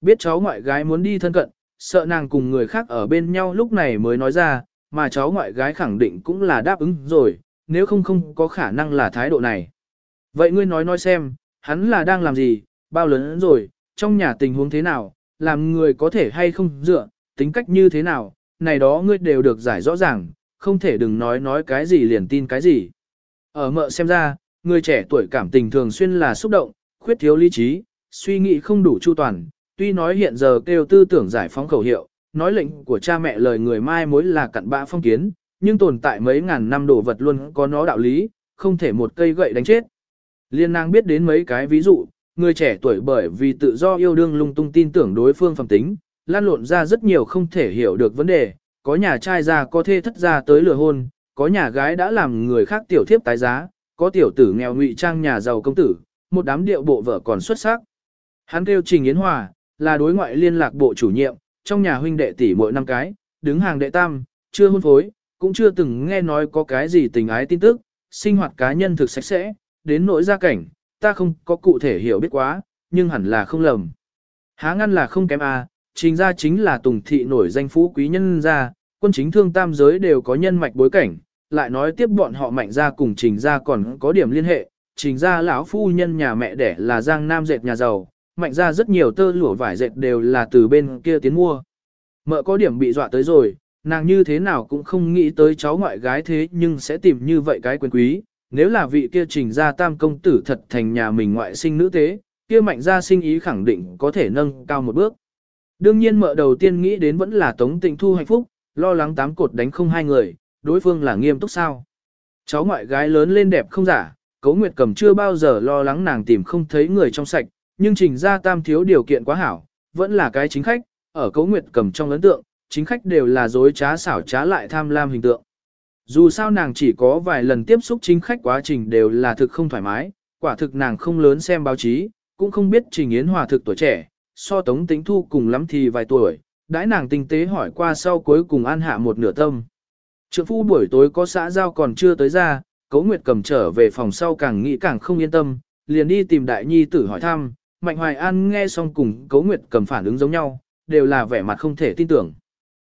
Biết cháu ngoại gái muốn đi thân cận, sợ nàng cùng người khác ở bên nhau lúc này mới nói ra, mà cháu ngoại gái khẳng định cũng là đáp ứng rồi, nếu không không có khả năng là thái độ này. Vậy ngươi nói nói xem, hắn là đang làm gì, bao lớn rồi, trong nhà tình huống thế nào, làm người có thể hay không dựa, tính cách như thế nào, này đó ngươi đều được giải rõ ràng, không thể đừng nói nói cái gì liền tin cái gì. Ở mợ xem ra, người trẻ tuổi cảm tình thường xuyên là xúc động, khuyết thiếu lý trí, suy nghĩ không đủ chu toàn, tuy nói hiện giờ kêu tư tưởng giải phóng khẩu hiệu, nói lệnh của cha mẹ lời người mai mối là cặn bã phong kiến, nhưng tồn tại mấy ngàn năm đồ vật luôn có nó đạo lý, không thể một cây gậy đánh chết. Liên nàng biết đến mấy cái ví dụ, người trẻ tuổi bởi vì tự do yêu đương lung tung tin tưởng đối phương phẩm tính, lan lộn ra rất nhiều không thể hiểu được vấn đề, có nhà trai ra có thê thất ra tới lừa hôn, có nhà gái đã làm người khác tiểu thiếp tái giá, có tiểu tử nghèo ngụy trang nhà giàu công tử, một đám điệu bộ vợ còn xuất sắc. Hắn kêu Trình Yến Hòa, là đối ngoại liên lạc bộ chủ nhiệm, trong nhà huynh đệ tỷ mỗi năm cái, đứng hàng đệ tam, chưa hôn phối, cũng chưa từng nghe nói có cái gì tình ái tin tức, sinh hoạt cá nhân thực sạch sẽ, đến nỗi gia cảnh, ta không có cụ thể hiểu biết quá, nhưng hẳn là không lầm. Há ngăn là không kém à, trình ra chính là tùng thị nổi danh phú quý nhân gia, quân chính thương tam giới đều có nhân mạch bối cảnh, lại nói tiếp bọn họ mạnh ra cùng trình ra còn có điểm liên hệ, trình ra lão phu nhân nhà mẹ đẻ là giang nam dệt nhà giàu, mạnh ra rất nhiều tơ lụa vải dệt đều là từ bên kia tiến mua. Mợ có điểm bị dọa tới rồi, nàng như thế nào cũng không nghĩ tới cháu ngoại gái thế nhưng sẽ tìm như vậy cái quyền quý, nếu là vị kia trình ra tam công tử thật thành nhà mình ngoại sinh nữ tế, kia mạnh ra sinh ý khẳng định có thể nâng cao một bước. Đương nhiên mợ đầu tiên nghĩ đến vẫn là Tống Tịnh Thu hạnh phúc, lo lắng tám cột đánh không hai người, đối phương là nghiêm túc sao. Cháu ngoại gái lớn lên đẹp không giả, Cấu Nguyệt Cầm chưa bao giờ lo lắng nàng tìm không thấy người trong sạch, nhưng trình ra tam thiếu điều kiện quá hảo, vẫn là cái chính khách, ở Cấu Nguyệt Cầm trong ấn tượng, chính khách đều là dối trá xảo trá lại tham lam hình tượng. Dù sao nàng chỉ có vài lần tiếp xúc chính khách quá trình đều là thực không thoải mái, quả thực nàng không lớn xem báo chí, cũng không biết Trình Yến Hòa thực tuổi trẻ, so Tống Tính Thu cùng lắm thì vài tuổi, đãi nàng tinh tế hỏi qua sau cuối cùng an hạ một nửa tâm. Trượng phu buổi tối có xã giao còn chưa tới ra, cấu Nguyệt cầm trở về phòng sau càng nghĩ càng không yên tâm, liền đi tìm đại nhi tử hỏi thăm, Mạnh Hoài An nghe xong cùng Cố Nguyệt cầm phản ứng giống nhau, đều là vẻ mặt không thể tin tưởng.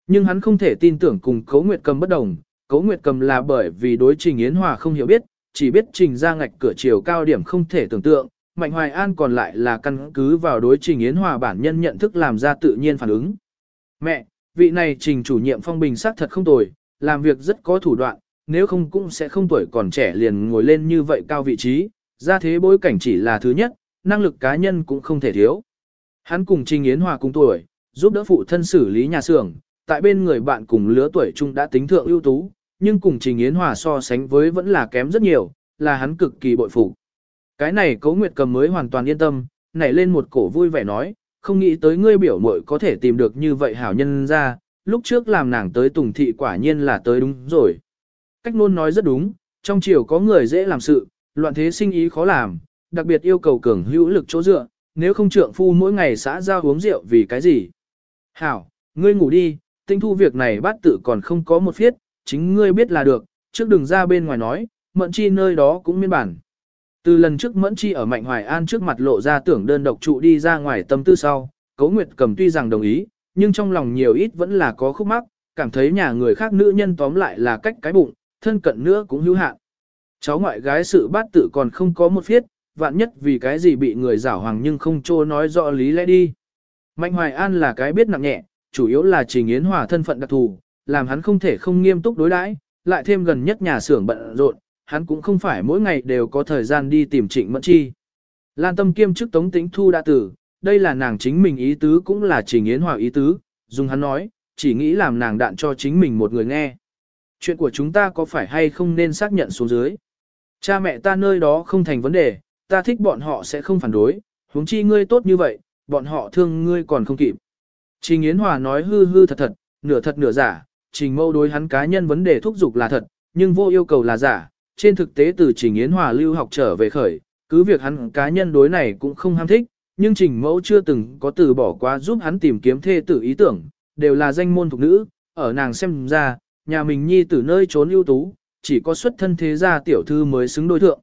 Nhưng hắn không thể tin tưởng cùng Cố Nguyệt cầm bất đồng, Cố Nguyệt cầm là bởi vì đối Trình Yến Hòa không hiểu biết, chỉ biết Trình ra ngạch cửa chiều cao điểm không thể tưởng tượng, Mạnh Hoài An còn lại là căn cứ vào đối Trình Yến Hòa bản nhân nhận thức làm ra tự nhiên phản ứng. Mẹ, vị này Trình chủ nhiệm phong bình xác thật không tồi, làm việc rất có thủ đoạn, nếu không cũng sẽ không tuổi còn trẻ liền ngồi lên như vậy cao vị trí, ra thế bối cảnh chỉ là thứ nhất, năng lực cá nhân cũng không thể thiếu. Hắn cùng Trình Yến Hòa cùng tuổi, giúp đỡ phụ thân xử lý nhà xưởng, tại bên người bạn cùng lứa tuổi chung đã tính thượng ưu tú, nhưng cùng Trình Yến Hòa so sánh với vẫn là kém rất nhiều, là hắn cực kỳ bội phục. Cái này Cố Nguyệt Cầm mới hoàn toàn yên tâm, nảy lên một cổ vui vẻ nói, không nghĩ tới ngươi biểu muội có thể tìm được như vậy hảo nhân ra, lúc trước làm nàng tới Tùng thị quả nhiên là tới đúng rồi. Cách luôn nói rất đúng, trong triều có người dễ làm sự, loạn thế sinh ý khó làm, đặc biệt yêu cầu cường hữu lực chỗ dựa, nếu không trượng phu mỗi ngày xã giao uống rượu vì cái gì. Hảo, ngươi ngủ đi, tinh thu việc này bát tự còn không có một phiết, chính ngươi biết là được, trước đừng ra bên ngoài nói, mẫn chi nơi đó cũng miên bản. Từ lần trước mẫn chi ở Mạnh Hoài An trước mặt lộ ra tưởng đơn độc trụ đi ra ngoài tâm tư sau, Cố Nguyệt cầm tuy rằng đồng ý, nhưng trong lòng nhiều ít vẫn là có khúc mắc, cảm thấy nhà người khác nữ nhân tóm lại là cách cái bụng, thân cận nữa cũng hữu hạn. Cháu ngoại gái sự bát tự còn không có một phiết, vạn nhất vì cái gì bị người giảo hoàng nhưng không trô nói rõ lý lẽ đi. Mạnh Hoài An là cái biết nặng nhẹ, chủ yếu là Trình Yến Hòa thân phận đặc thù, làm hắn không thể không nghiêm túc đối đãi, lại thêm gần nhất nhà xưởng bận rộn, hắn cũng không phải mỗi ngày đều có thời gian đi tìm Trịnh Mẫn Chi. Lan Tâm kiêm trước Tống Tĩnh Thu đã tử, đây là nàng chính mình ý tứ cũng là Trình Yến Hòa ý tứ, dùng hắn nói, chỉ nghĩ làm nàng đạn cho chính mình một người nghe. Chuyện của chúng ta có phải hay không nên xác nhận xuống dưới. Cha mẹ ta nơi đó không thành vấn đề, ta thích bọn họ sẽ không phản đối, huống chi ngươi tốt như vậy, bọn họ thương ngươi còn không kịp. Trình Yến Hòa nói hư hư thật thật, nửa thật nửa giả, trình mâu đối hắn cá nhân vấn đề thúc giục là thật, nhưng vô yêu cầu là giả. Trên thực tế từ Trình Yến Hòa lưu học trở về khởi, cứ việc hắn cá nhân đối này cũng không ham thích, nhưng trình mẫu chưa từng có từ bỏ qua giúp hắn tìm kiếm thê tử ý tưởng, đều là danh môn thuộc nữ, ở nàng xem ra, nhà mình nhi tử nơi trốn ưu tú, chỉ có xuất thân thế gia tiểu thư mới xứng đối thượng.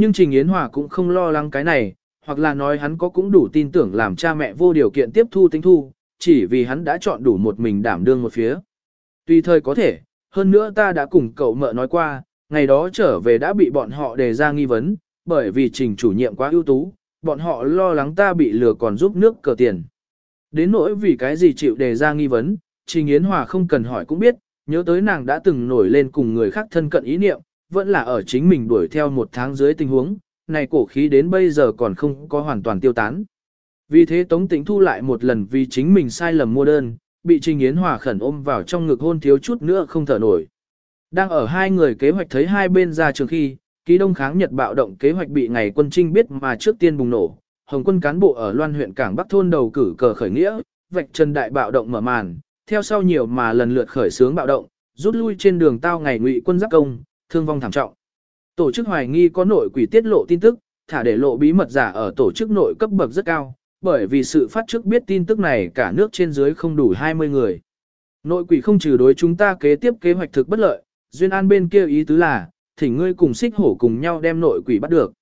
Nhưng Trình Yến Hòa cũng không lo lắng cái này, hoặc là nói hắn có cũng đủ tin tưởng làm cha mẹ vô điều kiện tiếp thu tính thu, chỉ vì hắn đã chọn đủ một mình đảm đương một phía. Tuy thời có thể, hơn nữa ta đã cùng cậu mợ nói qua, ngày đó trở về đã bị bọn họ đề ra nghi vấn, bởi vì trình chủ nhiệm quá ưu tú, bọn họ lo lắng ta bị lừa còn giúp nước cờ tiền. Đến nỗi vì cái gì chịu đề ra nghi vấn, Trình Yến Hòa không cần hỏi cũng biết, nhớ tới nàng đã từng nổi lên cùng người khác thân cận ý niệm, vẫn là ở chính mình đuổi theo một tháng dưới tình huống, này cổ khí đến bây giờ còn không có hoàn toàn tiêu tán. Vì thế Tống Tĩnh Thu lại một lần vì chính mình sai lầm mua đơn, bị Trình Yến Hòa khẩn ôm vào trong ngực hôn thiếu chút nữa không thở nổi. Đang ở hai người kế hoạch thấy hai bên ra trường khi, ký đông kháng Nhật bạo động kế hoạch bị ngày quân trinh biết mà trước tiên bùng nổ. Hồng quân cán bộ ở Loan huyện Cảng Bắc thôn đầu cử cờ khởi nghĩa, vạch trần đại bạo động mở màn, theo sau nhiều mà lần lượt khởi xướng bạo động, rút lui trên đường tao ngày ngụy quân giáp công, thương vong thảm trọng. Tổ chức hoài nghi có nội quỷ tiết lộ tin tức, thả để lộ bí mật giả ở tổ chức nội cấp bậc rất cao, bởi vì sự phát trước biết tin tức này cả nước trên dưới không đủ 20 người. Nội quỷ không trừ đối chúng ta kế tiếp kế hoạch thực bất lợi, duyên an bên kia ý tứ là, thỉnh ngươi cùng xích hổ cùng nhau đem nội quỷ bắt được.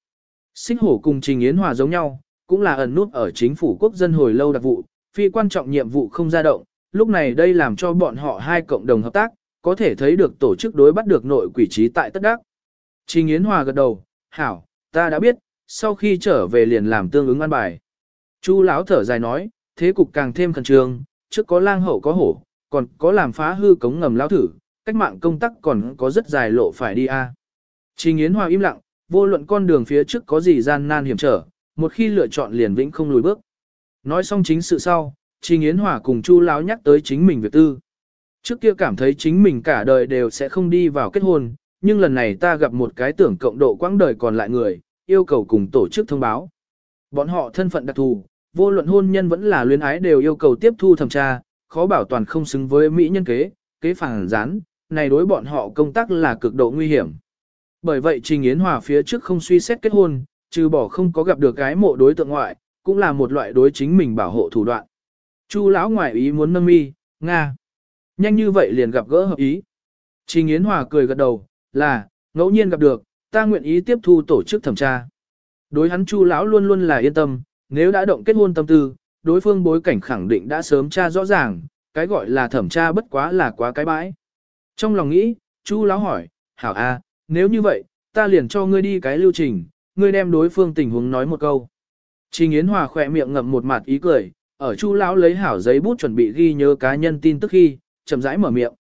Xích hổ cùng Trình Yến Hòa giống nhau, cũng là ẩn nút ở chính phủ quốc dân hồi lâu đặc vụ, phi quan trọng nhiệm vụ không ra động, lúc này đây làm cho bọn họ hai cộng đồng hợp tác, có thể thấy được tổ chức đối bắt được nội quỷ trí tại tất đắc. Trình Yến Hòa gật đầu, hảo, ta đã biết, sau khi trở về liền làm tương ứng an bài. Chu lão thở dài nói, thế cục càng thêm khẩn trương, trước có lang hậu có hổ, còn có làm phá hư cống ngầm lão thử, cách mạng công tác còn có rất dài lộ phải đi a. À. Trình Yến Hòa im lặng, vô luận con đường phía trước có gì gian nan hiểm trở, một khi lựa chọn liền vĩnh không lùi bước. Nói xong chính sự sau, Trình Yến Hòa cùng Chu lão nhắc tới chính mình việc tư. Trước kia cảm thấy chính mình cả đời đều sẽ không đi vào kết hôn, nhưng lần này ta gặp một cái tưởng cộng độ quãng đời còn lại người, yêu cầu cùng tổ chức thông báo. Bọn họ thân phận đặc thù, vô luận hôn nhân vẫn là luyến ái đều yêu cầu tiếp thu thẩm tra, khó bảo toàn không xứng với mỹ nhân kế, kế phản gián, này đối bọn họ công tác là cực độ nguy hiểm. Bởi vậy Trình Yến Hòa phía trước không suy xét kết hôn, trừ bỏ không có gặp được cái mộ đối tượng ngoại, cũng là một loại đối chính mình bảo hộ thủ đoạn. Chu lão ngoại ý muốn nâng mi, Nga. Nhanh như vậy liền gặp gỡ hợp ý. Trình Yến Hòa cười gật đầu, là, ngẫu nhiên gặp được, ta nguyện ý tiếp thu tổ chức thẩm tra. Đối hắn Chu lão luôn luôn là yên tâm, nếu đã động kết hôn tâm tư, đối phương bối cảnh khẳng định đã sớm tra rõ ràng, cái gọi là thẩm tra bất quá là quá cái bãi. Trong lòng nghĩ, Chu lão hỏi, hảo a, nếu như vậy, ta liền cho ngươi đi cái lưu trình, ngươi đem đối phương tình huống nói một câu. Trình Yến Hòa khỏe miệng ngậm một mặt ý cười, ở Chu lão lấy hảo giấy bút chuẩn bị ghi nhớ cá nhân tin tức khi, chậm rãi mở miệng.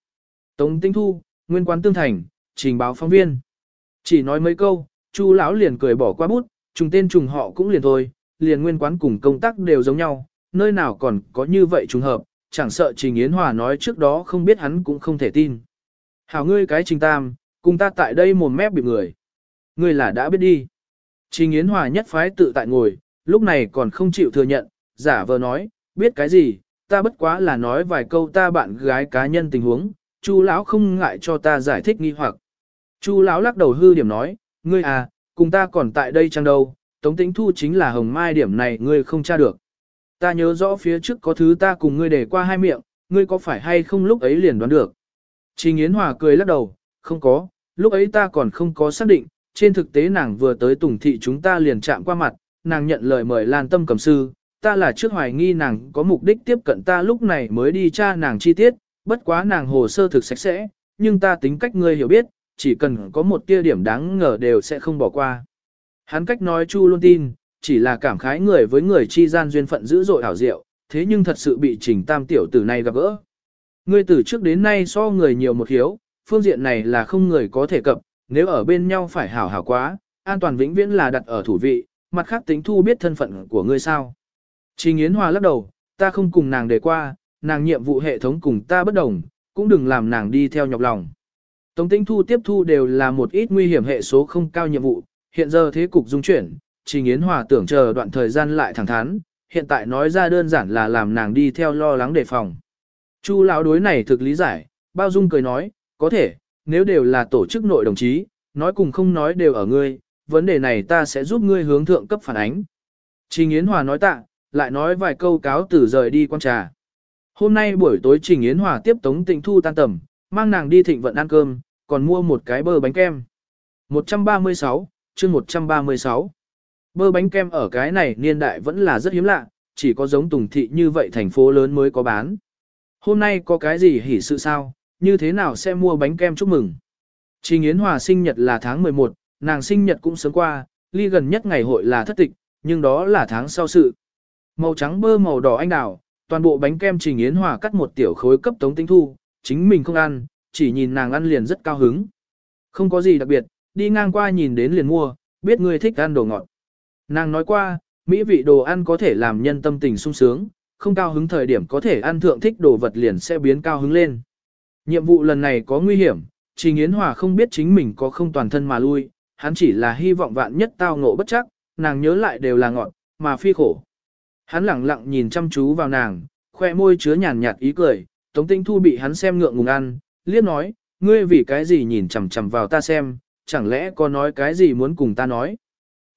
Tống Tinh Thu, Nguyên quán Tương Thành, trình báo phóng viên. Chỉ nói mấy câu, Chu lão liền cười bỏ qua bút, trùng tên trùng họ cũng liền thôi, liền nguyên quán cùng công tác đều giống nhau, nơi nào còn có như vậy trùng hợp, chẳng sợ Trình Yến Hòa nói trước đó không biết hắn cũng không thể tin. Hảo ngươi cái Trình Tam, cùng ta tại đây mồm mép bị người. Ngươi là đã biết đi. Trình Yến Hòa nhất phái tự tại ngồi, lúc này còn không chịu thừa nhận, giả vờ nói, biết cái gì, ta bất quá là nói vài câu ta bạn gái cá nhân tình huống, Chu lão không ngại cho ta giải thích nghi hoặc. Chu lão lắc đầu hư điểm nói, ngươi à, cùng ta còn tại đây chăng đâu, Tống Tĩnh Thu chính là hồng mai điểm này ngươi không tra được. Ta nhớ rõ phía trước có thứ ta cùng ngươi để qua hai miệng, ngươi có phải hay không lúc ấy liền đoán được. Trình Yến Hòa cười lắc đầu, không có, lúc ấy ta còn không có xác định, trên thực tế nàng vừa tới Tùng Thị chúng ta liền chạm qua mặt, nàng nhận lời mời Lan Tâm cầm sư, ta là trước hoài nghi nàng có mục đích tiếp cận ta lúc này mới đi tra nàng chi tiết, bất quá nàng hồ sơ thực sạch sẽ, nhưng ta tính cách ngươi hiểu biết, chỉ cần có một tia điểm đáng ngờ đều sẽ không bỏ qua. Hắn cách nói Chu luôn tin, chỉ là cảm khái người với người chi gian duyên phận dữ dội ảo diệu, thế nhưng thật sự bị trình tam tiểu tử này gặp gỡ. Ngươi từ trước đến nay so người nhiều một hiếu, phương diện này là không người có thể cập, nếu ở bên nhau phải hảo hảo quá, an toàn vĩnh viễn là đặt ở thủ vị, mặt khác tính thu biết thân phận của ngươi sao. Trình Yến Hòa lắc đầu, ta không cùng nàng để qua, nàng nhiệm vụ hệ thống cùng ta bất đồng, cũng đừng làm nàng đi theo nhọc lòng. Tống Tĩnh Thu tiếp thu đều là một ít nguy hiểm hệ số không cao nhiệm vụ, hiện giờ thế cục dung chuyển, Trình Yến Hòa tưởng chờ đoạn thời gian lại thẳng thắn, hiện tại nói ra đơn giản là làm nàng đi theo lo lắng đề phòng. Chu lão đối này thực lý giải, bao dung cười nói, có thể, nếu đều là tổ chức nội đồng chí, nói cùng không nói đều ở ngươi, vấn đề này ta sẽ giúp ngươi hướng thượng cấp phản ánh. Trình Yến Hòa nói tạ, lại nói vài câu cáo từ rời đi quan trà. Hôm nay buổi tối Trình Yến Hòa tiếp Tống Tịnh Thu tan tầm, mang nàng đi thịnh vận ăn cơm, còn mua một cái bơ bánh kem. 136, chương 136. Bơ bánh kem ở cái này niên đại vẫn là rất hiếm lạ, chỉ có giống Tùng Thị như vậy thành phố lớn mới có bán. Hôm nay có cái gì hỉ sự sao, như thế nào sẽ mua bánh kem chúc mừng? Trình Yến Hòa sinh nhật là tháng 11, nàng sinh nhật cũng sớm qua, ly gần nhất ngày hội là thất tịch, nhưng đó là tháng sau sự. Màu trắng bơ màu đỏ anh đào, toàn bộ bánh kem Trình Yến Hòa cắt một tiểu khối cấp Tống Tĩnh Thu, chính mình không ăn, chỉ nhìn nàng ăn liền rất cao hứng. Không có gì đặc biệt, đi ngang qua nhìn đến liền mua, biết ngươi thích ăn đồ ngọt. Nàng nói qua, mỹ vị đồ ăn có thể làm nhân tâm tình sung sướng, không cao hứng thời điểm có thể ăn thượng thích đồ vật liền sẽ biến cao hứng lên. Nhiệm vụ lần này có nguy hiểm, Trình Yến Hòa không biết chính mình có không toàn thân mà lui, hắn chỉ là hy vọng vạn nhất tao ngộ bất chắc, nàng nhớ lại đều là ngọn, mà phi khổ. Hắn lặng lặng nhìn chăm chú vào nàng, khoe môi chứa nhàn nhạt ý cười, Tống Tinh Thu bị hắn xem ngượng ngùng ăn, liếc nói, ngươi vì cái gì nhìn chằm chằm vào ta xem, chẳng lẽ có nói cái gì muốn cùng ta nói.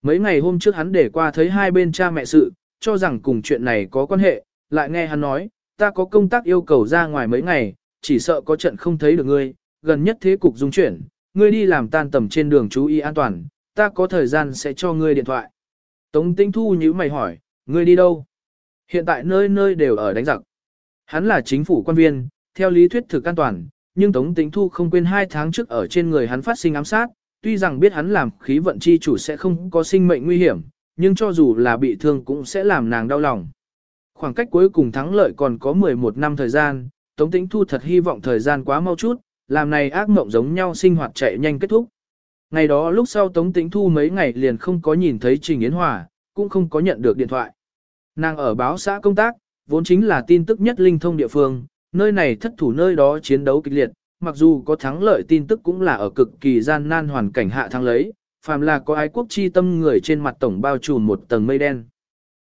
Mấy ngày hôm trước hắn để qua thấy hai bên cha mẹ sự, cho rằng cùng chuyện này có quan hệ, lại nghe hắn nói, ta có công tác yêu cầu ra ngoài mấy ngày, chỉ sợ có trận không thấy được ngươi, gần nhất thế cục dung chuyển, ngươi đi làm tan tầm trên đường chú ý an toàn, ta có thời gian sẽ cho ngươi điện thoại. Tống Tinh Thu như mày hỏi, ngươi đi đâu? Hiện tại nơi nơi đều ở đánh giặc. Hắn là chính phủ quan viên, theo lý thuyết thực an toàn, nhưng Tống Tĩnh Thu không quên hai tháng trước ở trên người hắn phát sinh ám sát, tuy rằng biết hắn làm khí vận chi chủ sẽ không có sinh mệnh nguy hiểm, nhưng cho dù là bị thương cũng sẽ làm nàng đau lòng. Khoảng cách cuối cùng thắng lợi còn có 11 năm thời gian, Tống Tĩnh Thu thật hy vọng thời gian quá mau chút, làm này ác mộng giống nhau sinh hoạt chạy nhanh kết thúc. Ngày đó lúc sau Tống Tĩnh Thu mấy ngày liền không có nhìn thấy Trình Yến Hòa, cũng không có nhận được điện thoại. Nàng ở báo xã công tác, vốn chính là tin tức nhất linh thông địa phương, nơi này thất thủ nơi đó chiến đấu kịch liệt, mặc dù có thắng lợi tin tức cũng là ở cực kỳ gian nan hoàn cảnh hạ thắng lấy, phàm là có ái quốc chi tâm người trên mặt tổng bao trùm một tầng mây đen.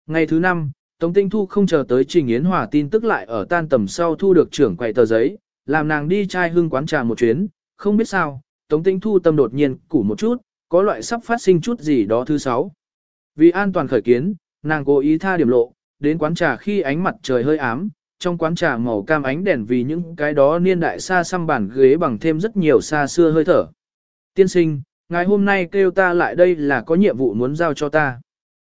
Ngày thứ năm, Tống Tinh Thu không chờ tới Trình Yến Hòa tin tức lại ở tan tầm sau thu được trưởng quầy tờ giấy, làm nàng đi chai hương quán trà một chuyến, không biết sao, Tống Tinh Thu tâm đột nhiên củ một chút, có loại sắp phát sinh chút gì đó thứ sáu. Vì an toàn khởi kiến, nàng cố ý tha điểm lộ, đến quán trà khi ánh mặt trời hơi ám, trong quán trà màu cam ánh đèn vì những cái đó niên đại xa xăm bản ghế bằng thêm rất nhiều xa xưa hơi thở. Tiên sinh, ngày hôm nay kêu ta lại đây là có nhiệm vụ muốn giao cho ta.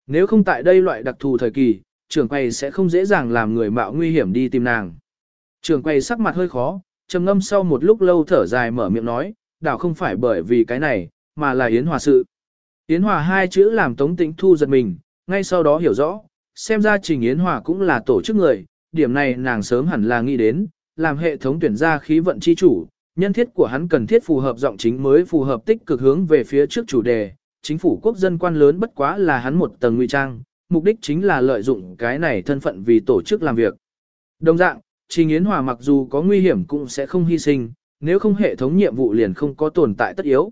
Nếu không tại đây loại đặc thù thời kỳ, trưởng quầy sẽ không dễ dàng làm người mạo nguy hiểm đi tìm nàng. Trưởng quầy sắc mặt hơi khó, trầm ngâm sau một lúc lâu thở dài mở miệng nói, đảo không phải bởi vì cái này, mà là Yến Hòa sự. Yến Hòa hai chữ làm Tống Tĩnh Thu giật mình, ngay sau đó hiểu rõ, xem ra Trình Yến Hòa cũng là tổ chức người, điểm này nàng sớm hẳn là nghĩ đến, làm hệ thống tuyển ra khí vận chi chủ, nhân thiết của hắn cần thiết phù hợp giọng chính mới phù hợp tích cực hướng về phía trước chủ đề, chính phủ quốc dân quan lớn bất quá là hắn một tầng nguy trang, mục đích chính là lợi dụng cái này thân phận vì tổ chức làm việc. Đồng dạng, Trình Yến Hòa mặc dù có nguy hiểm cũng sẽ không hy sinh, nếu không hệ thống nhiệm vụ liền không có tồn tại tất yếu.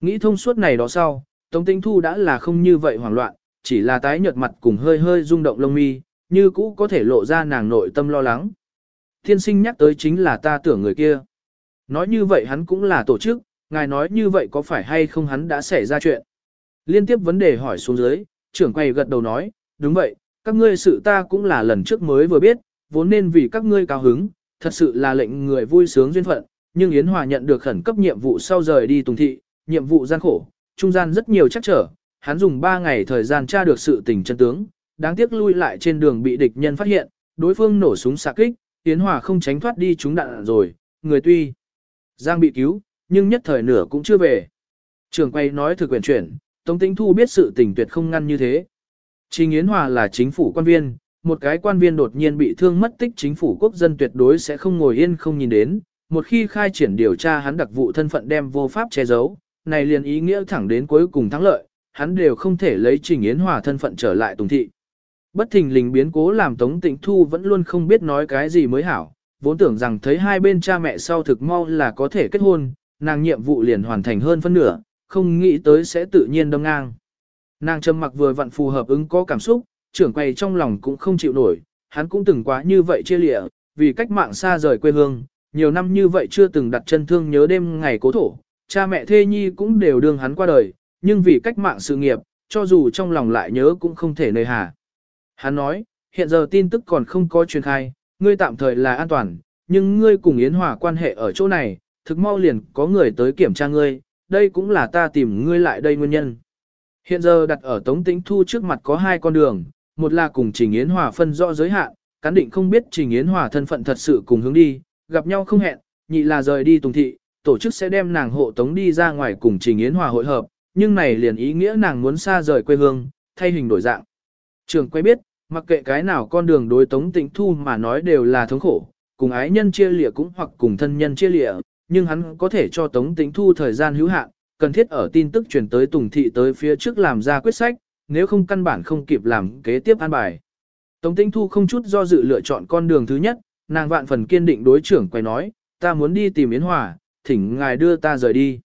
Nghĩ thông suốt này đó sau, Tống Tinh Thu đã là không như vậy hoảng loạn, chỉ là tái nhợt mặt cùng hơi hơi rung động lông mi, như cũ có thể lộ ra nàng nội tâm lo lắng. Thiên sinh nhắc tới chính là ta tưởng người kia. Nói như vậy hắn cũng là tổ chức, ngài nói như vậy có phải hay không hắn đã xảy ra chuyện. Liên tiếp vấn đề hỏi xuống dưới, trưởng quay gật đầu nói, đúng vậy, các ngươi sự ta cũng là lần trước mới vừa biết, vốn nên vì các ngươi cao hứng, thật sự là lệnh người vui sướng duyên phận, nhưng Yến Hòa nhận được khẩn cấp nhiệm vụ sau rời đi Tùng Thị, nhiệm vụ gian khổ, trung gian rất nhiều chắc trở, hắn dùng 3 ngày thời gian tra được sự tình chân tướng, đáng tiếc lui lại trên đường bị địch nhân phát hiện, đối phương nổ súng xạ kích, Yến Hòa không tránh thoát đi chúng đạn rồi, người tuy Giang bị cứu, nhưng nhất thời nửa cũng chưa về. Trường quay nói thực quyền chuyển, Tống Tĩnh Thu biết sự tình tuyệt không ngăn như thế. Trình Yến Hòa là chính phủ quan viên, một cái quan viên đột nhiên bị thương mất tích chính phủ quốc dân tuyệt đối sẽ không ngồi yên không nhìn đến, một khi khai triển điều tra hắn đặc vụ thân phận đem vô pháp che giấu, này liền ý nghĩa thẳng đến cuối cùng thắng lợi, hắn đều không thể lấy Trình Yến Hòa thân phận trở lại Tùng Thị. Bất thình lình biến cố làm Tống Tĩnh Thu vẫn luôn không biết nói cái gì mới hảo, vốn tưởng rằng thấy hai bên cha mẹ sau thực mau là có thể kết hôn, nàng nhiệm vụ liền hoàn thành hơn phân nửa, không nghĩ tới sẽ tự nhiên đâm ngang. Nàng trầm mặc vừa vặn phù hợp ứng có cảm xúc, trưởng quầy trong lòng cũng không chịu nổi, hắn cũng từng quá như vậy chia lịa, vì cách mạng xa rời quê hương, nhiều năm như vậy chưa từng đặt chân thương nhớ đêm ngày cố thổ, cha mẹ thê nhi cũng đều đương hắn qua đời, nhưng vì cách mạng sự nghiệp, cho dù trong lòng lại nhớ cũng không thể nơi hà. Hắn nói, hiện giờ tin tức còn không có truyền khai, ngươi tạm thời là an toàn, nhưng ngươi cùng Yến Hòa quan hệ ở chỗ này, thực mau liền có người tới kiểm tra ngươi, đây cũng là ta tìm ngươi lại đây nguyên nhân. Hiện giờ đặt ở Tống Tĩnh Thu trước mặt có hai con đường, một là cùng Trình Yến Hòa phân rõ giới hạn, cán định không biết Trình Yến Hòa thân phận thật sự cùng hướng đi, gặp nhau không hẹn, nhị là rời đi Tùng Thị, tổ chức sẽ đem nàng hộ tống đi ra ngoài cùng Trình Yến Hòa hội hợp, nhưng này liền ý nghĩa nàng muốn xa rời quê hương, thay hình đổi dạng. Trường quay biết, mặc kệ cái nào con đường đối Tống Tịnh Thu mà nói đều là thống khổ, cùng ái nhân chia lịa cũng hoặc cùng thân nhân chia lịa, nhưng hắn có thể cho Tống Tịnh Thu thời gian hữu hạn, cần thiết ở tin tức truyền tới Tùng Thị tới phía trước làm ra quyết sách, nếu không căn bản không kịp làm kế tiếp an bài. Tống Tịnh Thu không chút do dự lựa chọn con đường thứ nhất, nàng vạn phần kiên định đối trưởng quay nói, ta muốn đi tìm Yến Hòa, thỉnh ngài đưa ta rời đi.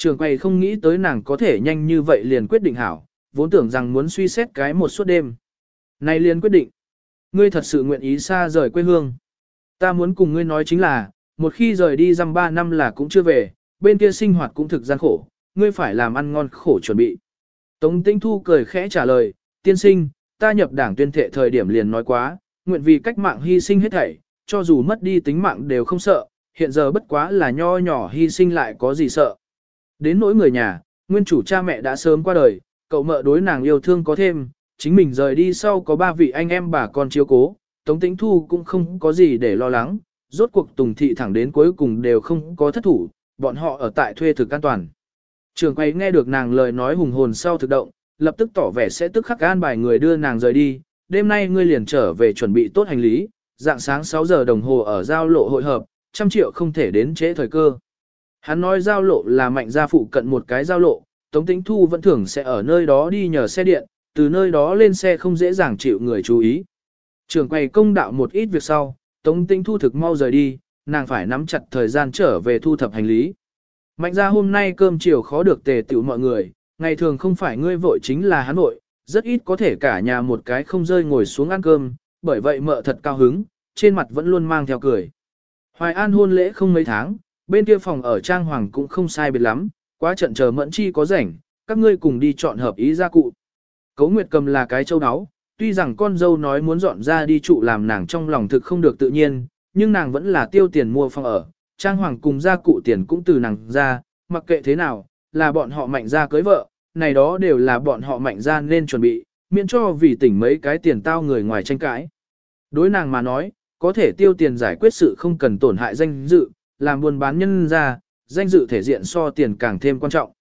Trường quay không nghĩ tới nàng có thể nhanh như vậy liền quyết định hảo, vốn tưởng rằng muốn suy xét cái một suốt đêm. Này liền quyết định, ngươi thật sự nguyện ý xa rời quê hương. Ta muốn cùng ngươi nói chính là, một khi rời đi dăm ba năm là cũng chưa về, bên kia sinh hoạt cũng thực gian khổ, ngươi phải làm ăn ngon khổ chuẩn bị. Tống Tinh Thu cười khẽ trả lời, tiên sinh, ta nhập đảng tuyên thệ thời điểm liền nói quá, nguyện vì cách mạng hy sinh hết thảy, cho dù mất đi tính mạng đều không sợ, hiện giờ bất quá là nho nhỏ hy sinh lại có gì sợ. Đến nỗi người nhà, nguyên chủ cha mẹ đã sớm qua đời, cậu mợ đối nàng yêu thương có thêm, chính mình rời đi sau có ba vị anh em bà con chiếu cố, Tống Tĩnh Thu cũng không có gì để lo lắng, rốt cuộc Tùng Thị thẳng đến cuối cùng đều không có thất thủ, bọn họ ở tại thuê thực an toàn. Trường quay nghe được nàng lời nói hùng hồn sau thực động, lập tức tỏ vẻ sẽ tức khắc an bài người đưa nàng rời đi, đêm nay ngươi liền trở về chuẩn bị tốt hành lý, dạng sáng 6 giờ đồng hồ ở giao lộ hội hợp, trăm triệu không thể đến trễ thời cơ. Hắn nói giao lộ là mạnh gia phụ cận một cái giao lộ, Tống Tĩnh Thu vẫn thường sẽ ở nơi đó đi nhờ xe điện, từ nơi đó lên xe không dễ dàng chịu người chú ý. Trường quay công đạo một ít việc sau, Tống Tĩnh Thu thực mau rời đi, nàng phải nắm chặt thời gian trở về thu thập hành lý. Mạnh ra hôm nay cơm chiều khó được tề tiểu mọi người, ngày thường không phải ngươi vội chính là hắn vội, rất ít có thể cả nhà một cái không rơi ngồi xuống ăn cơm, bởi vậy mợ thật cao hứng, trên mặt vẫn luôn mang theo cười. Hoài An hôn lễ không mấy tháng, bên kia phòng ở Trang Hoàng cũng không sai biệt lắm, quá trận chờ mẫn chi có rảnh, các ngươi cùng đi chọn hợp ý gia cụ. Cấu Nguyệt cầm là cái châu áo, tuy rằng con dâu nói muốn dọn ra đi trụ làm nàng trong lòng thực không được tự nhiên, nhưng nàng vẫn là tiêu tiền mua phòng ở, Trang Hoàng cùng gia cụ tiền cũng từ nàng ra, mặc kệ thế nào, là bọn họ mạnh ra cưới vợ, này đó đều là bọn họ mạnh ra nên chuẩn bị, miễn cho vì tỉnh mấy cái tiền tao người ngoài tranh cãi. Đối nàng mà nói, có thể tiêu tiền giải quyết sự không cần tổn hại danh dự, làm buôn bán nhân ra, danh dự thể diện so tiền càng thêm quan trọng.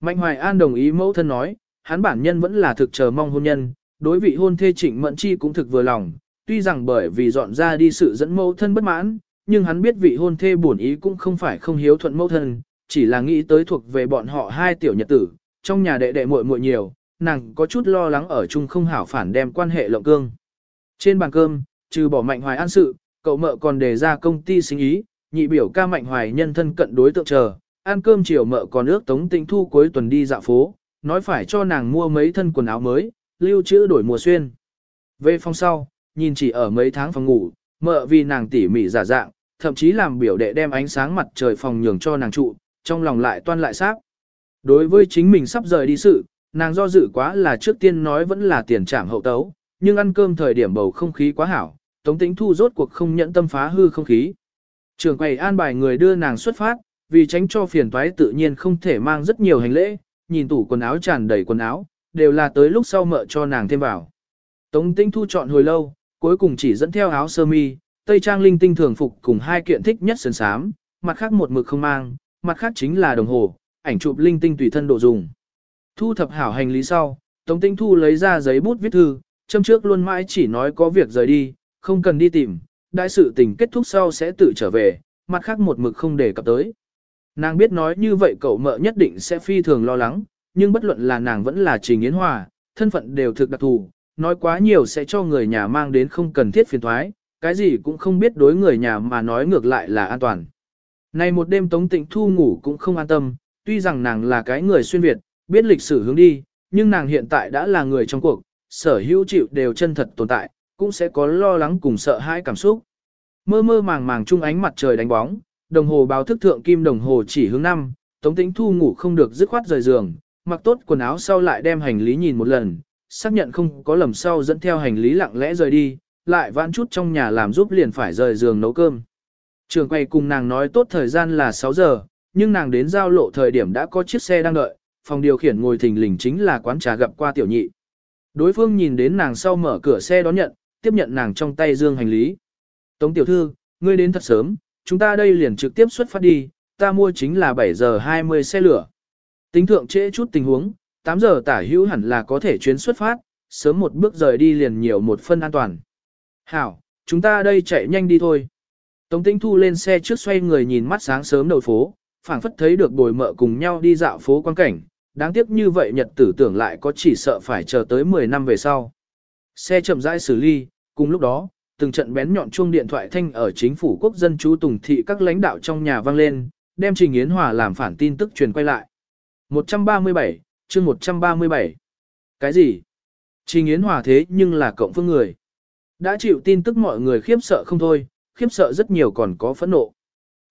Mạnh Hoài An đồng ý mẫu thân nói, hắn bản nhân vẫn là thực chờ mong hôn nhân, đối vị hôn thê trịnh mẫn chi cũng thực vừa lòng, tuy rằng bởi vì dọn ra đi sự dẫn mẫu thân bất mãn, nhưng hắn biết vị hôn thê buồn ý cũng không phải không hiếu thuận mẫu thân, chỉ là nghĩ tới thuộc về bọn họ hai tiểu nhật tử, trong nhà đệ đệ muội muội nhiều, nàng có chút lo lắng ở chung không hảo phản đem quan hệ lộng cương. Trên bàn cơm, trừ bỏ mạnh hoài an sự, cậu mợ còn đề ra công ty sinh ý, nhị biểu ca mạnh hoài nhân thân cận đối tượng chờ, ăn cơm chiều mợ còn ước tống tĩnh thu cuối tuần đi dạo phố, nói phải cho nàng mua mấy thân quần áo mới, lưu trữ đổi mùa xuyên. Về phòng sau, nhìn chỉ ở mấy tháng phòng ngủ, mợ vì nàng tỉ mỉ giả dạng, thậm chí làm biểu đệ đem ánh sáng mặt trời phòng nhường cho nàng trụ, trong lòng lại toan lại xác. Đối với chính mình sắp rời đi sự, nàng do dự quá là trước tiên nói vẫn là tiền trảm hậu tấu, nhưng ăn cơm thời điểm bầu không khí quá hảo, Tống Tĩnh Thu rốt cuộc không nhẫn tâm phá hư không khí. Trường quầy an bài người đưa nàng xuất phát, vì tránh cho phiền toái tự nhiên không thể mang rất nhiều hành lễ, nhìn tủ quần áo tràn đầy quần áo, đều là tới lúc sau mợ cho nàng thêm vào. Tống Tinh Thu chọn hồi lâu, cuối cùng chỉ dẫn theo áo sơ mi, tây trang linh tinh thường phục cùng hai kiện thích nhất sơn sám, mặt khác một mực không mang, mặt khác chính là đồng hồ, ảnh chụp linh tinh tùy thân độ dùng. Thu thập hảo hành lý sau, Tống Tinh Thu lấy ra giấy bút viết thư, châm trước luôn mãi chỉ nói có việc rời đi, không cần đi tìm, đại sự tình kết thúc sau sẽ tự trở về, mặt khác một mực không để cập tới. Nàng biết nói như vậy cậu mợ nhất định sẽ phi thường lo lắng, nhưng bất luận là nàng vẫn là Trình Yến Hòa, thân phận đều thực đặc thù, nói quá nhiều sẽ cho người nhà mang đến không cần thiết phiền thoái, cái gì cũng không biết đối người nhà mà nói ngược lại là an toàn. Này một đêm Tống Tịnh Thu ngủ cũng không an tâm, tuy rằng nàng là cái người xuyên Việt, biết lịch sử hướng đi, nhưng nàng hiện tại đã là người trong cuộc, sở hữu chịu đều chân thật tồn tại, cũng sẽ có lo lắng cùng sợ hãi cảm xúc. Mơ mơ màng màng chung ánh mặt trời đánh bóng, đồng hồ báo thức thượng kim đồng hồ chỉ hướng năm, Tống Tĩnh Thu ngủ không được dứt khoát rời giường, mặc tốt quần áo sau lại đem hành lý nhìn một lần, xác nhận không có lầm sau dẫn theo hành lý lặng lẽ rời đi, lại vãn chút trong nhà làm giúp liền phải rời giường nấu cơm. Trường quay cùng nàng nói tốt thời gian là 6 giờ, nhưng nàng đến giao lộ thời điểm đã có chiếc xe đang đợi, phòng điều khiển ngồi thình lình chính là quán trà gặp qua tiểu nhị. Đối phương nhìn đến nàng sau mở cửa xe đón nhận, tiếp nhận nàng trong tay dương hành lý. Tống tiểu thư, ngươi đến thật sớm, chúng ta đây liền trực tiếp xuất phát đi, ta mua chính là 7 giờ 20 xe lửa. Tính thượng trễ chút tình huống, 8 giờ tả hữu hẳn là có thể chuyến xuất phát, sớm một bước rời đi liền nhiều một phân an toàn. Hảo, chúng ta đây chạy nhanh đi thôi. Tống Tĩnh Thu lên xe trước xoay người nhìn mắt sáng sớm đầu phố, phảng phất thấy được bồi mợ cùng nhau đi dạo phố quan cảnh, đáng tiếc như vậy nhật tử tưởng lại có chỉ sợ phải chờ tới 10 năm về sau. Xe chậm rãi xử lý, cùng lúc đó, từng trận bén nhọn chuông điện thoại thanh ở chính phủ quốc dân chú Tùng Thị các lãnh đạo trong nhà vang lên, đem Trình Yến Hòa làm phản tin tức truyền quay lại. 137, chương 137. Cái gì? Trình Yến Hòa thế nhưng là cộng phương người. Đã chịu tin tức mọi người khiếp sợ không thôi, khiếp sợ rất nhiều còn có phẫn nộ.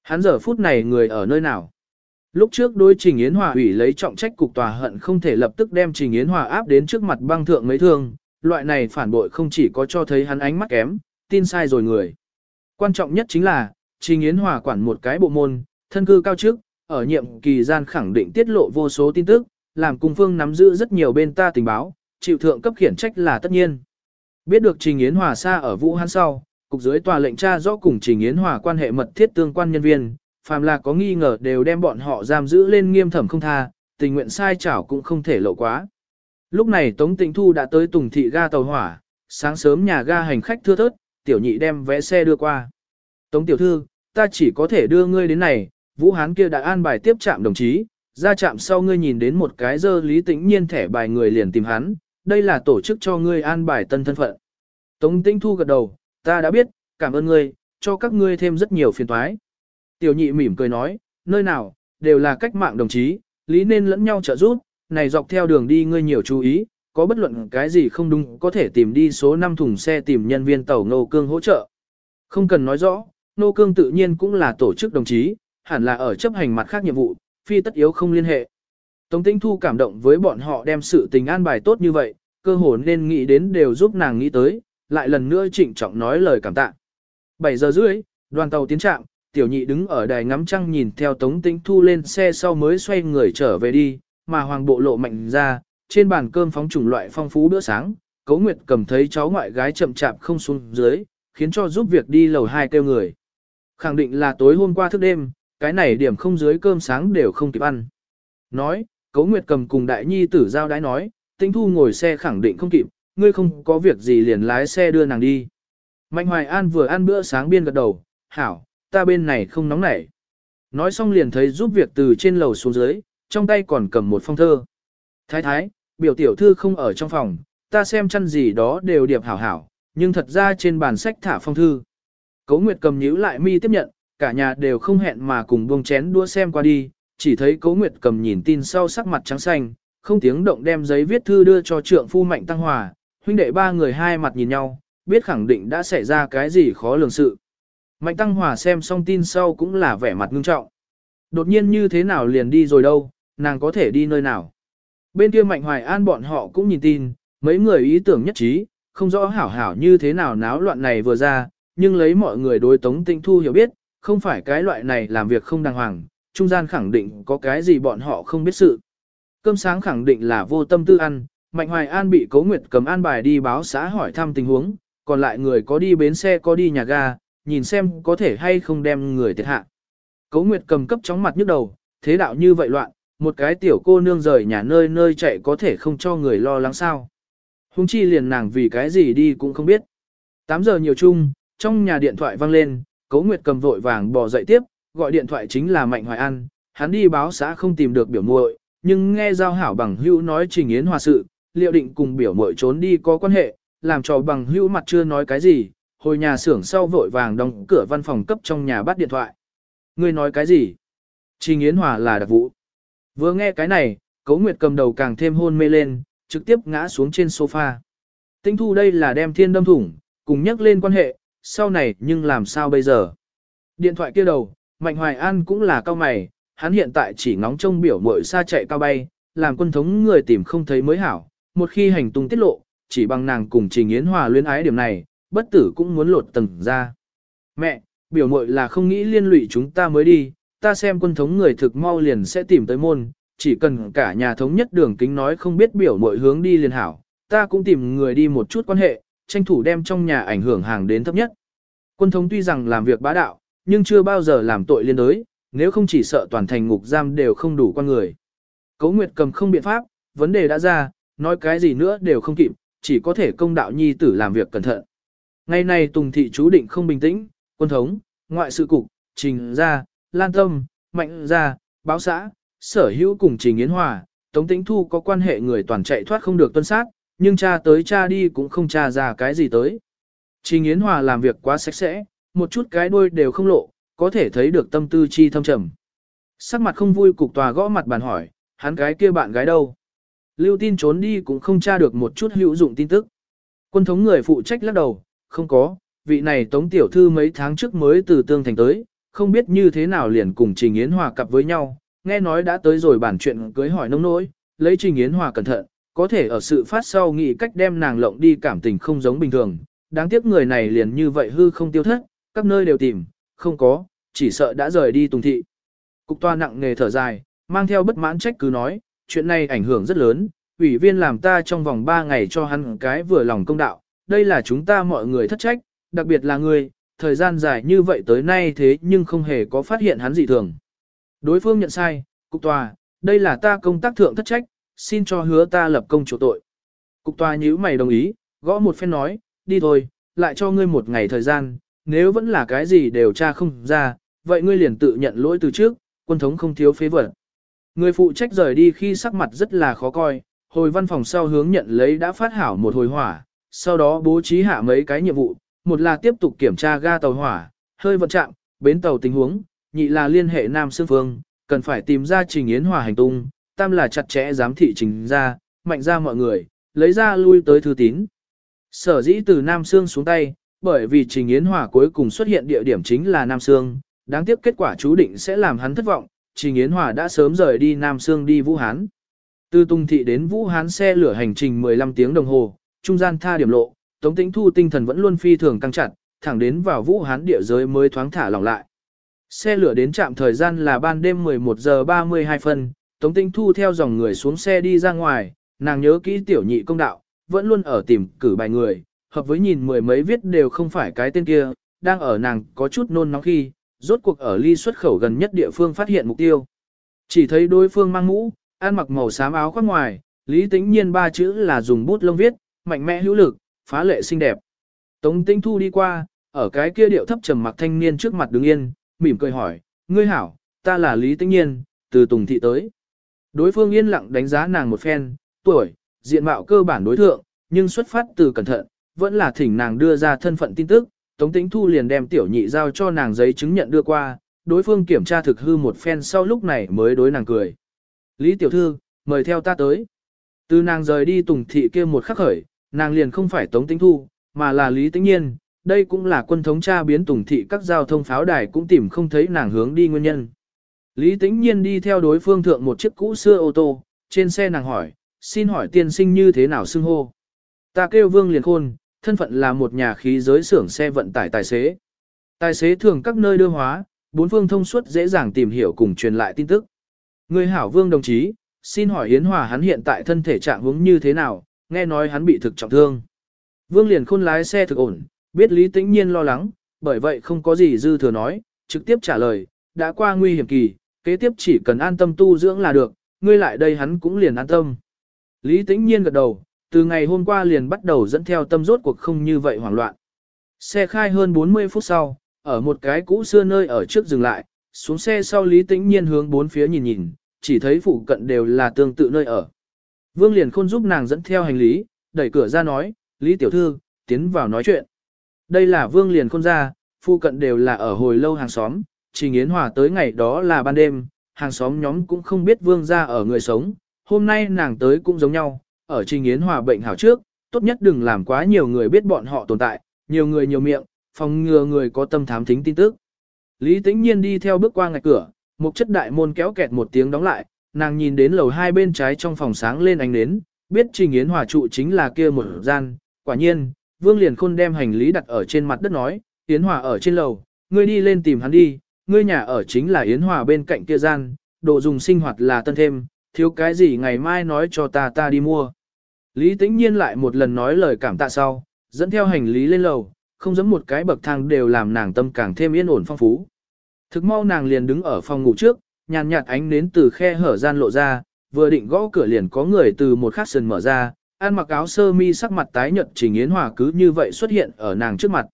Hắn giờ phút này người ở nơi nào? Lúc trước đối Trình Yến Hòa ủy lấy trọng trách cục tòa hận không thể lập tức đem Trình Yến Hòa áp đến trước mặt băng thượng mấy thương, loại này phản bội không chỉ có cho thấy hắn ánh mắt kém, tin sai rồi người. Quan trọng nhất chính là, Trình Yến Hòa quản một cái bộ môn, thân cư cao chức, ở nhiệm kỳ gian khẳng định tiết lộ vô số tin tức, làm cung phương nắm giữ rất nhiều bên ta tình báo, chịu thượng cấp khiển trách là tất nhiên. Biết được Trình Yến Hòa xa ở Vũ Hán sau, cục dưới tòa lệnh tra rõ cùng Trình Yến Hòa quan hệ mật thiết tương quan nhân viên, phàm là có nghi ngờ đều đem bọn họ giam giữ lên nghiêm thẩm không tha, tình nguyện sai chảo cũng không thể lộ quá. Lúc này Tống Tịnh Thu đã tới Tùng Thị ga tàu hỏa, sáng sớm nhà ga hành khách thưa thớt, tiểu nhị đem vé xe đưa qua. Tống tiểu thư, ta chỉ có thể đưa ngươi đến này, Vũ Hán kia đã an bài tiếp trạm đồng chí, ra trạm sau ngươi nhìn đến một cái dơ lý tĩnh nhiên thẻ bài người liền tìm hắn, đây là tổ chức cho ngươi an bài tân thân phận. Tống Tĩnh Thu gật đầu, ta đã biết, cảm ơn ngươi, cho các ngươi thêm rất nhiều phiền toái. Tiểu nhị mỉm cười nói, nơi nào, đều là cách mạng đồng chí, lý nên lẫn nhau trợ giúp, này dọc theo đường đi ngươi nhiều chú ý, có bất luận cái gì không đúng có thể tìm đi số 5 thùng xe tìm nhân viên tàu Nô Cương hỗ trợ. Không cần nói rõ, Nô Cương tự nhiên cũng là tổ chức đồng chí, hẳn là ở chấp hành mặt khác nhiệm vụ, phi tất yếu không liên hệ. Tống Tĩnh Thu cảm động với bọn họ đem sự tình an bài tốt như vậy, cơ hồ nên nghĩ đến đều giúp nàng nghĩ tới, lại lần nữa trịnh trọng nói lời cảm tạ. 7 giờ rưỡi, đoàn tàu tiến trạm, tiểu nhị đứng ở đài ngắm trăng nhìn theo Tống Tĩnh Thu lên xe sau mới xoay người trở về đi, mà hoàng bộ lộ mạnh ra, trên bàn cơm phóng chủng loại phong phú bữa sáng, Cố Nguyệt cầm thấy cháu ngoại gái chậm chạp không xuống dưới, khiến cho giúp việc đi lầu hai kêu người. Khẳng định là tối hôm qua thức đêm, cái này điểm không dưới cơm sáng đều không kịp ăn. Nói, Cố Nguyệt cầm cùng đại nhi tử giao đái nói, Tĩnh Thu ngồi xe khẳng định không kịp, ngươi không có việc gì liền lái xe đưa nàng đi. Mạnh Hoài An vừa ăn bữa sáng biên gật đầu, hảo, ta bên này không nóng nảy. Nói xong liền thấy giúp việc từ trên lầu xuống dưới, trong tay còn cầm một phong thơ. Thái thái, biểu tiểu thư không ở trong phòng, ta xem chăn gì đó đều điệp hảo hảo, nhưng thật ra trên bàn sách thả phong thư. Cố Nguyệt cầm nhíu lại mi tiếp nhận, cả nhà đều không hẹn mà cùng buông chén đua xem qua đi, chỉ thấy Cố Nguyệt cầm nhìn tin sau sắc mặt trắng xanh, không tiếng động đem giấy viết thư đưa cho trượng phu Mạnh Tăng Hòa, huynh đệ ba người hai mặt nhìn nhau, biết khẳng định đã xảy ra cái gì khó lường sự. Mạnh Tăng Hòa xem xong tin sau cũng là vẻ mặt ngưng trọng. Đột nhiên như thế nào liền đi rồi đâu, nàng có thể đi nơi nào. Bên kia Mạnh Hoài An bọn họ cũng nhìn tin, mấy người ý tưởng nhất trí, không rõ hảo hảo như thế nào náo loạn này vừa ra, nhưng lấy mọi người đối Tống Tĩnh Thu hiểu biết, không phải cái loại này làm việc không đàng hoàng, trung gian khẳng định có cái gì bọn họ không biết sự. Cơm sáng khẳng định là vô tâm tư ăn, Mạnh Hoài An bị Cố Nguyệt cầm an bài đi báo xã hỏi thăm tình huống, còn lại người có đi bến xe có đi nhà ga, nhìn xem có thể hay không đem người thiệt hạ. Cố Nguyệt cầm cấp chóng mặt nhức đầu, thế đạo như vậy loạn, một cái tiểu cô nương rời nhà nơi nơi chạy có thể không cho người lo lắng sao. Hùng chi liền nàng vì cái gì đi cũng không biết. 8 giờ nhiều chung, trong nhà điện thoại vang lên, Cố Nguyệt cầm vội vàng bò dậy tiếp, gọi điện thoại chính là Mạnh Hoài An, hắn đi báo xã không tìm được biểu muội, nhưng nghe giao hảo bằng hữu nói trình yến hòa sự, liệu định cùng biểu muội trốn đi có quan hệ, làm cho bằng hữu mặt chưa nói cái gì, hồi nhà xưởng sau vội vàng đóng cửa văn phòng cấp trong nhà bắt điện thoại. Ngươi nói cái gì? Trình Yến Hòa là đặc vụ. Vừa nghe cái này, Cố Nguyệt cầm đầu càng thêm hôn mê lên, trực tiếp ngã xuống trên sofa. Tinh thu đây là đem thiên đâm thủng, cùng nhắc lên quan hệ, sau này nhưng làm sao bây giờ? Điện thoại kia đầu, Mạnh Hoài An cũng là cao mày, hắn hiện tại chỉ ngóng trông biểu mội xa chạy cao bay, làm quân thống người tìm không thấy mới hảo. Một khi hành tung tiết lộ, chỉ bằng nàng cùng Trình Yến Hòa luyến ái điểm này, bất tử cũng muốn lột tầng ra. Mẹ, biểu mội là không nghĩ liên lụy chúng ta mới đi, ta xem quân thống người thực mau liền sẽ tìm tới môn, chỉ cần cả nhà thống nhất đường kính nói không biết biểu mọi hướng đi liền hảo, ta cũng tìm người đi một chút quan hệ, tranh thủ đem trong nhà ảnh hưởng hàng đến thấp nhất. Quân thống tuy rằng làm việc bá đạo, nhưng chưa bao giờ làm tội liên đới, nếu không chỉ sợ toàn thành ngục giam đều không đủ con người. Cấu Nguyệt cầm không biện pháp, vấn đề đã ra, nói cái gì nữa đều không kịp, chỉ có thể công đạo nhi tử làm việc cẩn thận. Ngày nay Tùng Thị chú định không bình tĩnh, quân thống, ngoại sự cục, trình ra lan tâm, mạnh gia, báo xã, sở hữu cùng trình yến hòa, Tống Tĩnh Thu có quan hệ người toàn chạy thoát không được tuân sát, nhưng cha tới cha đi cũng không tra ra cái gì tới. Trình Yến Hòa làm việc quá sạch sẽ, một chút cái đuôi đều không lộ, có thể thấy được tâm tư chi thâm trầm. Sắc mặt không vui cục tòa gõ mặt bàn hỏi, hắn cái kia bạn gái đâu? Lưu tin trốn đi cũng không tra được một chút hữu dụng tin tức. Quân thống người phụ trách lắc đầu, không có, vị này tống tiểu thư mấy tháng trước mới từ tương thành tới, không biết như thế nào liền cùng Trình Yến Hòa cặp với nhau, nghe nói đã tới rồi bản chuyện cưới hỏi nông nỗi, lấy Trình Yến Hòa cẩn thận, có thể ở sự phát sau nghĩ cách đem nàng lộng đi cảm tình không giống bình thường, đáng tiếc người này liền như vậy hư không tiêu thất, các nơi đều tìm, không có, chỉ sợ đã rời đi tùng thị. Cục toa nặng nghề thở dài, mang theo bất mãn trách cứ nói, chuyện này ảnh hưởng rất lớn, ủy viên làm ta trong vòng 3 ngày cho hắn cái vừa lòng công đạo, đây là chúng ta mọi người thất trách, đặc biệt là người, thời gian dài như vậy tới nay thế nhưng không hề có phát hiện hắn dị thường. Đối phương nhận sai, cục tòa, đây là ta công tác thượng thất trách, xin cho hứa ta lập công chủ tội. Cục tòa nhíu mày đồng ý, gõ một phen nói, đi thôi, lại cho ngươi một ngày thời gian, nếu vẫn là cái gì đều tra không ra, vậy ngươi liền tự nhận lỗi từ trước, quân thống không thiếu phế vật. Người phụ trách rời đi khi sắc mặt rất là khó coi, hồi văn phòng sau hướng nhận lấy đã phát hảo một hồi hỏa, sau đó bố trí hạ mấy cái nhiệm vụ, một là tiếp tục kiểm tra ga tàu hỏa, hơi vận chạm, bến tàu tình huống, nhị là liên hệ Nam Sương Phương, cần phải tìm ra trình yến hòa hành tung, tam là chặt chẽ giám thị trình ra, mạnh ra mọi người, lấy ra lui tới thư tín. Sở dĩ từ Nam Sương xuống tay, bởi vì Trình Yến Hòa cuối cùng xuất hiện địa điểm chính là Nam Sương, đáng tiếc kết quả chú định sẽ làm hắn thất vọng, Trình Yến Hòa đã sớm rời đi Nam Sương đi Vũ Hán. Từ Tung Thị đến Vũ Hán xe lửa hành trình 15 tiếng đồng hồ, trung gian tha điểm lộ, Tống Tĩnh Thu tinh thần vẫn luôn phi thường căng chặt, thẳng đến vào Vũ Hán địa giới mới thoáng thả lỏng lại. Xe lửa đến trạm thời gian là ban đêm 11 giờ 32 phân, Tống Tĩnh Thu theo dòng người xuống xe đi ra ngoài, nàng nhớ kỹ tiểu nhị công đạo, vẫn luôn ở tìm cử bài người, hợp với nhìn mười mấy viết đều không phải cái tên kia, đang ở nàng có chút nôn nóng khi, rốt cuộc ở ly xuất khẩu gần nhất địa phương phát hiện mục tiêu. Chỉ thấy đối phương mang mũ, ăn mặc màu xám áo khoác ngoài, lý tĩnh nhiên ba chữ là dùng bút lông viết, mạnh mẽ hữu lực, phá lệ xinh đẹp. Tống Tĩnh Thu đi qua, ở cái kia điệu thấp trầm mặc thanh niên trước mặt đứng yên, mỉm cười hỏi, ngươi hảo, ta là Lý Tĩnh Nhiên, từ Tùng Thị tới. Đối phương yên lặng đánh giá nàng một phen, tuổi, diện mạo cơ bản đối thượng, nhưng xuất phát từ cẩn thận, vẫn là thỉnh nàng đưa ra thân phận tin tức, Tống Tĩnh Thu liền đem tiểu nhị giao cho nàng giấy chứng nhận đưa qua, đối phương kiểm tra thực hư một phen sau lúc này mới đối nàng cười. Lý tiểu thư, mời theo ta tới. Từ nàng rời đi Tùng Thị kia một khắc khởi, nàng liền không phải Tống Tĩnh Thu, mà là Lý Tĩnh Nhiên, đây cũng là quân thống tra biến Tùng Thị các giao thông pháo đài cũng tìm không thấy nàng hướng đi nguyên nhân. Lý Tĩnh Nhiên đi theo đối phương thượng một chiếc cũ xưa ô tô, trên xe nàng hỏi, xin hỏi tiên sinh như thế nào xưng hô. Ta kêu Vương Liền Khôn, thân phận là một nhà khí giới xưởng xe vận tải tài xế. Tài xế thường các nơi đưa hóa, bốn phương thông suốt dễ dàng tìm hiểu cùng truyền lại tin tức. Người hảo Vương đồng chí, xin hỏi Yến Hòa hắn hiện tại thân thể trạng huống như thế nào, nghe nói hắn bị thực trọng thương. Vương liền khôn lái xe thực ổn, biết Lý Tĩnh Nhiên lo lắng, bởi vậy không có gì dư thừa nói, trực tiếp trả lời, đã qua nguy hiểm kỳ, kế tiếp chỉ cần an tâm tu dưỡng là được, ngươi lại đây hắn cũng liền an tâm. Lý Tĩnh Nhiên gật đầu, từ ngày hôm qua liền bắt đầu dẫn theo tâm rốt cuộc không như vậy hoảng loạn. Xe khai hơn 40 phút sau, ở một cái cũ xưa nơi ở trước dừng lại, xuống xe sau Lý Tĩnh Nhiên hướng bốn phía nhìn nhìn, chỉ thấy phụ cận đều là tương tự nơi ở. Vương liền khôn giúp nàng dẫn theo hành lý, đẩy cửa ra nói, Lý Tiểu Thư, tiến vào nói chuyện. Đây là Vương liền khôn ra, phụ cận đều là ở hồi lâu hàng xóm, chỉ nghiến Hòa tới ngày đó là ban đêm, hàng xóm nhóm cũng không biết Vương ra ở người sống, hôm nay nàng tới cũng giống nhau, ở Trình Yến Hòa bệnh hảo trước, tốt nhất đừng làm quá nhiều người biết bọn họ tồn tại, nhiều người nhiều miệng, phòng ngừa người có tâm thám thính tin tức. Lý Tĩnh Nhiên đi theo bước qua ngạch cửa, một chất đại môn kéo kẹt một tiếng đóng lại, nàng nhìn đến lầu hai bên trái trong phòng sáng lên ánh nến, biết Trình Yến Hòa trụ chính là kia một gian, quả nhiên, Vương Liền Khôn đem hành lý đặt ở trên mặt đất nói, Yến Hòa ở trên lầu, ngươi đi lên tìm hắn đi, ngươi nhà ở chính là Yến Hòa bên cạnh kia gian, đồ dùng sinh hoạt là tân thêm, thiếu cái gì ngày mai nói cho ta ta đi mua. Lý tĩnh nhiên lại một lần nói lời cảm tạ sau, dẫn theo hành lý lên lầu, không giống một cái bậc thang đều làm nàng tâm càng thêm yên ổn phong phú. Thực mau nàng liền đứng ở phòng ngủ trước, nhàn nhạt ánh nến từ khe hở gian lộ ra, vừa định gõ cửa liền có người từ một khắc sườn mở ra, ăn mặc áo sơ mi sắc mặt tái nhợt Trình Yến Hòa cứ như vậy xuất hiện ở nàng trước mặt.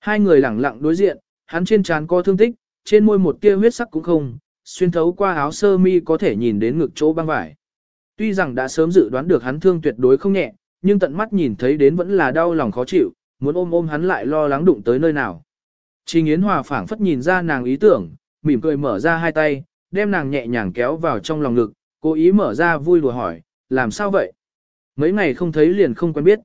Hai người lẳng lặng đối diện, hắn trên trán có thương tích, trên môi một tia huyết sắc cũng không, xuyên thấu qua áo sơ mi có thể nhìn đến ngực chỗ băng vải. Tuy rằng đã sớm dự đoán được hắn thương tuyệt đối không nhẹ, nhưng tận mắt nhìn thấy đến vẫn là đau lòng khó chịu, muốn ôm ôm hắn lại lo lắng đụng tới nơi nào. Trình Yến Hòa phảng phất nhìn ra nàng ý tưởng, mỉm cười mở ra hai tay, đem nàng nhẹ nhàng kéo vào trong lòng ngực, cố ý mở ra vui đùa hỏi, làm sao vậy? Mấy ngày không thấy liền không quen biết.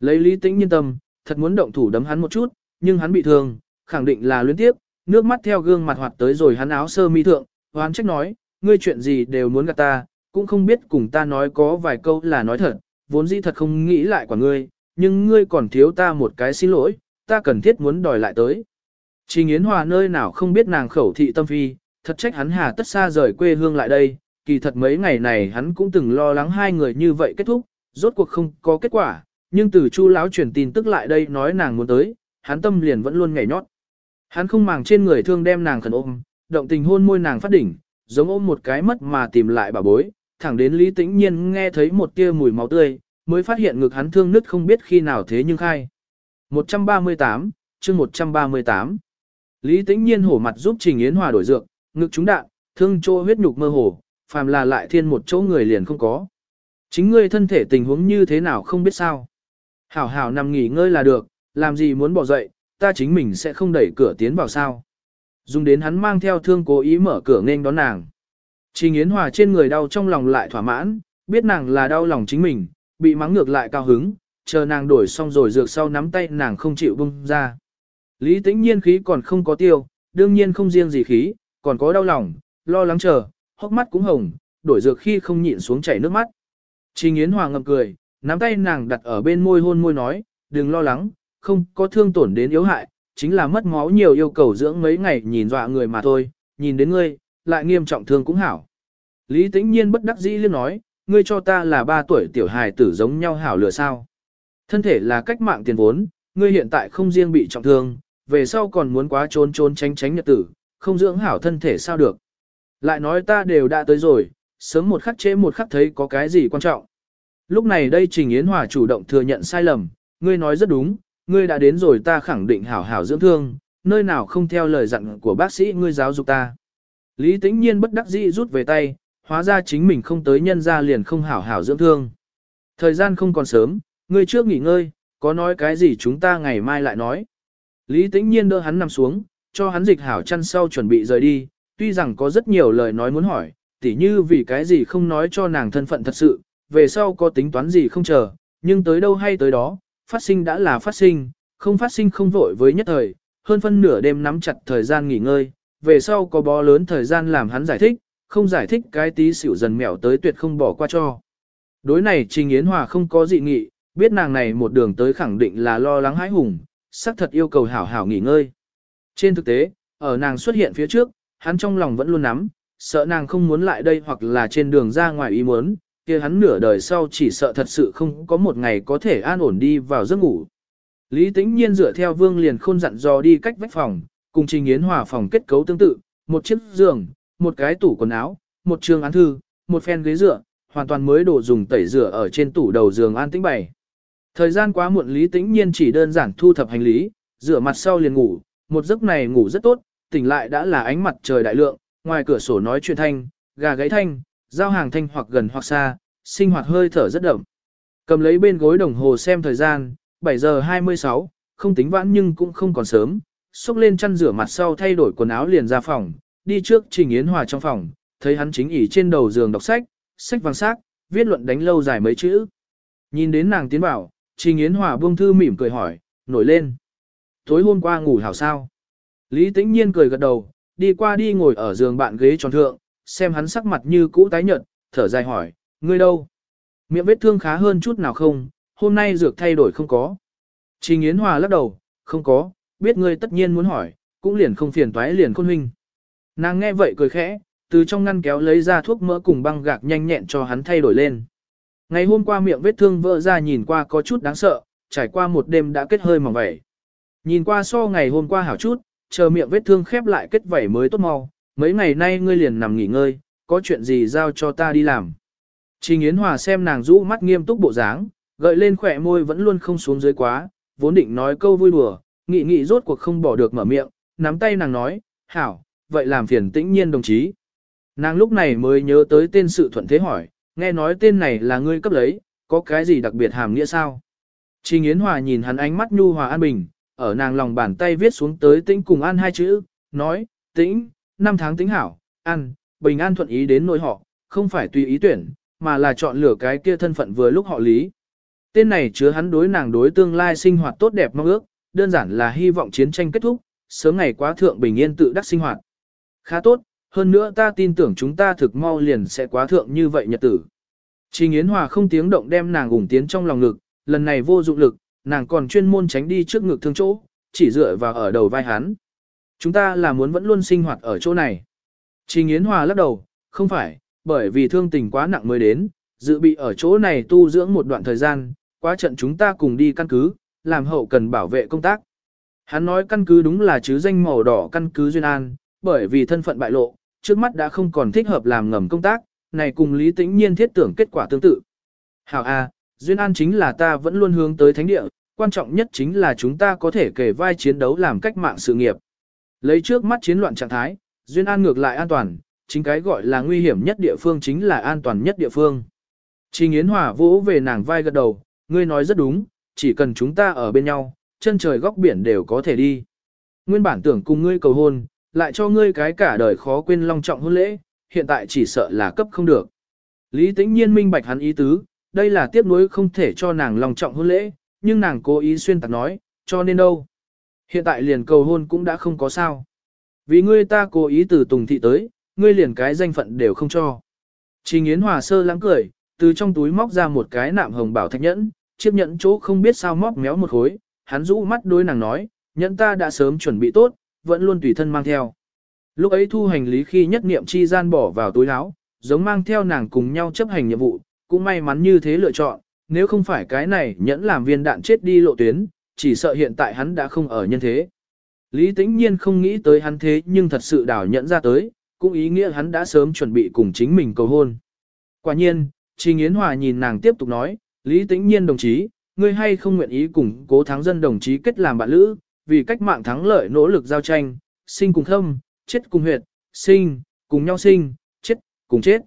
Lấy lý tĩnh nhiên tâm, thật muốn động thủ đấm hắn một chút, nhưng hắn bị thương, khẳng định là luyến tiếp, nước mắt theo gương mặt hoạt tới rồi hắn áo sơ mi thượng, hoán trách nói, ngươi chuyện gì đều muốn gặp ta, cũng không biết cùng ta nói có vài câu là nói thật, vốn dĩ thật không nghĩ lại quả ngươi, nhưng ngươi còn thiếu ta một cái xin lỗi, ta cần thiết muốn đòi lại tới. Trình Yến Hòa nơi nào không biết nàng khẩu thị tâm phi, thật trách hắn hà tất xa rời quê hương lại đây, kỳ thật mấy ngày này hắn cũng từng lo lắng hai người như vậy kết thúc, rốt cuộc không có kết quả, nhưng từ chu lão truyền tin tức lại đây nói nàng muốn tới, hắn tâm liền vẫn luôn nhảy nhót. Hắn không màng trên người thương đem nàng khẩn ôm, động tình hôn môi nàng phát đỉnh, giống ôm một cái mất mà tìm lại bà bối, thẳng đến Lý Tĩnh Nhiên nghe thấy một tia mùi máu tươi, mới phát hiện ngực hắn thương nứt không biết khi nào thế nhưng khai. 138, chương 138. Lý Tĩnh Nhiên hổ mặt giúp Trình Yến Hòa đổi dược, ngực trúng đạn, thương chỗ huyết nhục mơ hồ, phàm là lại thiên một chỗ người liền không có. Chính ngươi thân thể tình huống như thế nào không biết sao. Hảo hảo nằm nghỉ ngơi là được, làm gì muốn bỏ dậy, ta chính mình sẽ không đẩy cửa tiến vào sao. Dùng đến hắn mang theo thương cố ý mở cửa nên đón nàng. Trình Yến Hòa trên người đau trong lòng lại thỏa mãn, biết nàng là đau lòng chính mình, bị mắng ngược lại cao hứng, chờ nàng đổi xong rồi dược sau nắm tay nàng không chịu bung ra. Lý tĩnh nhiên khí còn không có tiêu, đương nhiên không riêng gì khí, còn có đau lòng, lo lắng chờ, hốc mắt cũng hồng, đổi dược khi không nhịn xuống chảy nước mắt. Trình Yến Hòa ngậm cười, nắm tay nàng đặt ở bên môi hôn môi nói, đừng lo lắng, không có thương tổn đến yếu hại, chính là mất máu nhiều yêu cầu dưỡng mấy ngày nhìn dọa người mà thôi, nhìn đến ngươi, lại nghiêm trọng thương cũng hảo. Lý tĩnh nhiên bất đắc dĩ liên nói, ngươi cho ta là ba tuổi tiểu hài tử giống nhau hảo lựa sao. Thân thể là cách mạng tiền vốn, ngươi hiện tại không riêng bị trọng thương, về sau còn muốn quá trốn trốn tránh tránh nhật tử, không dưỡng hảo thân thể sao được. Lại nói ta đều đã tới rồi, sớm một khắc chế một khắc thấy có cái gì quan trọng. Lúc này đây Trình Yến Hòa chủ động thừa nhận sai lầm, ngươi nói rất đúng, ngươi đã đến rồi ta khẳng định hảo hảo dưỡng thương, nơi nào không theo lời dặn của bác sĩ ngươi giáo dục ta. Lý tĩnh nhiên bất đắc dĩ rút về tay, hóa ra chính mình không tới nhân ra liền không hảo hảo dưỡng thương. Thời gian không còn sớm, ngươi trước nghỉ ngơi, có nói cái gì chúng ta ngày mai lại nói. Lý tĩnh nhiên đỡ hắn nằm xuống, cho hắn dịch hảo chăn sau chuẩn bị rời đi, tuy rằng có rất nhiều lời nói muốn hỏi, tỉ như vì cái gì không nói cho nàng thân phận thật sự, về sau có tính toán gì không chờ, nhưng tới đâu hay tới đó, phát sinh đã là phát sinh, không phát sinh không vội với nhất thời, hơn phân nửa đêm nắm chặt thời gian nghỉ ngơi, về sau có bó lớn thời gian làm hắn giải thích, không giải thích cái tí xỉu dần mèo tới tuyệt không bỏ qua cho. Đối này Trình Yến Hòa không có dị nghị, biết nàng này một đường tới khẳng định là lo lắng hãi hùng, xác thật yêu cầu hảo hảo nghỉ ngơi. Trên thực tế, ở nàng xuất hiện phía trước, hắn trong lòng vẫn luôn nắm, sợ nàng không muốn lại đây hoặc là trên đường ra ngoài ý muốn, kia hắn nửa đời sau chỉ sợ thật sự không có một ngày có thể an ổn đi vào giấc ngủ. Lý Tĩnh Nhiên dựa theo Vương liền khôn dặn dò đi cách vách phòng, cùng Trình Yến Hòa phòng kết cấu tương tự, một chiếc giường, một cái tủ quần áo, một trường án thư, một phen ghế dựa, hoàn toàn mới đồ dùng tẩy rửa ở trên tủ đầu giường an tĩnh bày. Thời gian quá muộn Lý Tĩnh Nhiên chỉ đơn giản thu thập hành lý, rửa mặt sau liền ngủ, một giấc này ngủ rất tốt, tỉnh lại đã là ánh mặt trời đại lượng, ngoài cửa sổ nói chuyện thanh, gà gáy thanh, giao hàng thanh hoặc gần hoặc xa, sinh hoạt hơi thở rất đậm. Cầm lấy bên gối đồng hồ xem thời gian, 7 giờ 26, không tính vãn nhưng cũng không còn sớm, xúc lên chăn rửa mặt sau thay đổi quần áo liền ra phòng, đi trước Trình Yến Hòa trong phòng, thấy hắn chính ỉ trên đầu giường đọc sách, sách vàng sắc, viết luận đánh lâu dài mấy chữ. Nhìn đến nàng tiến bảo, Trình Yến Hòa buông thư mỉm cười hỏi, nổi lên. Tối hôm qua ngủ hảo sao? Lý Tĩnh Nhiên cười gật đầu, đi qua đi ngồi ở giường bạn ghế tròn thượng, xem hắn sắc mặt như cũ tái nhợt, thở dài hỏi, ngươi đâu? Miệng vết thương khá hơn chút nào không, hôm nay dược thay đổi không có. Trình Yến Hòa lắc đầu, không có, biết ngươi tất nhiên muốn hỏi, cũng liền không phiền toái liền khôn huynh. Nàng nghe vậy cười khẽ, từ trong ngăn kéo lấy ra thuốc mỡ cùng băng gạc nhanh nhẹn cho hắn thay đổi lên. Ngày hôm qua miệng vết thương vỡ ra nhìn qua có chút đáng sợ, trải qua một đêm đã kết hơi mỏng vẩy. Nhìn qua so ngày hôm qua hảo chút, chờ miệng vết thương khép lại kết vảy mới tốt mau, mấy ngày nay ngươi liền nằm nghỉ ngơi, có chuyện gì giao cho ta đi làm. Trình Yến Hòa xem nàng rũ mắt nghiêm túc bộ dáng, gợi lên khỏe môi vẫn luôn không xuống dưới quá, vốn định nói câu vui đùa, nghị nghị rốt cuộc không bỏ được mở miệng, nắm tay nàng nói, hảo, vậy làm phiền tĩnh nhiên đồng chí. Nàng lúc này mới nhớ tới tên sự thuận thế hỏi, nghe nói tên này là ngươi cấp lấy, có cái gì đặc biệt hàm nghĩa sao? Trình Yến Hòa nhìn hắn ánh mắt nhu hòa an bình, ở nàng lòng bàn tay viết xuống tới tĩnh cùng an hai chữ, nói, tĩnh, năm tháng tĩnh hảo, an, bình an thuận ý đến nỗi họ, không phải tùy ý tuyển, mà là chọn lựa cái kia thân phận vừa lúc họ lý. Tên này chứa hắn đối nàng đối tương lai sinh hoạt tốt đẹp mong ước, đơn giản là hy vọng chiến tranh kết thúc, sớm ngày quá thượng bình yên tự đắc sinh hoạt. Khá tốt, hơn nữa ta tin tưởng chúng ta thực mau liền sẽ quá thượng như vậy nhật tử. Trình Yến Hòa không tiếng động đem nàng ủng tiến trong lòng ngực, lần này vô dụng lực, nàng còn chuyên môn tránh đi trước ngực thương chỗ, chỉ dựa vào ở đầu vai hắn. Chúng ta là muốn vẫn luôn sinh hoạt ở chỗ này. Trình Yến Hòa lắc đầu, không phải, bởi vì thương tình quá nặng mới đến, dự bị ở chỗ này tu dưỡng một đoạn thời gian, quá trận chúng ta cùng đi căn cứ, làm hậu cần bảo vệ công tác. Hắn nói căn cứ đúng là chứ danh màu đỏ căn cứ Duyên An, bởi vì thân phận bại lộ, trước mắt đã không còn thích hợp làm ngầm công tác, này cùng Lý Tĩnh Nhiên thiết tưởng kết quả tương tự. Hảo A, Duyên An chính là ta vẫn luôn hướng tới thánh địa, quan trọng nhất chính là chúng ta có thể kể vai chiến đấu làm cách mạng sự nghiệp. Lấy trước mắt chiến loạn trạng thái, Duyên An ngược lại an toàn, chính cái gọi là nguy hiểm nhất địa phương chính là an toàn nhất địa phương. Trình Yến Hòa vỗ về nàng vai gật đầu, ngươi nói rất đúng, chỉ cần chúng ta ở bên nhau, chân trời góc biển đều có thể đi. Nguyên bản tưởng cùng ngươi cầu hôn, lại cho ngươi cái cả đời khó quên long trọng hôn lễ, hiện tại chỉ sợ là cấp không được. Lý tĩnh nhiên minh bạch hắn ý tứ, đây là tiếp nối không thể cho nàng long trọng hôn lễ, nhưng nàng cố ý xuyên tạc nói, cho nên đâu. Hiện tại liền cầu hôn cũng đã không có sao. Vì ngươi ta cố ý từ Tùng Thị tới, ngươi liền cái danh phận đều không cho. Trình Yến Hòa sơ lắng cười, từ trong túi móc ra một cái nạm hồng bảo thạch nhẫn, chiếc nhẫn chỗ không biết sao móc méo một khối, hắn rũ mắt đôi nàng nói, nhẫn ta đã sớm chuẩn bị tốt, vẫn luôn tùy thân mang theo. Lúc ấy thu hành lý khi nhất niệm chi gian bỏ vào túi áo, giống mang theo nàng cùng nhau chấp hành nhiệm vụ, cũng may mắn như thế lựa chọn, nếu không phải cái này nhẫn làm viên đạn chết đi lộ tuyến, chỉ sợ hiện tại hắn đã không ở nhân thế. Lý tĩnh nhiên không nghĩ tới hắn thế nhưng thật sự đảo nhẫn ra tới, cũng ý nghĩa hắn đã sớm chuẩn bị cùng chính mình cầu hôn. Quả nhiên, Trình Yến Hòa nhìn nàng tiếp tục nói, Lý tĩnh nhiên đồng chí, ngươi hay không nguyện ý cùng cố thắng dân đồng chí kết làm bạn lữ, vì cách mạng thắng lợi nỗ lực giao tranh, sinh cùng thâm, chết cùng huyệt, sinh, cùng nhau sinh, chết, cùng chết.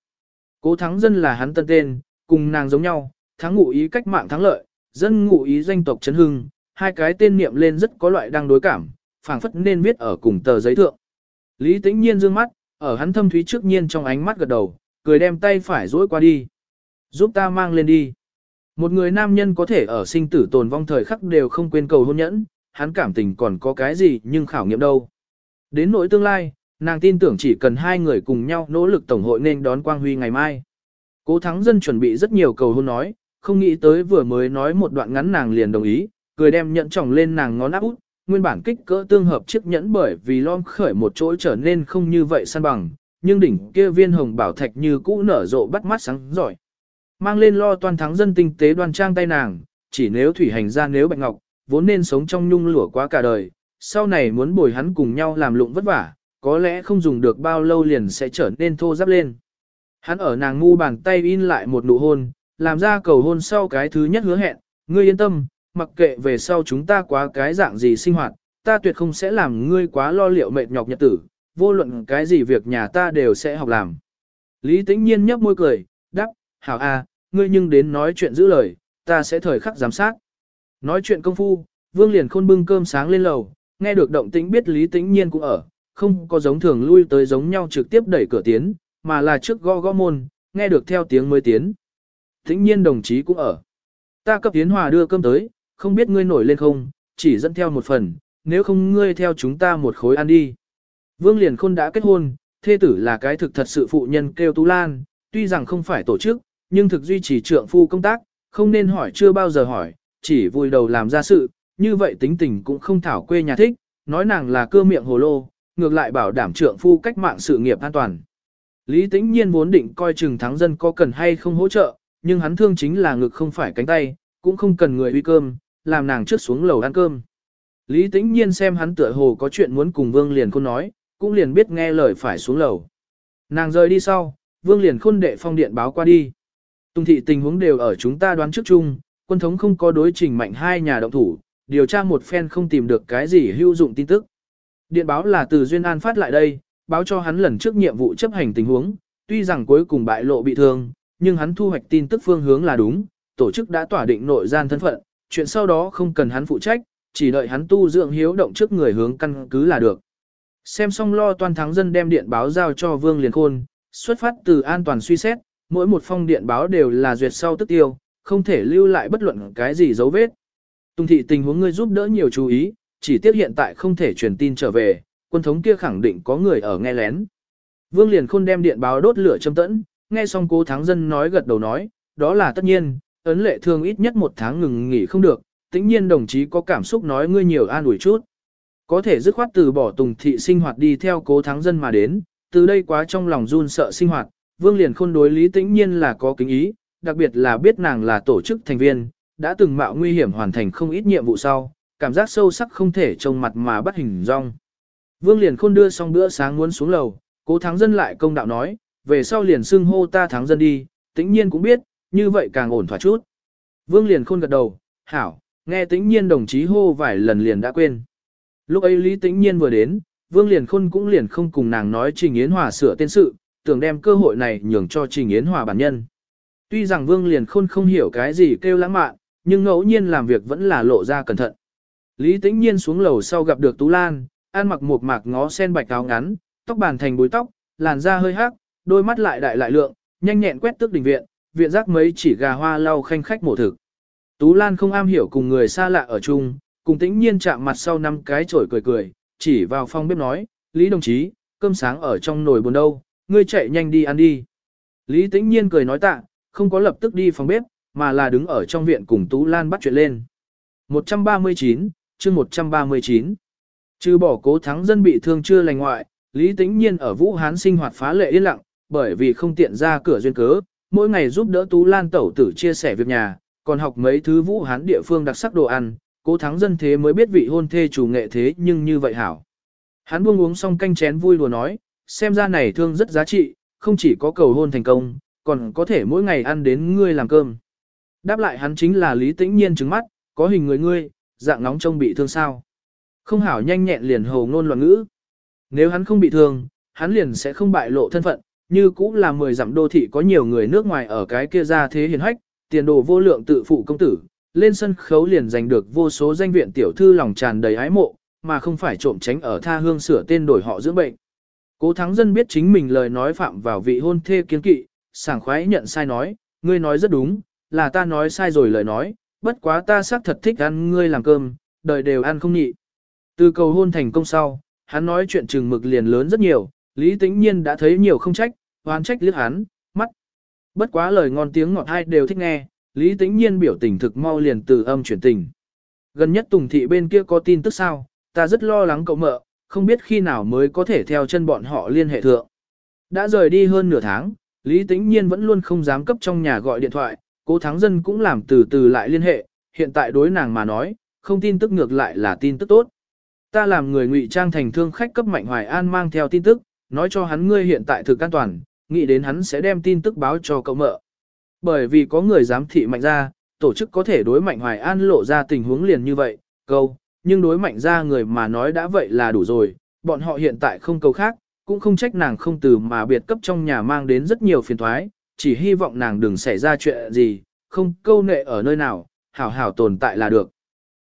Cố thắng dân là hắn tân tên, cùng nàng giống nhau, thắng ngụ ý cách mạng thắng lợi, dân ngụ ý danh tộc chấn hưng, hai cái tên niệm lên rất có loại đang đối cảm, phảng phất nên viết ở cùng tờ giấy thượng. Lý tĩnh nhiên dương mắt, ở hắn thâm thúy trước nhiên trong ánh mắt gật đầu, cười đem tay phải duỗi qua đi. Giúp ta mang lên đi. Một người nam nhân có thể ở sinh tử tồn vong thời khắc đều không quên cầu hôn nhẫn, hắn cảm tình còn có cái gì nhưng khảo nghiệm đâu. Đến nỗi tương lai, nàng tin tưởng chỉ cần hai người cùng nhau nỗ lực tổng hội nên đón quang huy ngày mai. Cố thắng dân chuẩn bị rất nhiều cầu hôn nói, không nghĩ tới vừa mới nói một đoạn ngắn nàng liền đồng ý, cười đem nhẫn tròng lên nàng ngón áp út, nguyên bản kích cỡ tương hợp chiếc nhẫn bởi vì lom khởi một chỗ trở nên không như vậy săn bằng, nhưng đỉnh kia viên hồng bảo thạch như cũ nở rộ bắt mắt sáng giỏi. Mang lên lo toàn thắng dân tinh tế đoan trang tay nàng, chỉ nếu thủy hành ra nếu bạch ngọc, vốn nên sống trong nhung lụa quá cả đời, sau này muốn bồi hắn cùng nhau làm lụng vất vả, có lẽ không dùng được bao lâu liền sẽ trở nên thô ráp lên. Hắn ở nàng ngu bàn tay in lại một nụ hôn, làm ra cầu hôn sau cái thứ nhất hứa hẹn, ngươi yên tâm, mặc kệ về sau chúng ta quá cái dạng gì sinh hoạt, ta tuyệt không sẽ làm ngươi quá lo liệu mệt nhọc nhật tử, vô luận cái gì việc nhà ta đều sẽ học làm. Lý tĩnh nhiên nhấp môi cười, đáp, hảo a, ngươi nhưng đến nói chuyện giữ lời, ta sẽ thời khắc giám sát. Nói chuyện công phu, vương liền khôn bưng cơm sáng lên lầu, nghe được động tĩnh biết Lý tĩnh nhiên cũng ở, không có giống thường lui tới giống nhau trực tiếp đẩy cửa tiến, mà là trước gõ gõ môn, nghe được theo tiếng mới tiến. Thính nhiên đồng chí cũng ở. Ta cấp tiến hòa đưa cơm tới, không biết ngươi nổi lên không, chỉ dẫn theo một phần, nếu không ngươi theo chúng ta một khối ăn đi. Vương liền khôn đã kết hôn, thê tử là cái thực thật sự phụ nhân kêu Tú Lan, tuy rằng không phải tổ chức, nhưng thực duy trì trượng phu công tác, không nên hỏi chưa bao giờ hỏi, chỉ vui đầu làm ra sự, như vậy tính tình cũng không thảo quê nhà thích, nói nàng là cơ miệng hồ lô, ngược lại bảo đảm trượng phu cách mạng sự nghiệp an toàn. Lý Tĩnh Nhiên vốn định coi chừng thắng dân có cần hay không hỗ trợ, nhưng hắn thương chính là ngực không phải cánh tay, cũng không cần người uy cơm, làm nàng trước xuống lầu ăn cơm. Lý Tĩnh Nhiên xem hắn tựa hồ có chuyện muốn cùng Vương Liền Khôn nói, cũng liền biết nghe lời phải xuống lầu. Nàng rời đi sau, Vương Liền Khôn đệ phong điện báo qua đi. Tùng thị tình huống đều ở chúng ta đoán trước chung, quân thống không có đối trình mạnh hai nhà động thủ, điều tra một phen không tìm được cái gì hữu dụng tin tức. Điện báo là từ Duyên An phát lại đây, báo cho hắn lần trước nhiệm vụ chấp hành tình huống, tuy rằng cuối cùng bại lộ bị thương, nhưng hắn thu hoạch tin tức phương hướng là đúng, tổ chức đã tỏa định nội gian thân phận, chuyện sau đó không cần hắn phụ trách, chỉ đợi hắn tu dưỡng hiếu động trước người hướng căn cứ là được. Xem xong lo toàn thắng dân đem điện báo giao cho Vương Liền Khôn, xuất phát từ an toàn suy xét, mỗi một phong điện báo đều là duyệt sau tức tiêu, không thể lưu lại bất luận cái gì dấu vết. Tùng thị tình huống ngươi giúp đỡ nhiều chú ý, chỉ tiếc hiện tại không thể truyền tin trở về, quân thống kia khẳng định có người ở nghe lén. Vương liền khôn đem điện báo đốt lửa châm tẫn, nghe xong cố thắng dân nói gật đầu nói, đó là tất nhiên, ấn lệ thương ít nhất một tháng ngừng nghỉ không được, tĩnh nhiên đồng chí có cảm xúc nói ngươi nhiều an ủi chút. Có thể dứt khoát từ bỏ tùng thị sinh hoạt đi theo cố thắng dân mà đến, từ đây quá trong lòng run sợ sinh hoạt, vương liền khôn đối lý tĩnh nhiên là có kính ý, đặc biệt là biết nàng là tổ chức thành viên, đã từng mạo nguy hiểm hoàn thành không ít nhiệm vụ sau, cảm giác sâu sắc không thể trông mặt mà bắt hình rong. Vương liền khôn đưa xong bữa sáng muốn xuống lầu, cố thắng dân lại công đạo nói, về sau liền xưng hô ta thắng dân đi, tĩnh nhiên cũng biết, như vậy càng ổn thỏa chút. Vương liền khôn gật đầu, hảo, nghe tĩnh nhiên đồng chí hô vài lần liền đã quên. Lúc ấy Lý tĩnh nhiên vừa đến, Vương liền khôn cũng liền không cùng nàng nói Trình Yến Hòa sửa tên sự, tưởng đem cơ hội này nhường cho Trình Yến Hòa bản nhân. Tuy rằng Vương liền khôn không hiểu cái gì kêu lãng mạn, nhưng ngẫu nhiên làm việc vẫn là lộ ra cẩn thận. Lý tĩnh nhiên xuống lầu sau gặp được Tú Lan, ăn mặc một mạc ngó sen bạch áo ngắn, tóc bàn thành búi tóc, làn da hơi hắc, đôi mắt lại đại lại lượng, nhanh nhẹn quét tước đình viện, viện rác mấy chỉ gà hoa lau khanh khách mổ thực. Tú Lan không am hiểu cùng người xa lạ ở chung, cùng tĩnh nhiên chạm mặt sau năm cái chổi cười cười, chỉ vào phòng bếp nói, Lý đồng chí, cơm sáng ở trong nồi buồn đâu, ngươi chạy nhanh đi ăn đi. Lý tĩnh nhiên cười nói tạ, không có lập tức đi phòng bếp, mà là đứng ở trong viện cùng Tú Lan bắt chuyện lên. 139, chương 139 Trừ bỏ cố thắng dân bị thương chưa lành ngoại, Lý Tĩnh Nhiên ở Vũ Hán sinh hoạt phá lệ yên lặng, bởi vì không tiện ra cửa duyên cớ, mỗi ngày giúp đỡ Tú Lan tẩu tử chia sẻ việc nhà, còn học mấy thứ Vũ Hán địa phương đặc sắc đồ ăn, cố thắng dân thế mới biết vị hôn thê chủ nghệ thế nhưng như vậy hảo. Hắn buông uống xong canh chén vui đùa nói, xem ra này thương rất giá trị, không chỉ có cầu hôn thành công, còn có thể mỗi ngày ăn đến ngươi làm cơm. Đáp lại hắn chính là Lý Tĩnh Nhiên trứng mắt, có hình người ngươi, dạng nóng trông bị thương sao. Không hảo nhanh nhẹn liền hồ ngôn loạn ngữ. Nếu hắn không bị thương, hắn liền sẽ không bại lộ thân phận, như cũng là mười dặm đô thị có nhiều người nước ngoài ở cái kia ra thế hiền hách, tiền đồ vô lượng tự phụ công tử, lên sân khấu liền giành được vô số danh viện tiểu thư lòng tràn đầy ái mộ, mà không phải trộm tránh ở tha hương sửa tên đổi họ dưỡng bệnh. Cố thắng dân biết chính mình lời nói phạm vào vị hôn thê kiến kỵ, sảng khoái nhận sai nói, ngươi nói rất đúng, là ta nói sai rồi lời nói, bất quá ta xác thật thích ăn ngươi làm cơm, đời đều ăn không nhị. Từ cầu hôn thành công sau, hắn nói chuyện trừng mực liền lớn rất nhiều, Lý Tĩnh Nhiên đã thấy nhiều không trách, hoán trách liếc hắn, mắt. Bất quá lời ngon tiếng ngọt hai đều thích nghe, Lý Tĩnh Nhiên biểu tình thực mau liền từ âm chuyển tình. Gần nhất Tùng Thị bên kia có tin tức sao, ta rất lo lắng cậu mợ, không biết khi nào mới có thể theo chân bọn họ liên hệ thượng. Đã rời đi hơn nửa tháng, Lý Tĩnh Nhiên vẫn luôn không dám cấp trong nhà gọi điện thoại, cố thắng dân cũng làm từ từ lại liên hệ, hiện tại đối nàng mà nói, không tin tức ngược lại là tin tức tốt. Ta làm người ngụy trang thành thương khách cấp Mạnh Hoài An mang theo tin tức, nói cho hắn ngươi hiện tại thực an toàn, nghĩ đến hắn sẽ đem tin tức báo cho cậu mợ. Bởi vì có người giám thị mạnh ra, tổ chức có thể đối Mạnh Hoài An lộ ra tình huống liền như vậy, câu, nhưng đối mạnh ra người mà nói đã vậy là đủ rồi, bọn họ hiện tại không câu khác, cũng không trách nàng không từ mà biệt cấp trong nhà mang đến rất nhiều phiền thoái, chỉ hy vọng nàng đừng xảy ra chuyện gì, không câu nệ ở nơi nào, hảo hảo tồn tại là được.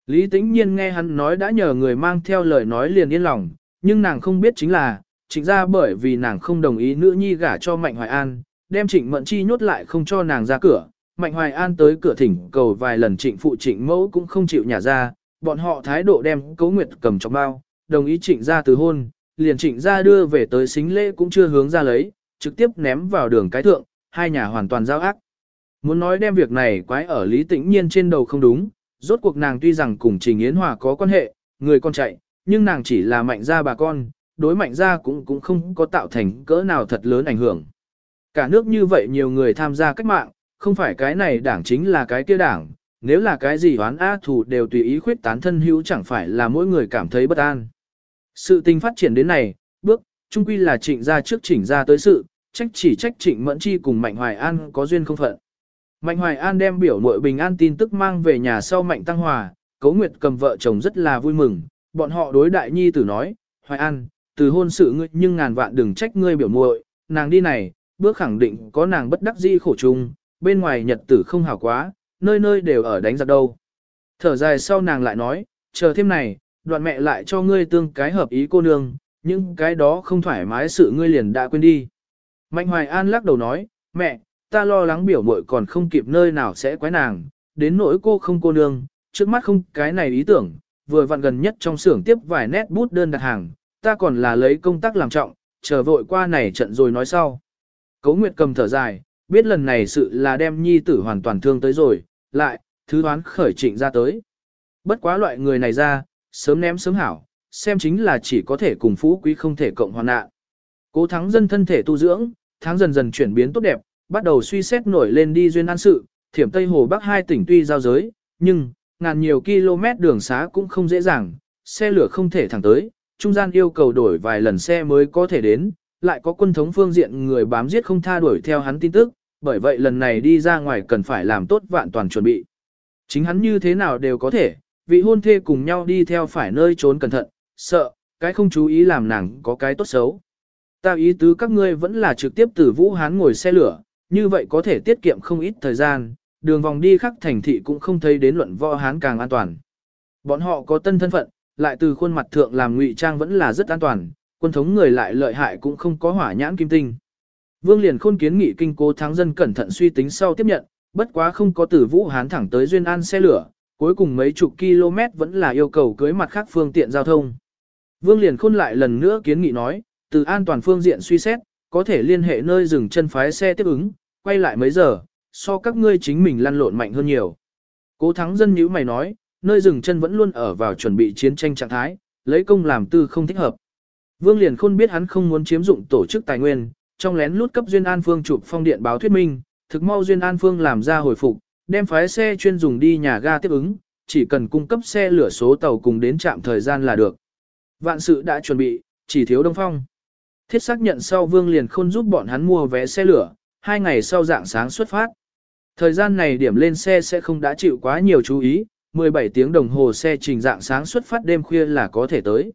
Lý Tĩnh Nhiên nghe hắn nói đã nhờ người mang theo lời nói liền yên lòng, nhưng nàng không biết chính là, Trịnh ra bởi vì nàng không đồng ý nữ nhi gả cho Mạnh Hoài An, đem Trịnh Mận Chi nhốt lại không cho nàng ra cửa. Mạnh Hoài An tới cửa thỉnh cầu vài lần trịnh phụ trịnh mẫu cũng không chịu nhả ra, bọn họ thái độ đem cấu nguyệt cầm trong bao, đồng ý trịnh ra từ hôn, liền trịnh ra đưa về tới xính lễ cũng chưa hướng ra lấy, trực tiếp ném vào đường cái thượng, hai nhà hoàn toàn giao ác. Muốn nói đem việc này quái ở Lý Tĩnh Nhiên trên đầu không đúng, rốt cuộc nàng tuy rằng cùng Trình Yến Hòa có quan hệ, người con chạy, nhưng nàng chỉ là mạnh gia bà con, đối mạnh ra cũng cũng không có tạo thành cỡ nào thật lớn ảnh hưởng. Cả nước như vậy nhiều người tham gia cách mạng, không phải cái này đảng chính là cái kia đảng, nếu là cái gì oán á thù đều tùy ý khuyết tán thân hữu chẳng phải là mỗi người cảm thấy bất an. Sự tình phát triển đến này, bước, trung quy là trịnh ra trước chỉnh ra tới sự, trách chỉ trách trịnh mẫn chi cùng Mạnh Hoài An có duyên không phận. Mạnh Hoài An đem biểu muội bình an tin tức mang về nhà sau Mạnh Tăng Hòa, Cấu Nguyệt cầm vợ chồng rất là vui mừng, bọn họ đối đại nhi tử nói, Hoài An, từ hôn sự ngươi nhưng ngàn vạn đừng trách ngươi biểu muội, nàng đi này, bước khẳng định có nàng bất đắc dĩ khổ chung, bên ngoài nhật tử không hảo quá, nơi nơi đều ở đánh giặc đâu. Thở dài sau nàng lại nói, chờ thêm này, đoạn mẹ lại cho ngươi tương cái hợp ý cô nương, những cái đó không thoải mái sự ngươi liền đã quên đi. Mạnh Hoài An lắc đầu nói, mẹ, ta lo lắng biểu muội còn không kịp nơi nào sẽ quái nàng, đến nỗi cô không cô nương, trước mắt không cái này ý tưởng, vừa vặn gần nhất trong xưởng tiếp vài nét bút đơn đặt hàng, ta còn là lấy công tác làm trọng, chờ vội qua này trận rồi nói sau. Cấu Nguyệt cầm thở dài, biết lần này sự là đem nhi tử hoàn toàn thương tới rồi, lại, thứ đoán khởi trịnh ra tới. Bất quá loại người này ra, sớm ném sớm hảo, xem chính là chỉ có thể cùng phú quý không thể cộng hoàn nạn. Cố thắng dân thân thể tu dưỡng, tháng dần dần chuyển biến tốt đẹp, bắt đầu suy xét nổi lên đi duyên an sự, thiểm Tây Hồ Bắc hai tỉnh tuy giao giới, nhưng, ngàn nhiều km đường xá cũng không dễ dàng, xe lửa không thể thẳng tới, trung gian yêu cầu đổi vài lần xe mới có thể đến, lại có quân thống phương diện người bám giết không tha đuổi theo hắn tin tức, bởi vậy lần này đi ra ngoài cần phải làm tốt vạn toàn chuẩn bị. Chính hắn như thế nào đều có thể, vị hôn thê cùng nhau đi theo phải nơi trốn cẩn thận, sợ, cái không chú ý làm nàng có cái tốt xấu. Ta ý tứ các ngươi vẫn là trực tiếp từ Vũ Hán ngồi xe lửa, như vậy có thể tiết kiệm không ít thời gian, đường vòng đi khắc thành thị cũng không thấy đến luận võ Hán càng an toàn. Bọn họ có tân thân phận, lại từ khuôn mặt thượng làm ngụy trang vẫn là rất an toàn, quân thống người lại lợi hại cũng không có hỏa nhãn kim tinh. Vương liền khôn kiến nghị kinh cố thắng dân cẩn thận suy tính sau tiếp nhận, bất quá không có từ Vũ Hán thẳng tới Duyên An xe lửa, cuối cùng mấy chục km vẫn là yêu cầu cưới mặt khác phương tiện giao thông. Vương liền khôn lại lần nữa kiến nghị nói, từ an toàn phương diện suy xét, có thể liên hệ nơi dừng chân phái xe tiếp ứng, quay lại mấy giờ, so các ngươi chính mình lăn lộn mạnh hơn nhiều. Cố thắng dân nhữ mày nói, nơi dừng chân vẫn luôn ở vào chuẩn bị chiến tranh trạng thái, lấy công làm tư không thích hợp. Vương liền khôn biết hắn không muốn chiếm dụng tổ chức tài nguyên, trong lén lút cấp Duyên An Phương chụp phong điện báo thuyết minh, thực mau Duyên An Phương làm ra hồi phục, đem phái xe chuyên dùng đi nhà ga tiếp ứng, chỉ cần cung cấp xe lửa số tàu cùng đến trạm thời gian là được. Vạn sự đã chuẩn bị, chỉ thiếu Đông Phong. Thiết xác nhận sau Vương liền khôn giúp bọn hắn mua vé xe lửa, hai ngày sau dạng sáng xuất phát. Thời gian này điểm lên xe sẽ không đã chịu quá nhiều chú ý, 17 tiếng đồng hồ xe trình dạng sáng xuất phát đêm khuya là có thể tới.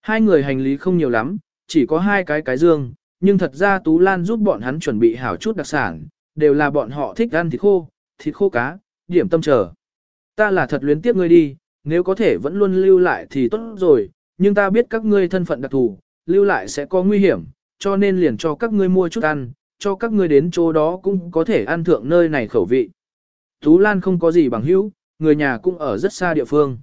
Hai người hành lý không nhiều lắm, chỉ có hai cái cái dương, nhưng thật ra Tú Lan giúp bọn hắn chuẩn bị hảo chút đặc sản, đều là bọn họ thích ăn thịt khô, thịt khô cá, điểm tâm trở. Ta là thật luyến tiếc ngươi đi, nếu có thể vẫn luôn lưu lại thì tốt rồi, nhưng ta biết các ngươi thân phận đặc thù, lưu lại sẽ có nguy hiểm, cho nên liền cho các ngươi mua chút ăn, cho các ngươi đến chỗ đó cũng có thể ăn thượng nơi này khẩu vị. Tú Lan không có gì bằng hữu, người nhà cũng ở rất xa địa phương.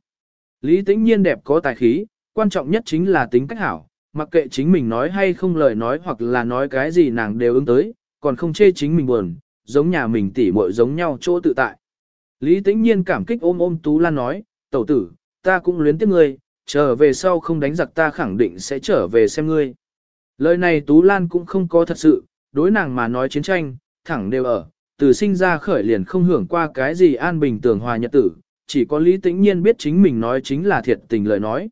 Lý tĩnh nhiên đẹp có tài khí, quan trọng nhất chính là tính cách hảo, mặc kệ chính mình nói hay không lời nói hoặc là nói cái gì nàng đều ứng tới, còn không chê chính mình buồn, giống nhà mình tỉ muội giống nhau chỗ tự tại. Lý tĩnh nhiên cảm kích ôm ôm Tú Lan nói, tẩu tử, ta cũng luyến tiếc ngươi, trở về sau không đánh giặc ta khẳng định sẽ trở về xem ngươi. Lời này Tú Lan cũng không có thật sự, đối nàng mà nói chiến tranh, thẳng đều ở, từ sinh ra khởi liền không hưởng qua cái gì an bình tường hòa nhật tử, chỉ có Lý Tĩnh Nhiên biết chính mình nói chính là thiệt tình lời nói.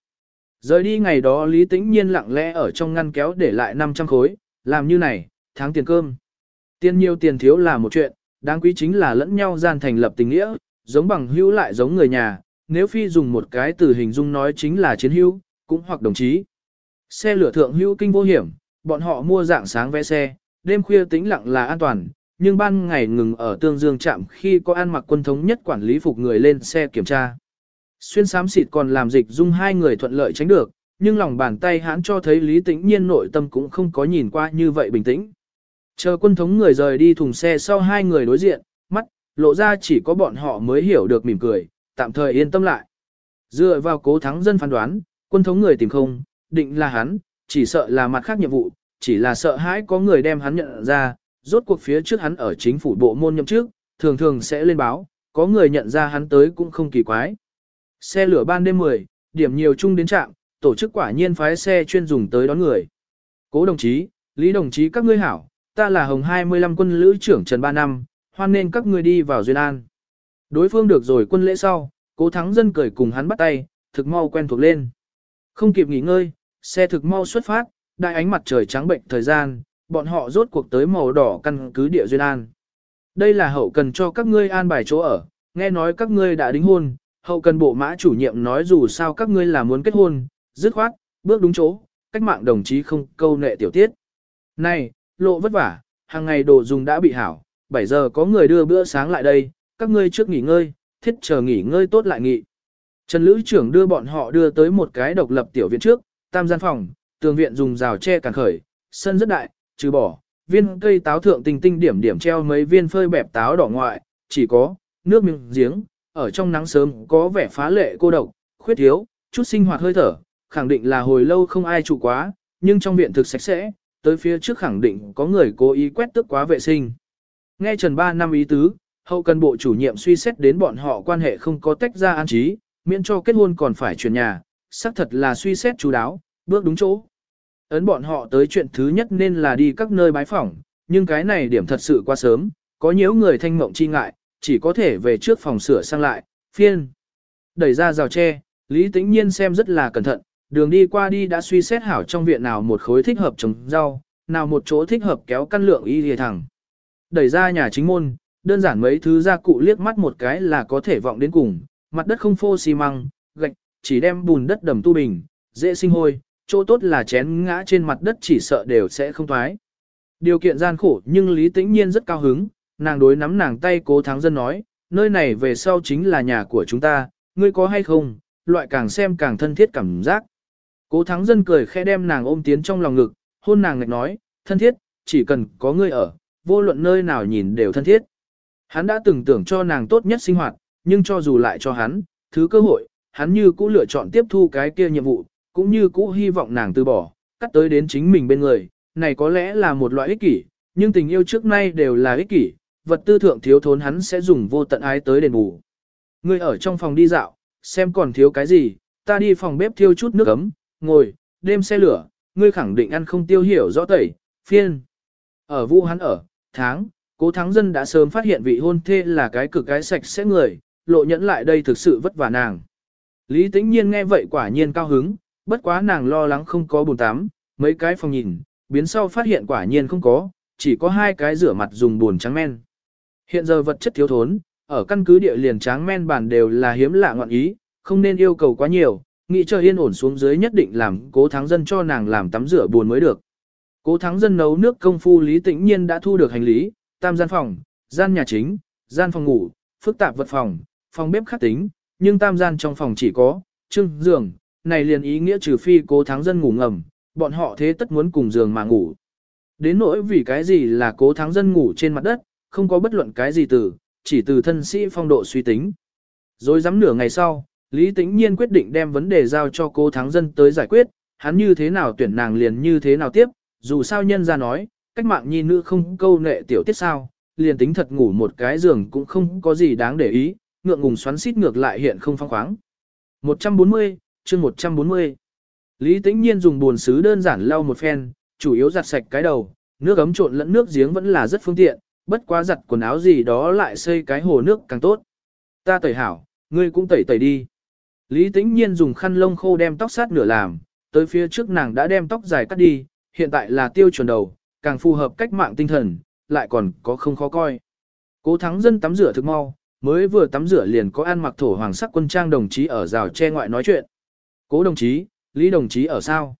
Rời đi ngày đó Lý Tĩnh Nhiên lặng lẽ ở trong ngăn kéo để lại 500 khối, làm như này, tháng tiền cơm. Tiền nhiều tiền thiếu là một chuyện, đáng quý chính là lẫn nhau gian thành lập tình nghĩa, giống bằng hữu lại giống người nhà, nếu phi dùng một cái từ hình dung nói chính là chiến hữu, cũng hoặc đồng chí. Xe lửa thượng hữu kinh vô hiểm, bọn họ mua dạng sáng vé xe, đêm khuya tĩnh lặng là an toàn, nhưng ban ngày ngừng ở tương dương trạm khi có ăn mặc quân thống nhất quản lý phục người lên xe kiểm tra. Xuyên sám xịt còn làm dịch dung hai người thuận lợi tránh được, nhưng lòng bàn tay hắn cho thấy lý tĩnh nhiên nội tâm cũng không có nhìn qua như vậy bình tĩnh. Chờ quân thống người rời đi thùng xe sau hai người đối diện, mắt, lộ ra chỉ có bọn họ mới hiểu được mỉm cười, tạm thời yên tâm lại. Dựa vào cố thắng dân phán đoán, quân thống người tìm không, định là hắn, chỉ sợ là mặt khác nhiệm vụ, chỉ là sợ hãi có người đem hắn nhận ra, rốt cuộc phía trước hắn ở chính phủ bộ môn nhậm trước, thường thường sẽ lên báo, có người nhận ra hắn tới cũng không kỳ quái. Xe lửa ban đêm 10, điểm nhiều chung đến trạm, tổ chức quả nhiên phái xe chuyên dùng tới đón người. Cố đồng chí, Lý đồng chí các ngươi hảo, ta là Hồng 25 quân lữ trưởng Trần Ba Năm, hoan nên các ngươi đi vào Duyên An. Đối phương được rồi quân lễ sau, cố thắng dân cười cùng hắn bắt tay, thực mau quen thuộc lên. Không kịp nghỉ ngơi, xe thực mau xuất phát, đại ánh mặt trời trắng bệnh thời gian, bọn họ rốt cuộc tới màu đỏ căn cứ địa Duyên An. Đây là hậu cần cho các ngươi an bài chỗ ở, nghe nói các ngươi đã đính hôn, hậu cần bộ mã chủ nhiệm nói dù sao các ngươi là muốn kết hôn, dứt khoát, bước đúng chỗ, cách mạng đồng chí không câu nệ tiểu tiết. Này, lộ vất vả, hàng ngày đồ dùng đã bị hảo, 7 giờ có người đưa bữa sáng lại đây, các ngươi trước nghỉ ngơi, thiết chờ nghỉ ngơi tốt lại nghỉ. Trần Lữ trưởng đưa bọn họ đưa tới một cái độc lập tiểu viện trước, tam gian phòng, tường viện dùng rào che cản khởi, sân rất đại, trừ bỏ, viên cây táo thượng tinh tinh điểm điểm treo mấy viên phơi bẹp táo đỏ ngoại, chỉ có, nước miếng giếng, ở trong nắng sớm có vẻ phá lệ cô độc, khuyết thiếu, chút sinh hoạt hơi thở, khẳng định là hồi lâu không ai trụ quá, nhưng trong viện thực sạch sẽ, tới phía trước khẳng định có người cố ý quét tước quá vệ sinh. Nghe Trần Ba năm ý tứ, hậu cần bộ chủ nhiệm suy xét đến bọn họ quan hệ không có tách ra an trí, miễn cho kết hôn còn phải chuyển nhà, xác thật là suy xét chú đáo, bước đúng chỗ. Ấn bọn họ tới chuyện thứ nhất nên là đi các nơi bái phỏng, nhưng cái này điểm thật sự quá sớm, có nhiều người thanh mộng chi ngại, chỉ có thể về trước phòng sửa sang lại, phiên. Đẩy ra rào tre, Lý Tĩnh Nhiên xem rất là cẩn thận, đường đi qua đi đã suy xét hảo trong viện nào một khối thích hợp trồng rau, nào một chỗ thích hợp kéo căn lượng y lìa thẳng. Đẩy ra nhà chính môn, đơn giản mấy thứ gia cụ liếc mắt một cái là có thể vọng đến cùng, mặt đất không phô xi măng, gạch, chỉ đem bùn đất đầm tu bình, dễ sinh hôi, chỗ tốt là chén ngã trên mặt đất chỉ sợ đều sẽ không thoái. Điều kiện gian khổ nhưng Lý Tĩnh Nhiên rất cao hứng, nàng đối nắm nàng tay cố thắng dân nói, nơi này về sau chính là nhà của chúng ta, ngươi có hay không, loại càng xem càng thân thiết cảm giác. Cố thắng dân cười khẽ đem nàng ôm tiến trong lòng ngực, hôn nàng ngạch nói, thân thiết, chỉ cần có ngươi ở, vô luận nơi nào nhìn đều thân thiết. Hắn đã từng tưởng cho nàng tốt nhất sinh hoạt, nhưng cho dù lại cho hắn, thứ cơ hội, hắn như cũ lựa chọn tiếp thu cái kia nhiệm vụ, cũng như cũ hy vọng nàng từ bỏ, cắt tới đến chính mình bên người, này có lẽ là một loại ích kỷ, nhưng tình yêu trước nay đều là ích kỷ, vật tư thượng thiếu thốn hắn sẽ dùng vô tận ái tới đền bù. Ngươi ở trong phòng đi dạo, xem còn thiếu cái gì, ta đi phòng bếp thiêu chút nước ấm, ngồi, đêm xe lửa, ngươi khẳng định ăn không tiêu hiểu rõ tẩy, phiên. Ở Vũ hắn ở, tháng, cố thắng dân đã sớm phát hiện vị hôn thê là cái cực cái sạch sẽ người, lộ nhẫn lại đây thực sự vất vả nàng. Lý tĩnh nhiên nghe vậy quả nhiên cao hứng, bất quá nàng lo lắng không có bồn tắm, mấy cái phòng nhìn, biến sau phát hiện quả nhiên không có, chỉ có hai cái rửa mặt dùng bồn trắng men. Hiện giờ vật chất thiếu thốn, ở căn cứ địa liền tráng men bản đều là hiếm lạ ngọn ý, không nên yêu cầu quá nhiều, nghĩ cho yên ổn xuống dưới nhất định làm cố thắng dân cho nàng làm tắm rửa buồn mới được. Cố thắng dân nấu nước công phu Lý Tĩnh Nhiên đã thu được hành lý, tam gian phòng, gian nhà chính, gian phòng ngủ, phức tạp vật phòng, phòng bếp khắc tính, nhưng tam gian trong phòng chỉ có, trưng, giường, này liền ý nghĩa trừ phi cố thắng dân ngủ ngầm, bọn họ thế tất muốn cùng giường mà ngủ. Đến nỗi vì cái gì là cố thắng dân ngủ trên mặt đất, không có bất luận cái gì từ, chỉ từ thân sĩ phong độ suy tính. Rồi dám nửa ngày sau, Lý Tĩnh Nhiên quyết định đem vấn đề giao cho cố thắng dân tới giải quyết, hắn như thế nào tuyển nàng liền như thế nào tiếp, dù sao nhân ra nói, cách mạng nhi nữ không câu nệ tiểu tiết sao, liền tính thật ngủ một cái giường cũng không có gì đáng để ý, ngượng ngùng xoắn xít ngược lại hiện không phong khoáng. 140, chương 140. Lý Tĩnh Nhiên dùng buồn sứ đơn giản lau một phen, chủ yếu giặt sạch cái đầu, nước ấm trộn lẫn nước giếng vẫn là rất phương tiện, bất quá giặt quần áo gì đó lại xây cái hồ nước càng tốt. Ta tẩy hảo, ngươi cũng tẩy tẩy đi. Lý Tĩnh Nhiên dùng khăn lông khô đem tóc sát nửa làm, tới phía trước nàng đã đem tóc dài cắt đi, hiện tại là tiêu chuẩn đầu, càng phù hợp cách mạng tinh thần, lại còn có không khó coi. Cố thắng dân tắm rửa thực mau, mới vừa tắm rửa liền có ăn mặc thổ hoàng sắc quân trang đồng chí ở rào che ngoại nói chuyện. Cố đồng chí, Lý đồng chí ở sao?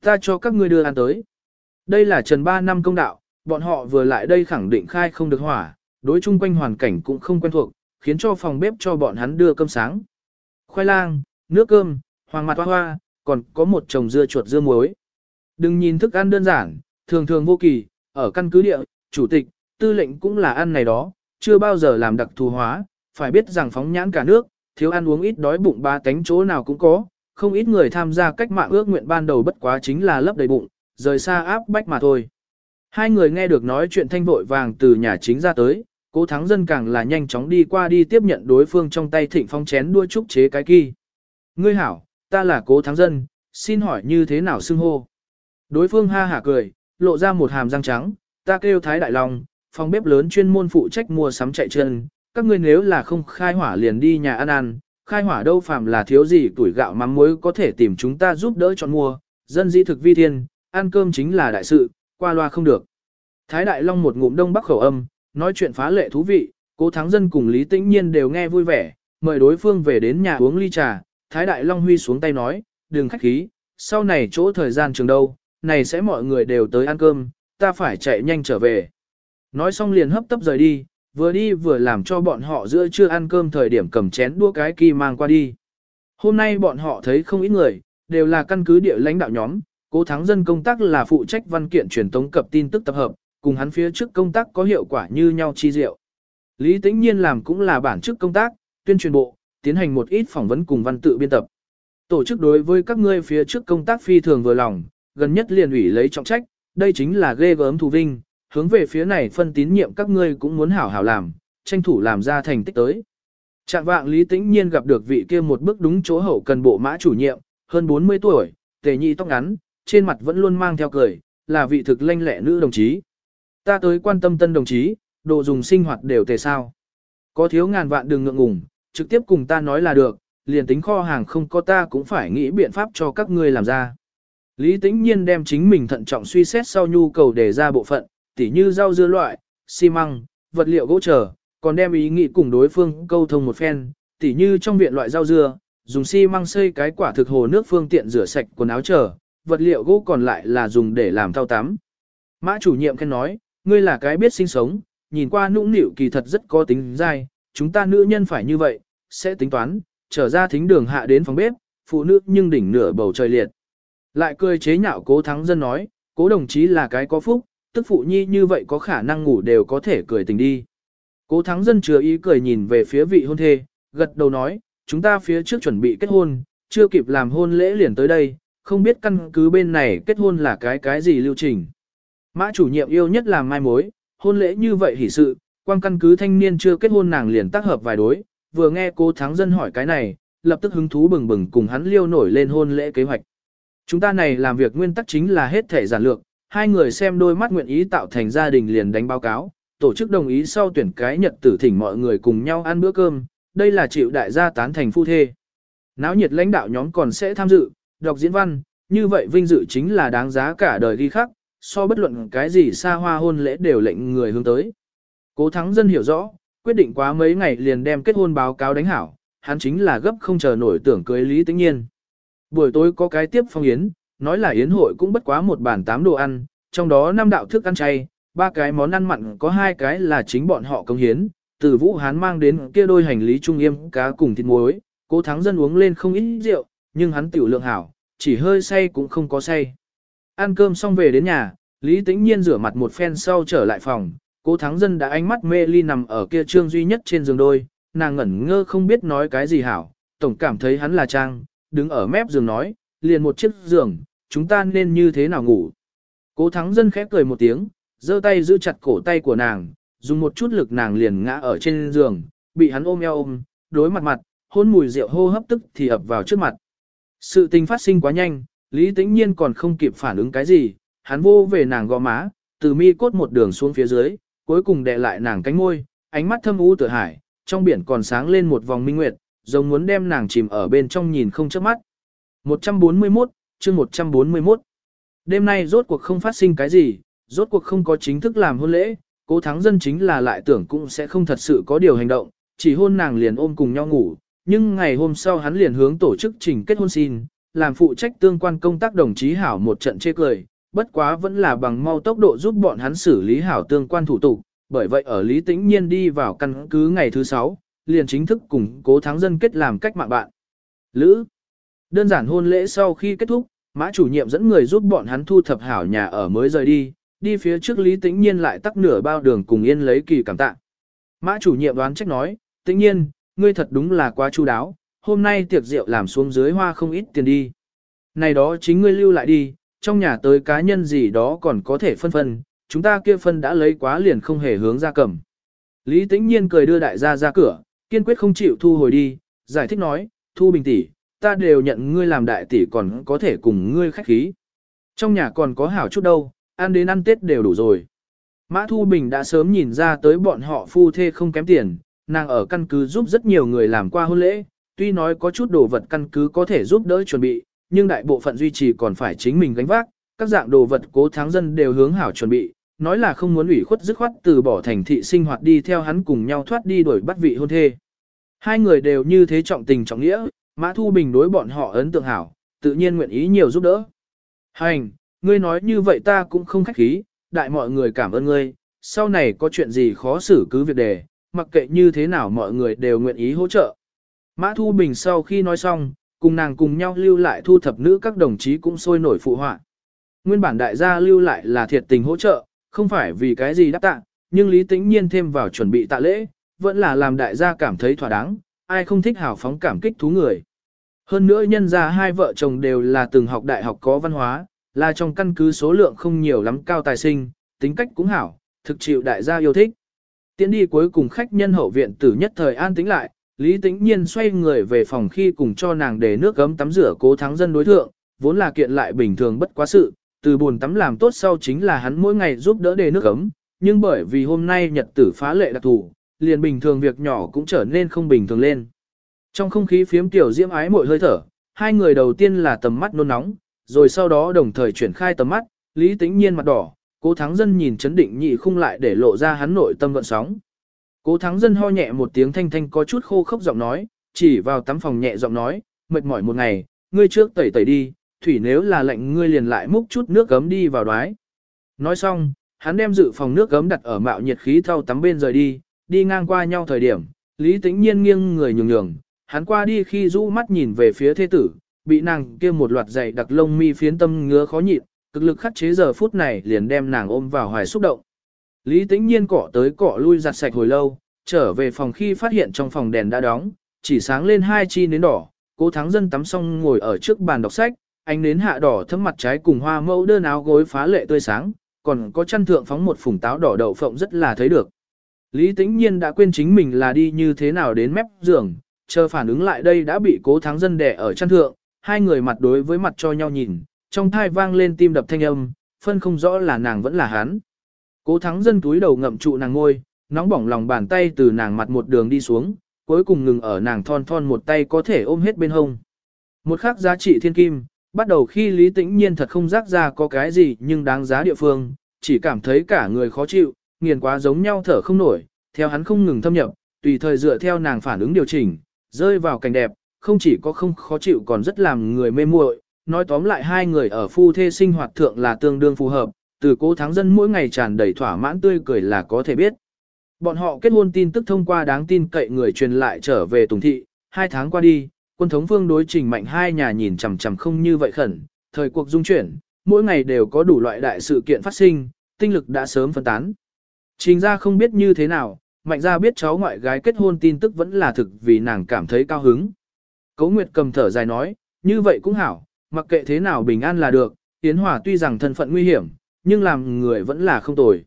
Ta cho các ngươi đưa ăn tới. Đây là trần ba năm công đạo, bọn họ vừa lại đây khẳng định khai không được hỏa, đối chung quanh hoàn cảnh cũng không quen thuộc, khiến cho phòng bếp cho bọn hắn đưa cơm sáng. Khoai lang, nước cơm, hoàng mặt hoa hoa, còn có một chồng dưa chuột dưa muối. Đừng nhìn thức ăn đơn giản, thường thường vô kỳ, ở căn cứ địa, chủ tịch, tư lệnh cũng là ăn này đó, chưa bao giờ làm đặc thù hóa, phải biết rằng phóng nhãn cả nước, thiếu ăn uống ít đói bụng ba tánh chỗ nào cũng có, không ít người tham gia cách mạng ước nguyện ban đầu bất quá chính là lấp đầy bụng, rời xa áp bách mà thôi. Hai người nghe được nói chuyện thanh vội vàng từ nhà chính ra tới, cố thắng dân càng là nhanh chóng đi qua đi tiếp nhận đối phương trong tay thịnh phong chén đua trúc chế cái kỳ. Ngươi hảo, ta là cố thắng dân, Xin hỏi như thế nào xưng hô? Đối phương ha hả cười, lộ ra một hàm răng trắng, ta kêu Thái Đại Long, phòng bếp lớn chuyên môn phụ trách mua sắm chạy chân, các ngươi nếu là không khai hỏa liền đi nhà ăn ăn, khai hỏa đâu phàm là thiếu gì tuổi gạo mắm muối có thể tìm chúng ta giúp đỡ chọn mua, dân di thực vi thiên, ăn cơm chính là đại sự, qua loa không được. Thái Đại Long một ngụm đông bắc khẩu âm, nói chuyện phá lệ thú vị, cố thắng dân cùng Lý Tĩnh Nhiên đều nghe vui vẻ, mời đối phương về đến nhà uống ly trà, Thái Đại Long huy xuống tay nói, đừng khách khí, sau này chỗ thời gian trường đâu, này sẽ mọi người đều tới ăn cơm, ta phải chạy nhanh trở về. Nói xong liền hấp tấp rời đi, vừa đi vừa làm cho bọn họ giữa trưa ăn cơm thời điểm cầm chén đua cái kỳ mang qua đi. Hôm nay bọn họ thấy không ít người, đều là căn cứ địa lãnh đạo nhóm, cố thắng dân công tác là phụ trách văn kiện truyền tống cập tin tức tập hợp, cùng hắn phía trước công tác có hiệu quả như nhau chi diệu. Lý Tĩnh Nhiên làm cũng là bản chức công tác, tuyên truyền bộ, tiến hành một ít phỏng vấn cùng văn tự biên tập. Tổ chức đối với các ngươi phía trước công tác phi thường vừa lòng, gần nhất liền ủy lấy trọng trách, đây chính là ghê gớm thù vinh, hướng về phía này phân tín nhiệm các ngươi cũng muốn hảo hảo làm, tranh thủ làm ra thành tích tới. Trạng vạng Lý Tĩnh Nhiên gặp được vị kia một bước đúng chỗ hậu cần bộ mã chủ nhiệm, hơn 40 tuổi, tề nhị tóc ngắn, trên mặt vẫn luôn mang theo cười, là vị thực lanh lẹ nữ đồng chí. Ta tới quan tâm tân đồng chí, đồ dùng sinh hoạt đều tề sao. Có thiếu ngàn vạn đừng ngượng ngùng, trực tiếp cùng ta nói là được, liền tính kho hàng không có ta cũng phải nghĩ biện pháp cho các ngươi làm ra. Lý Tĩnh Nhiên đem chính mình thận trọng suy xét sau nhu cầu để ra bộ phận, tỉ như rau dưa loại, xi măng, vật liệu gỗ trở, còn đem ý nghĩ cùng đối phương câu thông một phen, tỉ như trong viện loại rau dưa, dùng xi măng xây cái quả thực hồ nước phương tiện rửa sạch quần áo trở, vật liệu gỗ còn lại là dùng để làm thao tắm. Mã chủ nhiệm khen nói, ngươi là cái biết sinh sống, nhìn qua nũng nịu kỳ thật rất có tính dai, chúng ta nữ nhân phải như vậy, sẽ tính toán, trở ra thính đường hạ đến phòng bếp, phụ nữ nhưng đỉnh nửa bầu trời liệt. Lại cười chế nhạo cố thắng dân nói, cố đồng chí là cái có phúc, tức phụ nhi như vậy có khả năng ngủ đều có thể cười tình đi. Cố thắng dân chứa ý cười nhìn về phía vị hôn thê, gật đầu nói, chúng ta phía trước chuẩn bị kết hôn, chưa kịp làm hôn lễ liền tới đây, không biết căn cứ bên này kết hôn là cái cái gì lưu trình. Mã chủ nhiệm yêu nhất là mai mối, hôn lễ như vậy hỉ sự, quan căn cứ thanh niên chưa kết hôn nàng liền tác hợp vài đối, vừa nghe cố thắng dân hỏi cái này, lập tức hứng thú bừng bừng cùng hắn liêu nổi lên hôn lễ kế hoạch. Chúng ta này làm việc nguyên tắc chính là hết thể giản lược, hai người xem đôi mắt nguyện ý tạo thành gia đình liền đánh báo cáo, tổ chức đồng ý sau tuyển cái nhật tử thỉnh mọi người cùng nhau ăn bữa cơm, đây là chịu đại gia tán thành phu thê. Náo nhiệt lãnh đạo nhóm còn sẽ tham dự, đọc diễn văn, như vậy vinh dự chính là đáng giá cả đời ghi khắc, so bất luận cái gì xa hoa hôn lễ đều lệnh người hướng tới. Cố thắng dân hiểu rõ, quyết định quá mấy ngày liền đem kết hôn báo cáo đánh hảo, hắn chính là gấp không chờ nổi tưởng cưới Lý Tĩnh Nhiên. Buổi tối có cái tiếp phong yến, nói là yến hội cũng bất quá một bàn tám đồ ăn, trong đó năm đạo thức ăn chay, ba cái món ăn mặn có hai cái là chính bọn họ công hiến, từ Vũ Hán mang đến kia đôi hành lý trung yêm cá cùng thịt muối, cố thắng dân uống lên không ít rượu, nhưng hắn tiểu lượng hảo, chỉ hơi say cũng không có say. Ăn cơm xong về đến nhà, Lý Tĩnh Nhiên rửa mặt một phen sau trở lại phòng, cố thắng dân đã ánh mắt mê ly nằm ở kia trương duy nhất trên giường đôi, nàng ngẩn ngơ không biết nói cái gì hảo, tổng cảm thấy hắn là trang, đứng ở mép giường nói, liền một chiếc giường, chúng ta nên như thế nào ngủ. Cố thắng dân khép cười một tiếng, giơ tay giữ chặt cổ tay của nàng, dùng một chút lực nàng liền ngã ở trên giường, bị hắn ôm eo ôm, đối mặt mặt, hôn mùi rượu hô hấp tức thì ập vào trước mặt. Sự tình phát sinh quá nhanh, Lý Tĩnh Nhiên còn không kịp phản ứng cái gì, hắn vô về nàng gò má, từ mi cốt một đường xuống phía dưới, cuối cùng đè lại nàng cánh môi, ánh mắt thâm u tựa hải, trong biển còn sáng lên một vòng minh nguyệt, giống muốn đem nàng chìm ở bên trong nhìn không chớp mắt. 141, chương 141. Đêm nay rốt cuộc không phát sinh cái gì, rốt cuộc không có chính thức làm hôn lễ, cố thắng dân chính là lại tưởng cũng sẽ không thật sự có điều hành động, chỉ hôn nàng liền ôm cùng nhau ngủ, nhưng ngày hôm sau hắn liền hướng tổ chức trình kết hôn xin, làm phụ trách tương quan công tác đồng chí hảo một trận chê cười, bất quá vẫn là bằng mau tốc độ giúp bọn hắn xử lý hảo tương quan thủ tục, bởi vậy ở Lý Tĩnh Nhiên đi vào căn cứ ngày thứ 6, liền chính thức cùng cố thắng dân kết làm cách mạng bạn. Lữ Đơn giản hôn lễ sau khi kết thúc, mã chủ nhiệm dẫn người giúp bọn hắn thu thập hảo nhà ở mới rời đi, đi phía trước Lý Tĩnh Nhiên lại tắc nửa bao đường cùng yên lấy kỳ cảm tạ. Mã chủ nhiệm đoán trách nói, Tĩnh Nhiên, ngươi thật đúng là quá chu đáo, hôm nay tiệc rượu làm xuống dưới hoa không ít tiền đi. Này đó chính ngươi lưu lại đi, trong nhà tới cá nhân gì đó còn có thể phân phân, chúng ta kia phân đã lấy quá liền không hề hướng ra cầm. Lý Tĩnh Nhiên cười đưa đại gia ra cửa, kiên quyết không chịu thu hồi đi, giải thích nói, thu bình tỷ, ta đều nhận ngươi làm đại tỷ còn có thể cùng ngươi khách khí. Trong nhà còn có hảo chút đâu, ăn đến ăn Tết đều đủ rồi. Mã Thu Bình đã sớm nhìn ra tới bọn họ phu thê không kém tiền, nàng ở căn cứ giúp rất nhiều người làm qua hôn lễ, tuy nói có chút đồ vật căn cứ có thể giúp đỡ chuẩn bị, nhưng đại bộ phận duy trì còn phải chính mình gánh vác, các dạng đồ vật cố tháng dân đều hướng hảo chuẩn bị, nói là không muốn ủy khuất dứt khoát từ bỏ thành thị sinh hoạt đi theo hắn cùng nhau thoát đi đuổi bắt vị hôn thê. Hai người đều như thế trọng tình trọng nghĩa, Mã Thu Bình đối bọn họ ấn tượng hảo, tự nhiên nguyện ý nhiều giúp đỡ. Hành, ngươi nói như vậy ta cũng không khách khí, đại mọi người cảm ơn ngươi, sau này có chuyện gì khó xử cứ việc đề, mặc kệ như thế nào mọi người đều nguyện ý hỗ trợ. Mã Thu Bình sau khi nói xong, cùng nàng cùng nhau lưu lại thu thập nữ các đồng chí cũng sôi nổi phụ họa. Nguyên bản đại gia lưu lại là thiệt tình hỗ trợ, không phải vì cái gì đáp tạ, nhưng Lý Tĩnh Nhiên thêm vào chuẩn bị tạ lễ, vẫn là làm đại gia cảm thấy thỏa đáng, ai không thích hào phóng cảm kích thú người. Hơn nữa nhân ra hai vợ chồng đều là từng học đại học có văn hóa, là trong căn cứ số lượng không nhiều lắm cao tài sinh, tính cách cũng hảo, thực chịu đại gia yêu thích. Tiến đi cuối cùng khách nhân hậu viện tử nhất thời an tĩnh lại, Lý Tĩnh Nhiên xoay người về phòng khi cùng cho nàng để nước gấm tắm rửa cố thắng dân đối thượng, vốn là kiện lại bình thường bất quá sự, từ buồn tắm làm tốt sau chính là hắn mỗi ngày giúp đỡ để nước gấm, nhưng bởi vì hôm nay nhật tử phá lệ đặc thù, liền bình thường việc nhỏ cũng trở nên không bình thường lên. Trong không khí phiếm tiểu diễm ái mội hơi thở, hai người đầu tiên là tầm mắt nôn nóng, rồi sau đó đồng thời chuyển khai tầm mắt, Lý Tĩnh Nhiên mặt đỏ, Cố Thắng Dân nhìn chấn định nhị khung lại để lộ ra hắn nội tâm gợn sóng. Cố Thắng Dân ho nhẹ một tiếng thanh thanh có chút khô khốc giọng nói, chỉ vào tắm phòng nhẹ giọng nói, mệt mỏi một ngày, ngươi trước tẩy tẩy đi, thủy nếu là lạnh ngươi liền lại múc chút nước gấm đi vào đoái. Nói xong, hắn đem dự phòng nước gấm đặt ở mạo nhiệt khí thau tắm bên rời đi, đi ngang qua nhau thời điểm, Lý Tĩnh Nhiên nghiêng người nhường nhường, hắn qua đi khi rũ mắt nhìn về phía thế tử, bị nàng kia một loạt dày đặc lông mi phiến tâm ngứa khó nhịn, cực lực khắc chế giờ phút này liền đem nàng ôm vào hoài xúc động. Lý Tĩnh Nhiên cọ tới cọ lui giặt sạch hồi lâu, trở về phòng khi phát hiện trong phòng đèn đã đóng, chỉ sáng lên hai chi nến đỏ, cố thắng dân tắm xong ngồi ở trước bàn đọc sách, ánh nến hạ đỏ thấm mặt trái cùng hoa mẫu đơn áo gối phá lệ tươi sáng, còn có chăn thượng phóng một phùng táo đỏ đậu phộng rất là thấy được. Lý Tĩnh Nhiên đã quên chính mình là đi như thế nào đến mép giường, chờ phản ứng lại đây đã bị cố thắng dân đẻ ở chăn thượng, hai người mặt đối với mặt cho nhau nhìn, trong thai vang lên tim đập thanh âm, phân không rõ là nàng vẫn là hắn. Cố thắng dân túi đầu ngậm trụ nàng ngôi, nóng bỏng lòng bàn tay từ nàng mặt một đường đi xuống, cuối cùng ngừng ở nàng thon thon một tay có thể ôm hết bên hông. Một khắc giá trị thiên kim, bắt đầu khi Lý Tĩnh Nhiên thật không rác ra có cái gì nhưng đáng giá địa phương, chỉ cảm thấy cả người khó chịu, nghiền quá giống nhau thở không nổi, theo hắn không ngừng thâm nhập, tùy thời dựa theo nàng phản ứng điều chỉnh, rơi vào cảnh đẹp, không chỉ có không khó chịu còn rất làm người mê muội. Nói tóm lại hai người ở phu thê sinh hoạt thượng là tương đương phù hợp, từ cố thắng dân mỗi ngày tràn đầy thỏa mãn tươi cười là có thể biết. Bọn họ kết hôn tin tức thông qua đáng tin cậy người truyền lại trở về Tùng Thị, hai tháng qua đi, quân thống vương đối trình mạnh hai nhà nhìn chằm chằm không như vậy khẩn, thời cuộc dung chuyển, mỗi ngày đều có đủ loại đại sự kiện phát sinh, tinh lực đã sớm phân tán. Trình ra không biết như thế nào, mạnh ra biết cháu ngoại gái kết hôn tin tức vẫn là thực vì nàng cảm thấy cao hứng. Cấu Nguyệt cầm thở dài nói, như vậy cũng hảo, mặc kệ thế nào bình an là được, Yến Hòa tuy rằng thân phận nguy hiểm, nhưng làm người vẫn là không tồi.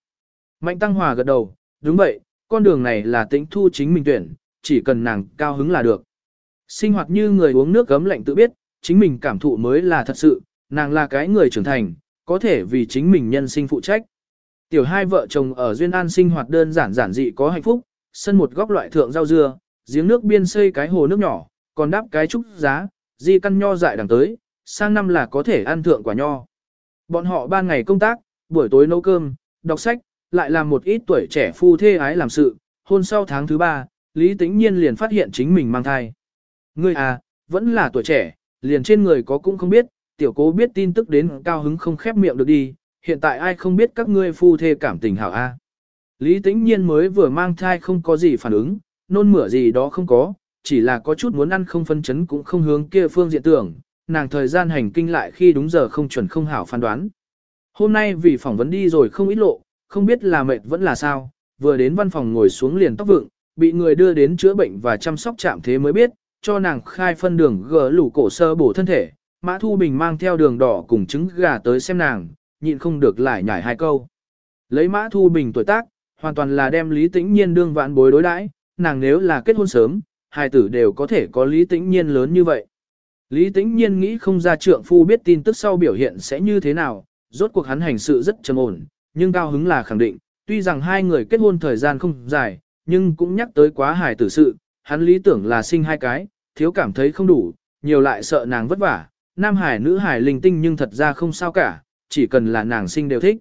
Mạnh Tăng Hòa gật đầu, đúng vậy, con đường này là tĩnh thu chính mình tuyển, chỉ cần nàng cao hứng là được. Sinh hoạt như người uống nước gấm lạnh tự biết, chính mình cảm thụ mới là thật sự, nàng là cái người trưởng thành, có thể vì chính mình nhân sinh phụ trách. Tiểu hai vợ chồng ở Duyên An sinh hoạt đơn giản giản dị có hạnh phúc, sân một góc loại thượng rau dưa, giếng nước biên xây cái hồ nước nhỏ, còn đáp cái trúc giá, di căn nho dại đằng tới, sang năm là có thể ăn thượng quả nho. Bọn họ ban ngày công tác, buổi tối nấu cơm, đọc sách, lại làm một ít tuổi trẻ phu thê ái làm sự, hôn sau tháng thứ ba, Lý Tĩnh Nhiên liền phát hiện chính mình mang thai. Ngươi à, vẫn là tuổi trẻ, liền trên người có cũng không biết, tiểu cố biết tin tức đến cao hứng không khép miệng được đi, hiện tại ai không biết các ngươi phu thê cảm tình hảo a. Lý Tĩnh Nhiên mới vừa mang thai không có gì phản ứng, nôn mửa gì đó không có, chỉ là có chút muốn ăn không phân chấn cũng không hướng kia phương diện tưởng, nàng thời gian hành kinh lại khi đúng giờ không chuẩn không hảo phán đoán. Hôm nay vì phỏng vấn đi rồi không ít lộ, không biết là mệt vẫn là sao, vừa đến văn phòng ngồi xuống liền tóc vựng, bị người đưa đến chữa bệnh và chăm sóc chạm thế mới biết, cho nàng khai phân đường gỡ lủ cổ sơ bổ thân thể, Mã Thu Bình mang theo đường đỏ cùng trứng gà tới xem nàng, nhịn không được lại nhảy hai câu. Lấy Mã Thu Bình tuổi tác, hoàn toàn là đem Lý Tĩnh Nhiên đương vạn bối đối đãi, nàng nếu là kết hôn sớm, hai tử đều có thể có Lý Tĩnh Nhiên lớn như vậy. Lý tĩnh nhiên nghĩ không ra trượng phu biết tin tức sau biểu hiện sẽ như thế nào, rốt cuộc hắn hành sự rất trầm ổn, nhưng cao hứng là khẳng định, tuy rằng hai người kết hôn thời gian không dài, nhưng cũng nhắc tới quá hài tử sự, hắn lý tưởng là sinh hai cái, thiếu cảm thấy không đủ, nhiều lại sợ nàng vất vả, nam hải nữ hải linh tinh nhưng thật ra không sao cả, chỉ cần là nàng sinh đều thích.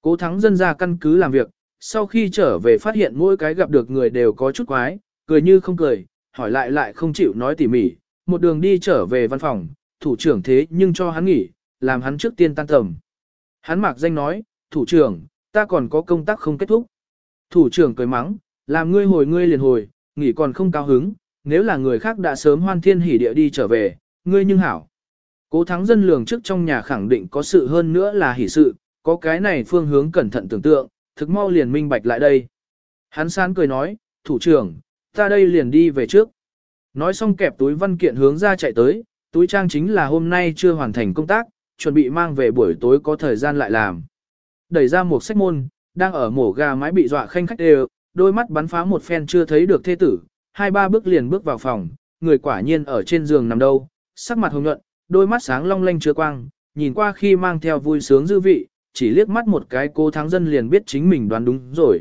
Cố thắng dân ra căn cứ làm việc, sau khi trở về phát hiện mỗi cái gặp được người đều có chút quái, cười như không cười, hỏi lại lại không chịu nói tỉ mỉ, một đường đi trở về văn phòng, thủ trưởng thế nhưng cho hắn nghỉ, làm hắn trước tiên tan tầm. Hắn mạc danh nói, thủ trưởng, ta còn có công tác không kết thúc. Thủ trưởng cười mắng, làm ngươi hồi ngươi liền hồi, nghỉ còn không cao hứng, nếu là người khác đã sớm hoan thiên hỉ địa đi trở về, ngươi nhưng hảo. Cố thắng dân lường trước trong nhà khẳng định có sự hơn nữa là hỉ sự, có cái này phương hướng cẩn thận tưởng tượng, thực mau liền minh bạch lại đây. Hắn sán cười nói, thủ trưởng, ta đây liền đi về trước. Nói xong kẹp túi văn kiện hướng ra chạy tới, túi trang chính là hôm nay chưa hoàn thành công tác, chuẩn bị mang về buổi tối có thời gian lại làm. Đẩy ra một sách môn, đang ở mổ gà mái bị dọa khanh khách đều, đôi mắt bắn phá một phen chưa thấy được thê tử, hai ba bước liền bước vào phòng, người quả nhiên ở trên giường nằm đâu, sắc mặt hồng nhuận, đôi mắt sáng long lanh chứa quang, nhìn qua khi mang theo vui sướng dư vị, chỉ liếc mắt một cái cô thắng dân liền biết chính mình đoán đúng rồi.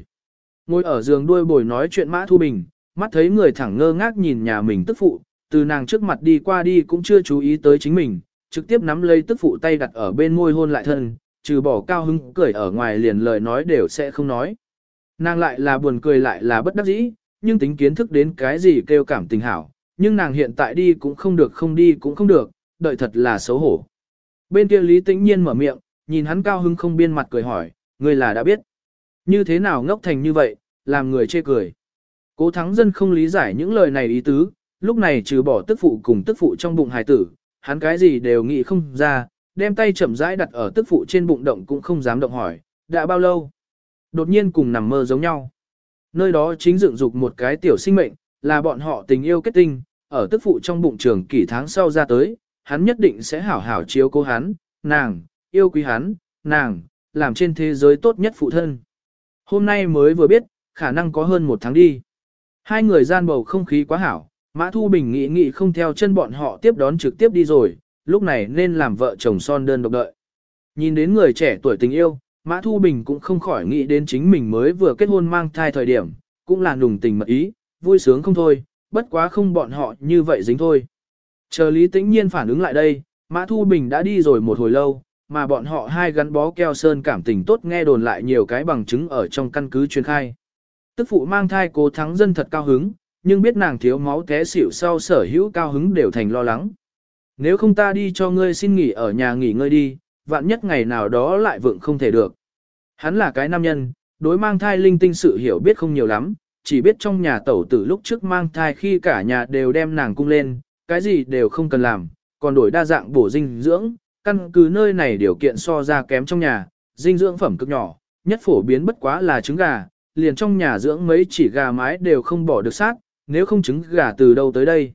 Ngồi ở giường đuôi bồi nói chuyện Mã Thu Bình, mắt thấy người thẳng ngơ ngác nhìn nhà mình tức phụ, từ nàng trước mặt đi qua đi cũng chưa chú ý tới chính mình, trực tiếp nắm lấy tức phụ tay đặt ở bên môi hôn lại thân, trừ bỏ cao hứng cười ở ngoài liền lời nói đều sẽ không nói. Nàng lại là buồn cười lại là bất đắc dĩ, nhưng tính kiến thức đến cái gì kêu cảm tình hảo, nhưng nàng hiện tại đi cũng không được không đi cũng không được, đợi thật là xấu hổ. Bên kia Lý Tĩnh Nhiên mở miệng, nhìn hắn cao hưng không biên mặt cười hỏi, người là đã biết. Như thế nào ngốc thành như vậy, làm người chê cười. Cố thắng dân không lý giải những lời này ý tứ, lúc này trừ bỏ tức phụ cùng tức phụ trong bụng hài tử, hắn cái gì đều nghĩ không ra, đem tay chậm rãi đặt ở tức phụ trên bụng động cũng không dám động hỏi, đã bao lâu? Đột nhiên cùng nằm mơ giống nhau. Nơi đó chính dựng dục một cái tiểu sinh mệnh, là bọn họ tình yêu kết tinh, ở tức phụ trong bụng trường kỷ tháng sau ra tới, hắn nhất định sẽ hảo hảo chiếu cố hắn, nàng, yêu quý hắn, nàng, làm trên thế giới tốt nhất phụ thân. Hôm nay mới vừa biết, khả năng có hơn một tháng đi. Hai người gian bầu không khí quá hảo, Mã Thu Bình nghĩ nghĩ không theo chân bọn họ tiếp đón trực tiếp đi rồi, lúc này nên làm vợ chồng son đơn độc đợi. Nhìn đến người trẻ tuổi tình yêu, Mã Thu Bình cũng không khỏi nghĩ đến chính mình mới vừa kết hôn mang thai thời điểm, cũng là nùng tình mật ý, vui sướng không thôi, bất quá không bọn họ như vậy dính thôi. Chờ Lý Tĩnh Nhiên phản ứng lại đây, Mã Thu Bình đã đi rồi một hồi lâu, mà bọn họ hai gắn bó keo sơn cảm tình tốt nghe đồn lại nhiều cái bằng chứng ở trong căn cứ chuyên khai. Tức phụ mang thai cố thắng dân thật cao hứng, nhưng biết nàng thiếu máu té xỉu sau sở hữu cao hứng đều thành lo lắng. Nếu không ta đi cho ngươi xin nghỉ ở nhà nghỉ ngơi đi, vạn nhất ngày nào đó lại vượng không thể được. Hắn là cái nam nhân, đối mang thai linh tinh sự hiểu biết không nhiều lắm, chỉ biết trong nhà tẩu tử lúc trước mang thai khi cả nhà đều đem nàng cung lên, cái gì đều không cần làm, còn đổi đa dạng bổ dinh dưỡng, căn cứ nơi này điều kiện so ra kém trong nhà, dinh dưỡng phẩm cực nhỏ, nhất phổ biến bất quá là trứng gà, liền trong nhà dưỡng mấy chỉ gà mái đều không bỏ được sát, nếu không trứng gà từ đâu tới đây.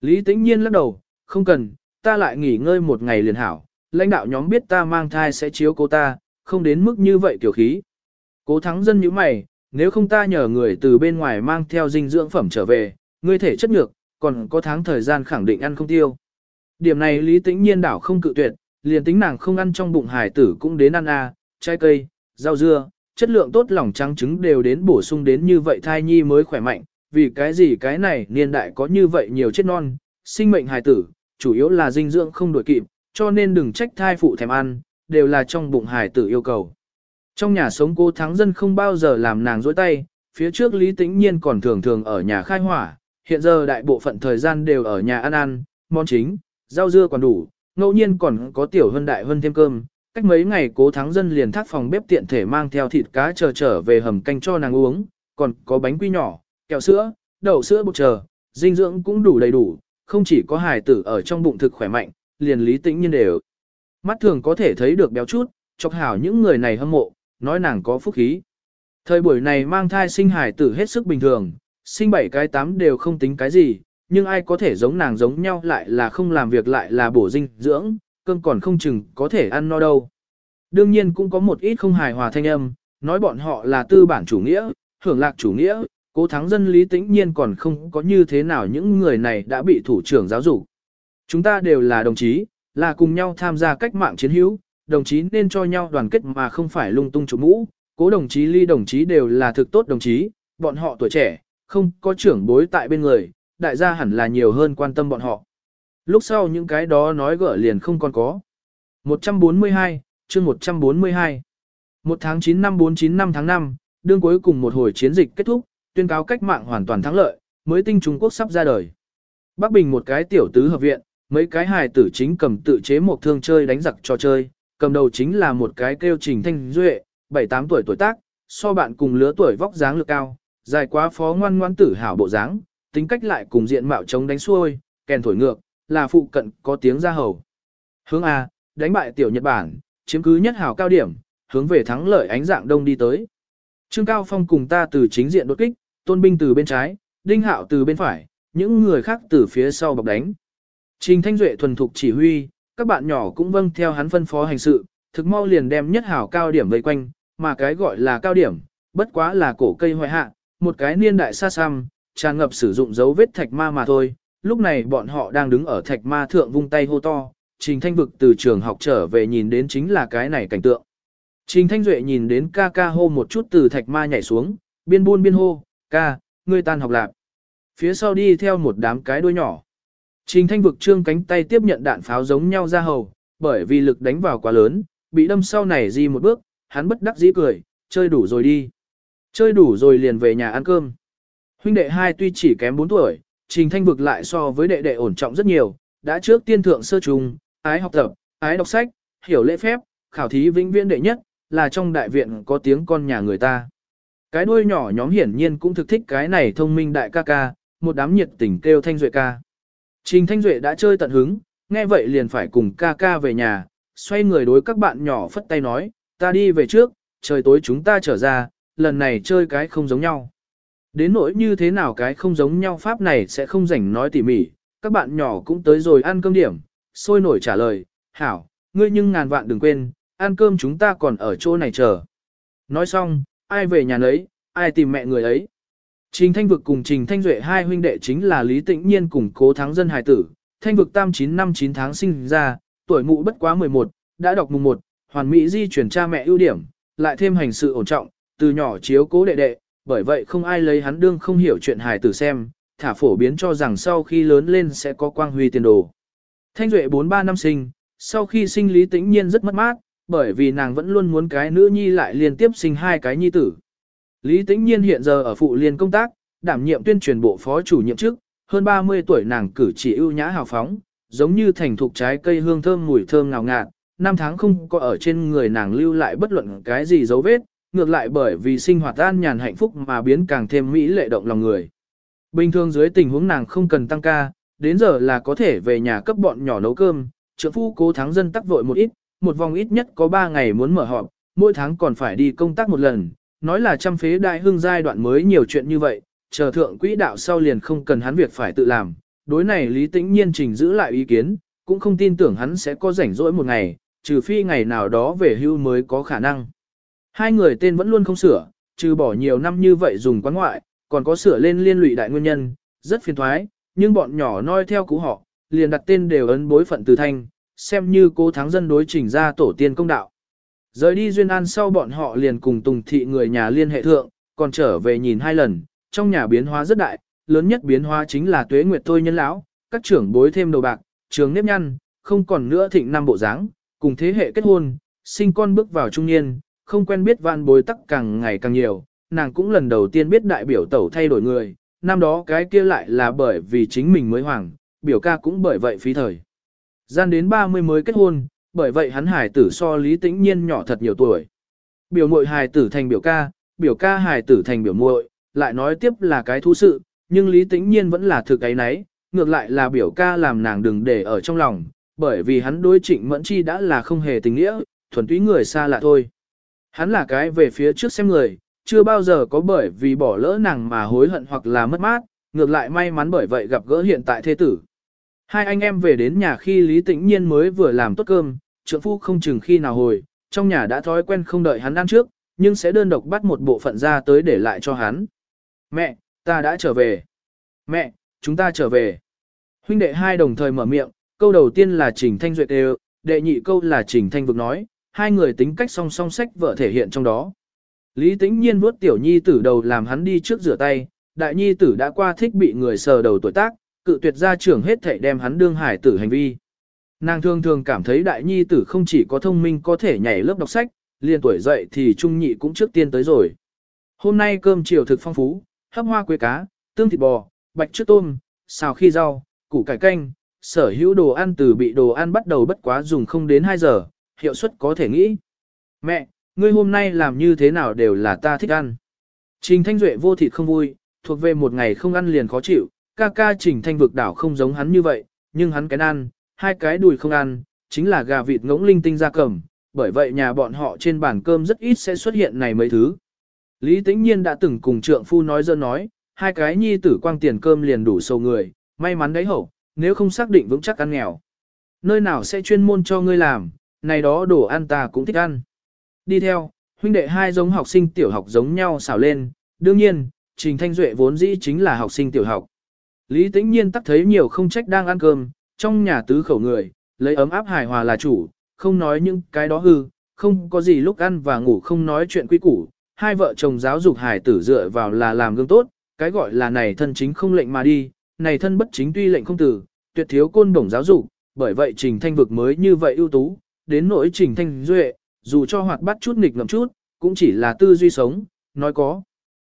Lý tĩnh nhiên lắc đầu, không cần, ta lại nghỉ ngơi một ngày liền hảo, lãnh đạo nhóm biết ta mang thai sẽ chiếu cô ta, không đến mức như vậy tiểu khí. Cố thắng dân như mày, nếu không ta nhờ người từ bên ngoài mang theo dinh dưỡng phẩm trở về, ngươi thể chất nhược, còn có tháng thời gian khẳng định ăn không tiêu. Điểm này Lý Tĩnh Nhiên đảo không cự tuyệt, liền tính nàng không ăn trong bụng hải tử cũng đến ăn a, trái cây, rau dưa, chất lượng tốt lòng trắng trứng đều đến bổ sung đến như vậy thai nhi mới khỏe mạnh, vì cái gì cái này niên đại có như vậy nhiều chết non, sinh mệnh hài tử, chủ yếu là dinh dưỡng không đổi kịp, cho nên đừng trách thai phụ thèm ăn, đều là trong bụng hài tử yêu cầu. Trong nhà sống cô thắng dân không bao giờ làm nàng dối tay, phía trước Lý Tĩnh Nhiên còn thường thường ở nhà khai hỏa, hiện giờ đại bộ phận thời gian đều ở nhà ăn ăn, món chính, rau dưa còn đủ, ngẫu nhiên còn có tiểu hơn đại hơn thêm cơm. Cách mấy ngày cố thắng dân liền thác phòng bếp tiện thể mang theo thịt cá chờ trở về hầm canh cho nàng uống, còn có bánh quy nhỏ, kẹo sữa, đậu sữa bột chờ, dinh dưỡng cũng đủ đầy đủ, không chỉ có hài tử ở trong bụng thực khỏe mạnh, liền lý tĩnh nhiên đều. Mắt thường có thể thấy được béo chút, chọc hảo những người này hâm mộ, nói nàng có phúc khí. Thời buổi này mang thai sinh hài tử hết sức bình thường, sinh bảy cái tám đều không tính cái gì, nhưng ai có thể giống nàng giống nhau lại là không làm việc lại là bổ dinh dưỡng, cơm còn không chừng có thể ăn no đâu. Đương nhiên cũng có một ít không hài hòa thanh âm, nói bọn họ là tư bản chủ nghĩa, hưởng lạc chủ nghĩa, cố thắng dân lý tĩnh nhiên còn không có như thế nào những người này đã bị thủ trưởng giáo dục. Chúng ta đều là đồng chí, là cùng nhau tham gia cách mạng chiến hữu, đồng chí nên cho nhau đoàn kết mà không phải lung tung chụp mũ. Cố đồng chí ly đồng chí đều là thực tốt đồng chí, bọn họ tuổi trẻ, không có trưởng bối tại bên người, đại gia hẳn là nhiều hơn quan tâm bọn họ. Lúc sau những cái đó nói gỡ liền không còn có. 142, chương 142. Một tháng 9 năm 49 năm tháng 5, đương cuối cùng một hồi chiến dịch kết thúc, tuyên cáo cách mạng hoàn toàn thắng lợi, mới tinh Trung Quốc sắp ra đời. Bắc Bình một cái tiểu tứ hợp viện, mấy cái hài tử chính cầm tự chế một thương chơi đánh giặc trò chơi, cầm đầu chính là một cái kêu trình thanh duệ, 7-8 tuổi tuổi tác, so bạn cùng lứa tuổi vóc dáng lực cao, dài quá phó ngoan ngoan tử hảo bộ dáng, tính cách lại cùng diện mạo chống đánh xuôi, kèn thổi ngược, là phụ cận có tiếng ra hầu. Hướng A, đánh bại tiểu Nhật Bản, chiếm cứ nhất hảo cao điểm, hướng về thắng lợi ánh dạng đông đi tới. Trương Cao Phong cùng ta từ chính diện đột kích, tôn binh từ bên trái, đinh hạo từ bên phải, những người khác từ phía sau bọc đánh. Trình Thanh Duệ thuần thục chỉ huy, các bạn nhỏ cũng vâng theo hắn phân phó hành sự, thực mau liền đem nhất hảo cao điểm vây quanh, mà cái gọi là cao điểm, bất quá là cổ cây hoại hạ, một cái niên đại xa xăm, tràn ngập sử dụng dấu vết thạch ma mà thôi. Lúc này bọn họ đang đứng ở thạch ma thượng vung tay hô to, Trình Thanh Vực từ trường học trở về nhìn đến chính là cái này cảnh tượng. Trình Thanh Duệ nhìn đến ca ca hô một chút từ thạch ma nhảy xuống, biên buôn biên hô, ca, ngươi tan học lạc. Phía sau đi theo một đám cái đuôi nhỏ. Trình Thanh Vực trương cánh tay tiếp nhận đạn pháo giống nhau ra hầu, bởi vì lực đánh vào quá lớn, bị đâm sau này di một bước, hắn bất đắc dĩ cười, chơi đủ rồi đi. Chơi đủ rồi liền về nhà ăn cơm. Huynh đệ hai tuy chỉ kém 4 tuổi, Trình Thanh Vực lại so với đệ đệ ổn trọng rất nhiều, đã trước tiên thượng sơ trùng, ái học tập, ái đọc sách, hiểu lễ phép, khảo thí vĩnh viễn đệ nhất, là trong đại viện có tiếng con nhà người ta. Cái đuôi nhỏ nhóm hiển nhiên cũng thực thích cái này thông minh đại ca ca, một đám nhiệt tình kêu Thanh Duệ ca. Trình Thanh Duệ đã chơi tận hứng, nghe vậy liền phải cùng ca ca về nhà, xoay người đối các bạn nhỏ phất tay nói, ta đi về trước, trời tối chúng ta trở ra, lần này chơi cái không giống nhau. Đến nỗi như thế nào cái không giống nhau pháp này sẽ không rảnh nói tỉ mỉ, các bạn nhỏ cũng tới rồi ăn cơm điểm, sôi nổi trả lời, hảo, ngươi nhưng ngàn vạn đừng quên, ăn cơm chúng ta còn ở chỗ này chờ. Nói xong, ai về nhà nấy, ai tìm mẹ người ấy. Trình Thanh Vực cùng Trình Thanh Duệ hai huynh đệ chính là Lý tịnh Nhiên cùng cố thắng dân hải tử. Thanh Vực tam 9 năm 9 tháng sinh ra, tuổi mụ bất quá 11, đã đọc mùng 1, hoàn mỹ di chuyển cha mẹ ưu điểm, lại thêm hành sự ổn trọng, từ nhỏ chiếu cố đệ đệ, bởi vậy không ai lấy hắn đương không hiểu chuyện hài tử xem, thả phổ biến cho rằng sau khi lớn lên sẽ có quang huy tiền đồ. Thanh Duệ 43 năm sinh, sau khi sinh Lý Tĩnh Nhiên rất mất mát, bởi vì nàng vẫn luôn muốn cái nữ nhi lại liên tiếp sinh hai cái nhi tử. Lý Tĩnh Nhiên hiện giờ ở phụ liên công tác, đảm nhiệm tuyên truyền bộ phó chủ nhiệm chức, hơn 30 tuổi nàng cử chỉ ưu nhã hào phóng, giống như thành thục trái cây hương thơm mùi thơm ngào ngạt, năm tháng không có ở trên người nàng lưu lại bất luận cái gì dấu vết, ngược lại bởi vì sinh hoạt an nhàn hạnh phúc mà biến càng thêm mỹ lệ động lòng người. Bình thường dưới tình huống nàng không cần tăng ca, đến giờ là có thể về nhà cấp bọn nhỏ nấu cơm, trưởng phu cố thắng dân tắc vội một ít, một vòng ít nhất có 3 ngày muốn mở họp, mỗi tháng còn phải đi công tác một lần, nói là trăm phế đại hương giai đoạn mới nhiều chuyện như vậy, chờ thượng quỹ đạo sau liền không cần hắn việc phải tự làm. Đối này Lý Tĩnh Nhiên trình giữ lại ý kiến, cũng không tin tưởng hắn sẽ có rảnh rỗi một ngày, trừ phi ngày nào đó về hưu mới có khả năng. Hai người tên vẫn luôn không sửa, trừ bỏ nhiều năm như vậy dùng quán ngoại, còn có sửa lên liên lụy đại nguyên nhân, rất phiền thoái, nhưng bọn nhỏ noi theo cú họ, liền đặt tên đều ấn bối phận từ thanh, xem như cố thắng dân đối trình ra tổ tiên công đạo. Rời đi Duyên An sau bọn họ liền cùng Tùng Thị người nhà liên hệ thượng, còn trở về nhìn hai lần, trong nhà biến hóa rất đại, lớn nhất biến hóa chính là tuế nguyệt thôi nhân lão, các trưởng bối thêm đầu bạc, trường nếp nhăn, không còn nữa thịnh năm bộ dáng, cùng thế hệ kết hôn, sinh con bước vào trung niên, không quen biết van bối tắc càng ngày càng nhiều, nàng cũng lần đầu tiên biết đại biểu tẩu thay đổi người, năm đó cái kia lại là bởi vì chính mình mới hoàng, biểu ca cũng bởi vậy phí thời. Gian đến 30 mới kết hôn, bởi vậy hắn hài tử so Lý Tĩnh Nhiên nhỏ thật nhiều tuổi. Biểu muội hài tử thành biểu ca, biểu ca hài tử thành biểu muội, lại nói tiếp là cái thú sự, nhưng Lý Tĩnh Nhiên vẫn là thực ấy nấy, ngược lại là biểu ca làm nàng đừng để ở trong lòng, bởi vì hắn đối trịnh mẫn chi đã là không hề tình nghĩa, thuần túy người xa lạ thôi. Hắn là cái về phía trước xem người, chưa bao giờ có bởi vì bỏ lỡ nàng mà hối hận hoặc là mất mát, ngược lại may mắn bởi vậy gặp gỡ hiện tại thế tử. Hai anh em về đến nhà khi Lý Tĩnh Nhiên mới vừa làm tốt cơm, trượng phu không chừng khi nào hồi, trong nhà đã thói quen không đợi hắn ăn trước, nhưng sẽ đơn độc bắt một bộ phận ra tới để lại cho hắn. Mẹ, ta đã trở về. Mẹ, chúng ta trở về. Huynh đệ hai đồng thời mở miệng, câu đầu tiên là Trình Thanh Duệ đều, đệ nhị câu là Trình Thanh Vực nói, hai người tính cách song song sách vợ thể hiện trong đó. Lý Tĩnh Nhiên vuốt tiểu nhi tử đầu làm hắn đi trước rửa tay, đại nhi tử đã qua thích bị người sờ đầu tuổi tác, cự tuyệt ra trưởng hết thảy đem hắn đương hải tử hành vi. Nàng thường thường cảm thấy đại nhi tử không chỉ có thông minh có thể nhảy lớp đọc sách, liền tuổi dậy thì trung nhị cũng trước tiên tới rồi. Hôm nay cơm chiều thực phong phú, hấp hoa quế cá, tương thịt bò, bạch trước tôm, xào khi rau, củ cải canh, sở hữu đồ ăn từ bị đồ ăn bắt đầu bất quá dùng không đến 2 giờ, hiệu suất có thể nghĩ. Mẹ, ngươi hôm nay làm như thế nào đều là ta thích ăn. Trình Thanh Duệ vô thịt không vui, thuộc về một ngày không ăn liền khó chịu, ca ca Trình Thanh vực đảo không giống hắn như vậy, nhưng hắn cái ăn, hai cái đùi không ăn, chính là gà vịt ngỗng linh tinh ra cầm, bởi vậy nhà bọn họ trên bàn cơm rất ít sẽ xuất hiện này mấy thứ. Lý Tĩnh Nhiên đã từng cùng trượng phu nói dơ nói, hai cái nhi tử quang tiền cơm liền đủ sâu người, may mắn đấy hậu, nếu không xác định vững chắc ăn nghèo. Nơi nào sẽ chuyên môn cho ngươi làm, này đó đồ ăn ta cũng thích ăn. Đi theo, huynh đệ hai giống học sinh tiểu học giống nhau xảo lên, đương nhiên, Trình Thanh Duệ vốn dĩ chính là học sinh tiểu học. Lý Tĩnh Nhiên tắc thấy nhiều không trách đang ăn cơm, trong nhà tứ khẩu người, lấy ấm áp hài hòa là chủ, không nói những cái đó hư, không có gì lúc ăn và ngủ không nói chuyện quy củ, hai vợ chồng giáo dục hài tử dựa vào là làm gương tốt, cái gọi là này thân chính không lệnh mà đi, này thân bất chính tuy lệnh không tử, tuyệt thiếu côn đồng giáo dục, bởi vậy Trình Thanh vực mới như vậy ưu tú, đến nỗi Trình Thanh Duệ, dù cho hoạt bắt chút nghịch ngợm chút, cũng chỉ là tư duy sống, nói có.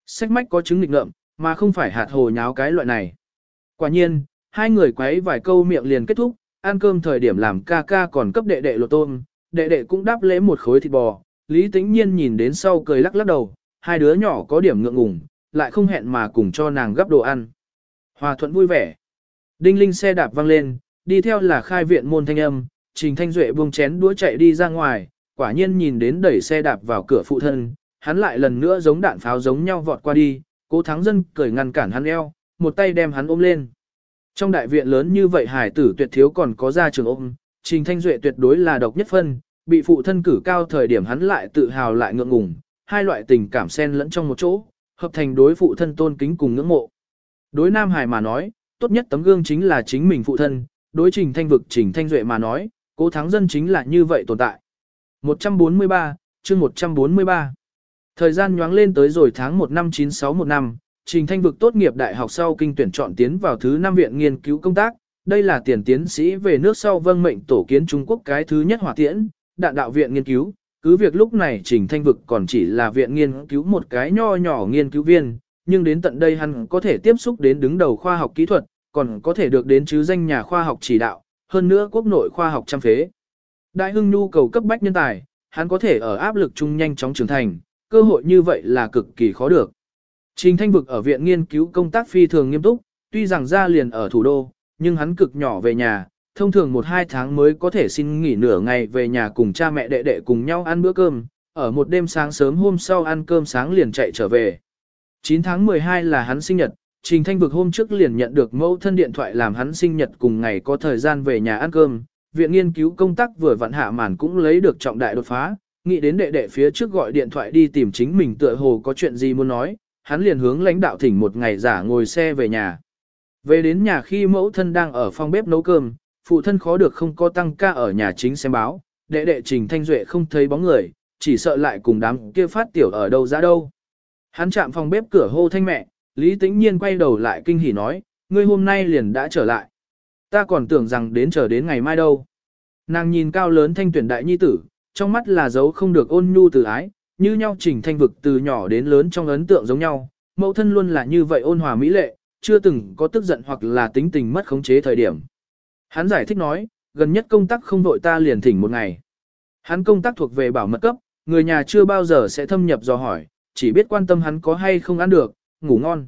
Sách mách có chứng nghịch ngợm, mà không phải hạt hồ nháo cái loại này. Quả nhiên, hai người quấy vài câu miệng liền kết thúc, ăn cơm thời điểm làm ca ca còn cấp đệ đệ lột tôm, đệ đệ cũng đáp lễ một khối thịt bò, Lý Tĩnh Nhiên nhìn đến sau cười lắc lắc đầu, hai đứa nhỏ có điểm ngượng ngùng, lại không hẹn mà cùng cho nàng gấp đồ ăn. Hòa thuận vui vẻ. Đinh linh xe đạp văng lên, đi theo là khai viện môn thanh âm, Trình Thanh Duệ buông chén đũa chạy đi ra ngoài, quả nhiên nhìn đến đẩy xe đạp vào cửa phụ thân, hắn lại lần nữa giống đạn pháo giống nhau vọt qua đi, cố thắng dân cười ngăn cản hắn eo, một tay đem hắn ôm lên. Trong đại viện lớn như vậy hải tử tuyệt thiếu còn có ra trường ôm, Trình Thanh Duệ tuyệt đối là độc nhất phân, bị phụ thân cử cao thời điểm hắn lại tự hào lại ngượng ngùng, hai loại tình cảm xen lẫn trong một chỗ, hợp thành đối phụ thân tôn kính cùng ngưỡng mộ. Đối Nam Hải mà nói, tốt nhất tấm gương chính là chính mình phụ thân, đối Trình Thanh vực Trình Thanh Duệ mà nói, cố thắng dân chính là như vậy tồn tại. 143, chương 143 Thời gian nhoáng lên tới rồi tháng 1 năm 961 năm, Trình Thanh vực tốt nghiệp đại học sau kinh tuyển chọn tiến vào thứ 5 viện nghiên cứu công tác, đây là tiền tiến sĩ về nước sau vâng mệnh tổ kiến Trung Quốc cái thứ nhất hỏa tiễn, đạn đạo viện nghiên cứu, cứ việc lúc này Trình Thanh vực còn chỉ là viện nghiên cứu một cái nho nhỏ nghiên cứu viên, nhưng đến tận đây hắn có thể tiếp xúc đến đứng đầu khoa học kỹ thuật, còn có thể được đến chứ danh nhà khoa học chỉ đạo, hơn nữa quốc nội khoa học trăm phế. Đại hưng nhu cầu cấp bách nhân tài, hắn có thể ở áp lực chung nhanh chóng trưởng thành, cơ hội như vậy là cực kỳ khó được. Trình Thanh Vực ở viện nghiên cứu công tác phi thường nghiêm túc, tuy rằng ra liền ở thủ đô, nhưng hắn cực nhỏ về nhà, thông thường một hai tháng mới có thể xin nghỉ nửa ngày về nhà cùng cha mẹ đệ đệ cùng nhau ăn bữa cơm, ở một đêm sáng sớm hôm sau ăn cơm sáng liền chạy trở về. 9 tháng 12 là hắn sinh nhật, Trình Thanh Vực hôm trước liền nhận được mẫu thân điện thoại làm hắn sinh nhật cùng ngày có thời gian về nhà ăn cơm, viện nghiên cứu công tác vừa vặn hạ màn cũng lấy được trọng đại đột phá, nghĩ đến đệ đệ phía trước gọi điện thoại đi tìm chính mình tựa hồ có chuyện gì muốn nói, hắn liền hướng lãnh đạo thỉnh một ngày giả ngồi xe về nhà. Về đến nhà khi mẫu thân đang ở phòng bếp nấu cơm, phụ thân khó được không có tăng ca ở nhà chính xem báo, đệ đệ Trình Thanh Duệ không thấy bóng người, chỉ sợ lại cùng đám kia phát tiểu ở đâu ra đâu. Hắn chạm phòng bếp cửa hô thanh mẹ, Lý Tĩnh Nhiên quay đầu lại kinh hỉ nói, ngươi hôm nay liền đã trở lại. Ta còn tưởng rằng đến chờ đến ngày mai đâu. Nàng nhìn cao lớn thanh tuyển đại nhi tử, trong mắt là dấu không được ôn nhu từ ái, như nhau trình thanh vực từ nhỏ đến lớn trong ấn tượng giống nhau, mẫu thân luôn là như vậy ôn hòa mỹ lệ, chưa từng có tức giận hoặc là tính tình mất khống chế thời điểm. Hắn giải thích nói, gần nhất công tác không vội ta liền thỉnh một ngày. Hắn công tác thuộc về bảo mật cấp, người nhà chưa bao giờ sẽ thâm nhập dò hỏi, chỉ biết quan tâm hắn có hay không ăn được, ngủ ngon.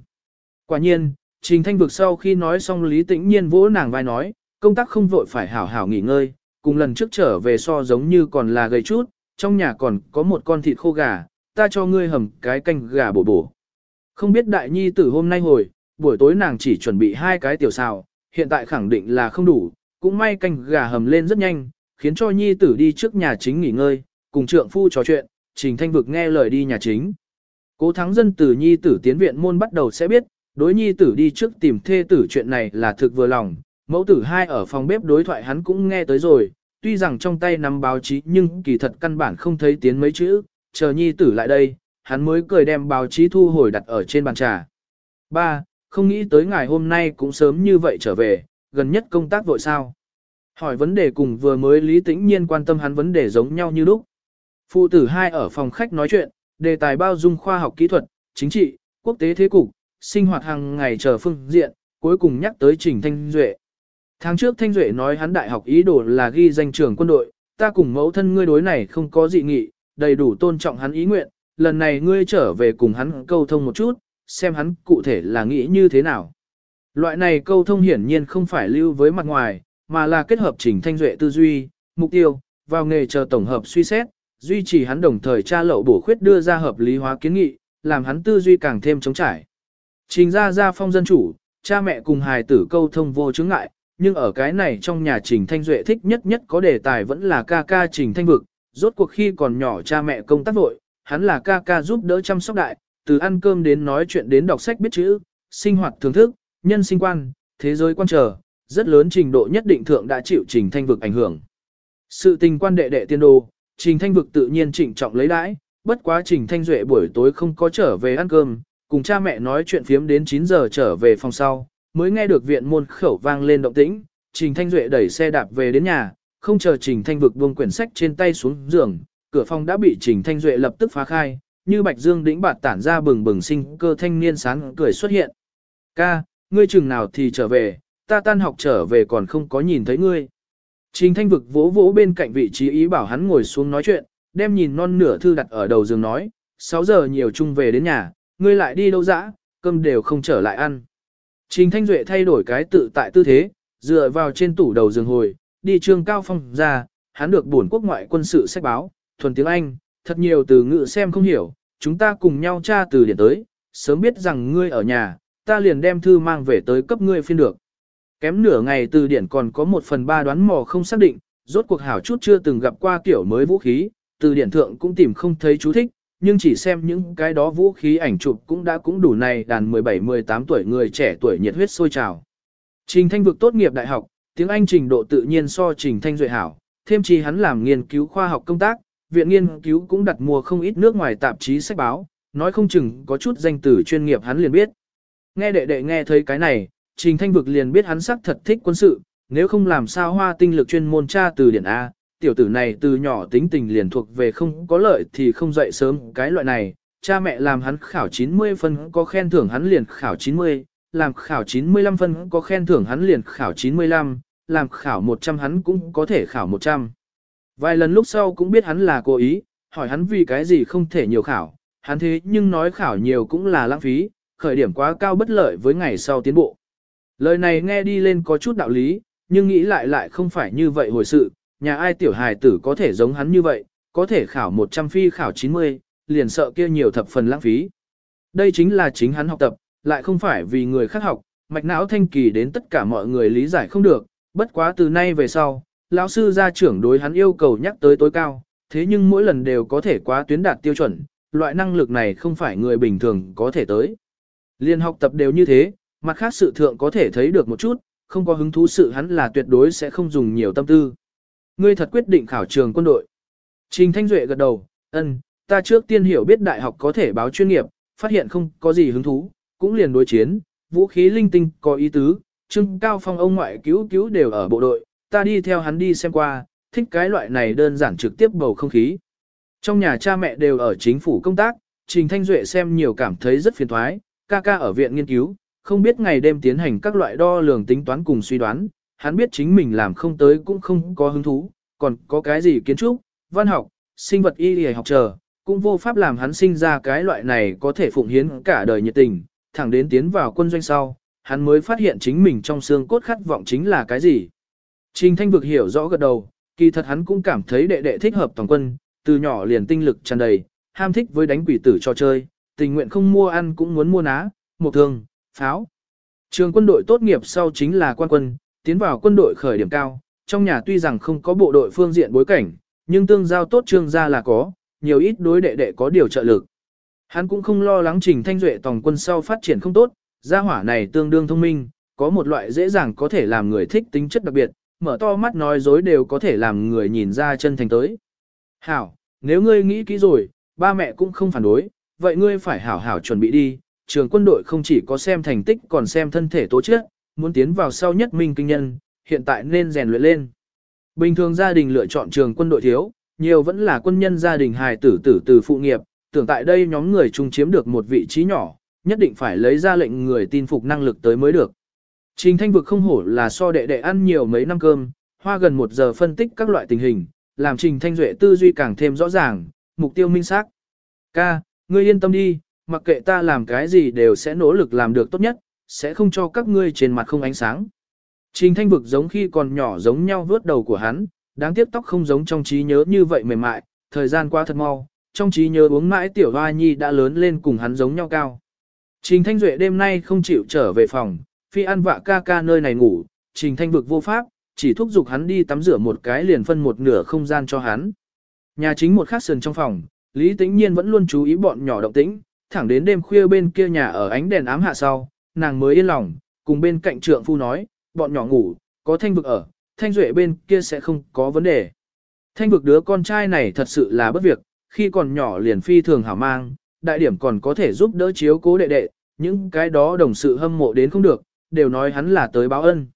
Quả nhiên, Trình Thanh vực sau khi nói xong Lý Tĩnh Nhiên vỗ nàng vai nói, công tác không vội phải hảo hảo nghỉ ngơi, cùng lần trước trở về so giống như còn là gầy chút, trong nhà còn có một con thịt khô gà, ta cho ngươi hầm cái canh gà bổ bổ. Không biết đại nhi tử hôm nay hồi, buổi tối nàng chỉ chuẩn bị hai cái tiểu xào, hiện tại khẳng định là không đủ, cũng may canh gà hầm lên rất nhanh, khiến cho nhi tử đi trước nhà chính nghỉ ngơi, cùng trượng phu trò chuyện, trình thanh vực nghe lời đi nhà chính. Cố thắng dân từ nhi tử tiến viện môn bắt đầu sẽ biết, đối nhi tử đi trước tìm thê tử chuyện này là thực vừa lòng, Mẫu tử hai ở phòng bếp đối thoại hắn cũng nghe tới rồi, tuy rằng trong tay nắm báo chí nhưng kỳ thật căn bản không thấy tiến mấy chữ, chờ nhi tử lại đây, hắn mới cười đem báo chí thu hồi đặt ở trên bàn trà. Ba, không nghĩ tới ngày hôm nay cũng sớm như vậy trở về, gần nhất công tác vội sao. Hỏi vấn đề cùng vừa mới Lý Tĩnh Nhiên quan tâm hắn vấn đề giống nhau như lúc. Phụ tử hai ở phòng khách nói chuyện, đề tài bao dung khoa học kỹ thuật, chính trị, quốc tế thế cục, sinh hoạt hàng ngày chờ phương diện, cuối cùng nhắc tới Trình Thanh Duệ. Tháng trước Thanh Duệ nói hắn đại học ý đồ là ghi danh trường quân đội, ta cùng mẫu thân ngươi đối này không có dị nghị, đầy đủ tôn trọng hắn ý nguyện, lần này ngươi trở về cùng hắn câu thông một chút, xem hắn cụ thể là nghĩ như thế nào. Loại này câu thông hiển nhiên không phải lưu với mặt ngoài, mà là kết hợp Trình Thanh Duệ tư duy, mục tiêu, vào nghề chờ tổng hợp suy xét, duy trì hắn đồng thời tra lậu bổ khuyết đưa ra hợp lý hóa kiến nghị, làm hắn tư duy càng thêm chống trải. Trình ra ra phong dân chủ, cha mẹ cùng hài tử câu thông vô chứng ngại, nhưng ở cái này trong nhà Trình Thanh Duệ thích nhất nhất có đề tài vẫn là ca ca Trình Thanh Vực, rốt cuộc khi còn nhỏ cha mẹ công tác vội, hắn là ca ca giúp đỡ chăm sóc đại, từ ăn cơm đến nói chuyện đến đọc sách biết chữ, sinh hoạt thưởng thức, nhân sinh quan, thế giới quan trở, rất lớn trình độ nhất định thượng đã chịu Trình Thanh Vực ảnh hưởng. Sự tình quan đệ đệ tiên đồ, Trình Thanh Vực tự nhiên trịnh trọng lấy đãi, bất quá Trình Thanh Duệ buổi tối không có trở về ăn cơm, cùng cha mẹ nói chuyện phiếm đến 9 giờ trở về phòng sau, mới nghe được viện môn khẩu vang lên động tĩnh, Trình Thanh Duệ đẩy xe đạp về đến nhà, không chờ Trình Thanh Vực buông quyển sách trên tay xuống giường, cửa phòng đã bị Trình Thanh Duệ lập tức phá khai, như Bạch Dương đĩnh bạt tản ra bừng bừng sinh cơ thanh niên sáng cười xuất hiện. Ca, ngươi chừng nào thì trở về, ta tan học trở về còn không có nhìn thấy ngươi. Trình Thanh Vực vỗ vỗ bên cạnh vị trí ý bảo hắn ngồi xuống nói chuyện, đem nhìn non nửa thư đặt ở đầu giường nói, 6 giờ nhiều chung về đến nhà, ngươi lại đi đâu dã, cơm đều không trở lại ăn. Trình Thanh Duệ thay đổi cái tự tại tư thế, dựa vào trên tủ đầu giường hồi, đi trường cao phong ra, hắn được bổn quốc ngoại quân sự sách báo, thuần tiếng Anh, thật nhiều từ ngữ xem không hiểu, chúng ta cùng nhau tra từ điển tới, sớm biết rằng ngươi ở nhà, ta liền đem thư mang về tới cấp ngươi phiên được. Kém nửa ngày từ điển còn có một phần ba đoán mò không xác định, rốt cuộc hảo chút chưa từng gặp qua kiểu mới vũ khí, từ điển thượng cũng tìm không thấy chú thích, nhưng chỉ xem những cái đó vũ khí ảnh chụp cũng đã cũng đủ này đàn 17-18 tuổi người trẻ tuổi nhiệt huyết sôi trào. Trình Thanh vực tốt nghiệp đại học, tiếng Anh trình độ tự nhiên so Trình Thanh Duệ hảo, thêm chi hắn làm nghiên cứu khoa học công tác, viện nghiên cứu cũng đặt mua không ít nước ngoài tạp chí sách báo, nói không chừng có chút danh từ chuyên nghiệp hắn liền biết. Nghe đệ đệ nghe thấy cái này, Trình Thanh vực liền biết hắn sắc thật thích quân sự, nếu không làm sao hoa tinh lực chuyên môn tra từ điển A, tiểu tử này từ nhỏ tính tình liền thuộc về không có lợi thì không dậy sớm cái loại này, cha mẹ làm hắn khảo 90 phân có khen thưởng hắn liền khảo 90, làm khảo 95 phân có khen thưởng hắn liền khảo 95, làm khảo 100 hắn cũng có thể khảo 100. Vài lần lúc sau cũng biết hắn là cố ý, hỏi hắn vì cái gì không thể nhiều khảo, hắn thế nhưng nói khảo nhiều cũng là lãng phí, khởi điểm quá cao bất lợi với ngày sau tiến bộ. Lời này nghe đi lên có chút đạo lý, nhưng nghĩ lại lại không phải như vậy hồi sự, nhà ai tiểu hài tử có thể giống hắn như vậy, có thể khảo 100 phi khảo 90, liền sợ kia nhiều thập phần lãng phí. Đây chính là chính hắn học tập, lại không phải vì người khác học, mạch não thanh kỳ đến tất cả mọi người lý giải không được, bất quá từ nay về sau, lão sư gia trưởng đối hắn yêu cầu nhắc tới tối cao, thế nhưng mỗi lần đều có thể quá tuyến đạt tiêu chuẩn, loại năng lực này không phải người bình thường có thể tới. Liên học tập đều như thế, mặt khác sự thượng có thể thấy được một chút, không có hứng thú sự hắn là tuyệt đối sẽ không dùng nhiều tâm tư. Ngươi thật quyết định khảo trường quân đội. Trình Thanh Duệ gật đầu, ân, ta trước tiên hiểu biết đại học có thể báo chuyên nghiệp, phát hiện không có gì hứng thú, cũng liền đối chiến, vũ khí linh tinh có ý tứ, trưng cao phong ông ngoại cứu cứu đều ở bộ đội, ta đi theo hắn đi xem qua, thích cái loại này đơn giản trực tiếp bầu không khí. Trong nhà cha mẹ đều ở chính phủ công tác, Trình Thanh Duệ xem nhiều cảm thấy rất phiền thoái, ca ca ở viện nghiên cứu, không biết ngày đêm tiến hành các loại đo lường tính toán cùng suy đoán, hắn biết chính mình làm không tới cũng không có hứng thú, còn có cái gì kiến trúc, văn học, sinh vật y y học chờ, cũng vô pháp làm hắn sinh ra cái loại này có thể phụng hiến cả đời nhiệt tình, thẳng đến tiến vào quân doanh sau, hắn mới phát hiện chính mình trong xương cốt khát vọng chính là cái gì. Trình Thanh vực hiểu rõ gật đầu, kỳ thật hắn cũng cảm thấy đệ đệ thích hợp toàn quân, từ nhỏ liền tinh lực tràn đầy, ham thích với đánh quỷ tử cho chơi, tình nguyện không mua ăn cũng muốn mua ná, một thương, pháo. Trường quân đội tốt nghiệp sau chính là quan quân, tiến vào quân đội khởi điểm cao, trong nhà tuy rằng không có bộ đội phương diện bối cảnh, nhưng tương giao tốt trương gia là có, nhiều ít đối đệ đệ có điều trợ lực. Hắn cũng không lo lắng trình thanh duệ tòng quân sau phát triển không tốt, gia hỏa này tương đương thông minh, có một loại dễ dàng có thể làm người thích tính chất đặc biệt, mở to mắt nói dối đều có thể làm người nhìn ra chân thành tới. Hảo, nếu ngươi nghĩ kỹ rồi, ba mẹ cũng không phản đối, vậy ngươi phải hảo hảo chuẩn bị đi, trường quân đội không chỉ có xem thành tích còn xem thân thể tố chất, muốn tiến vào sau nhất minh kinh nhân, hiện tại nên rèn luyện lên. Bình thường gia đình lựa chọn trường quân đội thiếu, nhiều vẫn là quân nhân gia đình hài tử tử từ phụ nghiệp, tưởng tại đây nhóm người chung chiếm được một vị trí nhỏ, nhất định phải lấy ra lệnh người tin phục năng lực tới mới được. Trình thanh vực không hổ là so đệ đệ ăn nhiều mấy năm cơm, hoa gần một giờ phân tích các loại tình hình, làm trình thanh duệ tư duy càng thêm rõ ràng, mục tiêu minh xác. Ca, ngươi yên tâm đi, mặc kệ ta làm cái gì đều sẽ nỗ lực làm được tốt nhất, sẽ không cho các ngươi trên mặt không ánh sáng. Trình thanh vực giống khi còn nhỏ giống nhau vớt đầu của hắn, đáng tiếc tóc không giống trong trí nhớ như vậy mềm mại, thời gian qua thật mau, trong trí nhớ uống mãi tiểu hoa nhi đã lớn lên cùng hắn giống nhau cao. Trình thanh duệ đêm nay không chịu trở về phòng, phi ăn vạ ca ca nơi này ngủ, trình thanh vực vô pháp, chỉ thúc giục hắn đi tắm rửa một cái liền phân một nửa không gian cho hắn. Nhà chính một khắc sườn trong phòng, Lý Tĩnh Nhiên vẫn luôn chú ý bọn nhỏ động tĩnh, thẳng đến đêm khuya bên kia nhà ở ánh đèn ám hạ sau, nàng mới yên lòng, cùng bên cạnh trượng phu nói, bọn nhỏ ngủ, có thanh vực ở, thanh duệ bên kia sẽ không có vấn đề. Thanh vực đứa con trai này thật sự là bất việc, khi còn nhỏ liền phi thường hảo mang, đại điểm còn có thể giúp đỡ chiếu cố đệ đệ, những cái đó đồng sự hâm mộ đến không được, đều nói hắn là tới báo ân.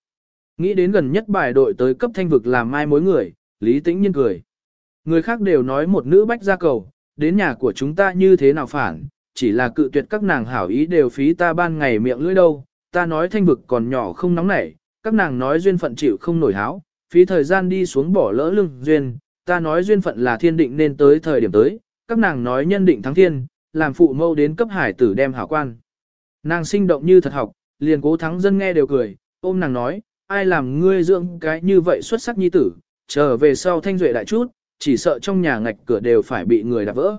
Nghĩ đến gần nhất bài đội tới cấp thanh vực làm mai mối người, Lý Tĩnh Nhiên cười. Người khác đều nói một nữ bách gia cầu, đến nhà của chúng ta như thế nào phản, chỉ là cự tuyệt các nàng hảo ý đều phí ta ban ngày miệng lưỡi đâu, ta nói thanh vực còn nhỏ không nóng nảy, các nàng nói duyên phận chịu không nổi háo, phí thời gian đi xuống bỏ lỡ lưng duyên, ta nói duyên phận là thiên định nên tới thời điểm tới, các nàng nói nhân định thắng thiên, làm phụ mâu đến cấp hải tử đem hảo quan. Nàng sinh động như thật học, liền cố thắng dân nghe đều cười, ôm nàng nói, ai làm ngươi dưỡng cái như vậy xuất sắc nhi tử, trở về sau thanh duệ đại chút, chỉ sợ trong nhà ngạch cửa đều phải bị người đạp vỡ.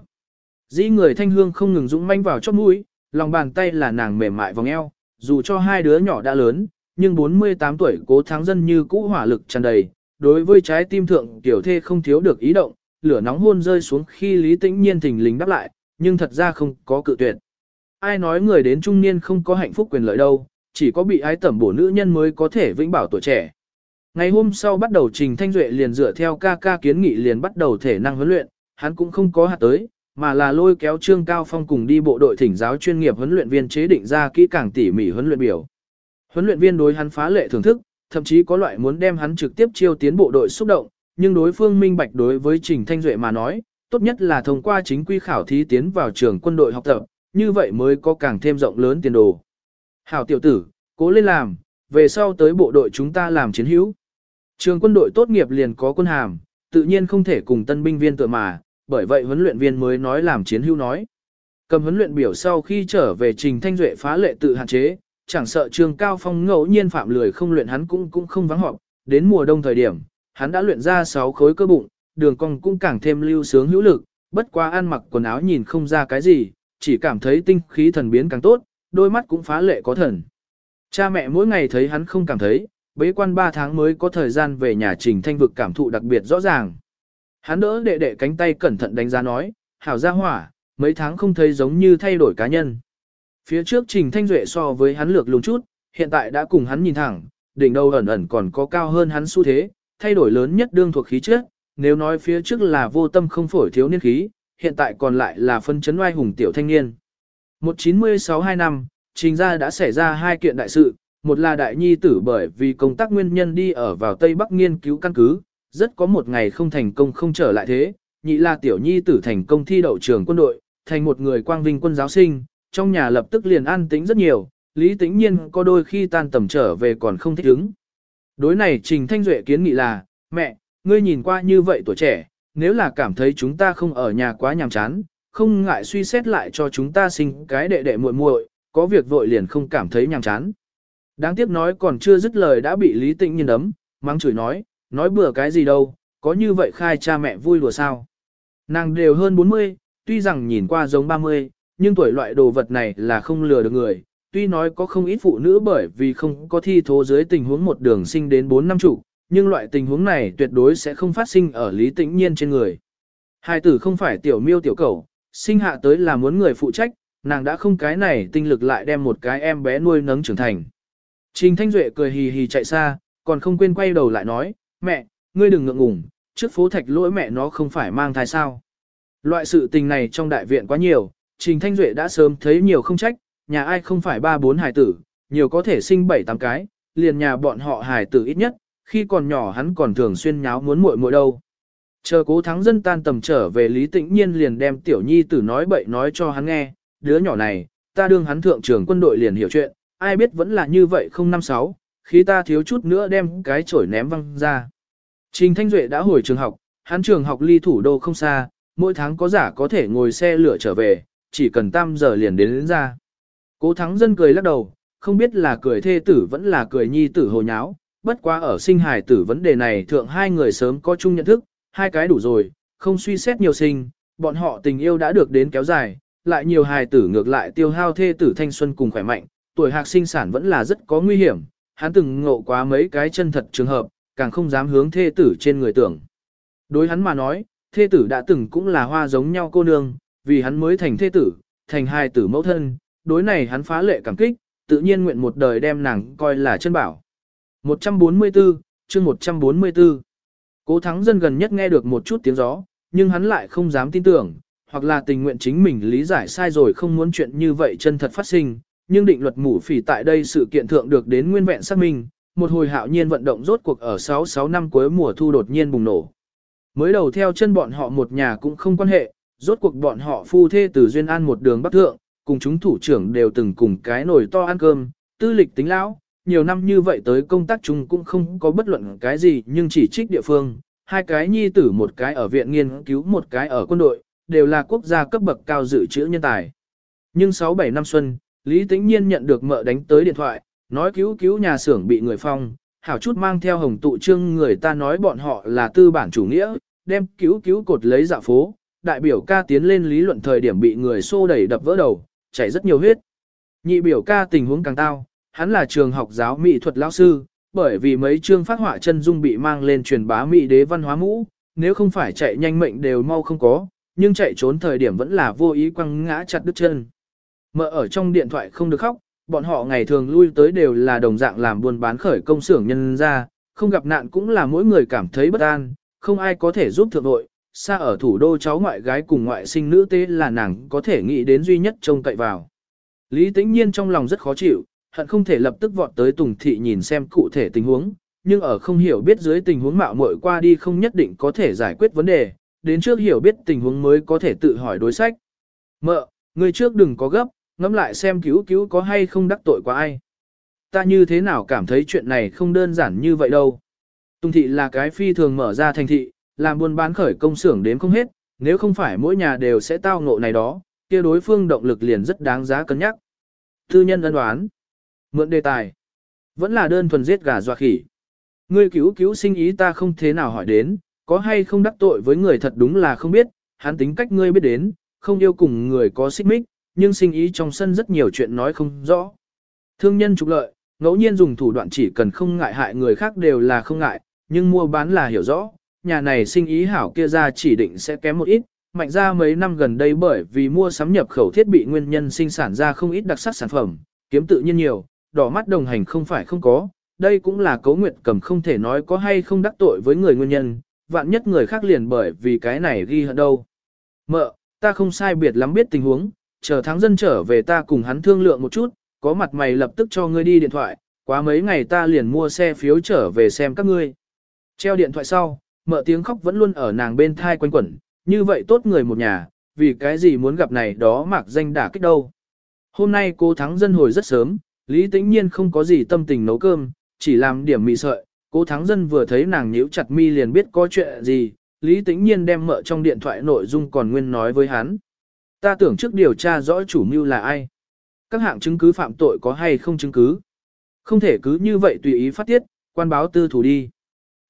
Dĩ người thanh hương không ngừng dũng manh vào chót mũi, lòng bàn tay là nàng mềm mại vòng eo, dù cho hai đứa nhỏ đã lớn, nhưng 48 tuổi cố thắng dân như cũ hỏa lực tràn đầy, đối với trái tim thượng tiểu thê không thiếu được ý động, lửa nóng hôn rơi xuống khi Lý Tĩnh Nhiên thình lình đáp lại, nhưng thật ra không có cự tuyệt. Ai nói người đến trung niên không có hạnh phúc quyền lợi đâu, chỉ có bị ái tẩm bổ nữ nhân mới có thể vĩnh bảo tuổi trẻ. Ngày hôm sau bắt đầu Trình Thanh Duệ liền dựa theo ca ca kiến nghị liền bắt đầu thể năng huấn luyện, hắn cũng không có hạt tới, mà là lôi kéo Trương Cao Phong cùng đi bộ đội thỉnh giáo chuyên nghiệp huấn luyện viên chế định ra kỹ càng tỉ mỉ huấn luyện biểu. Huấn luyện viên đối hắn phá lệ thưởng thức, thậm chí có loại muốn đem hắn trực tiếp chiêu tiến bộ đội xúc động, nhưng đối phương minh bạch đối với Trình Thanh Duệ mà nói, tốt nhất là thông qua chính quy khảo thí tiến vào trường quân đội học tập, như vậy mới có càng thêm rộng lớn tiền đồ. Hảo tiểu tử, cố lên làm, về sau tới bộ đội chúng ta làm chiến hữu. Trường quân đội tốt nghiệp liền có quân hàm, tự nhiên không thể cùng tân binh viên tựa mà, bởi vậy huấn luyện viên mới nói làm chiến hữu nói. Cầm huấn luyện biểu sau khi trở về Trình Thanh Duệ phá lệ tự hạn chế, chẳng sợ Trường Cao Phong ngẫu nhiên phạm lười không luyện hắn cũng cũng không vắng họp, đến mùa đông thời điểm, hắn đã luyện ra 6 khối cơ bụng, đường cong cũng càng thêm lưu sướng hữu lực, bất quá ăn mặc quần áo nhìn không ra cái gì, chỉ cảm thấy tinh khí thần biến càng tốt, đôi mắt cũng phá lệ có thần. Cha mẹ mỗi ngày thấy hắn không cảm thấy, bế quan 3 tháng mới có thời gian về nhà trình thanh vực cảm thụ đặc biệt rõ ràng. Hắn đỡ đệ đệ cánh tay cẩn thận đánh giá nói, hảo gia hỏa, mấy tháng không thấy giống như thay đổi cá nhân. Phía trước trình thanh duệ so với hắn lược lùng chút, hiện tại đã cùng hắn nhìn thẳng, đỉnh đầu ẩn ẩn còn có cao hơn hắn xu thế, thay đổi lớn nhất đương thuộc khí trước, nếu nói phía trước là vô tâm không phổi thiếu niên khí, hiện tại còn lại là phân chấn oai hùng tiểu thanh niên. 196-2 năm, trình Gia đã xảy ra hai kiện đại sự, một là đại nhi tử bởi vì công tác nguyên nhân đi ở vào Tây Bắc nghiên cứu căn cứ, rất có một ngày không thành công không trở lại thế, nhị là tiểu nhi tử thành công thi đậu trường quân đội, thành một người quang vinh quân giáo sinh, trong nhà lập tức liền an tĩnh rất nhiều, lý tĩnh nhiên có đôi khi tan tầm trở về còn không thích ứng. Đối này Trình Thanh Duệ kiến nghị là, mẹ, ngươi nhìn qua như vậy tuổi trẻ, nếu là cảm thấy chúng ta không ở nhà quá nhàm chán, không ngại suy xét lại cho chúng ta sinh cái đệ đệ muội muội, có việc vội liền không cảm thấy nhàm chán. Đáng tiếc nói còn chưa dứt lời đã bị Lý Tĩnh Nhiên đấm, mắng chửi nói, nói bừa cái gì đâu, có như vậy khai cha mẹ vui đùa sao. Nàng đều hơn 40, tuy rằng nhìn qua giống 30, nhưng tuổi loại đồ vật này là không lừa được người. Tuy nói có không ít phụ nữ bởi vì không có thi thố dưới tình huống một đường sinh đến 4 năm chủ, nhưng loại tình huống này tuyệt đối sẽ không phát sinh ở Lý Tĩnh Nhiên trên người. Hai tử không phải tiểu miêu tiểu cầu, sinh hạ tới là muốn người phụ trách, nàng đã không cái này tinh lực lại đem một cái em bé nuôi nấng trưởng thành. Trình Thanh Duệ cười hì hì chạy xa, còn không quên quay đầu lại nói, mẹ, ngươi đừng ngượng ngùng, trước phố thạch lỗi mẹ nó không phải mang thai sao. Loại sự tình này trong đại viện quá nhiều, Trình Thanh Duệ đã sớm thấy nhiều không trách, nhà ai không phải ba bốn hài tử, nhiều có thể sinh bảy tám cái, liền nhà bọn họ hài tử ít nhất, khi còn nhỏ hắn còn thường xuyên nháo muốn muội muội đâu. Chờ cố thắng dân tan tầm trở về Lý Tĩnh Nhiên liền đem tiểu nhi tử nói bậy nói cho hắn nghe, đứa nhỏ này, ta đương hắn thượng trưởng quân đội liền hiểu chuyện, ai biết vẫn là như vậy không năm sáu, khi ta thiếu chút nữa đem cái chổi ném văng ra. Trình Thanh Duệ đã hồi trường học, hắn trường học ly thủ đô không xa, mỗi tháng có giả có thể ngồi xe lửa trở về, chỉ cần tam giờ liền đến, đến ra. Cố thắng dân cười lắc đầu, không biết là cười thê tử vẫn là cười nhi tử hồ nháo, bất quá ở sinh hài tử vấn đề này thượng hai người sớm có chung nhận thức, hai cái đủ rồi, không suy xét nhiều sinh, bọn họ tình yêu đã được đến kéo dài, lại nhiều hài tử ngược lại tiêu hao thê tử thanh xuân cùng khỏe mạnh, tuổi hạc sinh sản vẫn là rất có nguy hiểm, hắn từng ngộ quá mấy cái chân thật trường hợp, càng không dám hướng thê tử trên người tưởng. Đối hắn mà nói, thê tử đã từng cũng là hoa giống nhau cô nương, vì hắn mới thành thê tử, thành hai tử mẫu thân, đối này hắn phá lệ cảm kích, tự nhiên nguyện một đời đem nàng coi là chân bảo. 144, chương 144 Cố thắng dân gần nhất nghe được một chút tiếng gió, nhưng hắn lại không dám tin tưởng, hoặc là tình nguyện chính mình lý giải sai rồi không muốn chuyện như vậy chân thật phát sinh, nhưng định luật mũ phỉ tại đây sự kiện thượng được đến nguyên vẹn xác minh, một hồi hạo nhiên vận động rốt cuộc ở 66 năm cuối mùa thu đột nhiên bùng nổ. Mới đầu theo chân bọn họ một nhà cũng không quan hệ, rốt cuộc bọn họ phu thê từ duyên an một đường bắc thượng, cùng chúng thủ trưởng đều từng cùng cái nồi to ăn cơm, tư lịch tính lão, nhiều năm như vậy tới công tác chung cũng không có bất luận cái gì nhưng chỉ trích địa phương, hai cái nhi tử một cái ở viện nghiên cứu một cái ở quân đội, đều là quốc gia cấp bậc cao dự trữ nhân tài. Nhưng 6-7 năm xuân, Lý Tĩnh Nhiên nhận được mợ đánh tới điện thoại, nói cứu cứu nhà xưởng bị người phong, hảo chút mang theo hồng tụ trương người ta nói bọn họ là tư bản chủ nghĩa, đem cứu cứu cột lấy dạ phố, đại biểu ca tiến lên lý luận thời điểm bị người xô đẩy đập vỡ đầu, chảy rất nhiều huyết. Nhị biểu ca tình huống càng tao, hắn là trường học giáo mỹ thuật lão sư, bởi vì mấy chương phát họa chân dung bị mang lên truyền bá mỹ đế văn hóa mũ, nếu không phải chạy nhanh mệnh đều mau không có, nhưng chạy trốn thời điểm vẫn là vô ý quăng ngã chặt đứt chân. Mợ ở trong điện thoại không được khóc, bọn họ ngày thường lui tới đều là đồng dạng làm buôn bán khởi công xưởng nhân ra, không gặp nạn cũng là mỗi người cảm thấy bất an, không ai có thể giúp thượng đội, xa ở thủ đô cháu ngoại gái cùng ngoại sinh nữ tế là nàng có thể nghĩ đến duy nhất trông cậy vào. Lý tĩnh nhiên trong lòng rất khó chịu, hận không thể lập tức vọt tới Tùng Thị nhìn xem cụ thể tình huống, nhưng ở không hiểu biết dưới tình huống mạo muội qua đi không nhất định có thể giải quyết vấn đề, đến trước hiểu biết tình huống mới có thể tự hỏi đối sách. Mợ, người trước đừng có gấp, ngẫm lại xem cứu cứu có hay không đắc tội qua ai. Ta như thế nào cảm thấy chuyện này không đơn giản như vậy đâu. Tùng thị là cái phi thường mở ra thành thị, làm buôn bán khởi công xưởng đến không hết, nếu không phải mỗi nhà đều sẽ tao ngộ này đó, kia đối phương động lực liền rất đáng giá cân nhắc. Tư nhân ân đoán, mượn đề tài, vẫn là đơn thuần giết gà dọa khỉ. Ngươi cứu cứu sinh ý ta không thế nào hỏi đến, có hay không đắc tội với người thật đúng là không biết, hắn tính cách ngươi biết đến, không yêu cùng người có xích mích, nhưng sinh ý trong sân rất nhiều chuyện nói không rõ. Thương nhân trục lợi, ngẫu nhiên dùng thủ đoạn chỉ cần không ngại hại người khác đều là không ngại, nhưng mua bán là hiểu rõ, nhà này sinh ý hảo kia ra chỉ định sẽ kém một ít, mạnh ra mấy năm gần đây bởi vì mua sắm nhập khẩu thiết bị nguyên nhân sinh sản ra không ít đặc sắc sản phẩm, kiếm tự nhiên nhiều, đỏ mắt đồng hành không phải không có, đây cũng là cấu nguyện cầm không thể nói có hay không đắc tội với người nguyên nhân, vạn nhất người khác liền bởi vì cái này ghi hận đâu. Mợ, ta không sai biệt lắm biết tình huống, chờ tháng dân trở về ta cùng hắn thương lượng một chút, có mặt mày lập tức cho ngươi đi điện thoại, quá mấy ngày ta liền mua xe phiếu trở về xem các ngươi. Treo điện thoại sau, mợ tiếng khóc vẫn luôn ở nàng bên thai quanh quẩn, như vậy tốt người một nhà, vì cái gì muốn gặp này đó mặc danh đả kích đâu. Hôm nay cô thắng dân hồi rất sớm, Lý Tĩnh Nhiên không có gì tâm tình nấu cơm, chỉ làm điểm mì sợi, cô thắng dân vừa thấy nàng nhíu chặt mi liền biết có chuyện gì, Lý Tĩnh Nhiên đem mợ trong điện thoại nội dung còn nguyên nói với hắn. Ta tưởng trước điều tra rõ chủ mưu là ai. Các hạng chứng cứ phạm tội có hay không chứng cứ. Không thể cứ như vậy tùy ý phát tiết, quan báo tư thủ đi.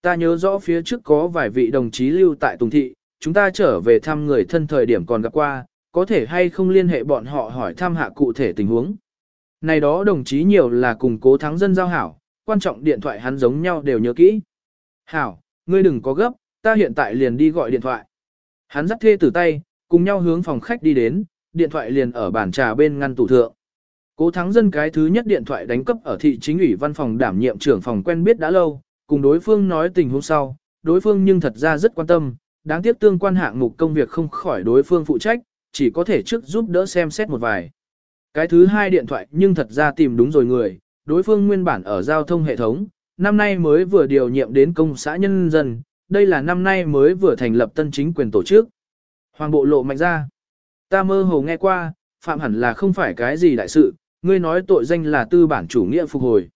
Ta nhớ rõ phía trước có vài vị đồng chí lưu tại Tùng Thị, chúng ta trở về thăm người thân thời điểm còn gặp qua, có thể hay không liên hệ bọn họ hỏi thăm hạ cụ thể tình huống. Này đó đồng chí nhiều là cùng cố thắng dân giao hảo, quan trọng điện thoại hắn giống nhau đều nhớ kỹ. Hảo, ngươi đừng có gấp, ta hiện tại liền đi gọi điện thoại. Hắn dắt thê từ tay, cùng nhau hướng phòng khách đi đến, điện thoại liền ở bàn trà bên ngăn tủ thượng. Cố thắng dân cái thứ nhất điện thoại đánh cấp ở thị chính ủy văn phòng đảm nhiệm trưởng phòng quen biết đã lâu, cùng đối phương nói tình huống sau, đối phương nhưng thật ra rất quan tâm, đáng tiếc tương quan hạng mục công việc không khỏi đối phương phụ trách, chỉ có thể trước giúp đỡ xem xét một vài. Cái thứ hai điện thoại nhưng thật ra tìm đúng rồi người, đối phương nguyên bản ở giao thông hệ thống, năm nay mới vừa điều nhiệm đến công xã nhân dân, đây là năm nay mới vừa thành lập tân chính quyền tổ chức. Hoàng bộ lộ mạnh ra. Ta mơ hồ nghe qua, phạm hẳn là không phải cái gì đại sự, ngươi nói tội danh là tư bản chủ nghĩa phục hồi.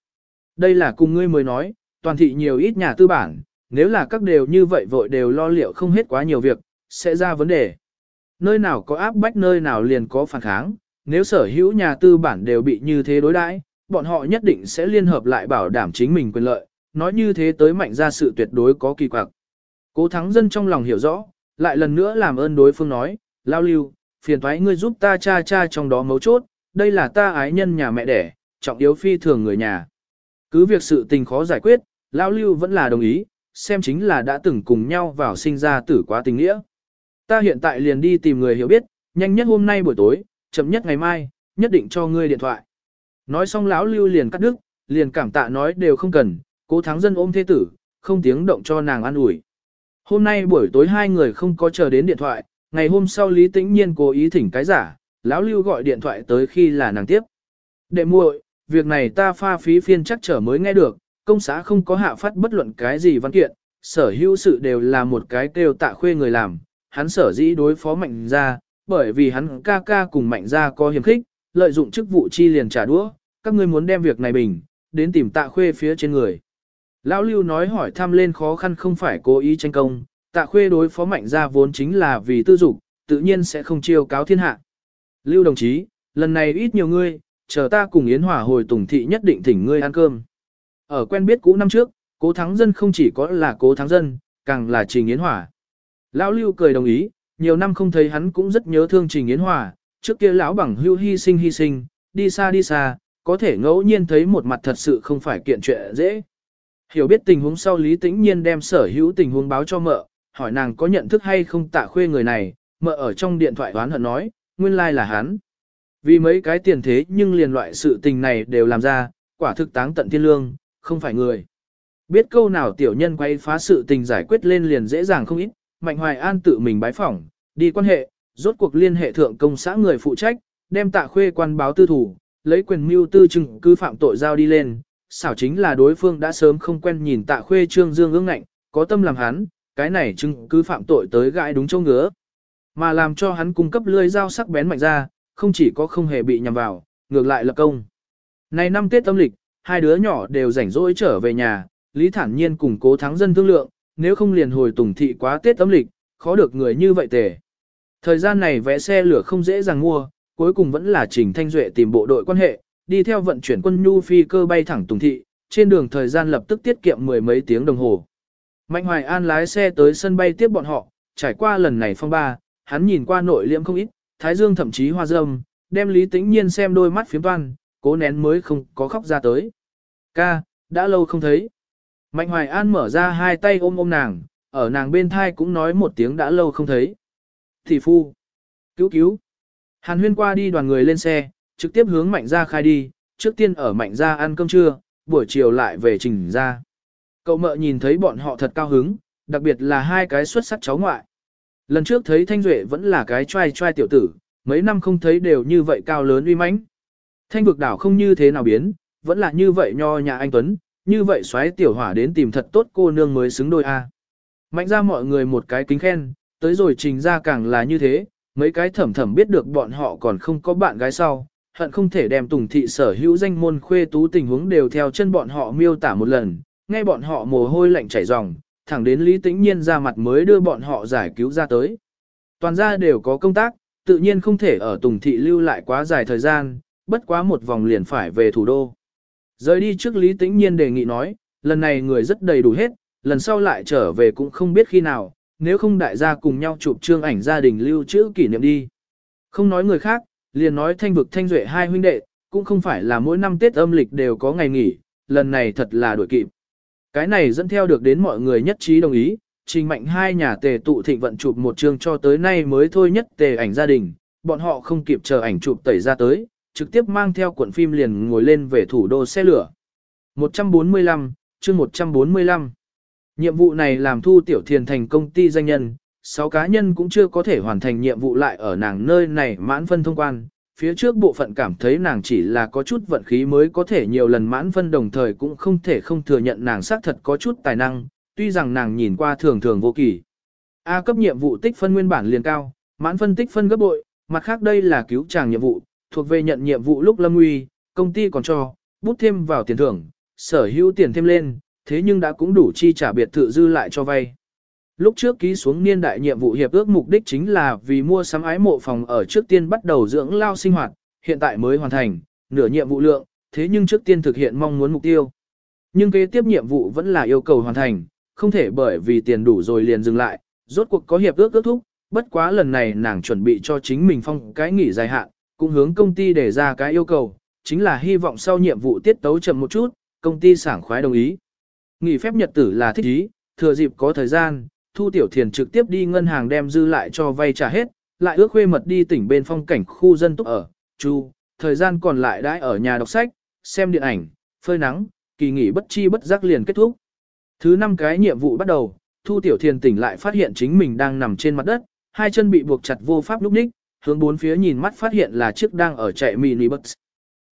Đây là cùng ngươi mới nói, toàn thị nhiều ít nhà tư bản, nếu là các đều như vậy vội đều lo liệu không hết quá nhiều việc, sẽ ra vấn đề. Nơi nào có áp bách nơi nào liền có phản kháng, nếu sở hữu nhà tư bản đều bị như thế đối đãi, bọn họ nhất định sẽ liên hợp lại bảo đảm chính mình quyền lợi, nói như thế tới mạnh ra sự tuyệt đối có kỳ quặc. Cố thắng dân trong lòng hiểu rõ, lại lần nữa làm ơn đối phương nói, lao lưu, phiền thoái ngươi giúp ta cha cha trong đó mấu chốt, đây là ta ái nhân nhà mẹ đẻ, trọng yếu phi thường người nhà. Cứ việc sự tình khó giải quyết, lao lưu vẫn là đồng ý, xem chính là đã từng cùng nhau vào sinh ra tử quá tình nghĩa. Ta hiện tại liền đi tìm người hiểu biết, nhanh nhất hôm nay buổi tối, chậm nhất ngày mai, nhất định cho ngươi điện thoại. Nói xong lão lưu liền cắt đứt, liền cảm tạ nói đều không cần, cố thắng dân ôm thế tử, không tiếng động cho nàng ăn ủi. Hôm nay buổi tối hai người không có chờ đến điện thoại, ngày hôm sau Lý Tĩnh Nhiên cố ý thỉnh cái giả, lão lưu gọi điện thoại tới khi là nàng tiếp. Đệ muội, việc này ta pha phí phiên chắc trở mới nghe được, công xã không có hạ phát bất luận cái gì văn kiện, sở hữu sự đều là một cái kêu tạ khuê người làm, hắn sở dĩ đối phó mạnh ra, bởi vì hắn ca ca cùng mạnh ra có hiểm khích, lợi dụng chức vụ chi liền trả đũa, các ngươi muốn đem việc này bình, đến tìm tạ khuê phía trên người. Lão Lưu nói hỏi thăm lên khó khăn không phải cố ý tranh công, tạ khuê đối phó mạnh ra vốn chính là vì tư dục, tự nhiên sẽ không chiêu cáo thiên hạ. Lưu đồng chí, lần này ít nhiều ngươi, chờ ta cùng Yến Hòa hồi Tùng Thị nhất định thỉnh ngươi ăn cơm. Ở quen biết cũ năm trước, cố thắng dân không chỉ có là cố thắng dân, càng là Trình Yến Hòa. Lão Lưu cười đồng ý, nhiều năm không thấy hắn cũng rất nhớ thương Trình Yến Hòa, trước kia lão bằng hưu hy sinh hy sinh, đi xa đi xa, có thể ngẫu nhiên thấy một mặt thật sự không phải kiện chuyện dễ. Hiểu biết tình huống sau Lý Tĩnh Nhiên đem sở hữu tình huống báo cho mợ, hỏi nàng có nhận thức hay không tạ khuê người này, mợ ở trong điện thoại đoán hận nói, nguyên lai like là hắn. Vì mấy cái tiền thế nhưng liền loại sự tình này đều làm ra, quả thực táng tận thiên lương, không phải người. Biết câu nào tiểu nhân quay phá sự tình giải quyết lên liền dễ dàng không ít, Mạnh Hoài An tự mình bái phỏng, đi quan hệ, rốt cuộc liên hệ thượng công xã người phụ trách, đem tạ khuê quan báo tư thủ, lấy quyền mưu tư chứng cứ phạm tội giao đi lên, xảo chính là đối phương đã sớm không quen nhìn tạ khuê trương dương ương ngạnh, có tâm làm hắn, cái này chứng cứ phạm tội tới gãi đúng châu ngứa. Mà làm cho hắn cung cấp lưỡi dao sắc bén mạnh ra, không chỉ có không hề bị nhầm vào, ngược lại lập công. Này năm Tết âm lịch, hai đứa nhỏ đều rảnh rỗi trở về nhà, Lý Thản Nhiên cùng cố thắng dân thương lượng, nếu không liền hồi tùng thị quá Tết âm lịch, khó được người như vậy tề. Thời gian này vẽ xe lửa không dễ dàng mua, cuối cùng vẫn là Trình Thanh Duệ tìm bộ đội quan hệ, đi theo vận chuyển quân nhu phi cơ bay thẳng Tùng thị, trên đường thời gian lập tức tiết kiệm mười mấy tiếng đồng hồ. Mạnh Hoài An lái xe tới sân bay tiếp bọn họ, trải qua lần này phong ba, hắn nhìn qua nội liễm không ít, thái dương thậm chí hoa dâm, đem Lý Tĩnh Nhiên xem đôi mắt phiếm toan, cố nén mới không có khóc ra tới. Ca, đã lâu không thấy. Mạnh Hoài An mở ra hai tay ôm ôm nàng, ở nàng bên thai cũng nói một tiếng đã lâu không thấy. Thị phu. Cứu cứu. Hàn huyên qua đi đoàn người lên xe, trực tiếp hướng mạnh ra khai đi, trước tiên ở mạnh ra ăn cơm trưa, buổi chiều lại về trình ra. Cậu mợ nhìn thấy bọn họ thật cao hứng, đặc biệt là hai cái xuất sắc cháu ngoại. Lần trước thấy Thanh Duệ vẫn là cái trai trai tiểu tử, mấy năm không thấy đều như vậy cao lớn uy mãnh. Thanh vực đảo không như thế nào biến, vẫn là như vậy nho nhà anh Tuấn, như vậy xoáy tiểu hỏa đến tìm thật tốt cô nương mới xứng đôi a. Mạnh ra mọi người một cái kính khen, tới rồi trình ra càng là như thế, mấy cái thẩm thẩm biết được bọn họ còn không có bạn gái sau, hận không thể đem tùng thị sở hữu danh môn khuê tú tình huống đều theo chân bọn họ miêu tả một lần, nghe bọn họ mồ hôi lạnh chảy ròng, thẳng đến Lý Tĩnh Nhiên ra mặt mới đưa bọn họ giải cứu ra tới. Toàn gia đều có công tác, tự nhiên không thể ở Tùng Thị lưu lại quá dài thời gian, bất quá một vòng liền phải về thủ đô. Rời đi trước Lý Tĩnh Nhiên đề nghị nói, lần này người rất đầy đủ hết, lần sau lại trở về cũng không biết khi nào, nếu không đại gia cùng nhau chụp trương ảnh gia đình lưu trữ kỷ niệm đi. Không nói người khác, liền nói thanh vực thanh duệ hai huynh đệ, cũng không phải là mỗi năm Tết âm lịch đều có ngày nghỉ, lần này thật là đổi kịp. Cái này dẫn theo được đến mọi người nhất trí đồng ý, trình mạnh hai nhà tề tụ thịnh vận chụp một chương cho tới nay mới thôi nhất tề ảnh gia đình, bọn họ không kịp chờ ảnh chụp tẩy ra tới, trực tiếp mang theo cuộn phim liền ngồi lên về thủ đô xe lửa. 145, chương 145. Nhiệm vụ này làm thu tiểu thiền thành công ty danh nhân, sáu cá nhân cũng chưa có thể hoàn thành nhiệm vụ lại ở nàng nơi này mãn phân thông quan. Phía trước bộ phận cảm thấy nàng chỉ là có chút vận khí mới có thể nhiều lần mãn phân đồng thời cũng không thể không thừa nhận nàng xác thật có chút tài năng, tuy rằng nàng nhìn qua thường thường vô kỳ. A cấp nhiệm vụ tích phân nguyên bản liền cao, mãn phân tích phân gấp bội, mặt khác đây là cứu chàng nhiệm vụ, thuộc về nhận nhiệm vụ lúc lâm nguy, công ty còn cho, bút thêm vào tiền thưởng, sở hữu tiền thêm lên, thế nhưng đã cũng đủ chi trả biệt thự dư lại cho vay. Lúc trước ký xuống niên đại nhiệm vụ hiệp ước mục đích chính là vì mua sắm ái mộ phòng ở trước tiên bắt đầu dưỡng lao sinh hoạt, hiện tại mới hoàn thành, nửa nhiệm vụ lượng, thế nhưng trước tiên thực hiện mong muốn mục tiêu. Nhưng kế tiếp nhiệm vụ vẫn là yêu cầu hoàn thành, không thể bởi vì tiền đủ rồi liền dừng lại, rốt cuộc có hiệp ước ước thúc, bất quá lần này nàng chuẩn bị cho chính mình phong cái nghỉ dài hạn, cũng hướng công ty để ra cái yêu cầu, chính là hy vọng sau nhiệm vụ tiết tấu chậm một chút, công ty sảng khoái đồng ý. Nghỉ phép nhật tử là thích ý, thừa dịp có thời gian, Thu Tiểu Thiền trực tiếp đi ngân hàng đem dư lại cho vay trả hết, lại ước khuê mật đi tỉnh bên phong cảnh khu dân túc ở, chu, thời gian còn lại đãi ở nhà đọc sách, xem điện ảnh, phơi nắng, kỳ nghỉ bất chi bất giác liền kết thúc. Thứ năm cái nhiệm vụ bắt đầu, Thu Tiểu Thiền tỉnh lại phát hiện chính mình đang nằm trên mặt đất, hai chân bị buộc chặt vô pháp lúc ních, hướng bốn phía nhìn mắt phát hiện là chiếc đang ở chạy mini bus.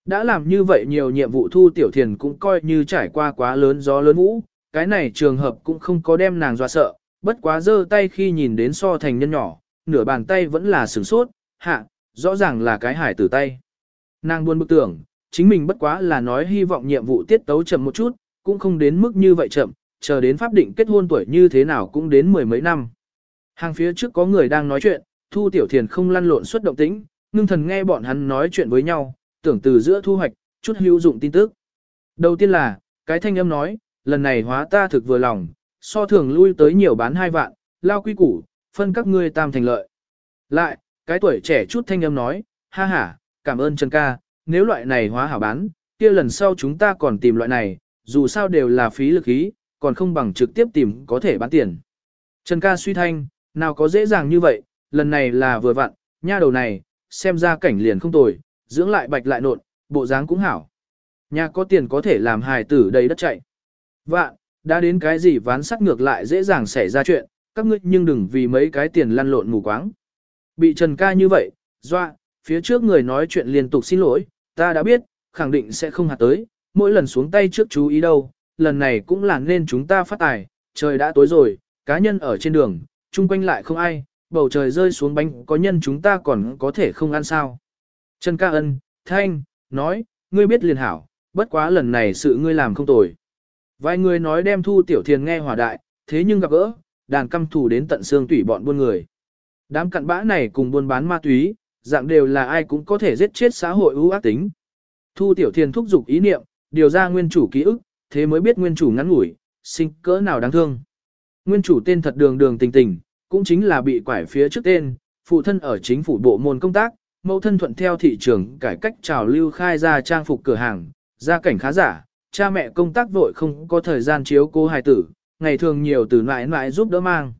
Đã làm như vậy nhiều nhiệm vụ Thu Tiểu Thiền cũng coi như trải qua quá lớn gió lớn vũ, cái này trường hợp cũng không có đem nàng dọa sợ, bất quá giơ tay khi nhìn đến so thành nhân nhỏ, nửa bàn tay vẫn là sửng sốt, hạ, rõ ràng là cái hải tử tay. Nàng buồn bực tưởng, chính mình bất quá là nói hy vọng nhiệm vụ tiết tấu chậm một chút, cũng không đến mức như vậy chậm, chờ đến pháp định kết hôn tuổi như thế nào cũng đến mười mấy năm. Hàng phía trước có người đang nói chuyện, Thu Tiểu Thiền không lăn lộn suốt động tĩnh, ngưng thần nghe bọn hắn nói chuyện với nhau, tưởng từ giữa thu hoạch, chút hữu dụng tin tức. Đầu tiên là, cái thanh âm nói, lần này hóa ta thực vừa lòng, so thường lui tới nhiều bán hai vạn, lao quy củ, phân các ngươi tam thành lợi. Lại, cái tuổi trẻ chút thanh âm nói, ha ha, cảm ơn Trần ca, nếu loại này hóa hảo bán, kia lần sau chúng ta còn tìm loại này, dù sao đều là phí lực ý, còn không bằng trực tiếp tìm có thể bán tiền. Trần ca suy thanh, nào có dễ dàng như vậy, lần này là vừa vặn, nha đầu này, xem ra cảnh liền không tồi, dưỡng lại bạch lại nộn, bộ dáng cũng hảo. Nhà có tiền có thể làm hài tử đầy đất chạy. Vạn, đã đến cái gì ván sắt ngược lại dễ dàng xảy ra chuyện, các ngươi nhưng đừng vì mấy cái tiền lăn lộn mù quáng. Bị Trần ca như vậy, doa, phía trước người nói chuyện liên tục xin lỗi, ta đã biết, khẳng định sẽ không hạt tới, mỗi lần xuống tay trước chú ý đâu, lần này cũng là nên chúng ta phát tài, trời đã tối rồi, cá nhân ở trên đường, chung quanh lại không ai, bầu trời rơi xuống bánh có nhân chúng ta còn có thể không ăn sao. Trần ca ân, thanh, nói, ngươi biết liền hảo, bất quá lần này sự ngươi làm không tồi. Vài người nói đem thu tiểu thiền nghe hòa đại, thế nhưng gặp gỡ, đàn căm thù đến tận xương tủy bọn buôn người. Đám cặn bã này cùng buôn bán ma túy, dạng đều là ai cũng có thể giết chết xã hội ưu ác tính. Thu tiểu thiền thúc giục ý niệm, điều ra nguyên chủ ký ức, thế mới biết nguyên chủ ngắn ngủi, sinh cỡ nào đáng thương. Nguyên chủ tên thật đường đường tình tình, cũng chính là bị quải phía trước tên, phụ thân ở chính phủ bộ môn công tác, mẫu thân thuận theo thị trường cải cách trào lưu khai ra trang phục cửa hàng, gia cảnh khá giả, cha mẹ công tác vội không có thời gian chiếu cố hài tử, ngày thường nhiều từ mãi mãi giúp đỡ mang.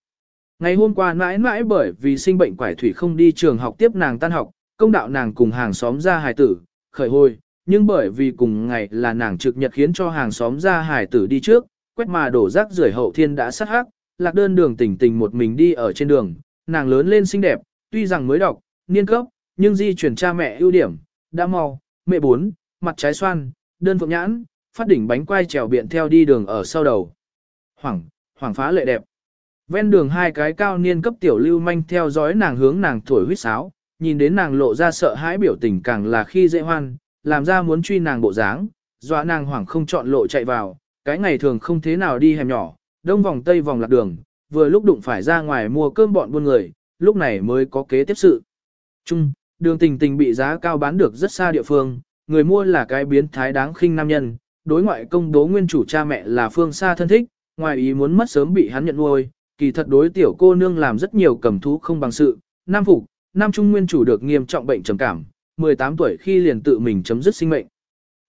Ngày hôm qua mãi mãi bởi vì sinh bệnh quải thủy không đi trường học tiếp nàng tan học, công đạo nàng cùng hàng xóm ra hài tử, khởi hồi, nhưng bởi vì cùng ngày là nàng trực nhật khiến cho hàng xóm ra hài tử đi trước, quét mà đổ rác rưởi hậu thiên đã sát hắc, lạc đơn đường tỉnh tình một mình đi ở trên đường, nàng lớn lên xinh đẹp, tuy rằng mới đọc, niên cấp, nhưng di chuyển cha mẹ ưu điểm, đã mau, mẹ bốn, mặt trái xoan, đơn phượng nhãn, phát đỉnh bánh quai trèo biện theo đi đường ở sau đầu. Hoảng, hoảng phá lệ đẹp. Ven đường hai cái cao niên cấp tiểu lưu manh theo dõi nàng hướng nàng thổi huýt sáo, nhìn đến nàng lộ ra sợ hãi biểu tình càng là khi dễ hoan, làm ra muốn truy nàng bộ dáng, dọa nàng hoảng không chọn lộ chạy vào, cái ngày thường không thế nào đi hẻm nhỏ, đông vòng tây vòng lạc đường, vừa lúc đụng phải ra ngoài mua cơm bọn buôn người, lúc này mới có kế tiếp sự. Trung, đường tình tình bị giá cao bán được rất xa địa phương, người mua là cái biến thái đáng khinh nam nhân, đối ngoại công bố nguyên chủ cha mẹ là phương xa thân thích, ngoài ý muốn mất sớm bị hắn nhận nuôi, kỳ thật đối tiểu cô nương làm rất nhiều cầm thú không bằng sự, nam phục, nam trung nguyên chủ được nghiêm trọng bệnh trầm cảm, 18 tuổi khi liền tự mình chấm dứt sinh mệnh.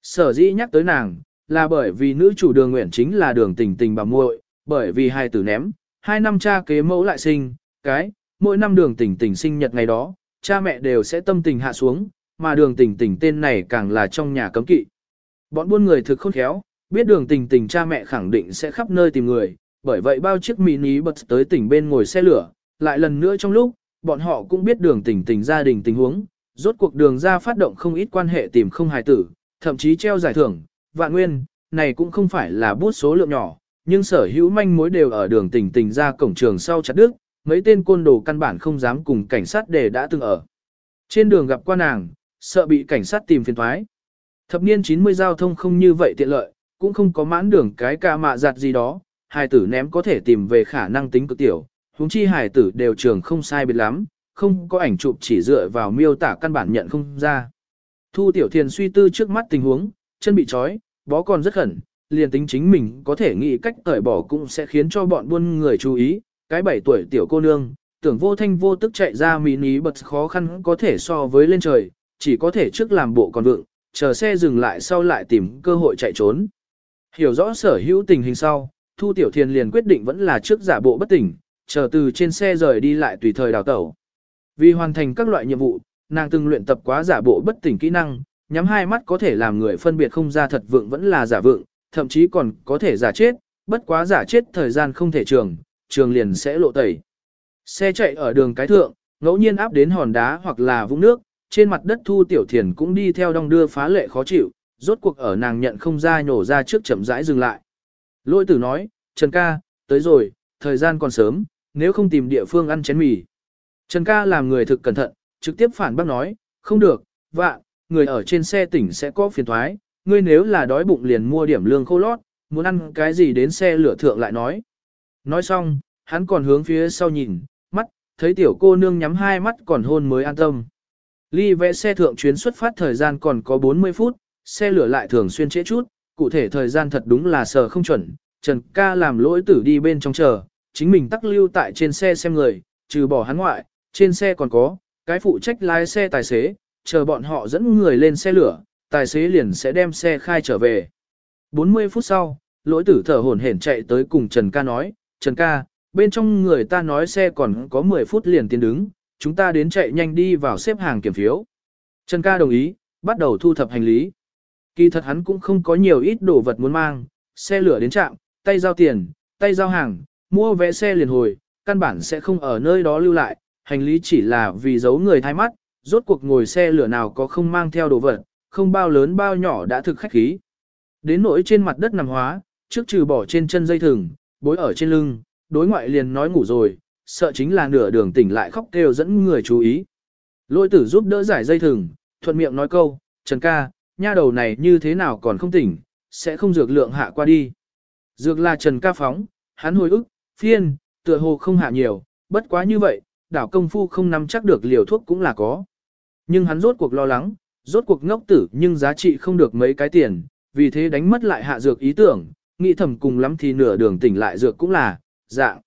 Sở dĩ nhắc tới nàng, là bởi vì nữ chủ đường nguyện chính là đường tình tình bà muội, bởi vì hai tử ném, hai năm cha kế mẫu lại sinh, cái, mỗi năm đường tình tình sinh nhật ngày đó, cha mẹ đều sẽ tâm tình hạ xuống, mà đường tình tình tên này càng là trong nhà cấm kỵ. Bọn buôn người thực khôn khéo, biết đường tình tình cha mẹ khẳng định sẽ khắp nơi tìm người, bởi vậy bao chiếc mini bật tới tỉnh bên ngồi xe lửa, lại lần nữa trong lúc, bọn họ cũng biết đường tình tình gia đình tình huống, rốt cuộc đường ra phát động không ít quan hệ tìm không hài tử, thậm chí treo giải thưởng, vạn nguyên, này cũng không phải là bút số lượng nhỏ, nhưng sở hữu manh mối đều ở đường tình tình ra cổng trường sau chặt đức, mấy tên côn đồ căn bản không dám cùng cảnh sát để đã từng ở. Trên đường gặp qua nàng, sợ bị cảnh sát tìm phiền thoái. Thập niên 90 giao thông không như vậy tiện lợi, cũng không có mãn đường cái ca mạ giặt gì đó, hài tử ném có thể tìm về khả năng tính cực tiểu, huống chi hài tử đều trường không sai biệt lắm, không có ảnh chụp chỉ dựa vào miêu tả căn bản nhận không ra. Thu Tiểu Thiền suy tư trước mắt tình huống, chân bị trói, bó còn rất khẩn, liền tính chính mình có thể nghĩ cách cởi bỏ cũng sẽ khiến cho bọn buôn người chú ý, cái bảy tuổi tiểu cô nương, tưởng vô thanh vô tức chạy ra mini bật khó khăn có thể so với lên trời, chỉ có thể trước làm bộ còn vượng, chờ xe dừng lại sau lại tìm cơ hội chạy trốn. Hiểu rõ sở hữu tình hình sau, Thu Tiểu Thiền liền quyết định vẫn là trước giả bộ bất tỉnh, chờ từ trên xe rời đi lại tùy thời đào tẩu. Vì hoàn thành các loại nhiệm vụ, nàng từng luyện tập quá giả bộ bất tỉnh kỹ năng, nhắm hai mắt có thể làm người phân biệt không ra thật vượng vẫn là giả vượng, thậm chí còn có thể giả chết, bất quá giả chết thời gian không thể trường, trường liền sẽ lộ tẩy. Xe chạy ở đường cái thượng, ngẫu nhiên áp đến hòn đá hoặc là vũng nước, trên mặt đất thu tiểu thiền cũng đi theo đong đưa phá lệ khó chịu, rốt cuộc ở nàng nhận không ra nhổ ra trước chậm rãi dừng lại. Lôi tử nói, Trần ca, tới rồi, thời gian còn sớm, nếu không tìm địa phương ăn chén mì. Trần ca làm người thực cẩn thận, trực tiếp phản bác nói, không được, vạn, người ở trên xe tỉnh sẽ có phiền thoái, ngươi nếu là đói bụng liền mua điểm lương khô lót, muốn ăn cái gì đến xe lửa thượng lại nói. Nói xong, hắn còn hướng phía sau nhìn, mắt, thấy tiểu cô nương nhắm hai mắt còn hôn mới an tâm. Ly vẽ xe thượng chuyến xuất phát thời gian còn có 40 phút, xe lửa lại thường xuyên trễ chút, cụ thể thời gian thật đúng là sờ không chuẩn. Trần ca làm lỗi tử đi bên trong chờ, chính mình tắc lưu tại trên xe xem người, trừ bỏ hắn ngoại, trên xe còn có, cái phụ trách lái xe tài xế, chờ bọn họ dẫn người lên xe lửa, tài xế liền sẽ đem xe khai trở về. 40 phút sau, lỗi tử thở hổn hển chạy tới cùng Trần ca nói, Trần ca, bên trong người ta nói xe còn có 10 phút liền tiến đứng, chúng ta đến chạy nhanh đi vào xếp hàng kiểm phiếu. Trần ca đồng ý, bắt đầu thu thập hành lý. Kỳ thật hắn cũng không có nhiều ít đồ vật muốn mang, xe lửa đến trạm, tay giao tiền, tay giao hàng, mua vé xe liền hồi, căn bản sẽ không ở nơi đó lưu lại, hành lý chỉ là vì giấu người thay mắt, rốt cuộc ngồi xe lửa nào có không mang theo đồ vật, không bao lớn bao nhỏ đã thực khách khí. Đến nỗi trên mặt đất nằm hóa, trước trừ bỏ trên chân dây thừng, bối ở trên lưng, đối ngoại liền nói ngủ rồi, sợ chính là nửa đường tỉnh lại khóc kêu dẫn người chú ý. Lôi tử giúp đỡ giải dây thừng, thuận miệng nói câu, Trần ca, nha đầu này như thế nào còn không tỉnh, sẽ không dược lượng hạ qua đi. Dược là Trần ca phóng, hắn hồi ức, phiên, tựa hồ không hạ nhiều, bất quá như vậy, đảo công phu không nắm chắc được liều thuốc cũng là có. Nhưng hắn rốt cuộc lo lắng, rốt cuộc ngốc tử nhưng giá trị không được mấy cái tiền, vì thế đánh mất lại hạ dược ý tưởng, nghĩ thầm cùng lắm thì nửa đường tỉnh lại dược cũng là, dạng.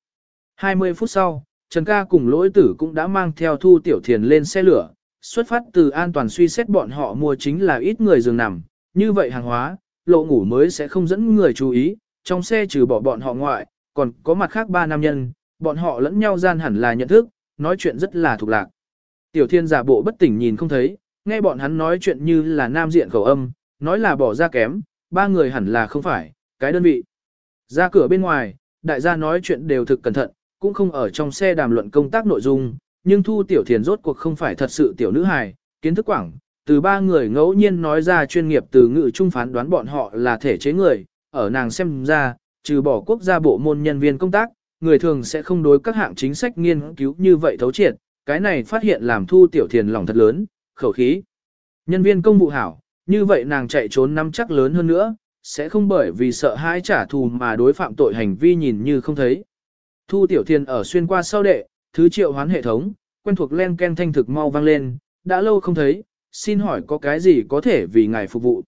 20 phút sau, Trần ca cùng lỗi tử cũng đã mang theo thu tiểu thiền lên xe lửa, xuất phát từ an toàn suy xét bọn họ mua chính là ít người giường nằm, như vậy hàng hóa, lộ ngủ mới sẽ không dẫn người chú ý, trong xe trừ bỏ bọn họ ngoại, còn có mặt khác ba nam nhân, bọn họ lẫn nhau gian hẳn là nhận thức, nói chuyện rất là thuộc lạc. Tiểu thiên giả bộ bất tỉnh nhìn không thấy, nghe bọn hắn nói chuyện như là nam diện khẩu âm, nói là bỏ ra kém, ba người hẳn là không phải, cái đơn vị. Ra cửa bên ngoài, đại gia nói chuyện đều thực cẩn thận, cũng không ở trong xe đàm luận công tác nội dung, nhưng thu tiểu thiền rốt cuộc không phải thật sự tiểu nữ hài, kiến thức quảng, từ ba người ngẫu nhiên nói ra chuyên nghiệp từ ngữ trung phán đoán bọn họ là thể chế người, ở nàng xem ra, trừ bỏ quốc gia bộ môn nhân viên công tác, người thường sẽ không đối các hạng chính sách nghiên cứu như vậy thấu triệt, cái này phát hiện làm thu tiểu thiền lòng thật lớn, khẩu khí. Nhân viên công vụ hảo, như vậy nàng chạy trốn năm chắc lớn hơn nữa, sẽ không bởi vì sợ hãi trả thù mà đối phạm tội hành vi nhìn như không thấy. Thu tiểu thiền ở xuyên qua sau đệ, thứ triệu hoán hệ thống, quen thuộc len ken thanh thực mau vang lên, đã lâu không thấy, xin hỏi có cái gì có thể vì ngài phục vụ.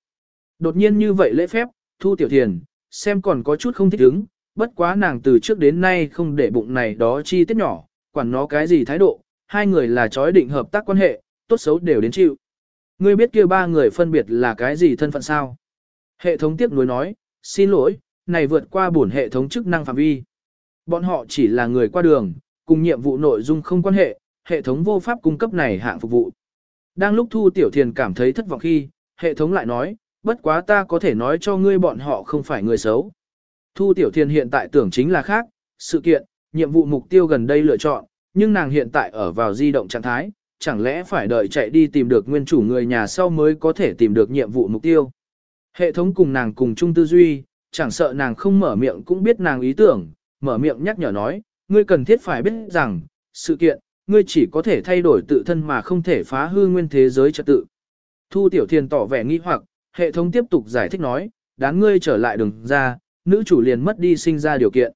Đột nhiên như vậy lễ phép, thu tiểu thiền, xem còn có chút không thích ứng, bất quá nàng từ trước đến nay không để bụng này đó chi tiết nhỏ, quản nó cái gì thái độ, hai người là chói định hợp tác quan hệ, tốt xấu đều đến chịu. Ngươi biết kia ba người phân biệt là cái gì thân phận sao? Hệ thống tiếp nối nói, xin lỗi, này vượt qua bổn hệ thống chức năng phạm vi. Bọn họ chỉ là người qua đường, cùng nhiệm vụ nội dung không quan hệ, hệ thống vô pháp cung cấp này hạng phục vụ. Đang lúc Thu Tiểu Thiền cảm thấy thất vọng khi, hệ thống lại nói, bất quá ta có thể nói cho ngươi bọn họ không phải người xấu. Thu Tiểu Thiền hiện tại tưởng chính là khác, sự kiện, nhiệm vụ mục tiêu gần đây lựa chọn, nhưng nàng hiện tại ở vào di động trạng thái, chẳng lẽ phải đợi chạy đi tìm được nguyên chủ người nhà sau mới có thể tìm được nhiệm vụ mục tiêu. Hệ thống cùng nàng cùng chung tư duy, chẳng sợ nàng không mở miệng cũng biết nàng ý tưởng, mở miệng nhắc nhở nói, ngươi cần thiết phải biết rằng, sự kiện, ngươi chỉ có thể thay đổi tự thân mà không thể phá hư nguyên thế giới trật tự. Thu Tiểu Thiền tỏ vẻ nghi hoặc, hệ thống tiếp tục giải thích nói, đáng ngươi trở lại đường ra, nữ chủ liền mất đi sinh ra điều kiện.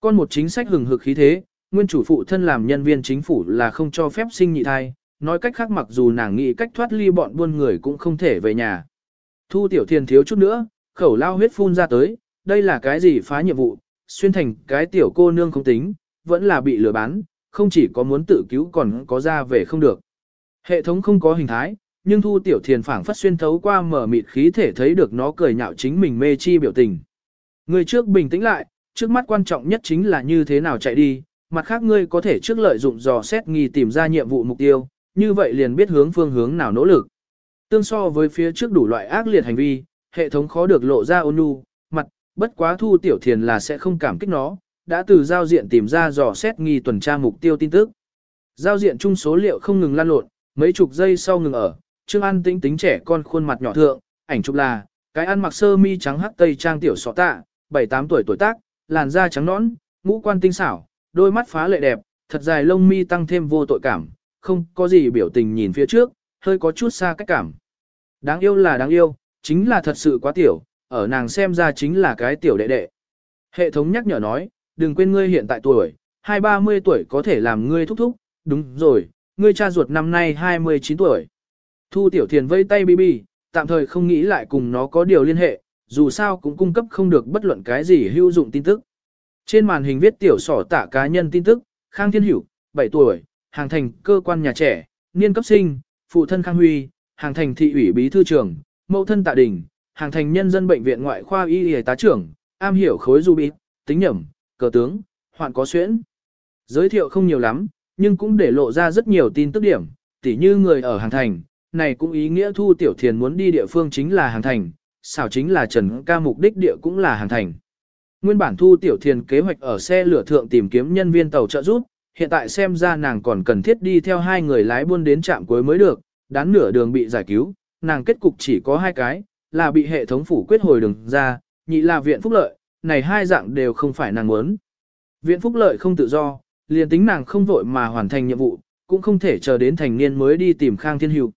Con một chính sách hừng hực khí thế, nguyên chủ phụ thân làm nhân viên chính phủ là không cho phép sinh nhị thai, nói cách khác mặc dù nàng nghĩ cách thoát ly bọn buôn người cũng không thể về nhà. Thu Tiểu Thiền thiếu chút nữa, khẩu lao huyết phun ra tới, đây là cái gì phá nhiệm vụ, xuyên thành cái tiểu cô nương không tính, vẫn là bị lừa bán, không chỉ có muốn tự cứu còn có ra về không được. Hệ thống không có hình thái, nhưng Thu Tiểu Thiền phảng phất xuyên thấu qua mở mịt khí thể thấy được nó cười nhạo chính mình mê chi biểu tình. Người trước bình tĩnh lại, trước mắt quan trọng nhất chính là như thế nào chạy đi, mặt khác ngươi có thể trước lợi dụng dò xét nghi tìm ra nhiệm vụ mục tiêu, như vậy liền biết hướng phương hướng nào nỗ lực. Tương so với phía trước đủ loại ác liệt hành vi, hệ thống khó được lộ ra ôn nhu, bất quá thu tiểu thiền là sẽ không cảm kích nó, đã từ giao diện tìm ra dò xét nghi tuần tra mục tiêu tin tức. Giao diện chung số liệu không ngừng lan lộn, mấy chục giây sau ngừng ở, Trương An tính tính trẻ con khuôn mặt nhỏ thượng, ảnh chụp là, cái ăn mặc sơ mi trắng hắc tây trang tiểu sọ tạ, 7-8 tuổi tuổi tác, làn da trắng nõn, ngũ quan tinh xảo, đôi mắt phá lệ đẹp, thật dài lông mi tăng thêm vô tội cảm, không có gì biểu tình nhìn phía trước, hơi có chút xa cách cảm. Đáng yêu là đáng yêu, chính là thật sự quá tiểu, ở nàng xem ra chính là cái tiểu đệ đệ. Hệ thống nhắc nhở nói, đừng quên ngươi hiện tại tuổi, hai ba mươi tuổi có thể làm ngươi thúc thúc, đúng rồi, ngươi cha ruột năm nay 29 tuổi. Thu tiểu thiền vây tay Bibi, tạm thời không nghĩ lại cùng nó có điều liên hệ, dù sao cũng cung cấp không được bất luận cái gì hữu dụng tin tức. Trên màn hình viết tiểu sỏ tạ cá nhân tin tức, Khang Thiên hiểu 7 tuổi, hàng thành cơ quan nhà trẻ, niên cấp sinh, phụ thân Khang Huy, hàng thành thị ủy bí thư trưởng, mẫu thân tạ đình, hàng thành nhân dân bệnh viện ngoại khoa y y tá trưởng, am hiểu khối du bí, tính nhẩm, cờ tướng, hoạn có xuyễn. Giới thiệu không nhiều lắm, nhưng cũng để lộ ra rất nhiều tin tức điểm, tỉ như người ở hàng thành, này cũng ý nghĩa thu tiểu thiền muốn đi địa phương chính là hàng thành, xảo chính là trần ca mục đích địa cũng là hàng thành. Nguyên bản thu tiểu thiền kế hoạch ở xe lửa thượng tìm kiếm nhân viên tàu trợ giúp, hiện tại xem ra nàng còn cần thiết đi theo hai người lái buôn đến trạm cuối mới được, đán nửa đường bị giải cứu, nàng kết cục chỉ có hai cái, là bị hệ thống phủ quyết hồi đường ra, nhị là viện phúc lợi, này hai dạng đều không phải nàng muốn. Viện phúc lợi không tự do, liền tính nàng không vội mà hoàn thành nhiệm vụ, cũng không thể chờ đến thành niên mới đi tìm Khang Thiên Hữu.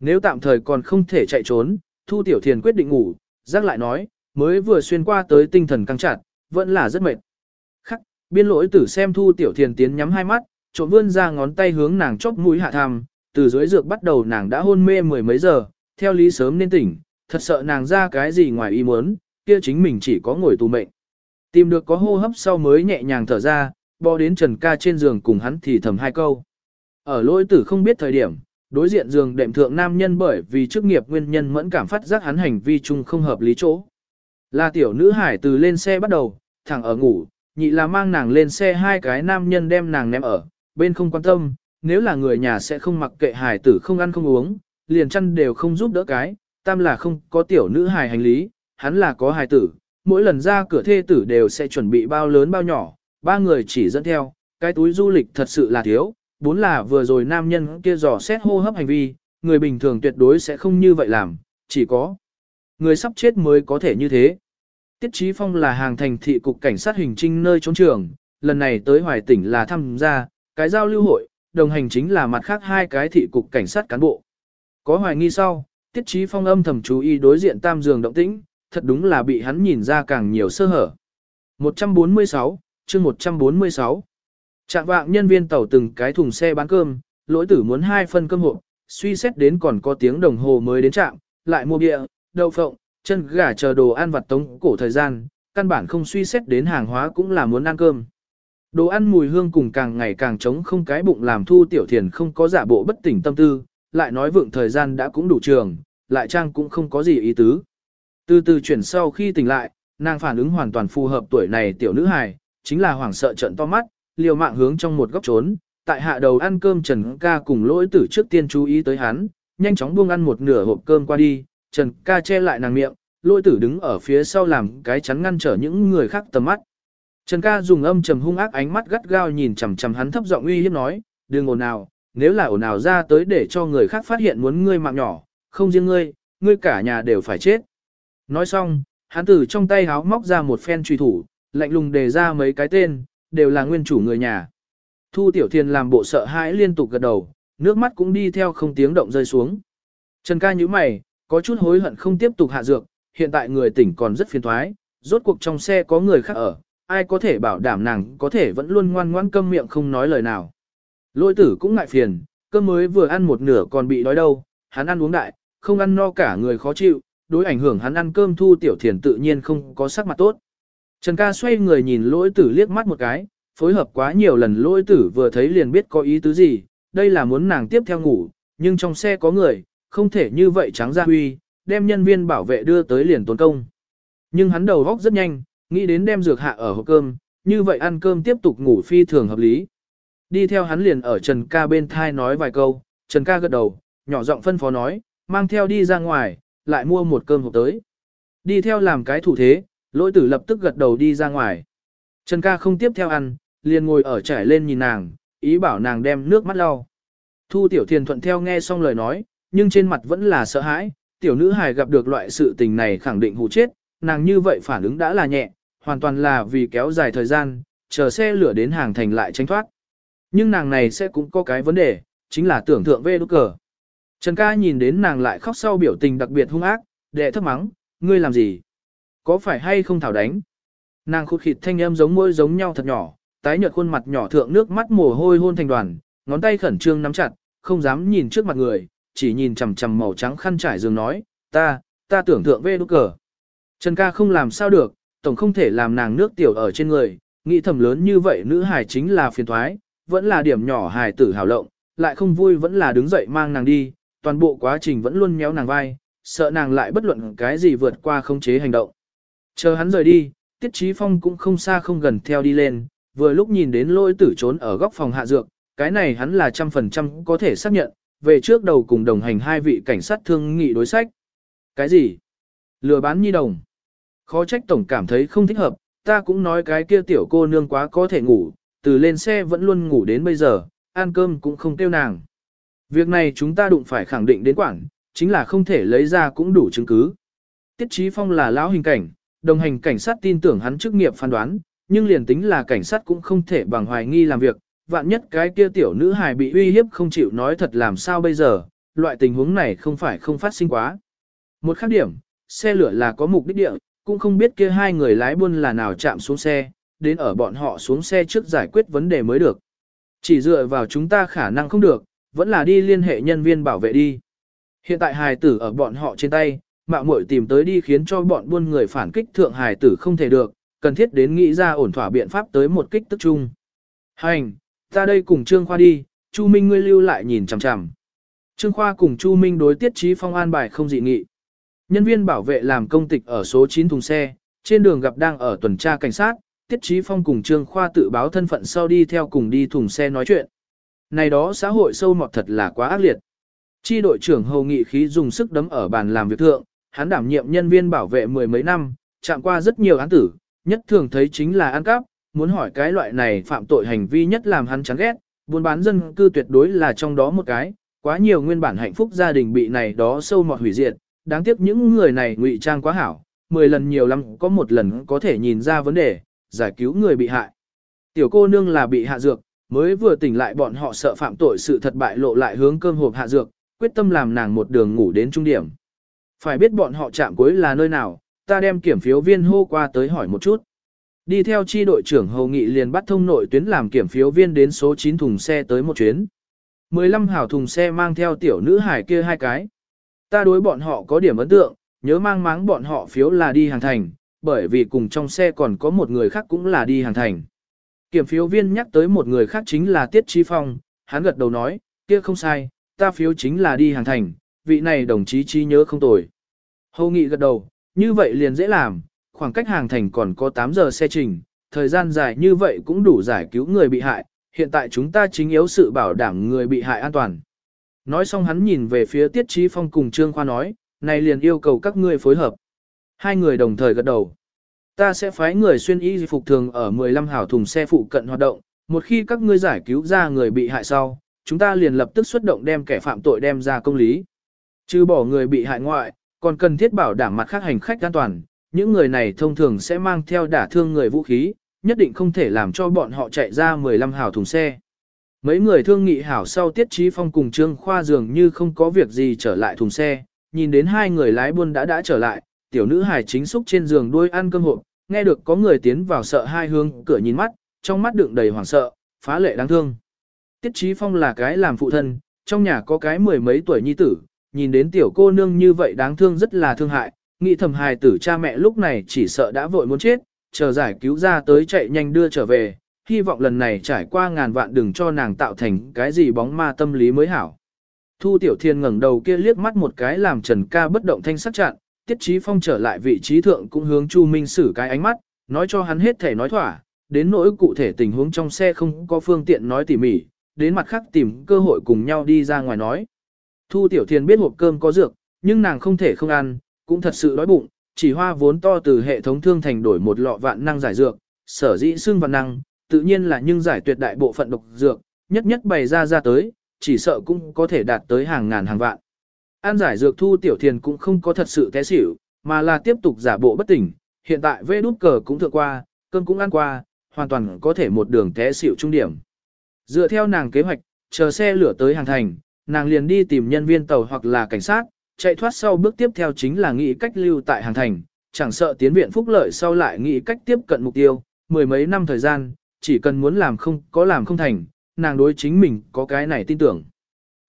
Nếu tạm thời còn không thể chạy trốn, Thu Tiểu Thiền quyết định ngủ, giác lại nói, mới vừa xuyên qua tới tinh thần căng chặt, vẫn là rất mệt. Khắc, biên lỗi tử xem Thu Tiểu Thiền tiến nhắm hai mắt, trộm vươn ra ngón tay hướng nàng chóp mũi hạ thăm, từ dưới dược bắt đầu nàng đã hôn mê mười mấy giờ, theo lý sớm nên tỉnh, thật sợ nàng ra cái gì ngoài ý muốn, kia chính mình chỉ có ngồi tù mệnh. Tìm được có hô hấp sau mới nhẹ nhàng thở ra, bò đến Trần Ca trên giường cùng hắn thì thầm hai câu. Ở lỗi tử không biết thời điểm, đối diện giường đệm thượng nam nhân bởi vì chức nghiệp nguyên nhân mẫn cảm phát giác hắn hành vi chung không hợp lý chỗ. Là tiểu nữ hải từ lên xe bắt đầu, thẳng ở ngủ, nhị là mang nàng lên xe hai cái nam nhân đem nàng ném ở, bên không quan tâm, nếu là người nhà sẽ không mặc kệ hải tử không ăn không uống, liền chăn đều không giúp đỡ cái, tam là không có tiểu nữ hài hành lý, hắn là có hài tử, mỗi lần ra cửa thê tử đều sẽ chuẩn bị bao lớn bao nhỏ, ba người chỉ dẫn theo, cái túi du lịch thật sự là thiếu, bốn là vừa rồi nam nhân kia dò xét hô hấp hành vi, người bình thường tuyệt đối sẽ không như vậy làm, chỉ có người sắp chết mới có thể như thế. Tiết Chí Phong là hàng thành thị cục cảnh sát hình trinh nơi trốn trường, lần này tới Hoài tỉnh là tham gia, cái giao lưu hội, đồng hành chính là mặt khác hai cái thị cục cảnh sát cán bộ. Có hoài nghi sau, Tiết Chí Phong âm thầm chú ý đối diện tam giường động tĩnh, thật đúng là bị hắn nhìn ra càng nhiều sơ hở. 146, chương 146. Trạng vạng nhân viên tàu từng cái thùng xe bán cơm, lỗi tử muốn hai phân cơm hộp, suy xét đến còn có tiếng đồng hồ mới đến trạm, lại mua bia, đậu phộng, chân gà chờ đồ ăn vặt tống cổ thời gian, căn bản không suy xét đến hàng hóa cũng là muốn ăn cơm. Đồ ăn mùi hương cùng càng ngày càng trống không cái bụng làm thu tiểu thiền không có giả bộ bất tỉnh tâm tư, lại nói vượng thời gian đã cũng đủ trường, lại trang cũng không có gì ý tứ. Từ từ chuyển sau khi tỉnh lại, nàng phản ứng hoàn toàn phù hợp tuổi này tiểu nữ hài, chính là hoảng sợ trận to mắt, liều mạng hướng trong một góc trốn, tại hạ đầu ăn cơm Trần ca cùng lỗi tử trước tiên chú ý tới hắn, nhanh chóng buông ăn một nửa hộp cơm qua đi, Trần ca che lại nàng miệng, lỗi tử đứng ở phía sau làm cái chắn ngăn trở những người khác tầm mắt. Trần ca dùng âm trầm hung ác ánh mắt gắt gao nhìn chằm chằm hắn thấp giọng uy hiếp nói, đừng ồn nào, nếu là ồn nào ra tới để cho người khác phát hiện muốn ngươi mạng nhỏ, không riêng ngươi, ngươi cả nhà đều phải chết. Nói xong, hắn từ trong tay háo móc ra một phen truy thủ, lạnh lùng đề ra mấy cái tên, đều là nguyên chủ người nhà. Thu Tiểu Thiên làm bộ sợ hãi liên tục gật đầu, nước mắt cũng đi theo không tiếng động rơi xuống. Trần ca như mày, có chút hối hận không tiếp tục hạ dược, hiện tại người tỉnh còn rất phiền thoái, rốt cuộc trong xe có người khác ở, ai có thể bảo đảm nàng có thể vẫn luôn ngoan ngoãn câm miệng không nói lời nào. Lôi tử cũng ngại phiền, cơm mới vừa ăn một nửa còn bị đói đâu, hắn ăn uống đại, không ăn no cả người khó chịu, đối ảnh hưởng hắn ăn cơm thu tiểu thiền tự nhiên không có sắc mặt tốt. Trần ca xoay người nhìn lỗi tử liếc mắt một cái, phối hợp quá nhiều lần lỗi tử vừa thấy liền biết có ý tứ gì, đây là muốn nàng tiếp theo ngủ, nhưng trong xe có người, không thể như vậy trắng ra huy, đem nhân viên bảo vệ đưa tới liền tốn công. Nhưng hắn đầu góc rất nhanh, nghĩ đến đem dược hạ ở hộp cơm, như vậy ăn cơm tiếp tục ngủ phi thường hợp lý. Đi theo hắn liền ở Trần ca bên thai nói vài câu, Trần ca gật đầu, nhỏ giọng phân phó nói, mang theo đi ra ngoài, lại mua một cơm hộp tới. Đi theo làm cái thủ thế, lỗi tử lập tức gật đầu đi ra ngoài. Trần ca không tiếp theo ăn, liền ngồi ở trải lên nhìn nàng, ý bảo nàng đem nước mắt lau. Thu tiểu thiền thuận theo nghe xong lời nói, nhưng trên mặt vẫn là sợ hãi, tiểu nữ hài gặp được loại sự tình này khẳng định hù chết, nàng như vậy phản ứng đã là nhẹ, hoàn toàn là vì kéo dài thời gian, chờ xe lửa đến hàng thành lại tránh thoát. Nhưng nàng này sẽ cũng có cái vấn đề, chính là tưởng thượng về đốt cờ. Trần ca nhìn đến nàng lại khóc sau biểu tình đặc biệt hung ác, đệ thấp mắng, ngươi làm gì? Có phải hay không thảo đánh? Nàng khụt khịt thanh âm giống môi giống nhau thật nhỏ, tái nhợt khuôn mặt nhỏ thượng nước mắt mồ hôi hôn thành đoàn, ngón tay khẩn trương nắm chặt, không dám nhìn trước mặt người, chỉ nhìn chằm chằm màu trắng khăn trải giường nói, ta, ta tưởng thượng về đốt cờ. Trần ca không làm sao được, tổng không thể làm nàng nước tiểu ở trên người, nghĩ thầm lớn như vậy nữ hài chính là phiền thoái, vẫn là điểm nhỏ hài tử hào lộng, lại không vui vẫn là đứng dậy mang nàng đi, toàn bộ quá trình vẫn luôn méo nàng vai, sợ nàng lại bất luận cái gì vượt qua khống chế hành động. Chờ hắn rời đi, Tiết Chí Phong cũng không xa không gần theo đi lên, vừa lúc nhìn đến lôi tử trốn ở góc phòng hạ dược, cái này hắn là trăm phần trăm có thể xác nhận, về trước đầu cùng đồng hành hai vị cảnh sát thương nghị đối sách. Cái gì? Lừa bán nhi đồng. Khó trách tổng cảm thấy không thích hợp, ta cũng nói cái kia tiểu cô nương quá có thể ngủ, từ lên xe vẫn luôn ngủ đến bây giờ, ăn cơm cũng không tiêu nàng. Việc này chúng ta đụng phải khẳng định đến quản, chính là không thể lấy ra cũng đủ chứng cứ. Tiết Chí Phong là lão hình cảnh, đồng hành cảnh sát tin tưởng hắn chức nghiệp phán đoán, nhưng liền tính là cảnh sát cũng không thể bằng hoài nghi làm việc, vạn nhất cái kia tiểu nữ hài bị uy hiếp không chịu nói thật làm sao bây giờ, loại tình huống này không phải không phát sinh quá. Một khác điểm, xe lửa là có mục đích địa, cũng không biết kia hai người lái buôn là nào chạm xuống xe, đến ở bọn họ xuống xe trước giải quyết vấn đề mới được. Chỉ dựa vào chúng ta khả năng không được, vẫn là đi liên hệ nhân viên bảo vệ đi. Hiện tại hài tử ở bọn họ trên tay, mạo muội tìm tới đi khiến cho bọn buôn người phản kích thượng hài tử không thể được, cần thiết đến nghĩ ra ổn thỏa biện pháp tới một kích tức chung. Hành, ta đây cùng Trương Khoa đi, Chu Minh ngươi lưu lại nhìn chằm chằm. Trương Khoa cùng Chu Minh đối tiết trí phong an bài không dị nghị. Nhân viên bảo vệ làm công tịch ở số 9 thùng xe, trên đường gặp đang ở tuần tra cảnh sát, Tiết Chí Phong cùng Trương Khoa tự báo thân phận sau đi theo cùng đi thùng xe nói chuyện. Này đó xã hội sâu mọt thật là quá ác liệt. Chi đội trưởng Hầu Nghị khí dùng sức đấm ở bàn làm việc thượng, hắn đảm nhiệm nhân viên bảo vệ mười mấy năm, chạm qua rất nhiều án tử, nhất thường thấy chính là ăn cắp, muốn hỏi cái loại này phạm tội hành vi nhất làm hắn chán ghét, buôn bán dân cư tuyệt đối là trong đó một cái, quá nhiều nguyên bản hạnh phúc gia đình bị này đó sâu mọt hủy diệt, đáng tiếc những người này ngụy trang quá hảo, 10 lần nhiều lắm có một lần có thể nhìn ra vấn đề, giải cứu người bị hại. Tiểu cô nương là bị hạ dược, mới vừa tỉnh lại bọn họ sợ phạm tội sự thật bại lộ lại hướng cơm hộp hạ dược, quyết tâm làm nàng một đường ngủ đến trung điểm. Phải biết bọn họ chạm cuối là nơi nào, ta đem kiểm phiếu viên hô qua tới hỏi một chút. Đi theo chi đội trưởng Hầu Nghị liền bắt thông nội tuyến làm kiểm phiếu viên đến số 9 thùng xe tới một chuyến. 15 hảo thùng xe mang theo tiểu nữ hải kia hai cái. Ta đối bọn họ có điểm ấn tượng, nhớ mang máng bọn họ phiếu là đi hàng thành, bởi vì cùng trong xe còn có một người khác cũng là đi hàng thành. Kiểm phiếu viên nhắc tới một người khác chính là Tiết Chi Phong, hắn gật đầu nói, kia không sai, ta phiếu chính là đi hàng thành, vị này đồng chí chi nhớ không tồi. Hầu nghị gật đầu, như vậy liền dễ làm, khoảng cách hàng thành còn có 8 giờ xe trình, thời gian dài như vậy cũng đủ giải cứu người bị hại, hiện tại chúng ta chính yếu sự bảo đảm người bị hại an toàn. Nói xong hắn nhìn về phía Tiết Trí Phong cùng Trương Khoa nói, này liền yêu cầu các ngươi phối hợp. Hai người đồng thời gật đầu. Ta sẽ phái người xuyên y phục thường ở 15 hảo thùng xe phụ cận hoạt động, một khi các ngươi giải cứu ra người bị hại sau, chúng ta liền lập tức xuất động đem kẻ phạm tội đem ra công lý. Trừ bỏ người bị hại ngoại, còn cần thiết bảo đảm mặt khác hành khách an toàn, những người này thông thường sẽ mang theo đả thương người vũ khí, nhất định không thể làm cho bọn họ chạy ra 15 hào thùng xe. Mấy người thương nghị hảo sau tiết trí phong cùng Trương Khoa dường như không có việc gì trở lại thùng xe, nhìn đến hai người lái buôn đã đã trở lại, tiểu nữ hài chính xúc trên giường đuôi ăn cơm hộp, nghe được có người tiến vào sợ hai hương cửa nhìn mắt, trong mắt đựng đầy hoảng sợ, phá lệ đáng thương. Tiết Chí phong là cái làm phụ thân, trong nhà có cái mười mấy tuổi nhi tử, nhìn đến tiểu cô nương như vậy đáng thương rất là thương hại, nghĩ thầm hài tử cha mẹ lúc này chỉ sợ đã vội muốn chết, chờ giải cứu ra tới chạy nhanh đưa trở về, hy vọng lần này trải qua ngàn vạn đừng cho nàng tạo thành cái gì bóng ma tâm lý mới hảo. Thu Tiểu Thiên ngẩng đầu kia liếc mắt một cái làm Trần Ca bất động thanh sắc chặn, Tiết Chí Phong trở lại vị trí thượng cũng hướng Chu Minh sử cái ánh mắt, nói cho hắn hết thể nói thỏa, đến nỗi cụ thể tình huống trong xe không có phương tiện nói tỉ mỉ, đến mặt khác tìm cơ hội cùng nhau đi ra ngoài nói. Thu Tiểu Thiên biết hộp cơm có dược, nhưng nàng không thể không ăn, cũng thật sự đói bụng, chỉ hoa vốn to từ hệ thống thương thành đổi một lọ vạn năng giải dược, sở dĩ xương vạn năng, tự nhiên là nhưng giải tuyệt đại bộ phận độc dược, nhất nhất bày ra ra tới, chỉ sợ cũng có thể đạt tới hàng ngàn hàng vạn. An giải dược thu tiểu thiền cũng không có thật sự té xỉu, mà là tiếp tục giả bộ bất tỉnh, hiện tại vê đút cờ cũng thượng qua, cơn cũng ăn qua, hoàn toàn có thể một đường té xỉu trung điểm. Dựa theo nàng kế hoạch, chờ xe lửa tới hàng thành, nàng liền đi tìm nhân viên tàu hoặc là cảnh sát, chạy thoát sau bước tiếp theo chính là nghĩ cách lưu tại hàng thành, chẳng sợ tiến viện phúc lợi sau lại nghĩ cách tiếp cận mục tiêu, mười mấy năm thời gian, chỉ cần muốn làm không có làm không thành, nàng đối chính mình có cái này tin tưởng.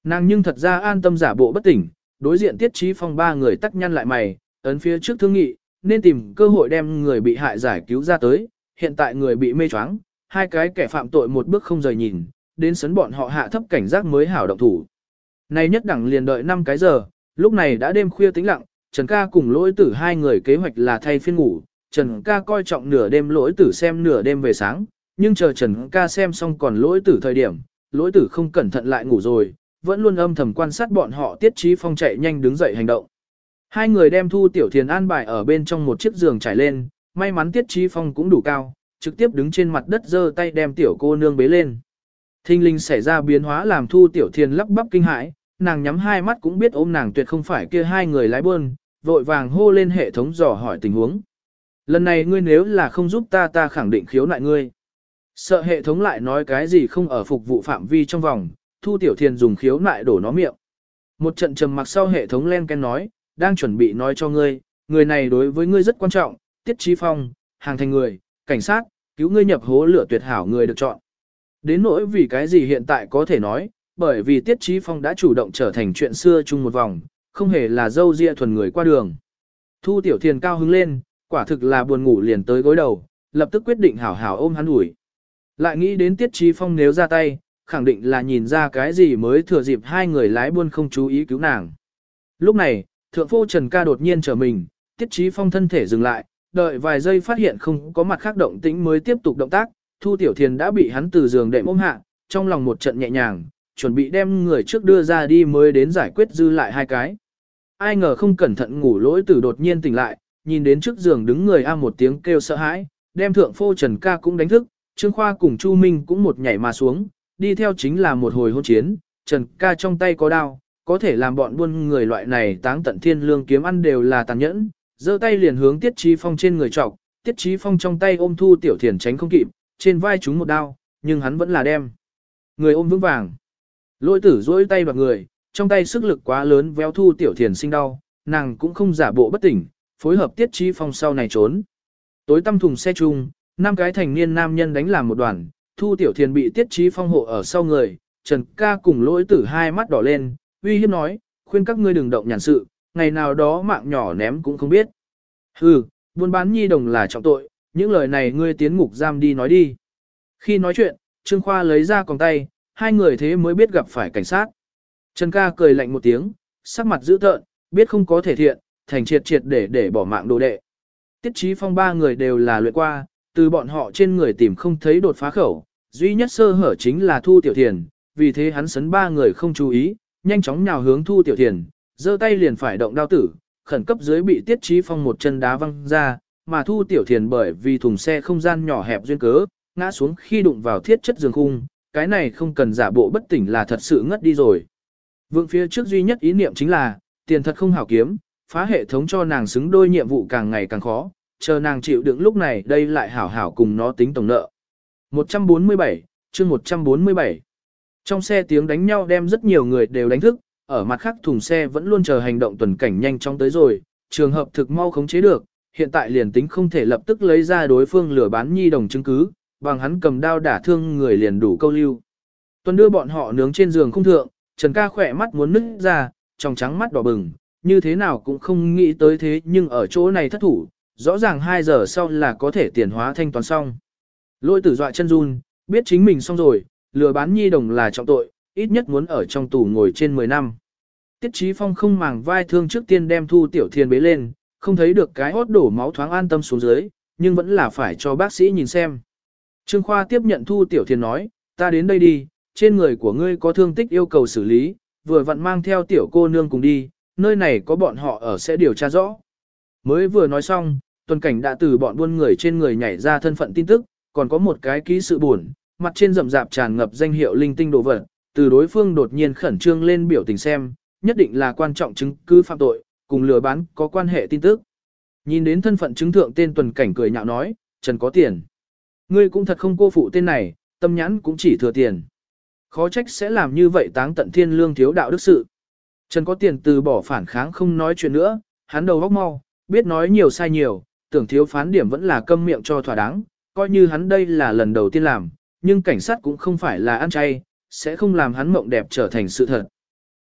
Nàng nhưng thật ra an tâm giả bộ bất tỉnh, đối diện tiết trí phong ba người tắc nhăn lại mày, ấn phía trước thương nghị, nên tìm cơ hội đem người bị hại giải cứu ra tới, hiện tại người bị mê choáng, hai cái kẻ phạm tội một bước không rời nhìn, đến sấn bọn họ hạ thấp cảnh giác mới hảo động thủ. nay nhất đẳng liền đợi 5 cái giờ, lúc này đã đêm khuya tĩnh lặng, Trần ca cùng lỗi tử hai người kế hoạch là thay phiên ngủ, Trần ca coi trọng nửa đêm lỗi tử xem nửa đêm về sáng, nhưng chờ Trần ca xem xong còn lỗi tử thời điểm, lỗi tử không cẩn thận lại ngủ rồi, vẫn luôn âm thầm quan sát bọn họ tiết trí phong chạy nhanh đứng dậy hành động. Hai người đem thu tiểu thiền an bài ở bên trong một chiếc giường trải lên, may mắn tiết trí phong cũng đủ cao, trực tiếp đứng trên mặt đất giơ tay đem tiểu cô nương bế lên. Thinh linh xảy ra biến hóa làm thu tiểu thiền lắp bắp kinh hãi, nàng nhắm hai mắt cũng biết ôm nàng tuyệt không phải kia hai người lái buôn, vội vàng hô lên hệ thống dò hỏi tình huống. Lần này ngươi nếu là không giúp ta ta khẳng định khiếu nại ngươi. Sợ hệ thống lại nói cái gì không ở phục vụ phạm vi trong vòng, Thu Tiểu Thiền dùng khiếu nại đổ nó miệng. Một trận trầm mặc sau hệ thống len ken nói, đang chuẩn bị nói cho ngươi, người này đối với ngươi rất quan trọng, tiết trí phong, hàng thành người, cảnh sát, cứu ngươi nhập hố lửa tuyệt hảo người được chọn. Đến nỗi vì cái gì hiện tại có thể nói, bởi vì tiết trí phong đã chủ động trở thành chuyện xưa chung một vòng, không hề là dâu ria thuần người qua đường. Thu Tiểu Thiền cao hứng lên, quả thực là buồn ngủ liền tới gối đầu, lập tức quyết định hảo hảo ôm hắn ủi. Lại nghĩ đến Tiết Trí Phong nếu ra tay, khẳng định là nhìn ra cái gì mới thừa dịp hai người lái buôn không chú ý cứu nàng. Lúc này, thượng phu Trần Ca đột nhiên trở mình, Tiết Trí Phong thân thể dừng lại, đợi vài giây phát hiện không có mặt khác động tĩnh mới tiếp tục động tác, Thu Tiểu Thiền đã bị hắn từ giường đệm ôm hạ, trong lòng một trận nhẹ nhàng, chuẩn bị đem người trước đưa ra đi mới đến giải quyết dư lại hai cái. Ai ngờ không cẩn thận ngủ lỗi tử đột nhiên tỉnh lại, nhìn đến trước giường đứng người a một tiếng kêu sợ hãi, đem thượng phô Trần Ca cũng đánh thức, Trương Khoa cùng Chu Minh cũng một nhảy mà xuống, đi theo chính là một hồi hôn chiến, Trần Ca trong tay có đao, có thể làm bọn buôn người loại này táng tận thiên lương kiếm ăn đều là tàn nhẫn, giơ tay liền hướng Tiết Chí Phong trên người trọc, Tiết Chí Phong trong tay ôm Thu Tiểu Thiền tránh không kịp, trên vai chúng một đao, nhưng hắn vẫn là đem. Người ôm vững vàng. Lôi tử duỗi tay vào người, trong tay sức lực quá lớn véo Thu Tiểu Thiền sinh đau, nàng cũng không giả bộ bất tỉnh, phối hợp Tiết Chí Phong sau này trốn. Tối tăm thùng xe chung, năm cái thành niên nam nhân đánh làm một đoàn, Thu Tiểu Thiền bị Tiết Trí Phong hộ ở sau người, Trần Ca cùng lỗi tử hai mắt đỏ lên, uy hiếp nói, khuyên các ngươi đừng động nhàn sự, ngày nào đó mạng nhỏ ném cũng không biết. Hừ, buôn bán nhi đồng là trọng tội, những lời này ngươi tiến ngục giam đi nói đi. Khi nói chuyện, Trương Khoa lấy ra còng tay, hai người thế mới biết gặp phải cảnh sát. Trần Ca cười lạnh một tiếng, sắc mặt dữ tợn, biết không có thể thiện, thành triệt triệt để để bỏ mạng đồ đệ. Tiết Chí Phong ba người đều là luyện qua, từ bọn họ trên người tìm không thấy đột phá khẩu, Duy nhất sơ hở chính là Thu Tiểu Thiền, vì thế hắn sấn ba người không chú ý, nhanh chóng nhào hướng Thu Tiểu Thiền, giơ tay liền phải động đao tử, khẩn cấp dưới bị Tiết Chí Phong một chân đá văng ra, mà Thu Tiểu Thiền bởi vì thùng xe không gian nhỏ hẹp duyên cớ, ngã xuống khi đụng vào thiết chất giường khung, cái này không cần giả bộ bất tỉnh là thật sự ngất đi rồi. Vượng phía trước duy nhất ý niệm chính là, tiền thật không hảo kiếm, phá hệ thống cho nàng xứng đôi nhiệm vụ càng ngày càng khó, chờ nàng chịu đựng lúc này đây lại hảo hảo cùng nó tính tổng nợ. 147, chương 147 Trong xe tiếng đánh nhau đem rất nhiều người đều đánh thức, ở mặt khác thùng xe vẫn luôn chờ hành động tuần cảnh nhanh chóng tới rồi, trường hợp thực mau khống chế được, hiện tại liền tính không thể lập tức lấy ra đối phương lửa bán nhi đồng chứng cứ, bằng hắn cầm đao đả thương người liền đủ câu lưu. Tuần đưa bọn họ nướng trên giường không thượng, Trần ca khỏe mắt muốn nứt ra, trong trắng mắt đỏ bừng, như thế nào cũng không nghĩ tới thế nhưng ở chỗ này thất thủ, rõ ràng 2 giờ sau là có thể tiền hóa thanh toán xong. Lôi tử dọa chân run, biết chính mình xong rồi, lừa bán nhi đồng là trọng tội, ít nhất muốn ở trong tù ngồi trên 10 năm. Tiết Chí Phong không màng vai thương trước tiên đem Thu Tiểu Thiên bế lên, không thấy được cái hốt đổ máu thoáng an tâm xuống dưới, nhưng vẫn là phải cho bác sĩ nhìn xem. Trương Khoa tiếp nhận Thu Tiểu Thiên nói, ta đến đây đi, trên người của ngươi có thương tích yêu cầu xử lý, vừa vặn mang theo tiểu cô nương cùng đi, nơi này có bọn họ ở sẽ điều tra rõ. Mới vừa nói xong, tuần cảnh đã từ bọn buôn người trên người nhảy ra thân phận tin tức, còn có một cái ký sự buồn, mặt trên rậm rạp tràn ngập danh hiệu linh tinh đồ vật, từ đối phương đột nhiên khẩn trương lên biểu tình xem, nhất định là quan trọng chứng cứ phạm tội, cùng lừa bán có quan hệ tin tức. Nhìn đến thân phận chứng thượng tên tuần cảnh cười nhạo nói, Trần có tiền. Ngươi cũng thật không cô phụ tên này, tâm nhãn cũng chỉ thừa tiền. Khó trách sẽ làm như vậy táng tận thiên lương thiếu đạo đức sự. Trần có tiền từ bỏ phản kháng không nói chuyện nữa, hắn đầu góc mau, biết nói nhiều sai nhiều, tưởng thiếu phán điểm vẫn là câm miệng cho thỏa đáng, coi như hắn đây là lần đầu tiên làm, nhưng cảnh sát cũng không phải là ăn chay, sẽ không làm hắn mộng đẹp trở thành sự thật.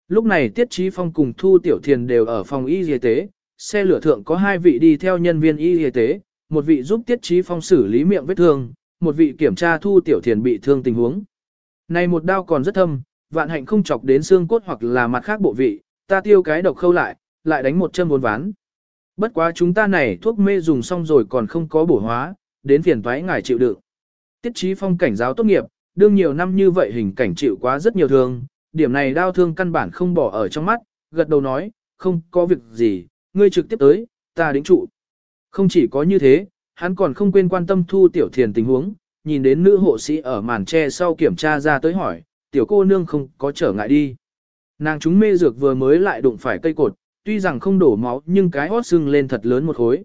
Lúc này Tiết Trí Phong cùng Thu Tiểu Thiền đều ở phòng y y tế, xe lửa thượng có hai vị đi theo nhân viên y y tế, một vị giúp Tiết Trí Phong xử lý miệng vết thương, một vị kiểm tra Thu Tiểu Thiền bị thương tình huống. Này một đao còn rất thâm, vạn hạnh không chọc đến xương cốt hoặc là mặt khác bộ vị, ta tiêu cái độc khâu lại, lại đánh một chân bốn ván. Bất quá chúng ta này thuốc mê dùng xong rồi còn không có bổ hóa, đến phiền thoái ngài chịu đựng. Tiết trí phong cảnh giáo tốt nghiệp, đương nhiều năm như vậy hình cảnh chịu quá rất nhiều thương, điểm này đau thương căn bản không bỏ ở trong mắt, gật đầu nói, không có việc gì, ngươi trực tiếp tới, ta đính trụ. Không chỉ có như thế, hắn còn không quên quan tâm thu tiểu thiền tình huống, nhìn đến nữ hộ sĩ ở màn tre sau kiểm tra ra tới hỏi, tiểu cô nương không có trở ngại đi. Nàng chúng mê dược vừa mới lại đụng phải cây cột, tuy rằng không đổ máu nhưng cái hót sưng lên thật lớn một khối.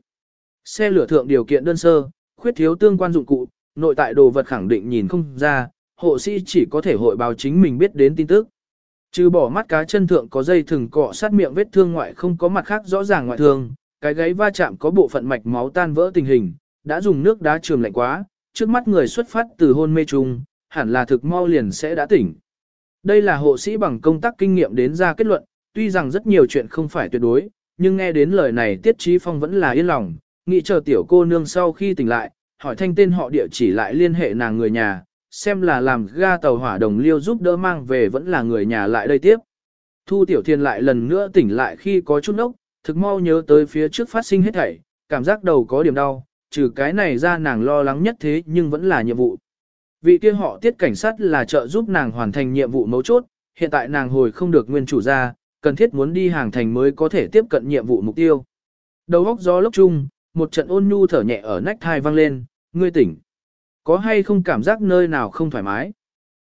Xe lửa thượng điều kiện đơn sơ, khuyết thiếu tương quan dụng cụ, nội tại đồ vật khẳng định nhìn không ra, hộ sĩ chỉ có thể hội báo chính mình biết đến tin tức. Trừ bỏ mắt cá chân thượng có dây thừng cọ sát miệng vết thương ngoại không có mặt khác rõ ràng ngoại thương, cái gáy va chạm có bộ phận mạch máu tan vỡ tình hình, đã dùng nước đá trường lạnh quá, trước mắt người xuất phát từ hôn mê trùng, hẳn là thực mau liền sẽ đã tỉnh. Đây là hộ sĩ bằng công tác kinh nghiệm đến ra kết luận, tuy rằng rất nhiều chuyện không phải tuyệt đối, nhưng nghe đến lời này Tiết Chí Phong vẫn là yên lòng, nghĩ chờ tiểu cô nương sau khi tỉnh lại, hỏi thanh tên họ địa chỉ lại liên hệ nàng người nhà, xem là làm ga tàu hỏa đồng liêu giúp đỡ mang về vẫn là người nhà lại đây tiếp. Thu Tiểu Thiên lại lần nữa tỉnh lại khi có chút nốc, thực mau nhớ tới phía trước phát sinh hết thảy, cảm giác đầu có điểm đau, trừ cái này ra nàng lo lắng nhất thế nhưng vẫn là nhiệm vụ. Vị kia họ tiết cảnh sát là trợ giúp nàng hoàn thành nhiệm vụ mấu chốt, hiện tại nàng hồi không được nguyên chủ ra, cần thiết muốn đi hàng thành mới có thể tiếp cận nhiệm vụ mục tiêu. Đầu góc gió lốc chung, một trận ôn nhu thở nhẹ ở nách thai vang lên, ngươi tỉnh. Có hay không cảm giác nơi nào không thoải mái?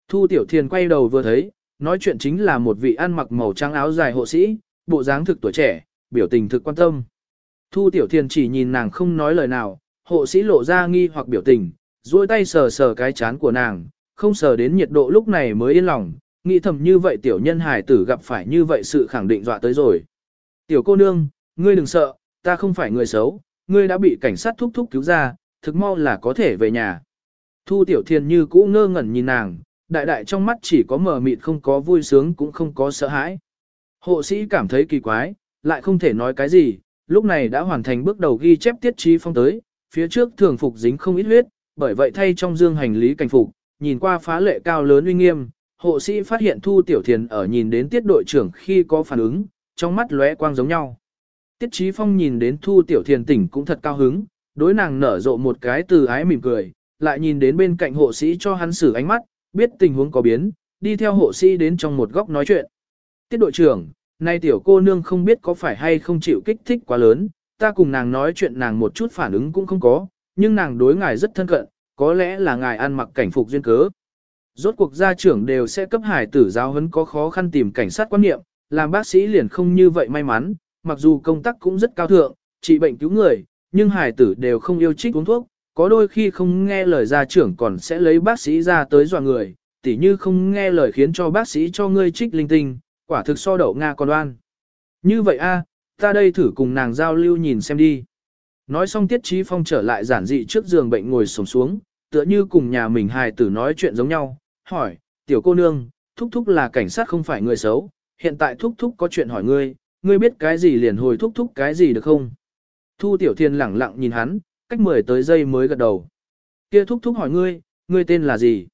Thu Tiểu Thiền quay đầu vừa thấy, nói chuyện chính là một vị ăn mặc màu trắng áo dài hộ sĩ, bộ dáng thực tuổi trẻ, biểu tình thực quan tâm. Thu Tiểu Thiền chỉ nhìn nàng không nói lời nào, hộ sĩ lộ ra nghi hoặc biểu tình, duỗi tay sờ sờ cái chán của nàng, không sờ đến nhiệt độ lúc này mới yên lòng, nghĩ thầm như vậy tiểu nhân hài tử gặp phải như vậy sự khẳng định dọa tới rồi. Tiểu cô nương, ngươi đừng sợ, ta không phải người xấu, ngươi đã bị cảnh sát thúc thúc cứu ra, thực mau là có thể về nhà. Thu tiểu thiên như cũ ngơ ngẩn nhìn nàng, đại đại trong mắt chỉ có mờ mịt không có vui sướng cũng không có sợ hãi. Hộ sĩ cảm thấy kỳ quái, lại không thể nói cái gì, lúc này đã hoàn thành bước đầu ghi chép tiết trí phong tới, phía trước thường phục dính không ít huyết, bởi vậy thay trong dương hành lý cảnh phục, nhìn qua phá lệ cao lớn uy nghiêm, hộ sĩ phát hiện Thu Tiểu Thiền ở nhìn đến tiết đội trưởng khi có phản ứng, trong mắt lóe quang giống nhau. Tiết Chí Phong nhìn đến Thu Tiểu Thiền tỉnh cũng thật cao hứng, đối nàng nở rộ một cái từ ái mỉm cười, lại nhìn đến bên cạnh hộ sĩ cho hắn xử ánh mắt, biết tình huống có biến, đi theo hộ sĩ đến trong một góc nói chuyện. Tiết đội trưởng, nay tiểu cô nương không biết có phải hay không chịu kích thích quá lớn, ta cùng nàng nói chuyện nàng một chút phản ứng cũng không có, nhưng nàng đối ngài rất thân cận, có lẽ là ngài ăn mặc cảnh phục duyên cớ. Rốt cuộc gia trưởng đều sẽ cấp hải tử giáo huấn có khó khăn tìm cảnh sát quan niệm, làm bác sĩ liền không như vậy may mắn, mặc dù công tác cũng rất cao thượng, trị bệnh cứu người, nhưng hải tử đều không yêu trích uống thuốc, có đôi khi không nghe lời gia trưởng còn sẽ lấy bác sĩ ra tới dọa người, tỉ như không nghe lời khiến cho bác sĩ cho ngươi trích linh tinh, quả thực so đậu Nga còn đoan. Như vậy a, ta đây thử cùng nàng giao lưu nhìn xem đi. Nói xong Tiết Trí Phong trở lại giản dị trước giường bệnh ngồi sổng xuống, tựa như cùng nhà mình hài tử nói chuyện giống nhau, hỏi, tiểu cô nương, thúc thúc là cảnh sát không phải người xấu, hiện tại thúc thúc có chuyện hỏi ngươi, ngươi biết cái gì liền hồi thúc thúc cái gì được không? Thu tiểu thiên lẳng lặng nhìn hắn, cách mười tới giây mới gật đầu. Kia thúc thúc hỏi ngươi, ngươi tên là gì?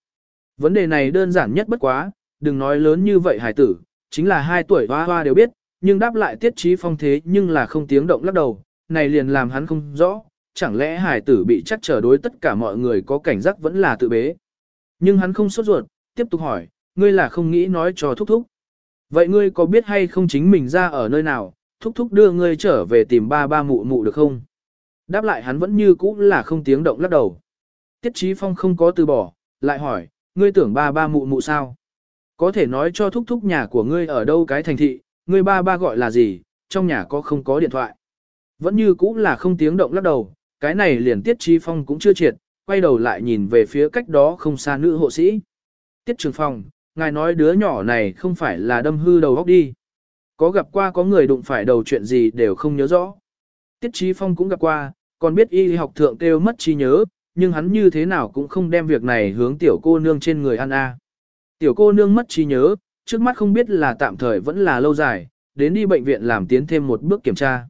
Vấn đề này đơn giản nhất bất quá, đừng nói lớn như vậy Hải tử, chính là hai tuổi hoa hoa đều biết, nhưng đáp lại tiết trí phong thế nhưng là không tiếng động lắc đầu, này liền làm hắn không rõ, chẳng lẽ Hải tử bị chắc trở đối tất cả mọi người có cảnh giác vẫn là tự bế. Nhưng hắn không sốt ruột, tiếp tục hỏi, ngươi là không nghĩ nói cho thúc thúc. Vậy ngươi có biết hay không chính mình ra ở nơi nào, thúc thúc đưa ngươi trở về tìm ba ba mụ mụ được không? Đáp lại hắn vẫn như cũ là không tiếng động lắc đầu. Tiết Chí Phong không có từ bỏ, lại hỏi, ngươi tưởng ba ba mụ mụ sao? Có thể nói cho thúc thúc nhà của ngươi ở đâu cái thành thị, ngươi ba ba gọi là gì, trong nhà có không có điện thoại. Vẫn như cũ là không tiếng động lắc đầu, cái này liền Tiết Chí Phong cũng chưa triệt, quay đầu lại nhìn về phía cách đó không xa nữ hộ sĩ. Tiết Trường Phong, ngài nói đứa nhỏ này không phải là đâm hư đầu óc đi. Có gặp qua có người đụng phải đầu chuyện gì đều không nhớ rõ. Tiết Trí Phong cũng gặp qua, còn biết y học thượng kêu mất trí nhớ, nhưng hắn như thế nào cũng không đem việc này hướng tiểu cô nương trên người ăn a. Tiểu cô nương mất trí nhớ, trước mắt không biết là tạm thời vẫn là lâu dài, đến đi bệnh viện làm tiến thêm một bước kiểm tra.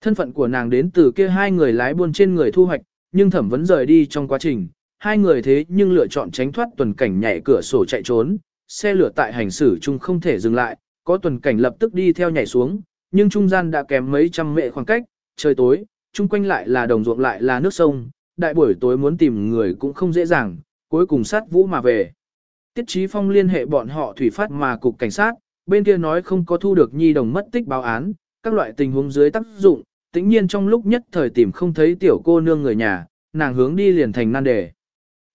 Thân phận của nàng đến từ kia hai người lái buôn trên người thu hoạch, nhưng thẩm vấn rời đi trong quá trình, hai người thế nhưng lựa chọn tránh thoát tuần cảnh nhảy cửa sổ chạy trốn, xe lửa tại hành xử chung không thể dừng lại, có tuần cảnh lập tức đi theo nhảy xuống, nhưng trung gian đã kém mấy trăm mệ khoảng cách, trời tối, chung quanh lại là đồng ruộng lại là nước sông, đại buổi tối muốn tìm người cũng không dễ dàng, cuối cùng sát vũ mà về. Tiết Chí Phong liên hệ bọn họ thủy phát mà cục cảnh sát, bên kia nói không có thu được nhi đồng mất tích báo án, các loại tình huống dưới tác dụng, tĩnh nhiên trong lúc nhất thời tìm không thấy tiểu cô nương người nhà, nàng hướng đi liền thành nan đề.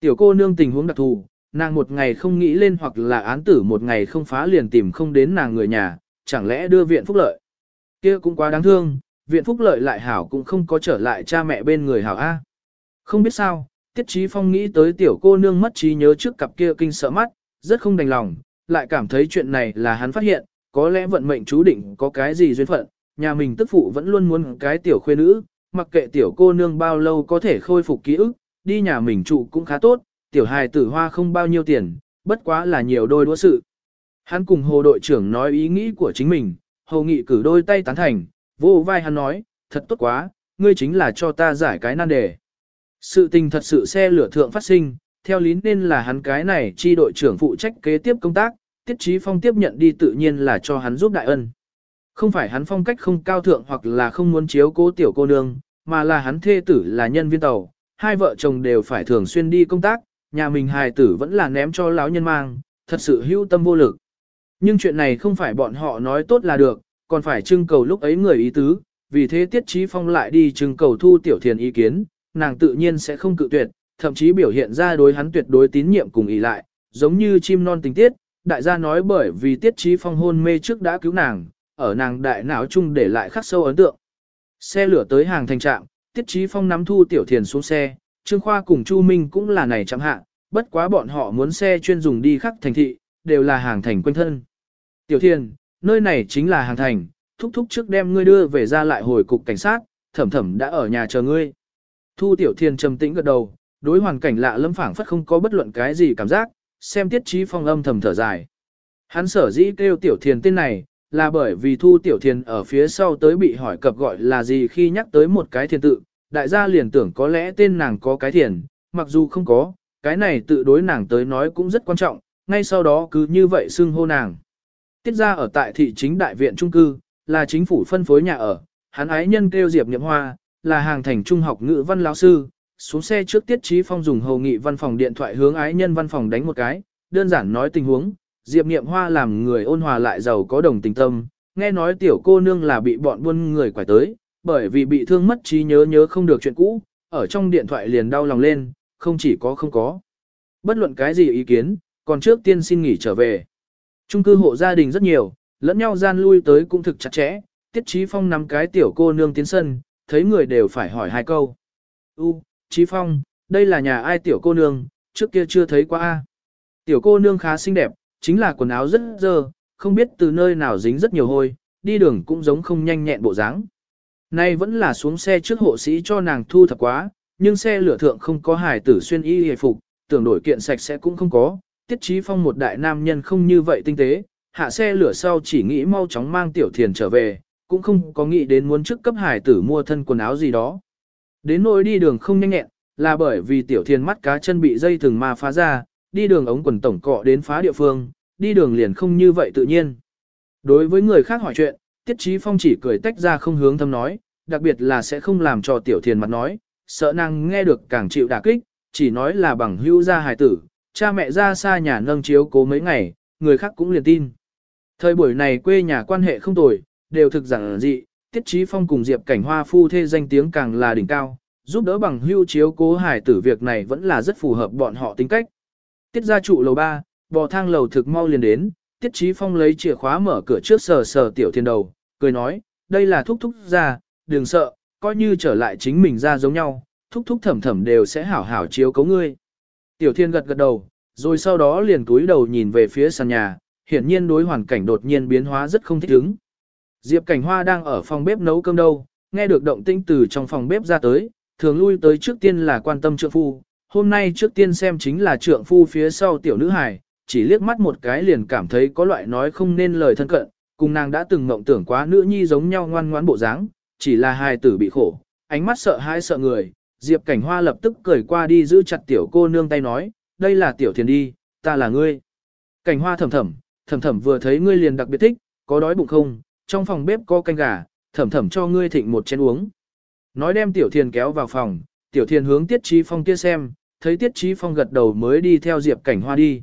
Tiểu cô nương tình huống đặc thù, nàng một ngày không nghĩ lên hoặc là án tử một ngày không phá liền tìm không đến nàng người nhà, chẳng lẽ đưa viện phúc lợi. kia cũng quá đáng thương, viện phúc lợi lại hảo cũng không có trở lại cha mẹ bên người hảo A. Không biết sao, Tiết Chí Phong nghĩ tới tiểu cô nương mất trí nhớ trước cặp kia kinh sợ mắt, rất không đành lòng, lại cảm thấy chuyện này là hắn phát hiện, có lẽ vận mệnh chú định có cái gì duyên phận, nhà mình tức phụ vẫn luôn muốn cái tiểu khuê nữ, mặc kệ tiểu cô nương bao lâu có thể khôi phục ký ức, đi nhà mình trụ cũng khá tốt, tiểu hài tử hoa không bao nhiêu tiền, bất quá là nhiều đôi đũa sự. Hắn cùng hồ đội trưởng nói ý nghĩ của chính mình, hồ nghị cử đôi tay tán thành, vô vai hắn nói, thật tốt quá, ngươi chính là cho ta giải cái nan đề. Sự tình thật sự xe lửa thượng phát sinh, theo lý nên là hắn cái này chi đội trưởng phụ trách kế tiếp công tác, tiết trí phong tiếp nhận đi tự nhiên là cho hắn giúp đại ân. Không phải hắn phong cách không cao thượng hoặc là không muốn chiếu cố tiểu cô nương, mà là hắn thê tử là nhân viên tàu, hai vợ chồng đều phải thường xuyên đi công tác, nhà mình hài tử vẫn là ném cho lão nhân mang, thật sự hữu tâm vô lực. Nhưng chuyện này không phải bọn họ nói tốt là được, còn phải trưng cầu lúc ấy người ý tứ, vì thế Tiết Chí Phong lại đi trưng cầu thu tiểu thiền ý kiến, nàng tự nhiên sẽ không cự tuyệt, thậm chí biểu hiện ra đối hắn tuyệt đối tín nhiệm cùng ý lại, giống như chim non tình tiết, đại gia nói bởi vì Tiết Chí Phong hôn mê trước đã cứu nàng, ở nàng đại não chung để lại khắc sâu ấn tượng. Xe lửa tới hàng thành trạm, Tiết Chí Phong nắm thu tiểu thiền xuống xe, Trương Khoa cùng Chu Minh cũng là này chẳng hạn, bất quá bọn họ muốn xe chuyên dùng đi khắc thành thị, đều là hàng thành quanh thân. Tiểu thiền, nơi này chính là hàng thành, thúc thúc trước đem ngươi đưa về ra lại hồi cục cảnh sát, thẩm thẩm đã ở nhà chờ ngươi. Thu tiểu thiền trầm tĩnh gật đầu, đối hoàn cảnh lạ lâm phảng phất không có bất luận cái gì cảm giác, xem tiết Chí phong âm thầm thở dài. Hắn sở dĩ kêu tiểu thiền tên này, là bởi vì thu tiểu thiền ở phía sau tới bị hỏi cập gọi là gì khi nhắc tới một cái thiền tự, đại gia liền tưởng có lẽ tên nàng có cái thiền, mặc dù không có, cái này tự đối nàng tới nói cũng rất quan trọng, ngay sau đó cứ như vậy xưng hô nàng. Tiết ra ở tại thị chính đại viện trung cư, là chính phủ phân phối nhà ở, hắn ái nhân kêu Diệp Niệm Hoa, là hàng thành trung học ngữ văn lão sư, xuống xe trước tiết trí phong dùng hầu nghị văn phòng điện thoại hướng ái nhân văn phòng đánh một cái, đơn giản nói tình huống, Diệp Niệm Hoa làm người ôn hòa lại giàu có đồng tình tâm, nghe nói tiểu cô nương là bị bọn buôn người quải tới, bởi vì bị thương mất trí nhớ nhớ không được chuyện cũ, ở trong điện thoại liền đau lòng lên, không chỉ có không có. Bất luận cái gì ý kiến, còn trước tiên xin nghỉ trở về. Trung cư hộ gia đình rất nhiều, lẫn nhau gian lui tới cũng thực chặt chẽ, tiết trí phong nắm cái tiểu cô nương tiến sân, thấy người đều phải hỏi hai câu. U, trí phong, đây là nhà ai tiểu cô nương, trước kia chưa thấy qua a. Tiểu cô nương khá xinh đẹp, chính là quần áo rất dơ, không biết từ nơi nào dính rất nhiều hôi, đi đường cũng giống không nhanh nhẹn bộ dáng. Nay vẫn là xuống xe trước hộ sĩ cho nàng thu thập quá, nhưng xe lửa thượng không có hải tử xuyên y hề phục, tưởng đổi kiện sạch sẽ cũng không có. Tiết trí phong một đại nam nhân không như vậy tinh tế, hạ xe lửa sau chỉ nghĩ mau chóng mang tiểu thiền trở về, cũng không có nghĩ đến muốn trước cấp hải tử mua thân quần áo gì đó. Đến nỗi đi đường không nhanh nhẹn, là bởi vì tiểu thiền mắt cá chân bị dây thừng ma phá ra, đi đường ống quần tổng cọ đến phá địa phương, đi đường liền không như vậy tự nhiên. Đối với người khác hỏi chuyện, Tiết Chí Phong chỉ cười tách ra không hướng thâm nói, đặc biệt là sẽ không làm cho tiểu thiền mặt nói, sợ nàng nghe được càng chịu đả kích, chỉ nói là bằng hữu gia hài tử, cha mẹ ra xa nhà nâng chiếu cố mấy ngày, người khác cũng liền tin. Thời buổi này quê nhà quan hệ không tồi, đều thực giản dị, Tiết Chí Phong cùng Diệp Cảnh Hoa phu thê danh tiếng càng là đỉnh cao, giúp đỡ bằng hữu chiếu cố hài tử việc này vẫn là rất phù hợp bọn họ tính cách. Tiết gia trụ lầu 3, bò thang lầu thực mau liền đến, Tiết Chí Phong lấy chìa khóa mở cửa trước sờ sờ tiểu thiên đầu, cười nói, đây là thúc thúc ra, đừng sợ, coi như trở lại chính mình ra giống nhau, thúc thúc thẩm thẩm đều sẽ hảo hảo chiếu cấu ngươi. Tiểu thiên gật gật đầu, rồi sau đó liền túi đầu nhìn về phía sàn nhà, hiển nhiên đối hoàn cảnh đột nhiên biến hóa rất không thích ứng. Diệp Cảnh Hoa đang ở phòng bếp nấu cơm đâu, nghe được động tĩnh từ trong phòng bếp ra tới, thường lui tới trước tiên là quan tâm trượng phu, hôm nay trước tiên xem chính là trượng phu phía sau tiểu nữ hài, chỉ liếc mắt một cái liền cảm thấy có loại nói không nên lời thân cận, cùng nàng đã từng mộng tưởng quá nữ nhi giống nhau ngoan ngoãn bộ dáng, chỉ là hài tử bị khổ, ánh mắt sợ hãi sợ người, Diệp Cảnh Hoa lập tức cười qua đi giữ chặt tiểu cô nương tay nói, đây là tiểu thiền đi, ta là ngươi. Cảnh Hoa thầm thầm, thầm thầm vừa thấy ngươi liền đặc biệt thích, có đói bụng không, trong phòng bếp có canh gà, thầm thầm cho ngươi thịnh một chén uống. Nói đem tiểu thiền kéo vào phòng, tiểu thiền hướng tiết trí phong kia xem, thấy tiết trí phong gật đầu mới đi theo Diệp Cảnh Hoa đi.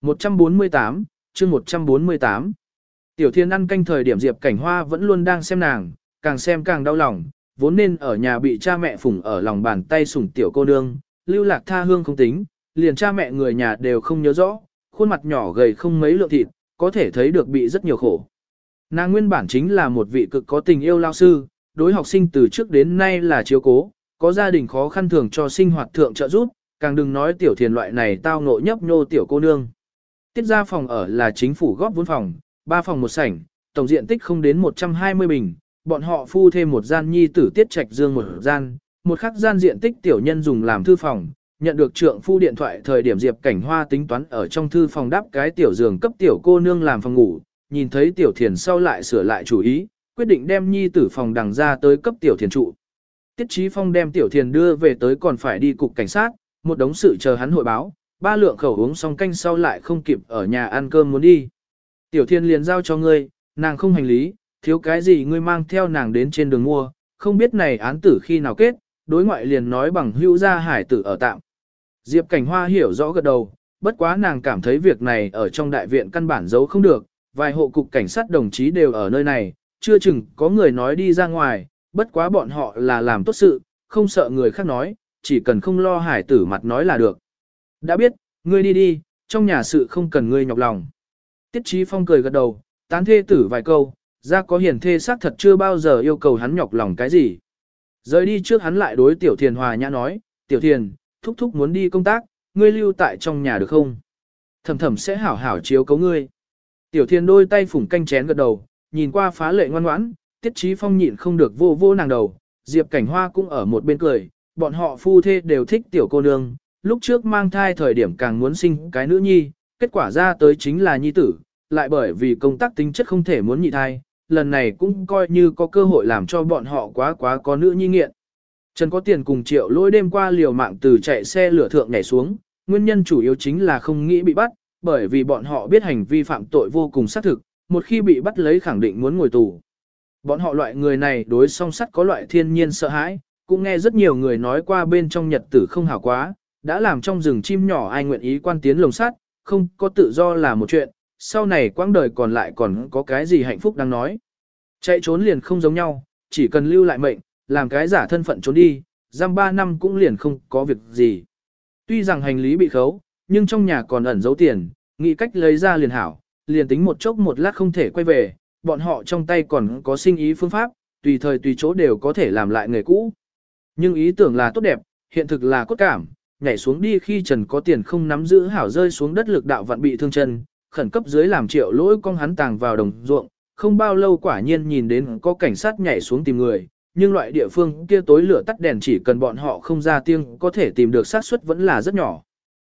148, chương 148. Tiểu Thiên ăn canh thời điểm Diệp Cảnh Hoa vẫn luôn đang xem nàng, càng xem càng đau lòng, vốn nên ở nhà bị cha mẹ phụng ở lòng bàn tay sủng tiểu cô nương, lưu lạc tha hương không tính, liền cha mẹ người nhà đều không nhớ rõ, khuôn mặt nhỏ gầy không mấy lượng thịt, có thể thấy được bị rất nhiều khổ. Nàng nguyên bản chính là một vị cực có tình yêu lao sư, đối học sinh từ trước đến nay là chiếu cố, có gia đình khó khăn thường cho sinh hoạt thượng trợ giúp, càng đừng nói tiểu thiền loại này tao ngộ nhấp nhô tiểu cô nương. Tiết ra phòng ở là chính phủ góp vốn phòng, ba phòng một sảnh, tổng diện tích không đến 120 bình, bọn họ phu thêm một gian nhi tử tiết trạch dương một gian, một khắc gian diện tích tiểu nhân dùng làm thư phòng, nhận được trượng phu điện thoại thời điểm Diệp Cảnh Hoa tính toán ở trong thư phòng đáp cái tiểu giường cấp tiểu cô nương làm phòng ngủ, nhìn thấy tiểu thiền sau lại sửa lại chủ ý, quyết định đem nhi tử phòng đằng ra tới cấp tiểu thiền trụ. Tiết Chí Phong đem tiểu thiền đưa về tới còn phải đi cục cảnh sát, một đống sự chờ hắn hội báo, ba lượng khẩu uống xong canh sau lại không kịp ở nhà ăn cơm muốn đi. Tiểu thiên liền giao cho ngươi, nàng không hành lý, thiếu cái gì ngươi mang theo nàng đến trên đường mua, không biết này án tử khi nào kết, đối ngoại liền nói bằng hữu gia hải tử ở tạm. Diệp Cảnh Hoa hiểu rõ gật đầu, bất quá nàng cảm thấy việc này ở trong đại viện căn bản giấu không được, vài hộ cục cảnh sát đồng chí đều ở nơi này, chưa chừng có người nói đi ra ngoài, bất quá bọn họ là làm tốt sự, không sợ người khác nói, chỉ cần không lo hải tử mặt nói là được. Đã biết, ngươi đi đi, trong nhà sự không cần ngươi nhọc lòng. Tiết Chí Phong cười gật đầu, tán thê tử vài câu, ra có hiền thê xác thật chưa bao giờ yêu cầu hắn nhọc lòng cái gì. Rời đi trước hắn lại đối Tiểu Thiền hòa nhã nói, Tiểu Thiền, thúc thúc muốn đi công tác, ngươi lưu tại trong nhà được không? Thầm thầm sẽ hảo hảo chiếu cấu ngươi. Tiểu Thiền đôi tay phủng canh chén gật đầu, nhìn qua phá lệ ngoan ngoãn, Tiết Chí Phong nhịn không được vô vô nàng đầu, Diệp Cảnh Hoa cũng ở một bên cười, bọn họ phu thê đều thích tiểu cô nương, lúc trước mang thai thời điểm càng muốn sinh cái nữ nhi, kết quả ra tới chính là nhi tử, lại bởi vì công tác tính chất không thể muốn nhị thai, lần này cũng coi như có cơ hội làm cho bọn họ quá quá có nữ nhi nghiện. Trần có tiền cùng triệu lỗi đêm qua liều mạng từ chạy xe lửa thượng nhảy xuống, nguyên nhân chủ yếu chính là không nghĩ bị bắt, bởi vì bọn họ biết hành vi phạm tội vô cùng xác thực, một khi bị bắt lấy khẳng định muốn ngồi tù. Bọn họ loại người này đối song sắt có loại thiên nhiên sợ hãi, cũng nghe rất nhiều người nói qua bên trong nhật tử không hảo quá, đã làm trong rừng chim nhỏ ai nguyện ý quan tiến lồng sắt, không có tự do là một chuyện, sau này quãng đời còn lại còn có cái gì hạnh phúc đang nói. Chạy trốn liền không giống nhau, chỉ cần lưu lại mệnh, làm cái giả thân phận trốn đi, giam 3 năm cũng liền không có việc gì. Tuy rằng hành lý bị khấu, nhưng trong nhà còn ẩn giấu tiền, nghĩ cách lấy ra liền hảo, liền tính một chốc một lát không thể quay về, bọn họ trong tay còn có sinh ý phương pháp, tùy thời tùy chỗ đều có thể làm lại nghề cũ. Nhưng ý tưởng là tốt đẹp, hiện thực là cốt cảm, nhảy xuống đi khi Trần có tiền không nắm giữ hảo rơi xuống đất lực đạo vặn bị thương chân, khẩn cấp dưới làm triệu lỗi con hắn tàng vào đồng ruộng, không bao lâu quả nhiên nhìn đến có cảnh sát nhảy xuống tìm người, nhưng loại địa phương kia tối lửa tắt đèn chỉ cần bọn họ không ra tiếng có thể tìm được xác suất vẫn là rất nhỏ.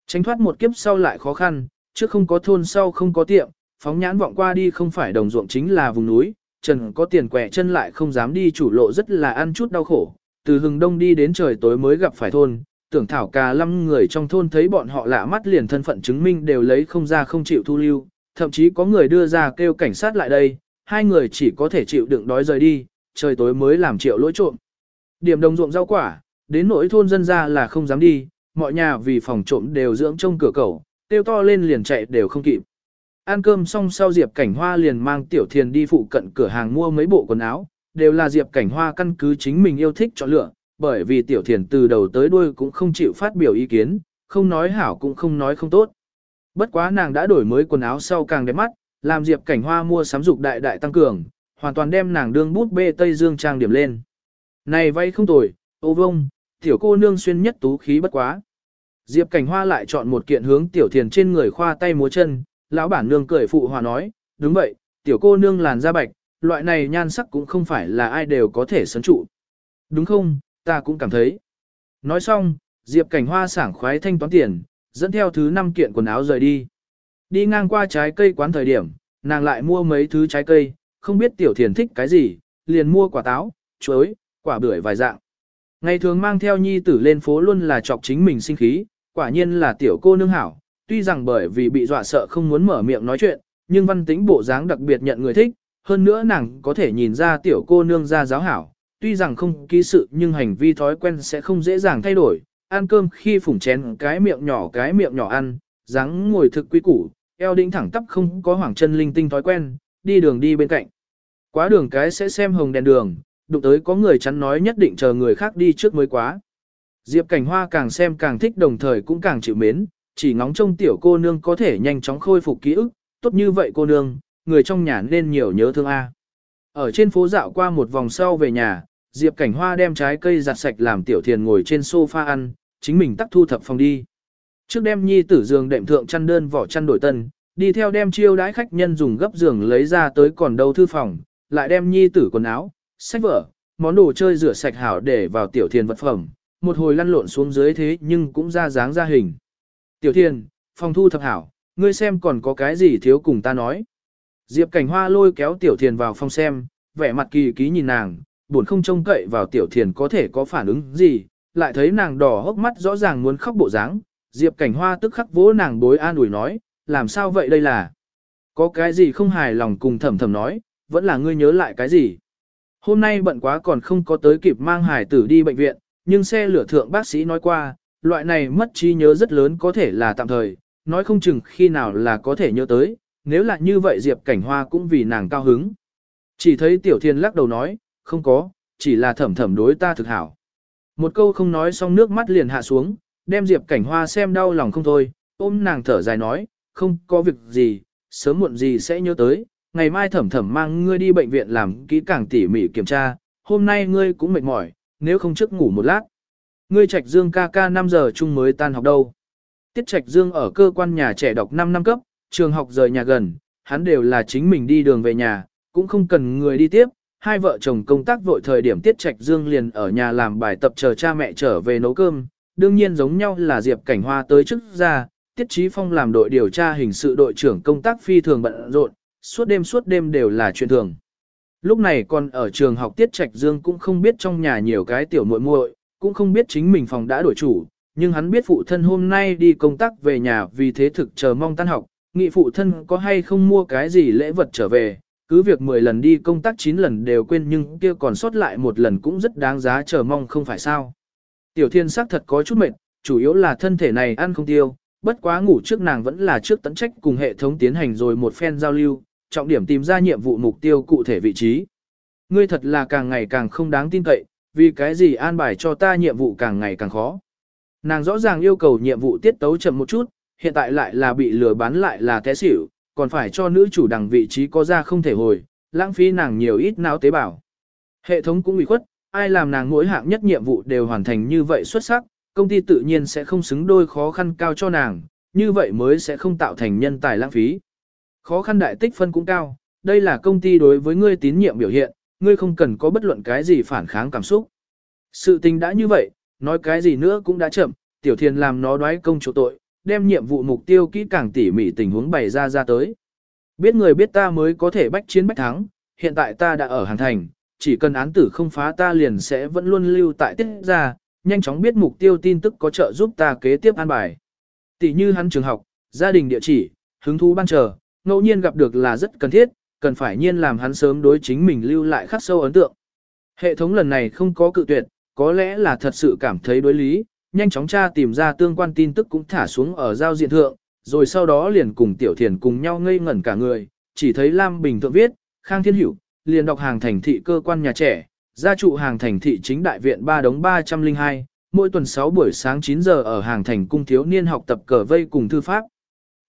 Tránh thoát một kiếp sau lại khó khăn, trước không có thôn sau không có tiệm, phóng nhãn vọng qua đi không phải đồng ruộng chính là vùng núi, Trần có tiền quẹ chân lại không dám đi chủ lộ rất là ăn chút đau khổ, từ hừng đông đi đến trời tối mới gặp phải thôn, tưởng thảo cả năm người trong thôn thấy bọn họ lạ mắt liền thân phận chứng minh đều lấy không ra không chịu thu lưu, thậm chí có người đưa ra kêu cảnh sát lại đây, hai người chỉ có thể chịu đựng đói rời đi, trời tối mới làm triệu lỗi trộm. Điểm đồng ruộng rau quả, đến nỗi thôn dân ra là không dám đi, mọi nhà vì phòng trộm đều dưỡng trong cửa cầu, tiêu to lên liền chạy đều không kịp. Ăn cơm xong sau Diệp Cảnh Hoa liền mang Tiểu Thiền đi phụ cận cửa hàng mua mấy bộ quần áo, đều là Diệp Cảnh Hoa căn cứ chính mình yêu thích chọn lựa, bởi vì Tiểu Thiền từ đầu tới đuôi cũng không chịu phát biểu ý kiến, không nói hảo cũng không nói không tốt. Bất quá nàng đã đổi mới quần áo sau càng đẹp mắt, làm Diệp Cảnh Hoa mua sắm dục đại đại tăng cường, hoàn toàn đem nàng đương bút bê Tây Dương trang điểm lên. Này vay không tồi, ô vông, tiểu cô nương xuyên nhất tú khí bất quá. Diệp Cảnh Hoa lại chọn một kiện hướng tiểu thiền trên người khoa tay múa chân, lão bản nương cười phụ hòa nói, đúng vậy, tiểu cô nương làn da bạch, loại này nhan sắc cũng không phải là ai đều có thể sấn trụ. Đúng không, ta cũng cảm thấy. Nói xong, Diệp Cảnh Hoa sảng khoái thanh toán tiền, dẫn theo thứ năm kiện quần áo rời đi. Đi ngang qua trái cây quán thời điểm, nàng lại mua mấy thứ trái cây, không biết tiểu thiền thích cái gì, liền mua quả táo, chuối, quả bưởi vài dạng. Ngày thường mang theo nhi tử lên phố luôn là chọc chính mình sinh khí, quả nhiên là tiểu cô nương hảo, tuy rằng bởi vì bị dọa sợ không muốn mở miệng nói chuyện, nhưng văn tính bộ dáng đặc biệt nhận người thích, hơn nữa nàng có thể nhìn ra tiểu cô nương ra giáo hảo, tuy rằng không ký sự nhưng hành vi thói quen sẽ không dễ dàng thay đổi, ăn cơm khi phủng chén cái miệng nhỏ cái miệng nhỏ ăn, dáng ngồi thực quý củ, eo đĩnh thẳng tắp không có hoảng chân linh tinh thói quen, đi đường đi bên cạnh. Quá đường cái sẽ xem hồng đèn đường, đụng tới có người chắn nói nhất định chờ người khác đi trước mới quá. Diệp Cảnh Hoa càng xem càng thích đồng thời cũng càng chịu mến, chỉ ngóng trông tiểu cô nương có thể nhanh chóng khôi phục ký ức, tốt như vậy cô nương, người trong nhà nên nhiều nhớ thương A. Ở trên phố dạo qua một vòng sau về nhà, Diệp Cảnh Hoa đem trái cây giặt sạch làm tiểu thiền ngồi trên sofa ăn, chính mình tắt thu thập phòng đi. Trước đem nhi tử giường đệm thượng chăn đơn vỏ chăn đổi tân, đi theo đem chiêu đãi khách nhân dùng gấp giường lấy ra tới còn đâu thư phòng, lại đem nhi tử quần áo, sách vở, món đồ chơi rửa sạch hảo để vào tiểu thiền vật phẩm, một hồi lăn lộn xuống dưới thế nhưng cũng ra dáng ra hình. Tiểu thiền, phòng thu thập hảo, ngươi xem còn có cái gì thiếu cùng ta nói. Diệp cảnh hoa lôi kéo tiểu thiền vào phòng xem, vẻ mặt kỳ ký nhìn nàng, buồn không trông cậy vào tiểu thiền có thể có phản ứng gì, lại thấy nàng đỏ hốc mắt rõ ràng muốn khóc bộ dáng. Diệp cảnh hoa tức khắc vỗ nàng bối an ủi nói, làm sao vậy đây là? Có cái gì không hài lòng cùng thầm thầm nói, vẫn là ngươi nhớ lại cái gì? Hôm nay bận quá còn không có tới kịp mang hải tử đi bệnh viện, nhưng xe lửa thượng bác sĩ nói qua, loại này mất trí nhớ rất lớn có thể là tạm thời, nói không chừng khi nào là có thể nhớ tới, nếu là như vậy Diệp Cảnh Hoa cũng vì nàng cao hứng. Chỉ thấy Tiểu Thiên lắc đầu nói, không có, chỉ là thẩm thẩm đối ta thực hảo. Một câu không nói xong nước mắt liền hạ xuống, đem Diệp Cảnh Hoa xem đau lòng không thôi, ôm nàng thở dài nói, không có việc gì, sớm muộn gì sẽ nhớ tới, ngày mai thẩm thẩm mang ngươi đi bệnh viện làm kỹ càng tỉ mỉ kiểm tra, hôm nay ngươi cũng mệt mỏi, nếu không trước ngủ một lát. Ngươi Trạch Dương ca ca 5 giờ chung mới tan học đâu. Tiết Trạch Dương ở cơ quan nhà trẻ đọc 5 năm cấp, trường học rời nhà gần, hắn đều là chính mình đi đường về nhà, cũng không cần người đi tiếp. Hai vợ chồng công tác vội thời điểm Tiết Trạch Dương liền ở nhà làm bài tập chờ cha mẹ trở về nấu cơm. Đương nhiên giống nhau là Diệp Cảnh Hoa tới trước ra, Tiết Chí Phong làm đội điều tra hình sự đội trưởng công tác phi thường bận rộn, suốt đêm suốt đêm đều là chuyện thường. Lúc này còn ở trường học Tiết Trạch Dương cũng không biết trong nhà nhiều cái tiểu muội muội, cũng không biết chính mình phòng đã đổi chủ, nhưng hắn biết phụ thân hôm nay đi công tác về nhà vì thế thực chờ mong tan học, nghị phụ thân có hay không mua cái gì lễ vật trở về, cứ việc 10 lần đi công tác 9 lần đều quên nhưng kia còn sót lại một lần cũng rất đáng giá chờ mong không phải sao. Tiểu thiên sắc thật có chút mệt, chủ yếu là thân thể này ăn không tiêu, bất quá ngủ trước nàng vẫn là trước tấn trách cùng hệ thống tiến hành rồi một phen giao lưu, trọng điểm tìm ra nhiệm vụ mục tiêu cụ thể vị trí. Ngươi thật là càng ngày càng không đáng tin cậy, vì cái gì an bài cho ta nhiệm vụ càng ngày càng khó. Nàng rõ ràng yêu cầu nhiệm vụ tiết tấu chậm một chút, hiện tại lại là bị lừa bán lại là té xỉu, còn phải cho nữ chủ đằng vị trí có ra không thể hồi, lãng phí nàng nhiều ít não tế bào. Hệ thống cũng bị khuất, ai làm nàng mỗi hạng nhất nhiệm vụ đều hoàn thành như vậy xuất sắc, công ty tự nhiên sẽ không xứng đôi khó khăn cao cho nàng, như vậy mới sẽ không tạo thành nhân tài lãng phí. Khó khăn đại tích phân cũng cao, đây là công ty đối với ngươi tín nhiệm biểu hiện, ngươi không cần có bất luận cái gì phản kháng cảm xúc. Sự tình đã như vậy, nói cái gì nữa cũng đã chậm, tiểu thiền làm nó đoái công chỗ tội, đem nhiệm vụ mục tiêu kỹ càng tỉ mỉ tình huống bày ra ra tới. Biết người biết ta mới có thể bách chiến bách thắng, hiện tại ta đã ở hàng thành, chỉ cần án tử không phá ta liền sẽ vẫn luôn lưu tại tiết ra, nhanh chóng biết mục tiêu tin tức có trợ giúp ta kế tiếp an bài. Tỷ như hắn trường học, gia đình địa chỉ, hứng thú ban chờ, ngẫu nhiên gặp được là rất cần thiết, cần phải nhiên làm hắn sớm đối chính mình lưu lại khắc sâu ấn tượng. Hệ thống lần này không có cự tuyệt, có lẽ là thật sự cảm thấy đối lý, nhanh chóng tra tìm ra tương quan tin tức cũng thả xuống ở giao diện thượng, rồi sau đó liền cùng Tiểu Thiền cùng nhau ngây ngẩn cả người, chỉ thấy Lam Bình thượng viết, Khang Thiên Hữu, liền đọc hàng thành thị cơ quan nhà trẻ, gia trụ hàng thành thị chính đại viện 3 đống 302, mỗi tuần 6 buổi sáng 9 giờ ở hàng thành cung thiếu niên học tập cờ vây cùng thư pháp.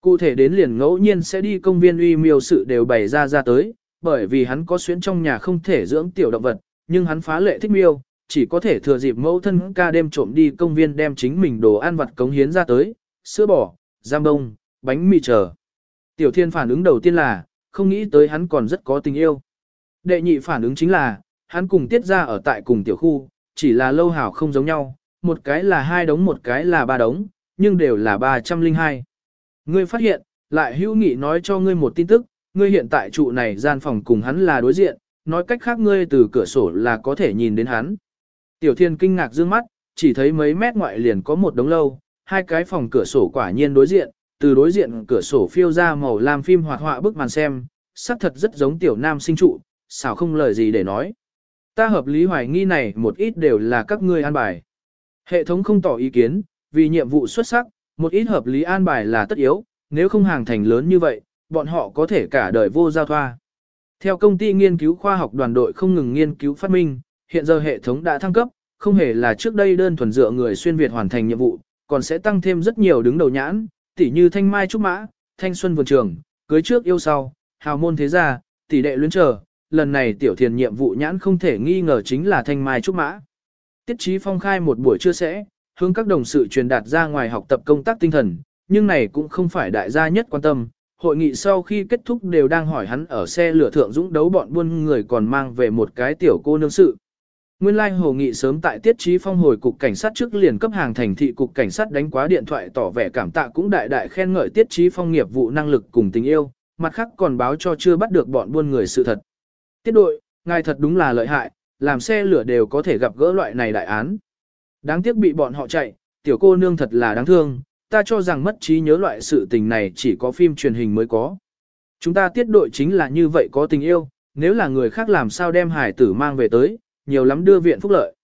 Cụ thể đến liền ngẫu nhiên sẽ đi công viên uy miêu sự đều bày ra ra tới, bởi vì hắn có xuyến trong nhà không thể dưỡng tiểu động vật, nhưng hắn phá lệ thích miêu, chỉ có thể thừa dịp mẫu thân ca đêm trộm đi công viên đem chính mình đồ ăn vặt cống hiến ra tới, sữa bò, giam đông, bánh mì chờ. Tiểu thiên phản ứng đầu tiên là, không nghĩ tới hắn còn rất có tình yêu. Đệ nhị phản ứng chính là, hắn cùng tiết ra ở tại cùng tiểu khu, chỉ là lâu hảo không giống nhau, một cái là hai đống một cái là ba đống, nhưng đều là 302. Ngươi phát hiện, lại hữu nghị nói cho ngươi một tin tức, ngươi hiện tại trụ này gian phòng cùng hắn là đối diện, nói cách khác ngươi từ cửa sổ là có thể nhìn đến hắn. Tiểu thiên kinh ngạc dương mắt, chỉ thấy mấy mét ngoại liền có một đống lâu, hai cái phòng cửa sổ quả nhiên đối diện, từ đối diện cửa sổ phiêu ra màu lam phim hoạt họa bức màn xem, sắc thật rất giống tiểu nam sinh trụ, xảo không lời gì để nói. Ta hợp lý hoài nghi này một ít đều là các ngươi an bài. Hệ thống không tỏ ý kiến, vì nhiệm vụ xuất sắc, một ít hợp lý an bài là tất yếu, nếu không hàng thành lớn như vậy, bọn họ có thể cả đời vô giao thoa. Theo công ty nghiên cứu khoa học đoàn đội không ngừng nghiên cứu phát minh, hiện giờ hệ thống đã thăng cấp, không hề là trước đây đơn thuần dựa người xuyên Việt hoàn thành nhiệm vụ, còn sẽ tăng thêm rất nhiều đứng đầu nhãn, tỉ như thanh mai trúc mã, thanh xuân vườn trường, cưới trước yêu sau, hào môn thế gia, tỷ đệ luyến trở, lần này tiểu thiền nhiệm vụ nhãn không thể nghi ngờ chính là thanh mai trúc mã. Tiết trí phong khai một buổi trưa sẽ, hướng các đồng sự truyền đạt ra ngoài học tập công tác tinh thần, nhưng này cũng không phải đại gia nhất quan tâm. Hội nghị sau khi kết thúc đều đang hỏi hắn ở xe lửa thượng dũng đấu bọn buôn người còn mang về một cái tiểu cô nương sự. Nguyên lai like hồ nghị sớm tại tiết trí phong hồi cục cảnh sát trước liền cấp hàng thành thị cục cảnh sát đánh quá điện thoại tỏ vẻ cảm tạ cũng đại đại khen ngợi tiết trí phong nghiệp vụ năng lực cùng tình yêu, mặt khác còn báo cho chưa bắt được bọn buôn người sự thật. Tiết đội, ngài thật đúng là lợi hại, làm xe lửa đều có thể gặp gỡ loại này đại án. Đáng tiếc bị bọn họ chạy, tiểu cô nương thật là đáng thương, ta cho rằng mất trí nhớ loại sự tình này chỉ có phim truyền hình mới có. Chúng ta tiết đội chính là như vậy có tình yêu, nếu là người khác làm sao đem hải tử mang về tới, nhiều lắm đưa viện phúc lợi.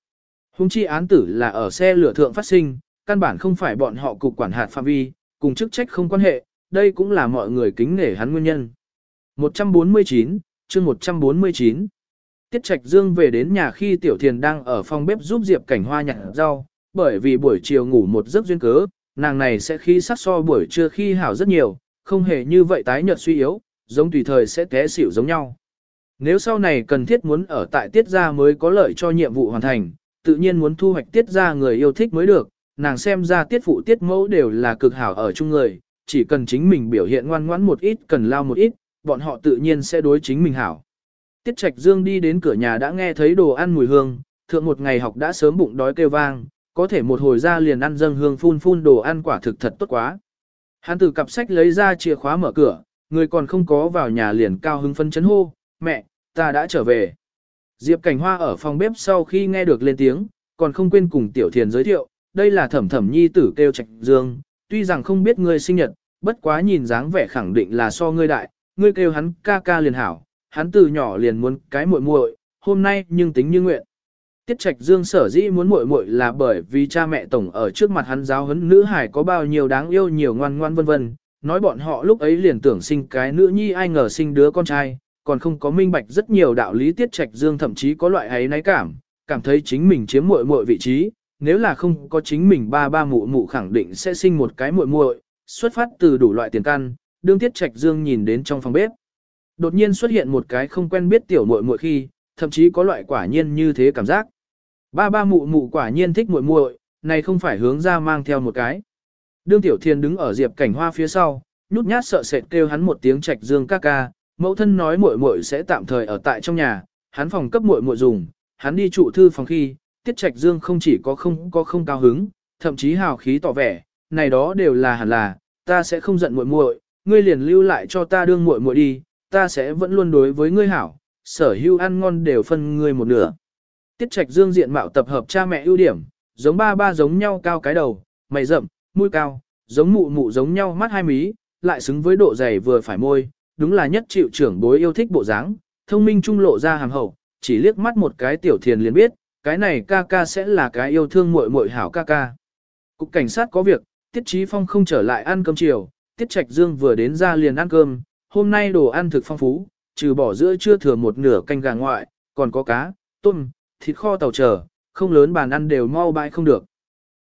Hùng chi án tử là ở xe lửa thượng phát sinh, căn bản không phải bọn họ cục quản hạt phạm vi, cùng chức trách không quan hệ, đây cũng là mọi người kính nể hắn nguyên nhân. 149, chương 149 Tiết Trạch Dương về đến nhà khi Tiểu Thiền đang ở phòng bếp giúp Diệp Cảnh Hoa nhặt rau, bởi vì buổi chiều ngủ một giấc duyên cớ, nàng này sẽ khi sắc so buổi trưa khi hảo rất nhiều, không hề như vậy tái nhợt suy yếu, giống tùy thời sẽ té xỉu giống nhau. Nếu sau này cần thiết muốn ở tại tiết gia mới có lợi cho nhiệm vụ hoàn thành, tự nhiên muốn thu hoạch tiết gia người yêu thích mới được, nàng xem ra tiết phụ tiết mẫu đều là cực hảo ở chung người, chỉ cần chính mình biểu hiện ngoan ngoãn một ít cần lao một ít, bọn họ tự nhiên sẽ đối chính mình hảo. Tiết Trạch Dương đi đến cửa nhà đã nghe thấy đồ ăn mùi hương, thượng một ngày học đã sớm bụng đói kêu vang, có thể một hồi ra liền ăn dâng hương phun phun đồ ăn quả thực thật tốt quá. Hắn từ cặp sách lấy ra chìa khóa mở cửa, người còn không có vào nhà liền cao hứng phân chấn hô, mẹ, ta đã trở về. Diệp Cảnh Hoa ở phòng bếp sau khi nghe được lên tiếng, còn không quên cùng Tiểu Thiền giới thiệu, đây là thẩm thẩm nhi tử kêu Trạch Dương, tuy rằng không biết ngươi sinh nhật, bất quá nhìn dáng vẻ khẳng định là so ngươi đại, ngươi kêu hắn ca ca liền hảo, hắn từ nhỏ liền muốn cái muội muội, hôm nay nhưng tính như nguyện. Tiết Trạch Dương sở dĩ muốn muội muội là bởi vì cha mẹ tổng ở trước mặt hắn giáo huấn nữ hải có bao nhiêu đáng yêu nhiều ngoan ngoan vân vân, nói bọn họ lúc ấy liền tưởng sinh cái nữ nhi ai ngờ sinh đứa con trai, còn không có minh bạch rất nhiều đạo lý Tiết Trạch Dương thậm chí có loại ấy náy cảm, cảm thấy chính mình chiếm muội muội vị trí, nếu là không có chính mình ba ba mụ mụ khẳng định sẽ sinh một cái muội muội, xuất phát từ đủ loại tiền căn, đương Tiết Trạch Dương nhìn đến trong phòng bếp. Đột nhiên xuất hiện một cái không quen biết tiểu muội muội khi, thậm chí có loại quả nhiên như thế cảm giác. Ba ba mụ mụ quả nhiên thích muội muội, này không phải hướng ra mang theo một cái. Đương Tiểu Thiên đứng ở diệp cảnh hoa phía sau, nhút nhát sợ sệt kêu hắn một tiếng Trạch Dương ca ca, mẫu thân nói muội muội sẽ tạm thời ở tại trong nhà, hắn phòng cấp muội muội dùng, hắn đi trụ thư phòng khi, Tiết Trạch Dương không chỉ có không có không cao hứng, thậm chí hào khí tỏ vẻ, này đó đều là hẳn là, ta sẽ không giận muội muội, ngươi liền lưu lại cho ta đương muội muội đi, ta sẽ vẫn luôn đối với ngươi hảo, sở hữu ăn ngon đều phân ngươi một nửa. Tiết Trạch Dương diện mạo tập hợp cha mẹ ưu điểm, giống ba ba giống nhau cao cái đầu, mày rậm, mũi cao, giống mụ mụ giống nhau mắt hai mí, lại xứng với độ dày vừa phải môi, đúng là nhất chịu trưởng bối yêu thích bộ dáng, thông minh trung lộ ra hàm hậu, chỉ liếc mắt một cái tiểu thiền liền biết, cái này ca ca sẽ là cái yêu thương muội muội hảo ca ca. Cục cảnh sát có việc, Tiết Chí Phong không trở lại ăn cơm chiều, Tiết Trạch Dương vừa đến ra liền ăn cơm, hôm nay đồ ăn thực phong phú, trừ bỏ giữa trưa thừa một nửa canh gà ngoại, còn có cá, tôm, thịt kho tàu chờ, không lớn bàn ăn đều mau bãi không được.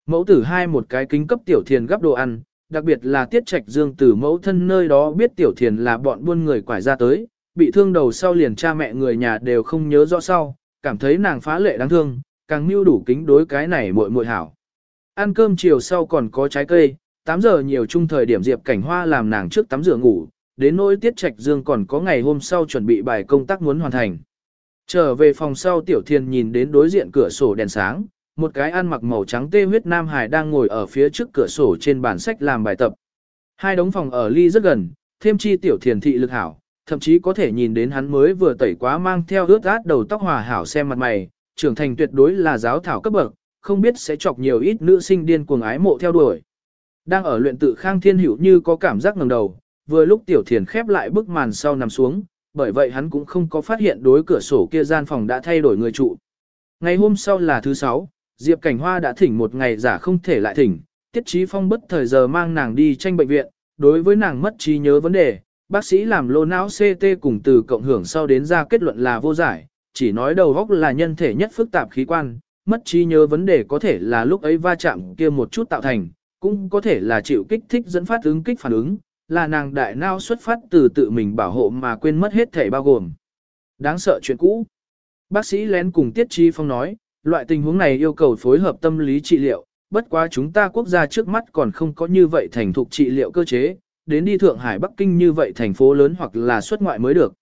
Mẫu tử hai một cái kính cấp tiểu thiền gấp đồ ăn, đặc biệt là tiết trạch dương từ mẫu thân nơi đó biết tiểu thiền là bọn buôn người quải ra tới, bị thương đầu sau liền cha mẹ người nhà đều không nhớ rõ sau, cảm thấy nàng phá lệ đáng thương, càng mưu đủ kính đối cái này muội muội hảo. Ăn cơm chiều sau còn có trái cây, 8 giờ nhiều chung thời điểm Diệp Cảnh Hoa làm nàng trước tắm rửa ngủ, đến nỗi tiết trạch dương còn có ngày hôm sau chuẩn bị bài công tác muốn hoàn thành. Trở về phòng sau tiểu thiên nhìn đến đối diện cửa sổ đèn sáng, một cái ăn mặc màu trắng tê huyết nam hải đang ngồi ở phía trước cửa sổ trên bàn sách làm bài tập. Hai đống phòng ở ly rất gần, thêm chi tiểu thiền thị lực hảo, thậm chí có thể nhìn đến hắn mới vừa tẩy quá mang theo ướt át đầu tóc hòa hảo xem mặt mày, trưởng thành tuyệt đối là giáo thảo cấp bậc, không biết sẽ chọc nhiều ít nữ sinh điên cuồng ái mộ theo đuổi. Đang ở luyện tự khang thiên hữu như có cảm giác ngẩng đầu, vừa lúc tiểu thiền khép lại bức màn sau nằm xuống, bởi vậy hắn cũng không có phát hiện đối cửa sổ kia gian phòng đã thay đổi người trụ. Ngày hôm sau là thứ sáu, Diệp Cảnh Hoa đã thỉnh một ngày giả không thể lại thỉnh, Tiết Chí Phong bất thời giờ mang nàng đi tranh bệnh viện, đối với nàng mất trí nhớ vấn đề, bác sĩ làm lô não CT cùng từ cộng hưởng sau đến ra kết luận là vô giải, chỉ nói đầu góc là nhân thể nhất phức tạp khí quan, mất trí nhớ vấn đề có thể là lúc ấy va chạm kia một chút tạo thành, cũng có thể là chịu kích thích dẫn phát ứng kích phản ứng, là nàng đại não xuất phát từ tự mình bảo hộ mà quên mất hết thể bao gồm. Đáng sợ chuyện cũ. Bác sĩ lén cùng Tiết Chi Phong nói, loại tình huống này yêu cầu phối hợp tâm lý trị liệu, bất quá chúng ta quốc gia trước mắt còn không có như vậy thành thục trị liệu cơ chế, đến đi Thượng Hải Bắc Kinh như vậy thành phố lớn hoặc là xuất ngoại mới được.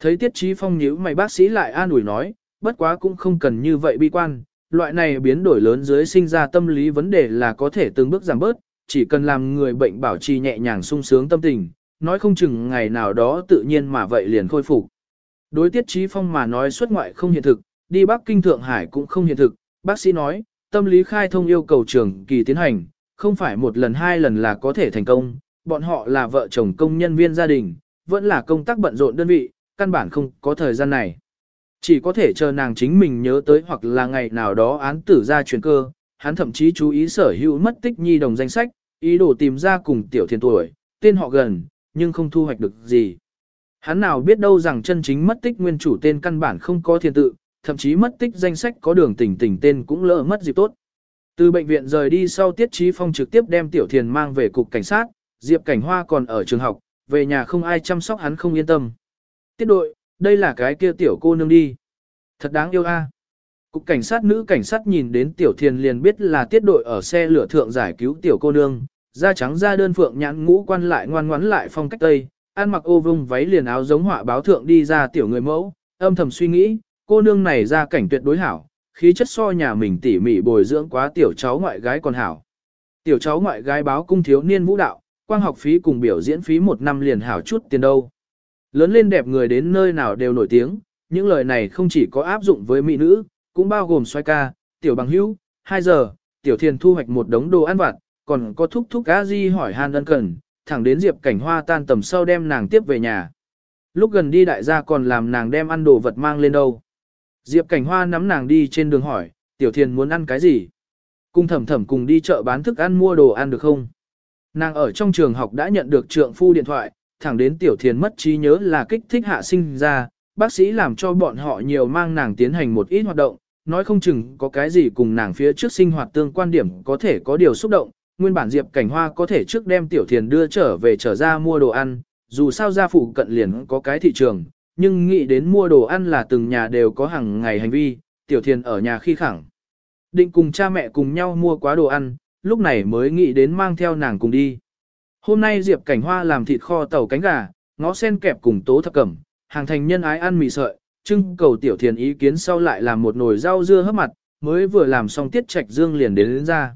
Thấy Tiết Chí Phong nhíu mày bác sĩ lại an ủi nói, bất quá cũng không cần như vậy bi quan, loại này biến đổi lớn dưới sinh ra tâm lý vấn đề là có thể từng bước giảm bớt, chỉ cần làm người bệnh bảo trì nhẹ nhàng sung sướng tâm tình, nói không chừng ngày nào đó tự nhiên mà vậy liền khôi phục. Đối tiết trí phong mà nói xuất ngoại không hiện thực, đi Bắc Kinh Thượng Hải cũng không hiện thực, bác sĩ nói, tâm lý khai thông yêu cầu trường kỳ tiến hành, không phải một lần hai lần là có thể thành công, bọn họ là vợ chồng công nhân viên gia đình, vẫn là công tác bận rộn đơn vị, căn bản không có thời gian này. Chỉ có thể chờ nàng chính mình nhớ tới hoặc là ngày nào đó án tử ra chuyển cơ, hắn thậm chí chú ý sở hữu mất tích nhi đồng danh sách, ý đồ tìm ra cùng tiểu thiên tuổi, tên họ gần, nhưng không thu hoạch được gì. Hắn nào biết đâu rằng chân chính mất tích nguyên chủ tên căn bản không có thiên tự, thậm chí mất tích danh sách có đường tỉnh tỉnh tên cũng lỡ mất dịp tốt. Từ bệnh viện rời đi sau tiết trí phong trực tiếp đem tiểu thiền mang về cục cảnh sát, Diệp Cảnh Hoa còn ở trường học, về nhà không ai chăm sóc hắn không yên tâm. Tiết đội, đây là cái kia tiểu cô nương đi. Thật đáng yêu a. À. Cục cảnh sát nữ cảnh sát nhìn đến tiểu thiền liền biết là tiết đội ở xe lửa thượng giải cứu tiểu cô nương, da trắng da đơn phượng nhãn ngũ quan lại ngoan ngoãn lại phong cách tây, ăn mặc ô vung váy liền áo giống họa báo thượng đi ra tiểu người mẫu, âm thầm suy nghĩ, cô nương này ra cảnh tuyệt đối hảo, khí chất so nhà mình tỉ mỉ bồi dưỡng quá tiểu cháu ngoại gái còn hảo. Tiểu cháu ngoại gái báo cung thiếu niên vũ đạo, quang học phí cùng biểu diễn phí một năm liền hảo chút tiền đâu. Lớn lên đẹp người đến nơi nào đều nổi tiếng, những lời này không chỉ có áp dụng với mỹ nữ, cũng bao gồm xoay ca, tiểu bằng hữu, 2 giờ, tiểu thiền thu hoạch một đống đồ ăn vặt, còn có thúc thúc a di hỏi han ân cần, thẳng đến Diệp Cảnh Hoa tan tầm sau đem nàng tiếp về nhà. Lúc gần đi đại gia còn làm nàng đem ăn đồ vật mang lên đâu. Diệp Cảnh Hoa nắm nàng đi trên đường hỏi, Tiểu Thiền muốn ăn cái gì? Cùng thẩm thẩm cùng đi chợ bán thức ăn mua đồ ăn được không? Nàng ở trong trường học đã nhận được trượng phu điện thoại, thẳng đến Tiểu Thiền mất trí nhớ là kích thích hạ sinh ra, bác sĩ làm cho bọn họ nhiều mang nàng tiến hành một ít hoạt động, nói không chừng có cái gì cùng nàng phía trước sinh hoạt tương quan điểm có thể có điều xúc động, nguyên bản Diệp Cảnh Hoa có thể trước đem Tiểu Thiền đưa trở về trở ra mua đồ ăn, dù sao gia phụ cận liền có cái thị trường, nhưng nghĩ đến mua đồ ăn là từng nhà đều có hàng ngày hành vi, Tiểu Thiền ở nhà khi khẳng. Định cùng cha mẹ cùng nhau mua quá đồ ăn, lúc này mới nghĩ đến mang theo nàng cùng đi. Hôm nay Diệp Cảnh Hoa làm thịt kho tàu cánh gà, ngó sen kẹp cùng tố thập cẩm, hàng thành nhân ái ăn mì sợi, trưng cầu Tiểu Thiền ý kiến sau lại làm một nồi rau dưa hấp mặt, mới vừa làm xong tiết trạch dương liền đến, đến ra.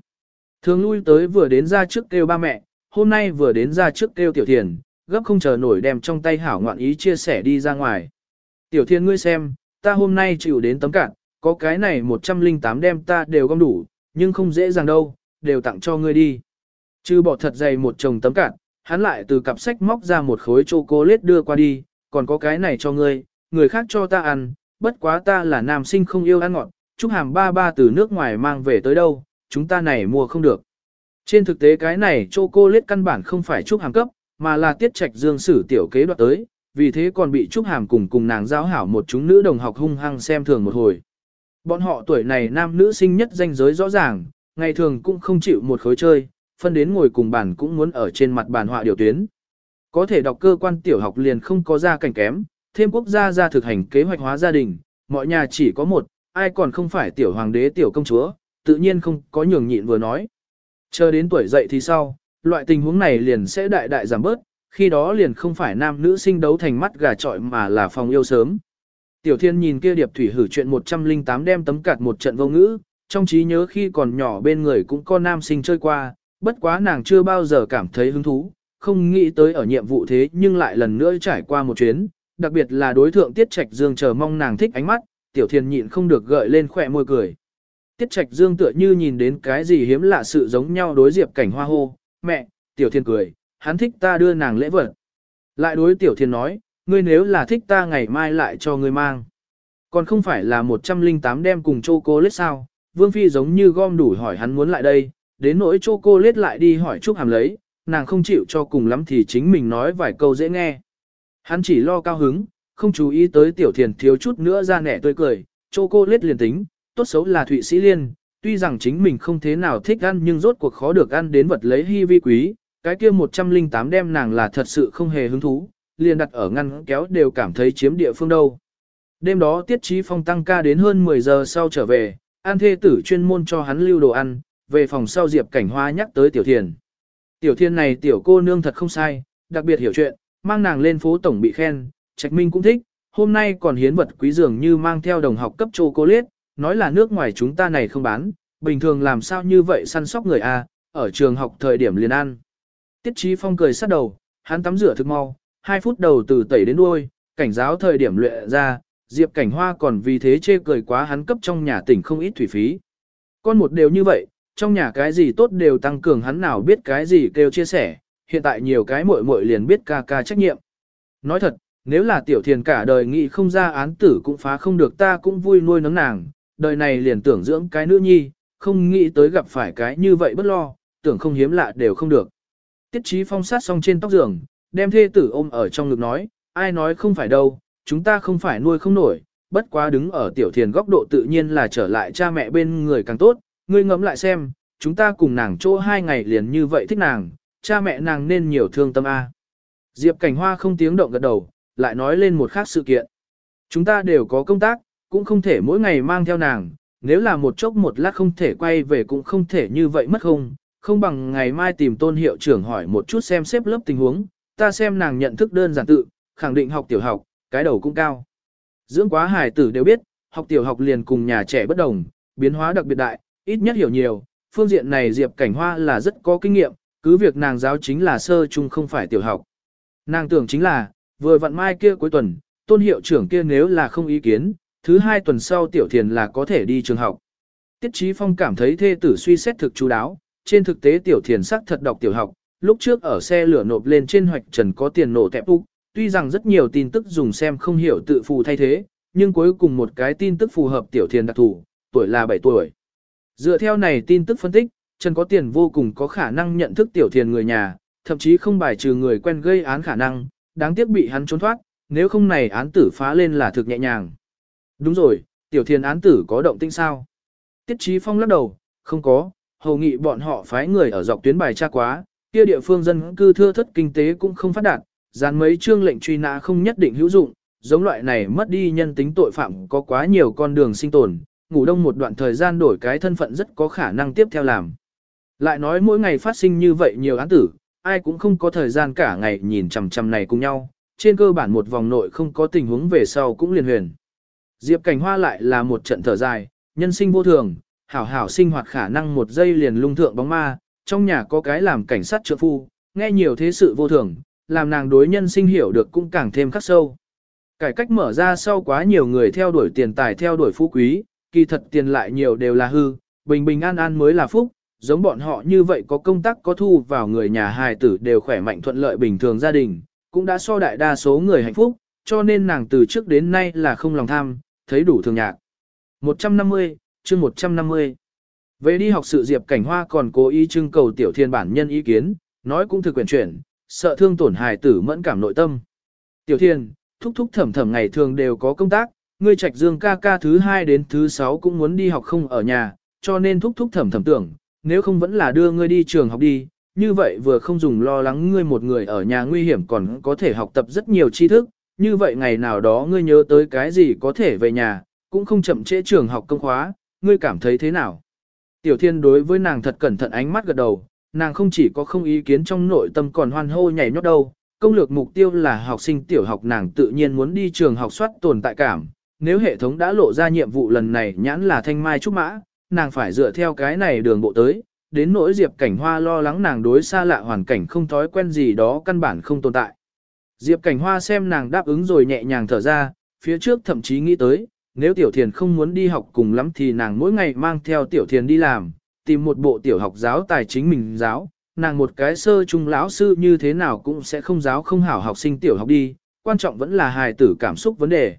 Thường lui tới vừa đến ra trước kêu ba mẹ, hôm nay vừa đến ra trước kêu tiểu thiền, gấp không chờ nổi đem trong tay hảo ngoạn ý chia sẻ đi ra ngoài. Tiểu thiên ngươi xem, ta hôm nay chịu đến tấm cạn, có cái này 108 đem ta đều gom đủ, nhưng không dễ dàng đâu, đều tặng cho ngươi đi. Chứ bỏ thật dày một chồng tấm cạn, hắn lại từ cặp sách móc ra một khối chocolate đưa qua đi, còn có cái này cho ngươi, người khác cho ta ăn, bất quá ta là nam sinh không yêu ăn ngọt, chúc hàm ba ba từ nước ngoài mang về tới đâu, chúng ta này mua không được. Trên thực tế cái này chocolate căn bản không phải Trúc Hàm cấp, mà là tiết trạch dương sử tiểu kế đoạt tới, vì thế còn bị Trúc Hàm cùng cùng nàng giáo hảo một chúng nữ đồng học hung hăng xem thường một hồi. Bọn họ tuổi này nam nữ sinh nhất danh giới rõ ràng, ngày thường cũng không chịu một khối chơi, phân đến ngồi cùng bàn cũng muốn ở trên mặt bàn họa điều tuyến. Có thể đọc cơ quan tiểu học liền không có ra cảnh kém, thêm quốc gia ra thực hành kế hoạch hóa gia đình, mọi nhà chỉ có một, ai còn không phải tiểu hoàng đế tiểu công chúa, tự nhiên không có nhường nhịn vừa nói. Chờ đến tuổi dậy thì sau, loại tình huống này liền sẽ đại đại giảm bớt, khi đó liền không phải nam nữ sinh đấu thành mắt gà trọi mà là phòng yêu sớm. Tiểu thiên nhìn kia điệp thủy hử chuyện 108 đem tấm cạt một trận vô ngữ, trong trí nhớ khi còn nhỏ bên người cũng có nam sinh chơi qua, bất quá nàng chưa bao giờ cảm thấy hứng thú, không nghĩ tới ở nhiệm vụ thế nhưng lại lần nữa trải qua một chuyến, đặc biệt là đối thượng tiết trạch dương chờ mong nàng thích ánh mắt, tiểu thiên nhịn không được gợi lên khỏe môi cười. Tiết Trạch Dương tựa như nhìn đến cái gì hiếm lạ sự giống nhau đối Diệp Cảnh Hoa hô, mẹ, Tiểu Thiên cười, hắn thích ta đưa nàng lễ vật. Lại đối Tiểu Thiên nói, ngươi nếu là thích ta ngày mai lại cho ngươi mang. Còn không phải là 108 đem cùng chocolate sao, Vương Phi giống như gom đủ hỏi hắn muốn lại đây, đến nỗi chocolate lại đi hỏi Trúc Hàm lấy, nàng không chịu cho cùng lắm thì chính mình nói vài câu dễ nghe. Hắn chỉ lo cao hứng, không chú ý tới Tiểu Thiền thiếu chút nữa ra nẻ tươi cười, chocolate liền tính, tốt xấu là Thụy Sĩ Liên, tuy rằng chính mình không thế nào thích ăn nhưng rốt cuộc khó được ăn đến vật lấy hy vi quý, cái kia 108 đem nàng là thật sự không hề hứng thú, liền đặt ở ngăn kéo đều cảm thấy chiếm địa phương đâu. Đêm đó tiết trí phong tăng ca đến hơn 10 giờ sau trở về, an thê tử chuyên môn cho hắn lưu đồ ăn, về phòng sau Diệp Cảnh Hoa nhắc tới Tiểu Thiền. Tiểu Thiền này tiểu cô nương thật không sai, đặc biệt hiểu chuyện, mang nàng lên phố tổng bị khen, Trạch Minh cũng thích, hôm nay còn hiến vật quý dường như mang theo đồng học cấp chocolate, nói là nước ngoài chúng ta này không bán, bình thường làm sao như vậy săn sóc người A, ở trường học thời điểm liền ăn. Tiết Chí Phong cười sát đầu, hắn tắm rửa thực mau, 2 phút đầu từ tẩy đến đuôi, cảnh giáo thời điểm luyện ra, Diệp Cảnh Hoa còn vì thế chê cười quá hắn cấp trong nhà tỉnh không ít thủy phí. Con một đều như vậy, trong nhà cái gì tốt đều tăng cường hắn nào biết cái gì kêu chia sẻ, hiện tại nhiều cái muội muội liền biết ca ca trách nhiệm. Nói thật, nếu là tiểu thiền cả đời nghĩ không ra án tử cũng phá không được ta cũng vui nuôi nấng nàng, đời này liền tưởng dưỡng cái nữ nhi, không nghĩ tới gặp phải cái như vậy bất lo, tưởng không hiếm lạ đều không được. Tiết trí phong sát xong trên tóc giường, đem thê tử ôm ở trong ngực nói, ai nói không phải đâu, chúng ta không phải nuôi không nổi, bất quá đứng ở tiểu thiền góc độ tự nhiên là trở lại cha mẹ bên người càng tốt, ngươi ngẫm lại xem, chúng ta cùng nàng chỗ hai ngày liền như vậy thích nàng, cha mẹ nàng nên nhiều thương tâm A. Diệp Cảnh Hoa không tiếng động gật đầu, lại nói lên một khác sự kiện. Chúng ta đều có công tác, cũng không thể mỗi ngày mang theo nàng, nếu là một chốc một lát không thể quay về cũng không thể như vậy mất không, không bằng ngày mai tìm tôn hiệu trưởng hỏi một chút xem xếp lớp tình huống, ta xem nàng nhận thức đơn giản tự, khẳng định học tiểu học, cái đầu cũng cao. Dưỡng quá hài tử đều biết, học tiểu học liền cùng nhà trẻ bất đồng, biến hóa đặc biệt đại, ít nhất hiểu nhiều, phương diện này Diệp Cảnh Hoa là rất có kinh nghiệm, cứ việc nàng giáo chính là sơ chung không phải tiểu học. Nàng tưởng chính là, vừa vặn mai kia cuối tuần, tôn hiệu trưởng kia nếu là không ý kiến, thứ hai tuần sau tiểu thiền là có thể đi trường học. Tiết Chí Phong cảm thấy thê tử suy xét thực chú đáo, trên thực tế tiểu thiền sắc thật đọc tiểu học, lúc trước ở xe lửa nộp lên trên hoạch trần có tiền nổ tẹp úc, tuy rằng rất nhiều tin tức dùng xem không hiểu tự phù thay thế, nhưng cuối cùng một cái tin tức phù hợp tiểu thiền đặc thủ, tuổi là 7 tuổi. Dựa theo này tin tức phân tích, Trần có tiền vô cùng có khả năng nhận thức tiểu thiền người nhà, thậm chí không bài trừ người quen gây án khả năng, đáng tiếc bị hắn trốn thoát, nếu không này án tử phá lên là thực nhẹ nhàng. Đúng rồi, tiểu thiền án tử có động tĩnh sao? Tiết Chí Phong lắc đầu, không có, hầu nghị bọn họ phái người ở dọc tuyến bài tra quá, kia địa phương dân cư thưa thất kinh tế cũng không phát đạt, dàn mấy chương lệnh truy nã không nhất định hữu dụng, giống loại này mất đi nhân tính tội phạm có quá nhiều con đường sinh tồn, ngủ đông một đoạn thời gian đổi cái thân phận rất có khả năng tiếp theo làm. Lại nói mỗi ngày phát sinh như vậy nhiều án tử, ai cũng không có thời gian cả ngày nhìn chằm chằm này cùng nhau, trên cơ bản một vòng nội không có tình huống về sau cũng liền huyền. Diệp Cảnh Hoa lại là một trận thở dài, nhân sinh vô thường, hảo hảo sinh hoạt khả năng một giây liền lung thượng bóng ma, trong nhà có cái làm cảnh sát trợ phu, nghe nhiều thế sự vô thường, làm nàng đối nhân sinh hiểu được cũng càng thêm khắc sâu. Cải cách mở ra sau quá nhiều người theo đuổi tiền tài theo đuổi phú quý, kỳ thật tiền lại nhiều đều là hư, bình bình an an mới là phúc, giống bọn họ như vậy có công tác có thu vào người nhà hài tử đều khỏe mạnh thuận lợi bình thường gia đình, cũng đã so đại đa số người hạnh phúc, cho nên nàng từ trước đến nay là không lòng tham, thấy đủ thường nhạc. 150, chương 150. Về đi học sự Diệp Cảnh Hoa còn cố ý trưng cầu tiểu thiên bản nhân ý kiến, nói cũng thực quyền chuyển, sợ thương tổn hài tử mẫn cảm nội tâm. Tiểu thiên, thúc thúc thẩm thẩm ngày thường đều có công tác, ngươi trạch dương ca ca thứ hai đến thứ sáu cũng muốn đi học không ở nhà, cho nên thúc thúc thẩm thẩm tưởng, nếu không vẫn là đưa ngươi đi trường học đi, như vậy vừa không dùng lo lắng ngươi một người ở nhà nguy hiểm còn có thể học tập rất nhiều tri thức, như vậy ngày nào đó ngươi nhớ tới cái gì có thể về nhà, cũng không chậm trễ trường học công khóa, ngươi cảm thấy thế nào? Tiểu thiên đối với nàng thật cẩn thận ánh mắt gật đầu, nàng không chỉ có không ý kiến trong nội tâm còn hoan hô nhảy nhót đâu, công lược mục tiêu là học sinh tiểu học nàng tự nhiên muốn đi trường học soát tồn tại cảm, nếu hệ thống đã lộ ra nhiệm vụ lần này nhãn là thanh mai trúc mã, nàng phải dựa theo cái này đường bộ tới, đến nỗi Diệp Cảnh Hoa lo lắng nàng đối xa lạ hoàn cảnh không thói quen gì đó căn bản không tồn tại. Diệp Cảnh Hoa xem nàng đáp ứng rồi nhẹ nhàng thở ra, phía trước thậm chí nghĩ tới, nếu Tiểu Thiền không muốn đi học cùng lắm thì nàng mỗi ngày mang theo Tiểu Thiền đi làm, tìm một bộ tiểu học giáo tài chính mình giáo, nàng một cái sơ trung lão sư như thế nào cũng sẽ không giáo không hảo học sinh tiểu học đi, quan trọng vẫn là hài tử cảm xúc vấn đề.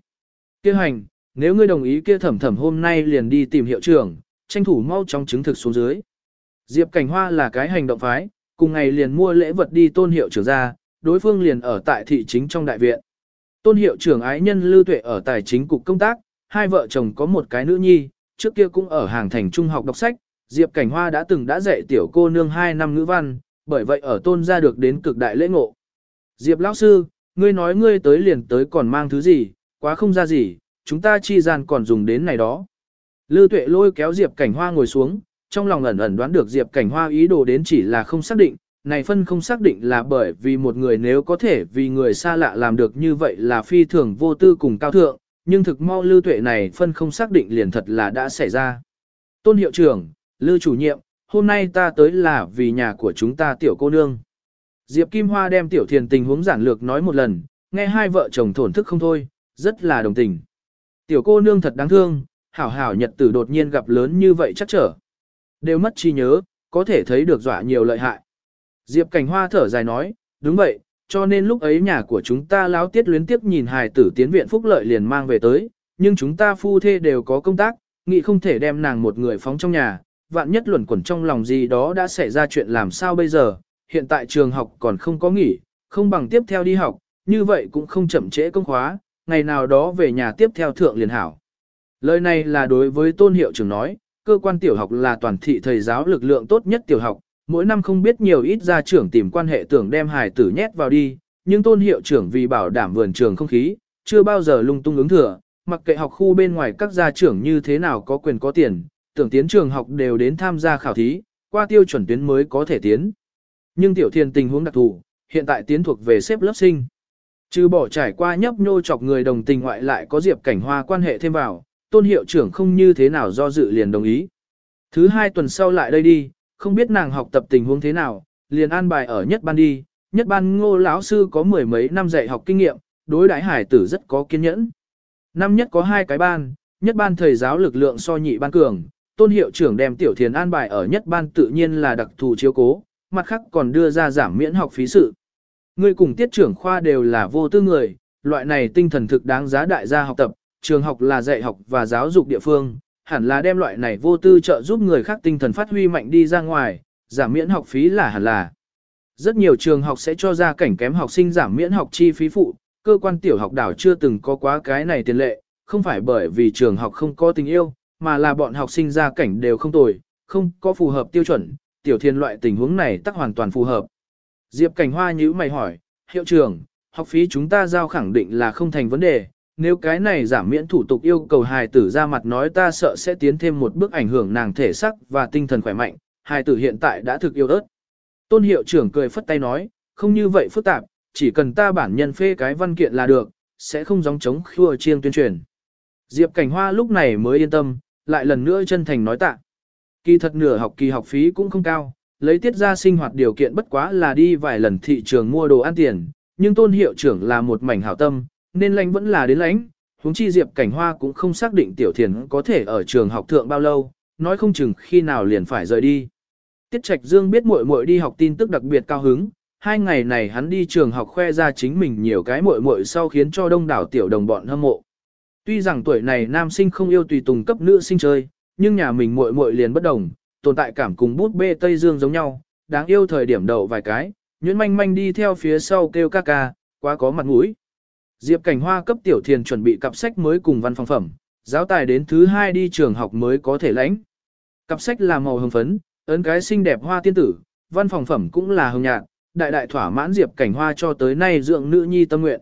Kia hành, nếu ngươi đồng ý kia thẩm thẩm hôm nay liền đi tìm hiệu trưởng, tranh thủ mau chóng chứng thực xuống dưới. Diệp Cảnh Hoa là cái hành động phái, cùng ngày liền mua lễ vật đi tôn hiệu trưởng ra, đối phương liền ở tại thị chính trong đại viện. Tôn hiệu trưởng ái nhân lưu tuệ ở tài chính cục công tác, hai vợ chồng có một cái nữ nhi, trước kia cũng ở hàng thành trung học đọc sách, Diệp Cảnh Hoa đã từng đã dạy tiểu cô nương 2 năm ngữ văn, bởi vậy ở tôn gia được đến cực đại lễ ngộ. Diệp lão sư, ngươi nói ngươi tới liền tới còn mang thứ gì, quá không ra gì, chúng ta chi gian còn dùng đến này đó. Lưu tuệ lôi kéo Diệp Cảnh Hoa ngồi xuống, trong lòng ẩn ẩn đoán được Diệp Cảnh Hoa ý đồ đến chỉ là không xác định, này phân không xác định là bởi vì một người nếu có thể vì người xa lạ làm được như vậy là phi thường vô tư cùng cao thượng, nhưng thực mau lưu tuệ này phân không xác định liền thật là đã xảy ra. Tôn hiệu trưởng, lưu chủ nhiệm, hôm nay ta tới là vì nhà của chúng ta tiểu cô nương. Diệp Kim Hoa đem tiểu thiền tình huống giản lược nói một lần, nghe hai vợ chồng thổn thức không thôi, rất là đồng tình. Tiểu cô nương thật đáng thương, hảo hảo nhật tử đột nhiên gặp lớn như vậy chắc trở. Đều mất trí nhớ, có thể thấy được dọa nhiều lợi hại. Diệp Cảnh Hoa thở dài nói, đúng vậy, cho nên lúc ấy nhà của chúng ta láo tiết luyến tiếp nhìn hài tử tiến viện phúc lợi liền mang về tới, nhưng chúng ta phu thê đều có công tác, nghĩ không thể đem nàng một người phóng trong nhà, vạn nhất luẩn quẩn trong lòng gì đó đã xảy ra chuyện làm sao bây giờ, hiện tại trường học còn không có nghỉ, không bằng tiếp theo đi học, như vậy cũng không chậm trễ công khóa, ngày nào đó về nhà tiếp theo thượng liền hảo. Lời này là đối với tôn hiệu trưởng nói, cơ quan tiểu học là toàn thị thầy giáo lực lượng tốt nhất tiểu học, mỗi năm không biết nhiều ít gia trưởng tìm quan hệ tưởng đem hài tử nhét vào đi, nhưng tôn hiệu trưởng vì bảo đảm vườn trường không khí, chưa bao giờ lung tung ứng thừa, mặc kệ học khu bên ngoài các gia trưởng như thế nào có quyền có tiền, tưởng tiến trường học đều đến tham gia khảo thí, qua tiêu chuẩn tuyến mới có thể tiến. Nhưng tiểu thiền tình huống đặc thù, hiện tại tiến thuộc về xếp lớp sinh. Trừ bỏ trải qua nhấp nhô chọc người đồng tình ngoại lại có diệp cảnh hoa quan hệ thêm vào, tôn hiệu trưởng không như thế nào do dự liền đồng ý. Thứ hai tuần sau lại đây đi, không biết nàng học tập tình huống thế nào, liền an bài ở nhất ban đi, nhất ban ngô lão sư có mười mấy năm dạy học kinh nghiệm, đối đãi hải tử rất có kiên nhẫn. Năm nhất có hai cái ban, nhất ban thầy giáo lực lượng so nhị ban cường, tôn hiệu trưởng đem tiểu thiền an bài ở nhất ban tự nhiên là đặc thù chiếu cố, mặt khác còn đưa ra giảm miễn học phí sự. Ngươi cùng tiết trưởng khoa đều là vô tư người, loại này tinh thần thực đáng giá đại gia học tập, trường học là dạy học và giáo dục địa phương, hẳn là đem loại này vô tư trợ giúp người khác tinh thần phát huy mạnh đi ra ngoài, giảm miễn học phí là hẳn là. Rất nhiều trường học sẽ cho ra cảnh kém học sinh giảm miễn học chi phí phụ, cơ quan tiểu học đảo chưa từng có quá cái này tiền lệ, không phải bởi vì trường học không có tình yêu, mà là bọn học sinh ra cảnh đều không tồi, không có phù hợp tiêu chuẩn, tiểu thiên loại tình huống này tắc hoàn toàn phù hợp. Diệp Cảnh Hoa nhíu mày hỏi, hiệu trưởng, học phí chúng ta giao khẳng định là không thành vấn đề, nếu cái này giảm miễn thủ tục yêu cầu hài tử ra mặt nói ta sợ sẽ tiến thêm một bước ảnh hưởng nàng thể sắc và tinh thần khỏe mạnh, hài tử hiện tại đã thực yêu ớt. Tôn hiệu trưởng cười phất tay nói, không như vậy phức tạp, chỉ cần ta bản nhân phê cái văn kiện là được, sẽ không gióng chống khua chiêng tuyên truyền. Diệp Cảnh Hoa lúc này mới yên tâm, lại lần nữa chân thành nói tạ. Kỳ thật nửa học kỳ học phí cũng không cao, lấy tiết ra sinh hoạt điều kiện bất quá là đi vài lần thị trường mua đồ ăn tiền, nhưng tôn hiệu trưởng là một mảnh hảo tâm, nên lãnh vẫn là đến lãnh. Huống chi Diệp Cảnh Hoa cũng không xác định Tiểu Thiền có thể ở trường học thượng bao lâu, nói không chừng khi nào liền phải rời đi. Tiết Trạch Dương biết muội muội đi học tin tức đặc biệt cao hứng, hai ngày này hắn đi trường học khoe ra chính mình nhiều cái muội muội sau khiến cho đông đảo tiểu đồng bọn hâm mộ. Tuy rằng tuổi này nam sinh không yêu tùy tùng cấp nữ sinh chơi, nhưng nhà mình muội muội liền bất đồng, tồn tại cảm cùng bút bê Tây Dương giống nhau, đáng yêu thời điểm đầu vài cái, nhuyễn manh manh đi theo phía sau kêu ca ca, quá có mặt mũi. Diệp Cảnh Hoa cấp tiểu thiền chuẩn bị cặp sách mới cùng văn phòng phẩm, giáo tài đến thứ hai đi trường học mới có thể lãnh. Cặp sách là màu hồng phấn, ấn cái xinh đẹp hoa tiên tử, văn phòng phẩm cũng là hồng nhạt, đại đại thỏa mãn Diệp Cảnh Hoa cho tới nay dưỡng nữ nhi tâm nguyện.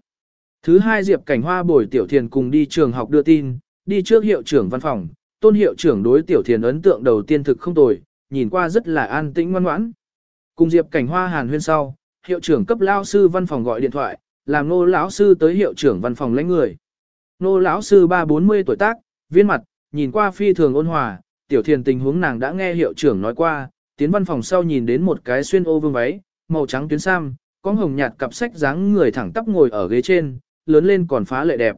Thứ hai Diệp Cảnh Hoa bồi Tiểu Thiền cùng đi trường học đưa tin, đi trước hiệu trưởng văn phòng, tôn hiệu trưởng đối Tiểu Thiền ấn tượng đầu tiên thực không tồi, nhìn qua rất là an tĩnh ngoan ngoãn. Cùng Diệp Cảnh Hoa hàn huyên sau, hiệu trưởng cấp lao sư văn phòng gọi điện thoại, làm nô lão sư tới hiệu trưởng văn phòng lãnh người. Nô lão sư ba bốn mươi tuổi tác, viên mặt, nhìn qua phi thường ôn hòa, Tiểu Thiền tình huống nàng đã nghe hiệu trưởng nói qua, tiến văn phòng sau nhìn đến một cái xuyên ô vương váy, màu trắng tuyến sam, có hồng nhạt cặp sách dáng người thẳng tắp ngồi ở ghế trên, lớn lên còn phá lệ đẹp.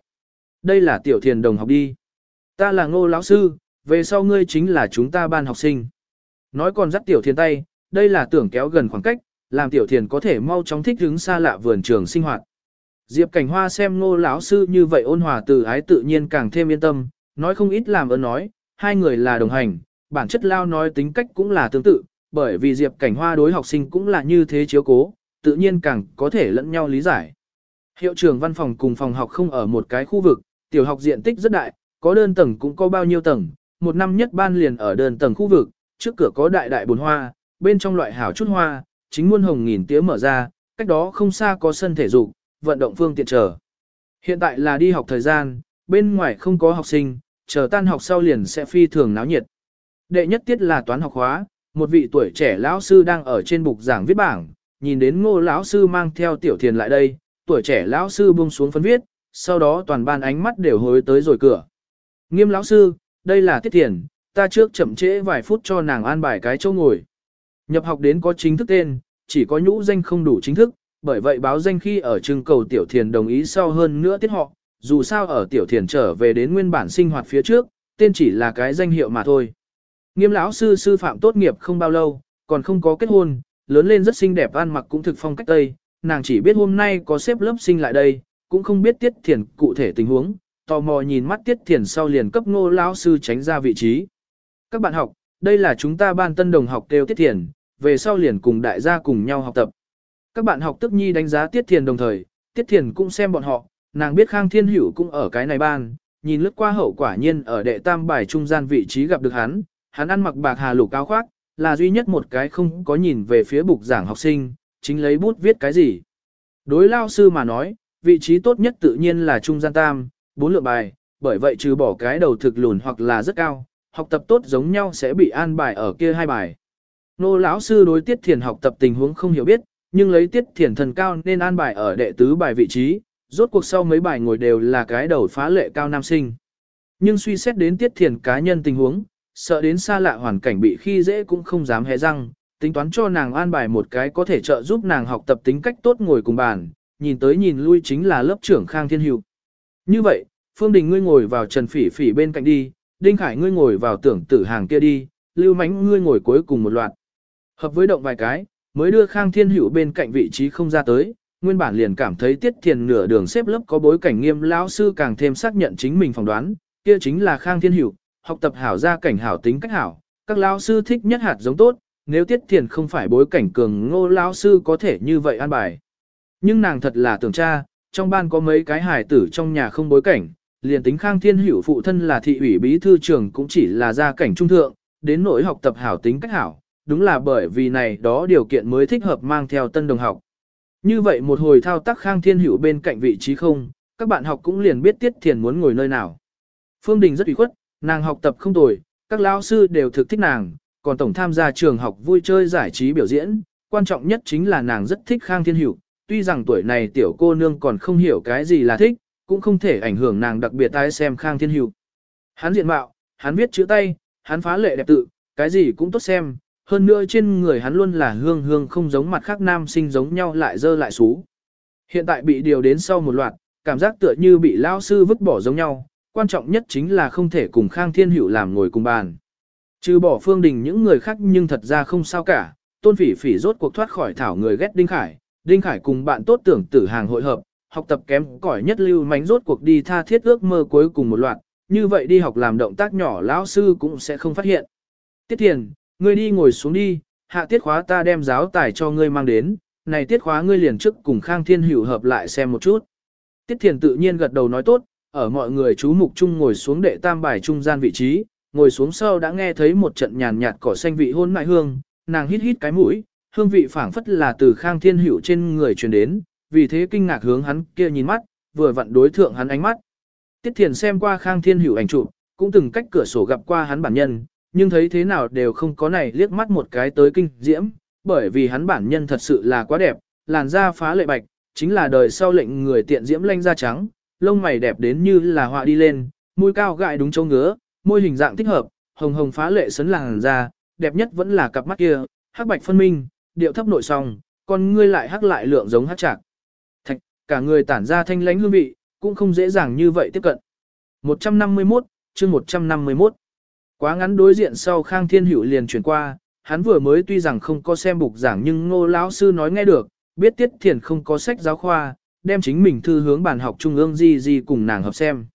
Đây là tiểu thiền đồng học đi. Ta là ngô lão sư, về sau ngươi chính là chúng ta ban học sinh. Nói còn dắt tiểu thiền tay, đây là tưởng kéo gần khoảng cách, làm tiểu thiền có thể mau chóng thích ứng xa lạ vườn trường sinh hoạt. Diệp Cảnh Hoa xem ngô lão sư như vậy ôn hòa từ ái tự nhiên càng thêm yên tâm, nói không ít làm ơn nói, hai người là đồng hành, bản chất lao nói tính cách cũng là tương tự, bởi vì Diệp Cảnh Hoa đối học sinh cũng là như thế chiếu cố, tự nhiên càng có thể lẫn nhau lý giải. Hiệu trưởng văn phòng cùng phòng học không ở một cái khu vực, tiểu học diện tích rất đại, có đơn tầng cũng có bao nhiêu tầng, một năm nhất ban liền ở đơn tầng khu vực, trước cửa có đại đại bồn hoa, bên trong loại hảo chút hoa, chính muôn hồng nghìn tía mở ra, cách đó không xa có sân thể dục, vận động phương tiện chờ. Hiện tại là đi học thời gian, bên ngoài không có học sinh, chờ tan học sau liền sẽ phi thường náo nhiệt. Đệ nhất tiết là toán học hóa, một vị tuổi trẻ lão sư đang ở trên bục giảng viết bảng, nhìn đến ngô lão sư mang theo tiểu thiền lại đây, tuổi trẻ lão sư buông xuống phấn viết, sau đó toàn ban ánh mắt đều hối tới rồi cửa. Nghiêm lão sư, đây là tiết thiền, ta trước chậm trễ vài phút cho nàng an bài cái chỗ ngồi. Nhập học đến có chính thức tên, chỉ có nhũ danh không đủ chính thức, bởi vậy báo danh khi ở trưng cầu tiểu thiền đồng ý sau hơn nữa tiết họ, dù sao ở tiểu thiền trở về đến nguyên bản sinh hoạt phía trước, tên chỉ là cái danh hiệu mà thôi. Nghiêm lão sư sư phạm tốt nghiệp không bao lâu, còn không có kết hôn, lớn lên rất xinh đẹp ăn mặc cũng thực phong cách tây, nàng chỉ biết hôm nay có xếp lớp sinh lại đây, cũng không biết tiết thiền cụ thể tình huống, tò mò nhìn mắt tiết thiền sau liền cấp ngô lão sư tránh ra vị trí. Các bạn học, đây là chúng ta ban tân đồng học kêu tiết thiền, về sau liền cùng đại gia cùng nhau học tập. Các bạn học tức nhi đánh giá tiết thiền đồng thời, tiết thiền cũng xem bọn họ, nàng biết khang thiên hữu cũng ở cái này ban, nhìn lướt qua hậu quả nhiên ở đệ tam bài trung gian vị trí gặp được hắn, hắn ăn mặc bạc hà lục cao khoác, là duy nhất một cái không có nhìn về phía bục giảng học sinh, chính lấy bút viết cái gì. Đối lao sư mà nói, vị trí tốt nhất tự nhiên là trung gian tam, bốn lượng bài, bởi vậy trừ bỏ cái đầu thực lùn hoặc là rất cao, học tập tốt giống nhau sẽ bị an bài ở kia hai bài. Nô lão sư đối tiết thiền học tập tình huống không hiểu biết, nhưng lấy tiết thiền thần cao nên an bài ở đệ tứ bài vị trí, rốt cuộc sau mấy bài ngồi đều là cái đầu phá lệ cao nam sinh. Nhưng suy xét đến tiết thiền cá nhân tình huống, sợ đến xa lạ hoàn cảnh bị khi dễ cũng không dám hé răng, tính toán cho nàng an bài một cái có thể trợ giúp nàng học tập tính cách tốt ngồi cùng bàn, nhìn tới nhìn lui chính là lớp trưởng Khang Thiên Hữu. Như vậy, Phương Đình ngươi ngồi vào Trần Phỉ Phỉ bên cạnh đi, Đinh Khải ngươi ngồi vào tưởng tử hàng kia đi, Lưu Mánh ngươi ngồi cuối cùng một loạt. Hợp với động vài cái, mới đưa Khang Thiên Hữu bên cạnh vị trí không ra tới, nguyên bản liền cảm thấy tiết thiền nửa đường xếp lớp có bối cảnh nghiêm lão sư càng thêm xác nhận chính mình phỏng đoán, kia chính là Khang Thiên Hữu, học tập hảo ra cảnh hảo tính cách hảo, các lão sư thích nhất hạt giống tốt, nếu tiết thiền không phải bối cảnh cường ngô lão sư có thể như vậy an bài. Nhưng nàng thật là tưởng cha, trong ban có mấy cái hài tử trong nhà không bối cảnh, liền tính Khang Thiên Hữu phụ thân là thị ủy bí thư trưởng cũng chỉ là gia cảnh trung thượng, đến nỗi học tập hảo tính cách hảo, đúng là bởi vì này đó điều kiện mới thích hợp mang theo tân đồng học. Như vậy một hồi thao tác Khang Thiên Hữu bên cạnh vị trí không, các bạn học cũng liền biết Tiết Thiền muốn ngồi nơi nào. Phương Đình rất ủy khuất, nàng học tập không tồi, các lao sư đều thực thích nàng, còn tổng tham gia trường học vui chơi giải trí biểu diễn, quan trọng nhất chính là nàng rất thích Khang Thiên Hữu, tuy rằng tuổi này tiểu cô nương còn không hiểu cái gì là thích, cũng không thể ảnh hưởng nàng đặc biệt tai xem Khang Thiên Hữu. Hắn diện mạo, hắn viết chữ tay, hắn phá lệ đẹp tự, cái gì cũng tốt xem, hơn nữa trên người hắn luôn là hương hương không giống mặt khác nam sinh giống nhau lại dơ lại xú. Hiện tại bị điều đến sau một loạt, cảm giác tựa như bị lao sư vứt bỏ giống nhau, quan trọng nhất chính là không thể cùng Khang Thiên Hữu làm ngồi cùng bàn. Trừ bỏ phương đình những người khác nhưng thật ra không sao cả, tôn phỉ phỉ rốt cuộc thoát khỏi thảo người ghét Đinh Khải, Đinh Khải cùng bạn tốt tưởng tử hàng hội hợp, học tập kém cỏi nhất lưu mánh rốt cuộc đi tha thiết ước mơ cuối cùng một loạt, như vậy đi học làm động tác nhỏ lão sư cũng sẽ không phát hiện. Tiết Thiền, ngươi đi ngồi xuống đi, hạ tiết khóa ta đem giáo tài cho ngươi mang đến, này tiết khóa ngươi liền trước cùng Khang Thiên Hữu hợp lại xem một chút. Tiết Thiền tự nhiên gật đầu nói tốt, ở mọi người chú mục chung ngồi xuống đệ tam bài trung gian vị trí, ngồi xuống sau đã nghe thấy một trận nhàn nhạt cỏ xanh vị hôn mại hương, nàng hít hít cái mũi, hương vị phảng phất là từ Khang Thiên Hữu trên người truyền đến, vì thế kinh ngạc hướng hắn kia nhìn mắt, vừa vặn đối thượng hắn ánh mắt. Tiết Thiền xem qua Khang Thiên Hữu ảnh chụp, cũng từng cách cửa sổ gặp qua hắn bản nhân, nhưng thấy thế nào đều không có này liếc mắt một cái tới kinh diễm, bởi vì hắn bản nhân thật sự là quá đẹp, làn da phá lệ bạch, chính là đời sau lệnh người tiện diễm lanh da trắng, lông mày đẹp đến như là họa đi lên, mũi cao gại đúng chỗ ngứa, môi hình dạng thích hợp, hồng hồng phá lệ sấn làn da, đẹp nhất vẫn là cặp mắt kia, hắc bạch phân minh, điệu thấp nội song, còn ngươi lại hắc lại lượng giống hắc trạc. Thạch, cả người tản ra thanh lãnh hương vị, cũng không dễ dàng như vậy tiếp cận. 151, chương 151. Quá ngắn đối diện sau Khang Thiên Hữu liền chuyển qua, hắn vừa mới tuy rằng không có xem bục giảng nhưng ngô lão sư nói nghe được, biết Tiết Thiền không có sách giáo khoa, đem chính mình thư hướng bàn học trung ương gì gì cùng nàng hợp xem.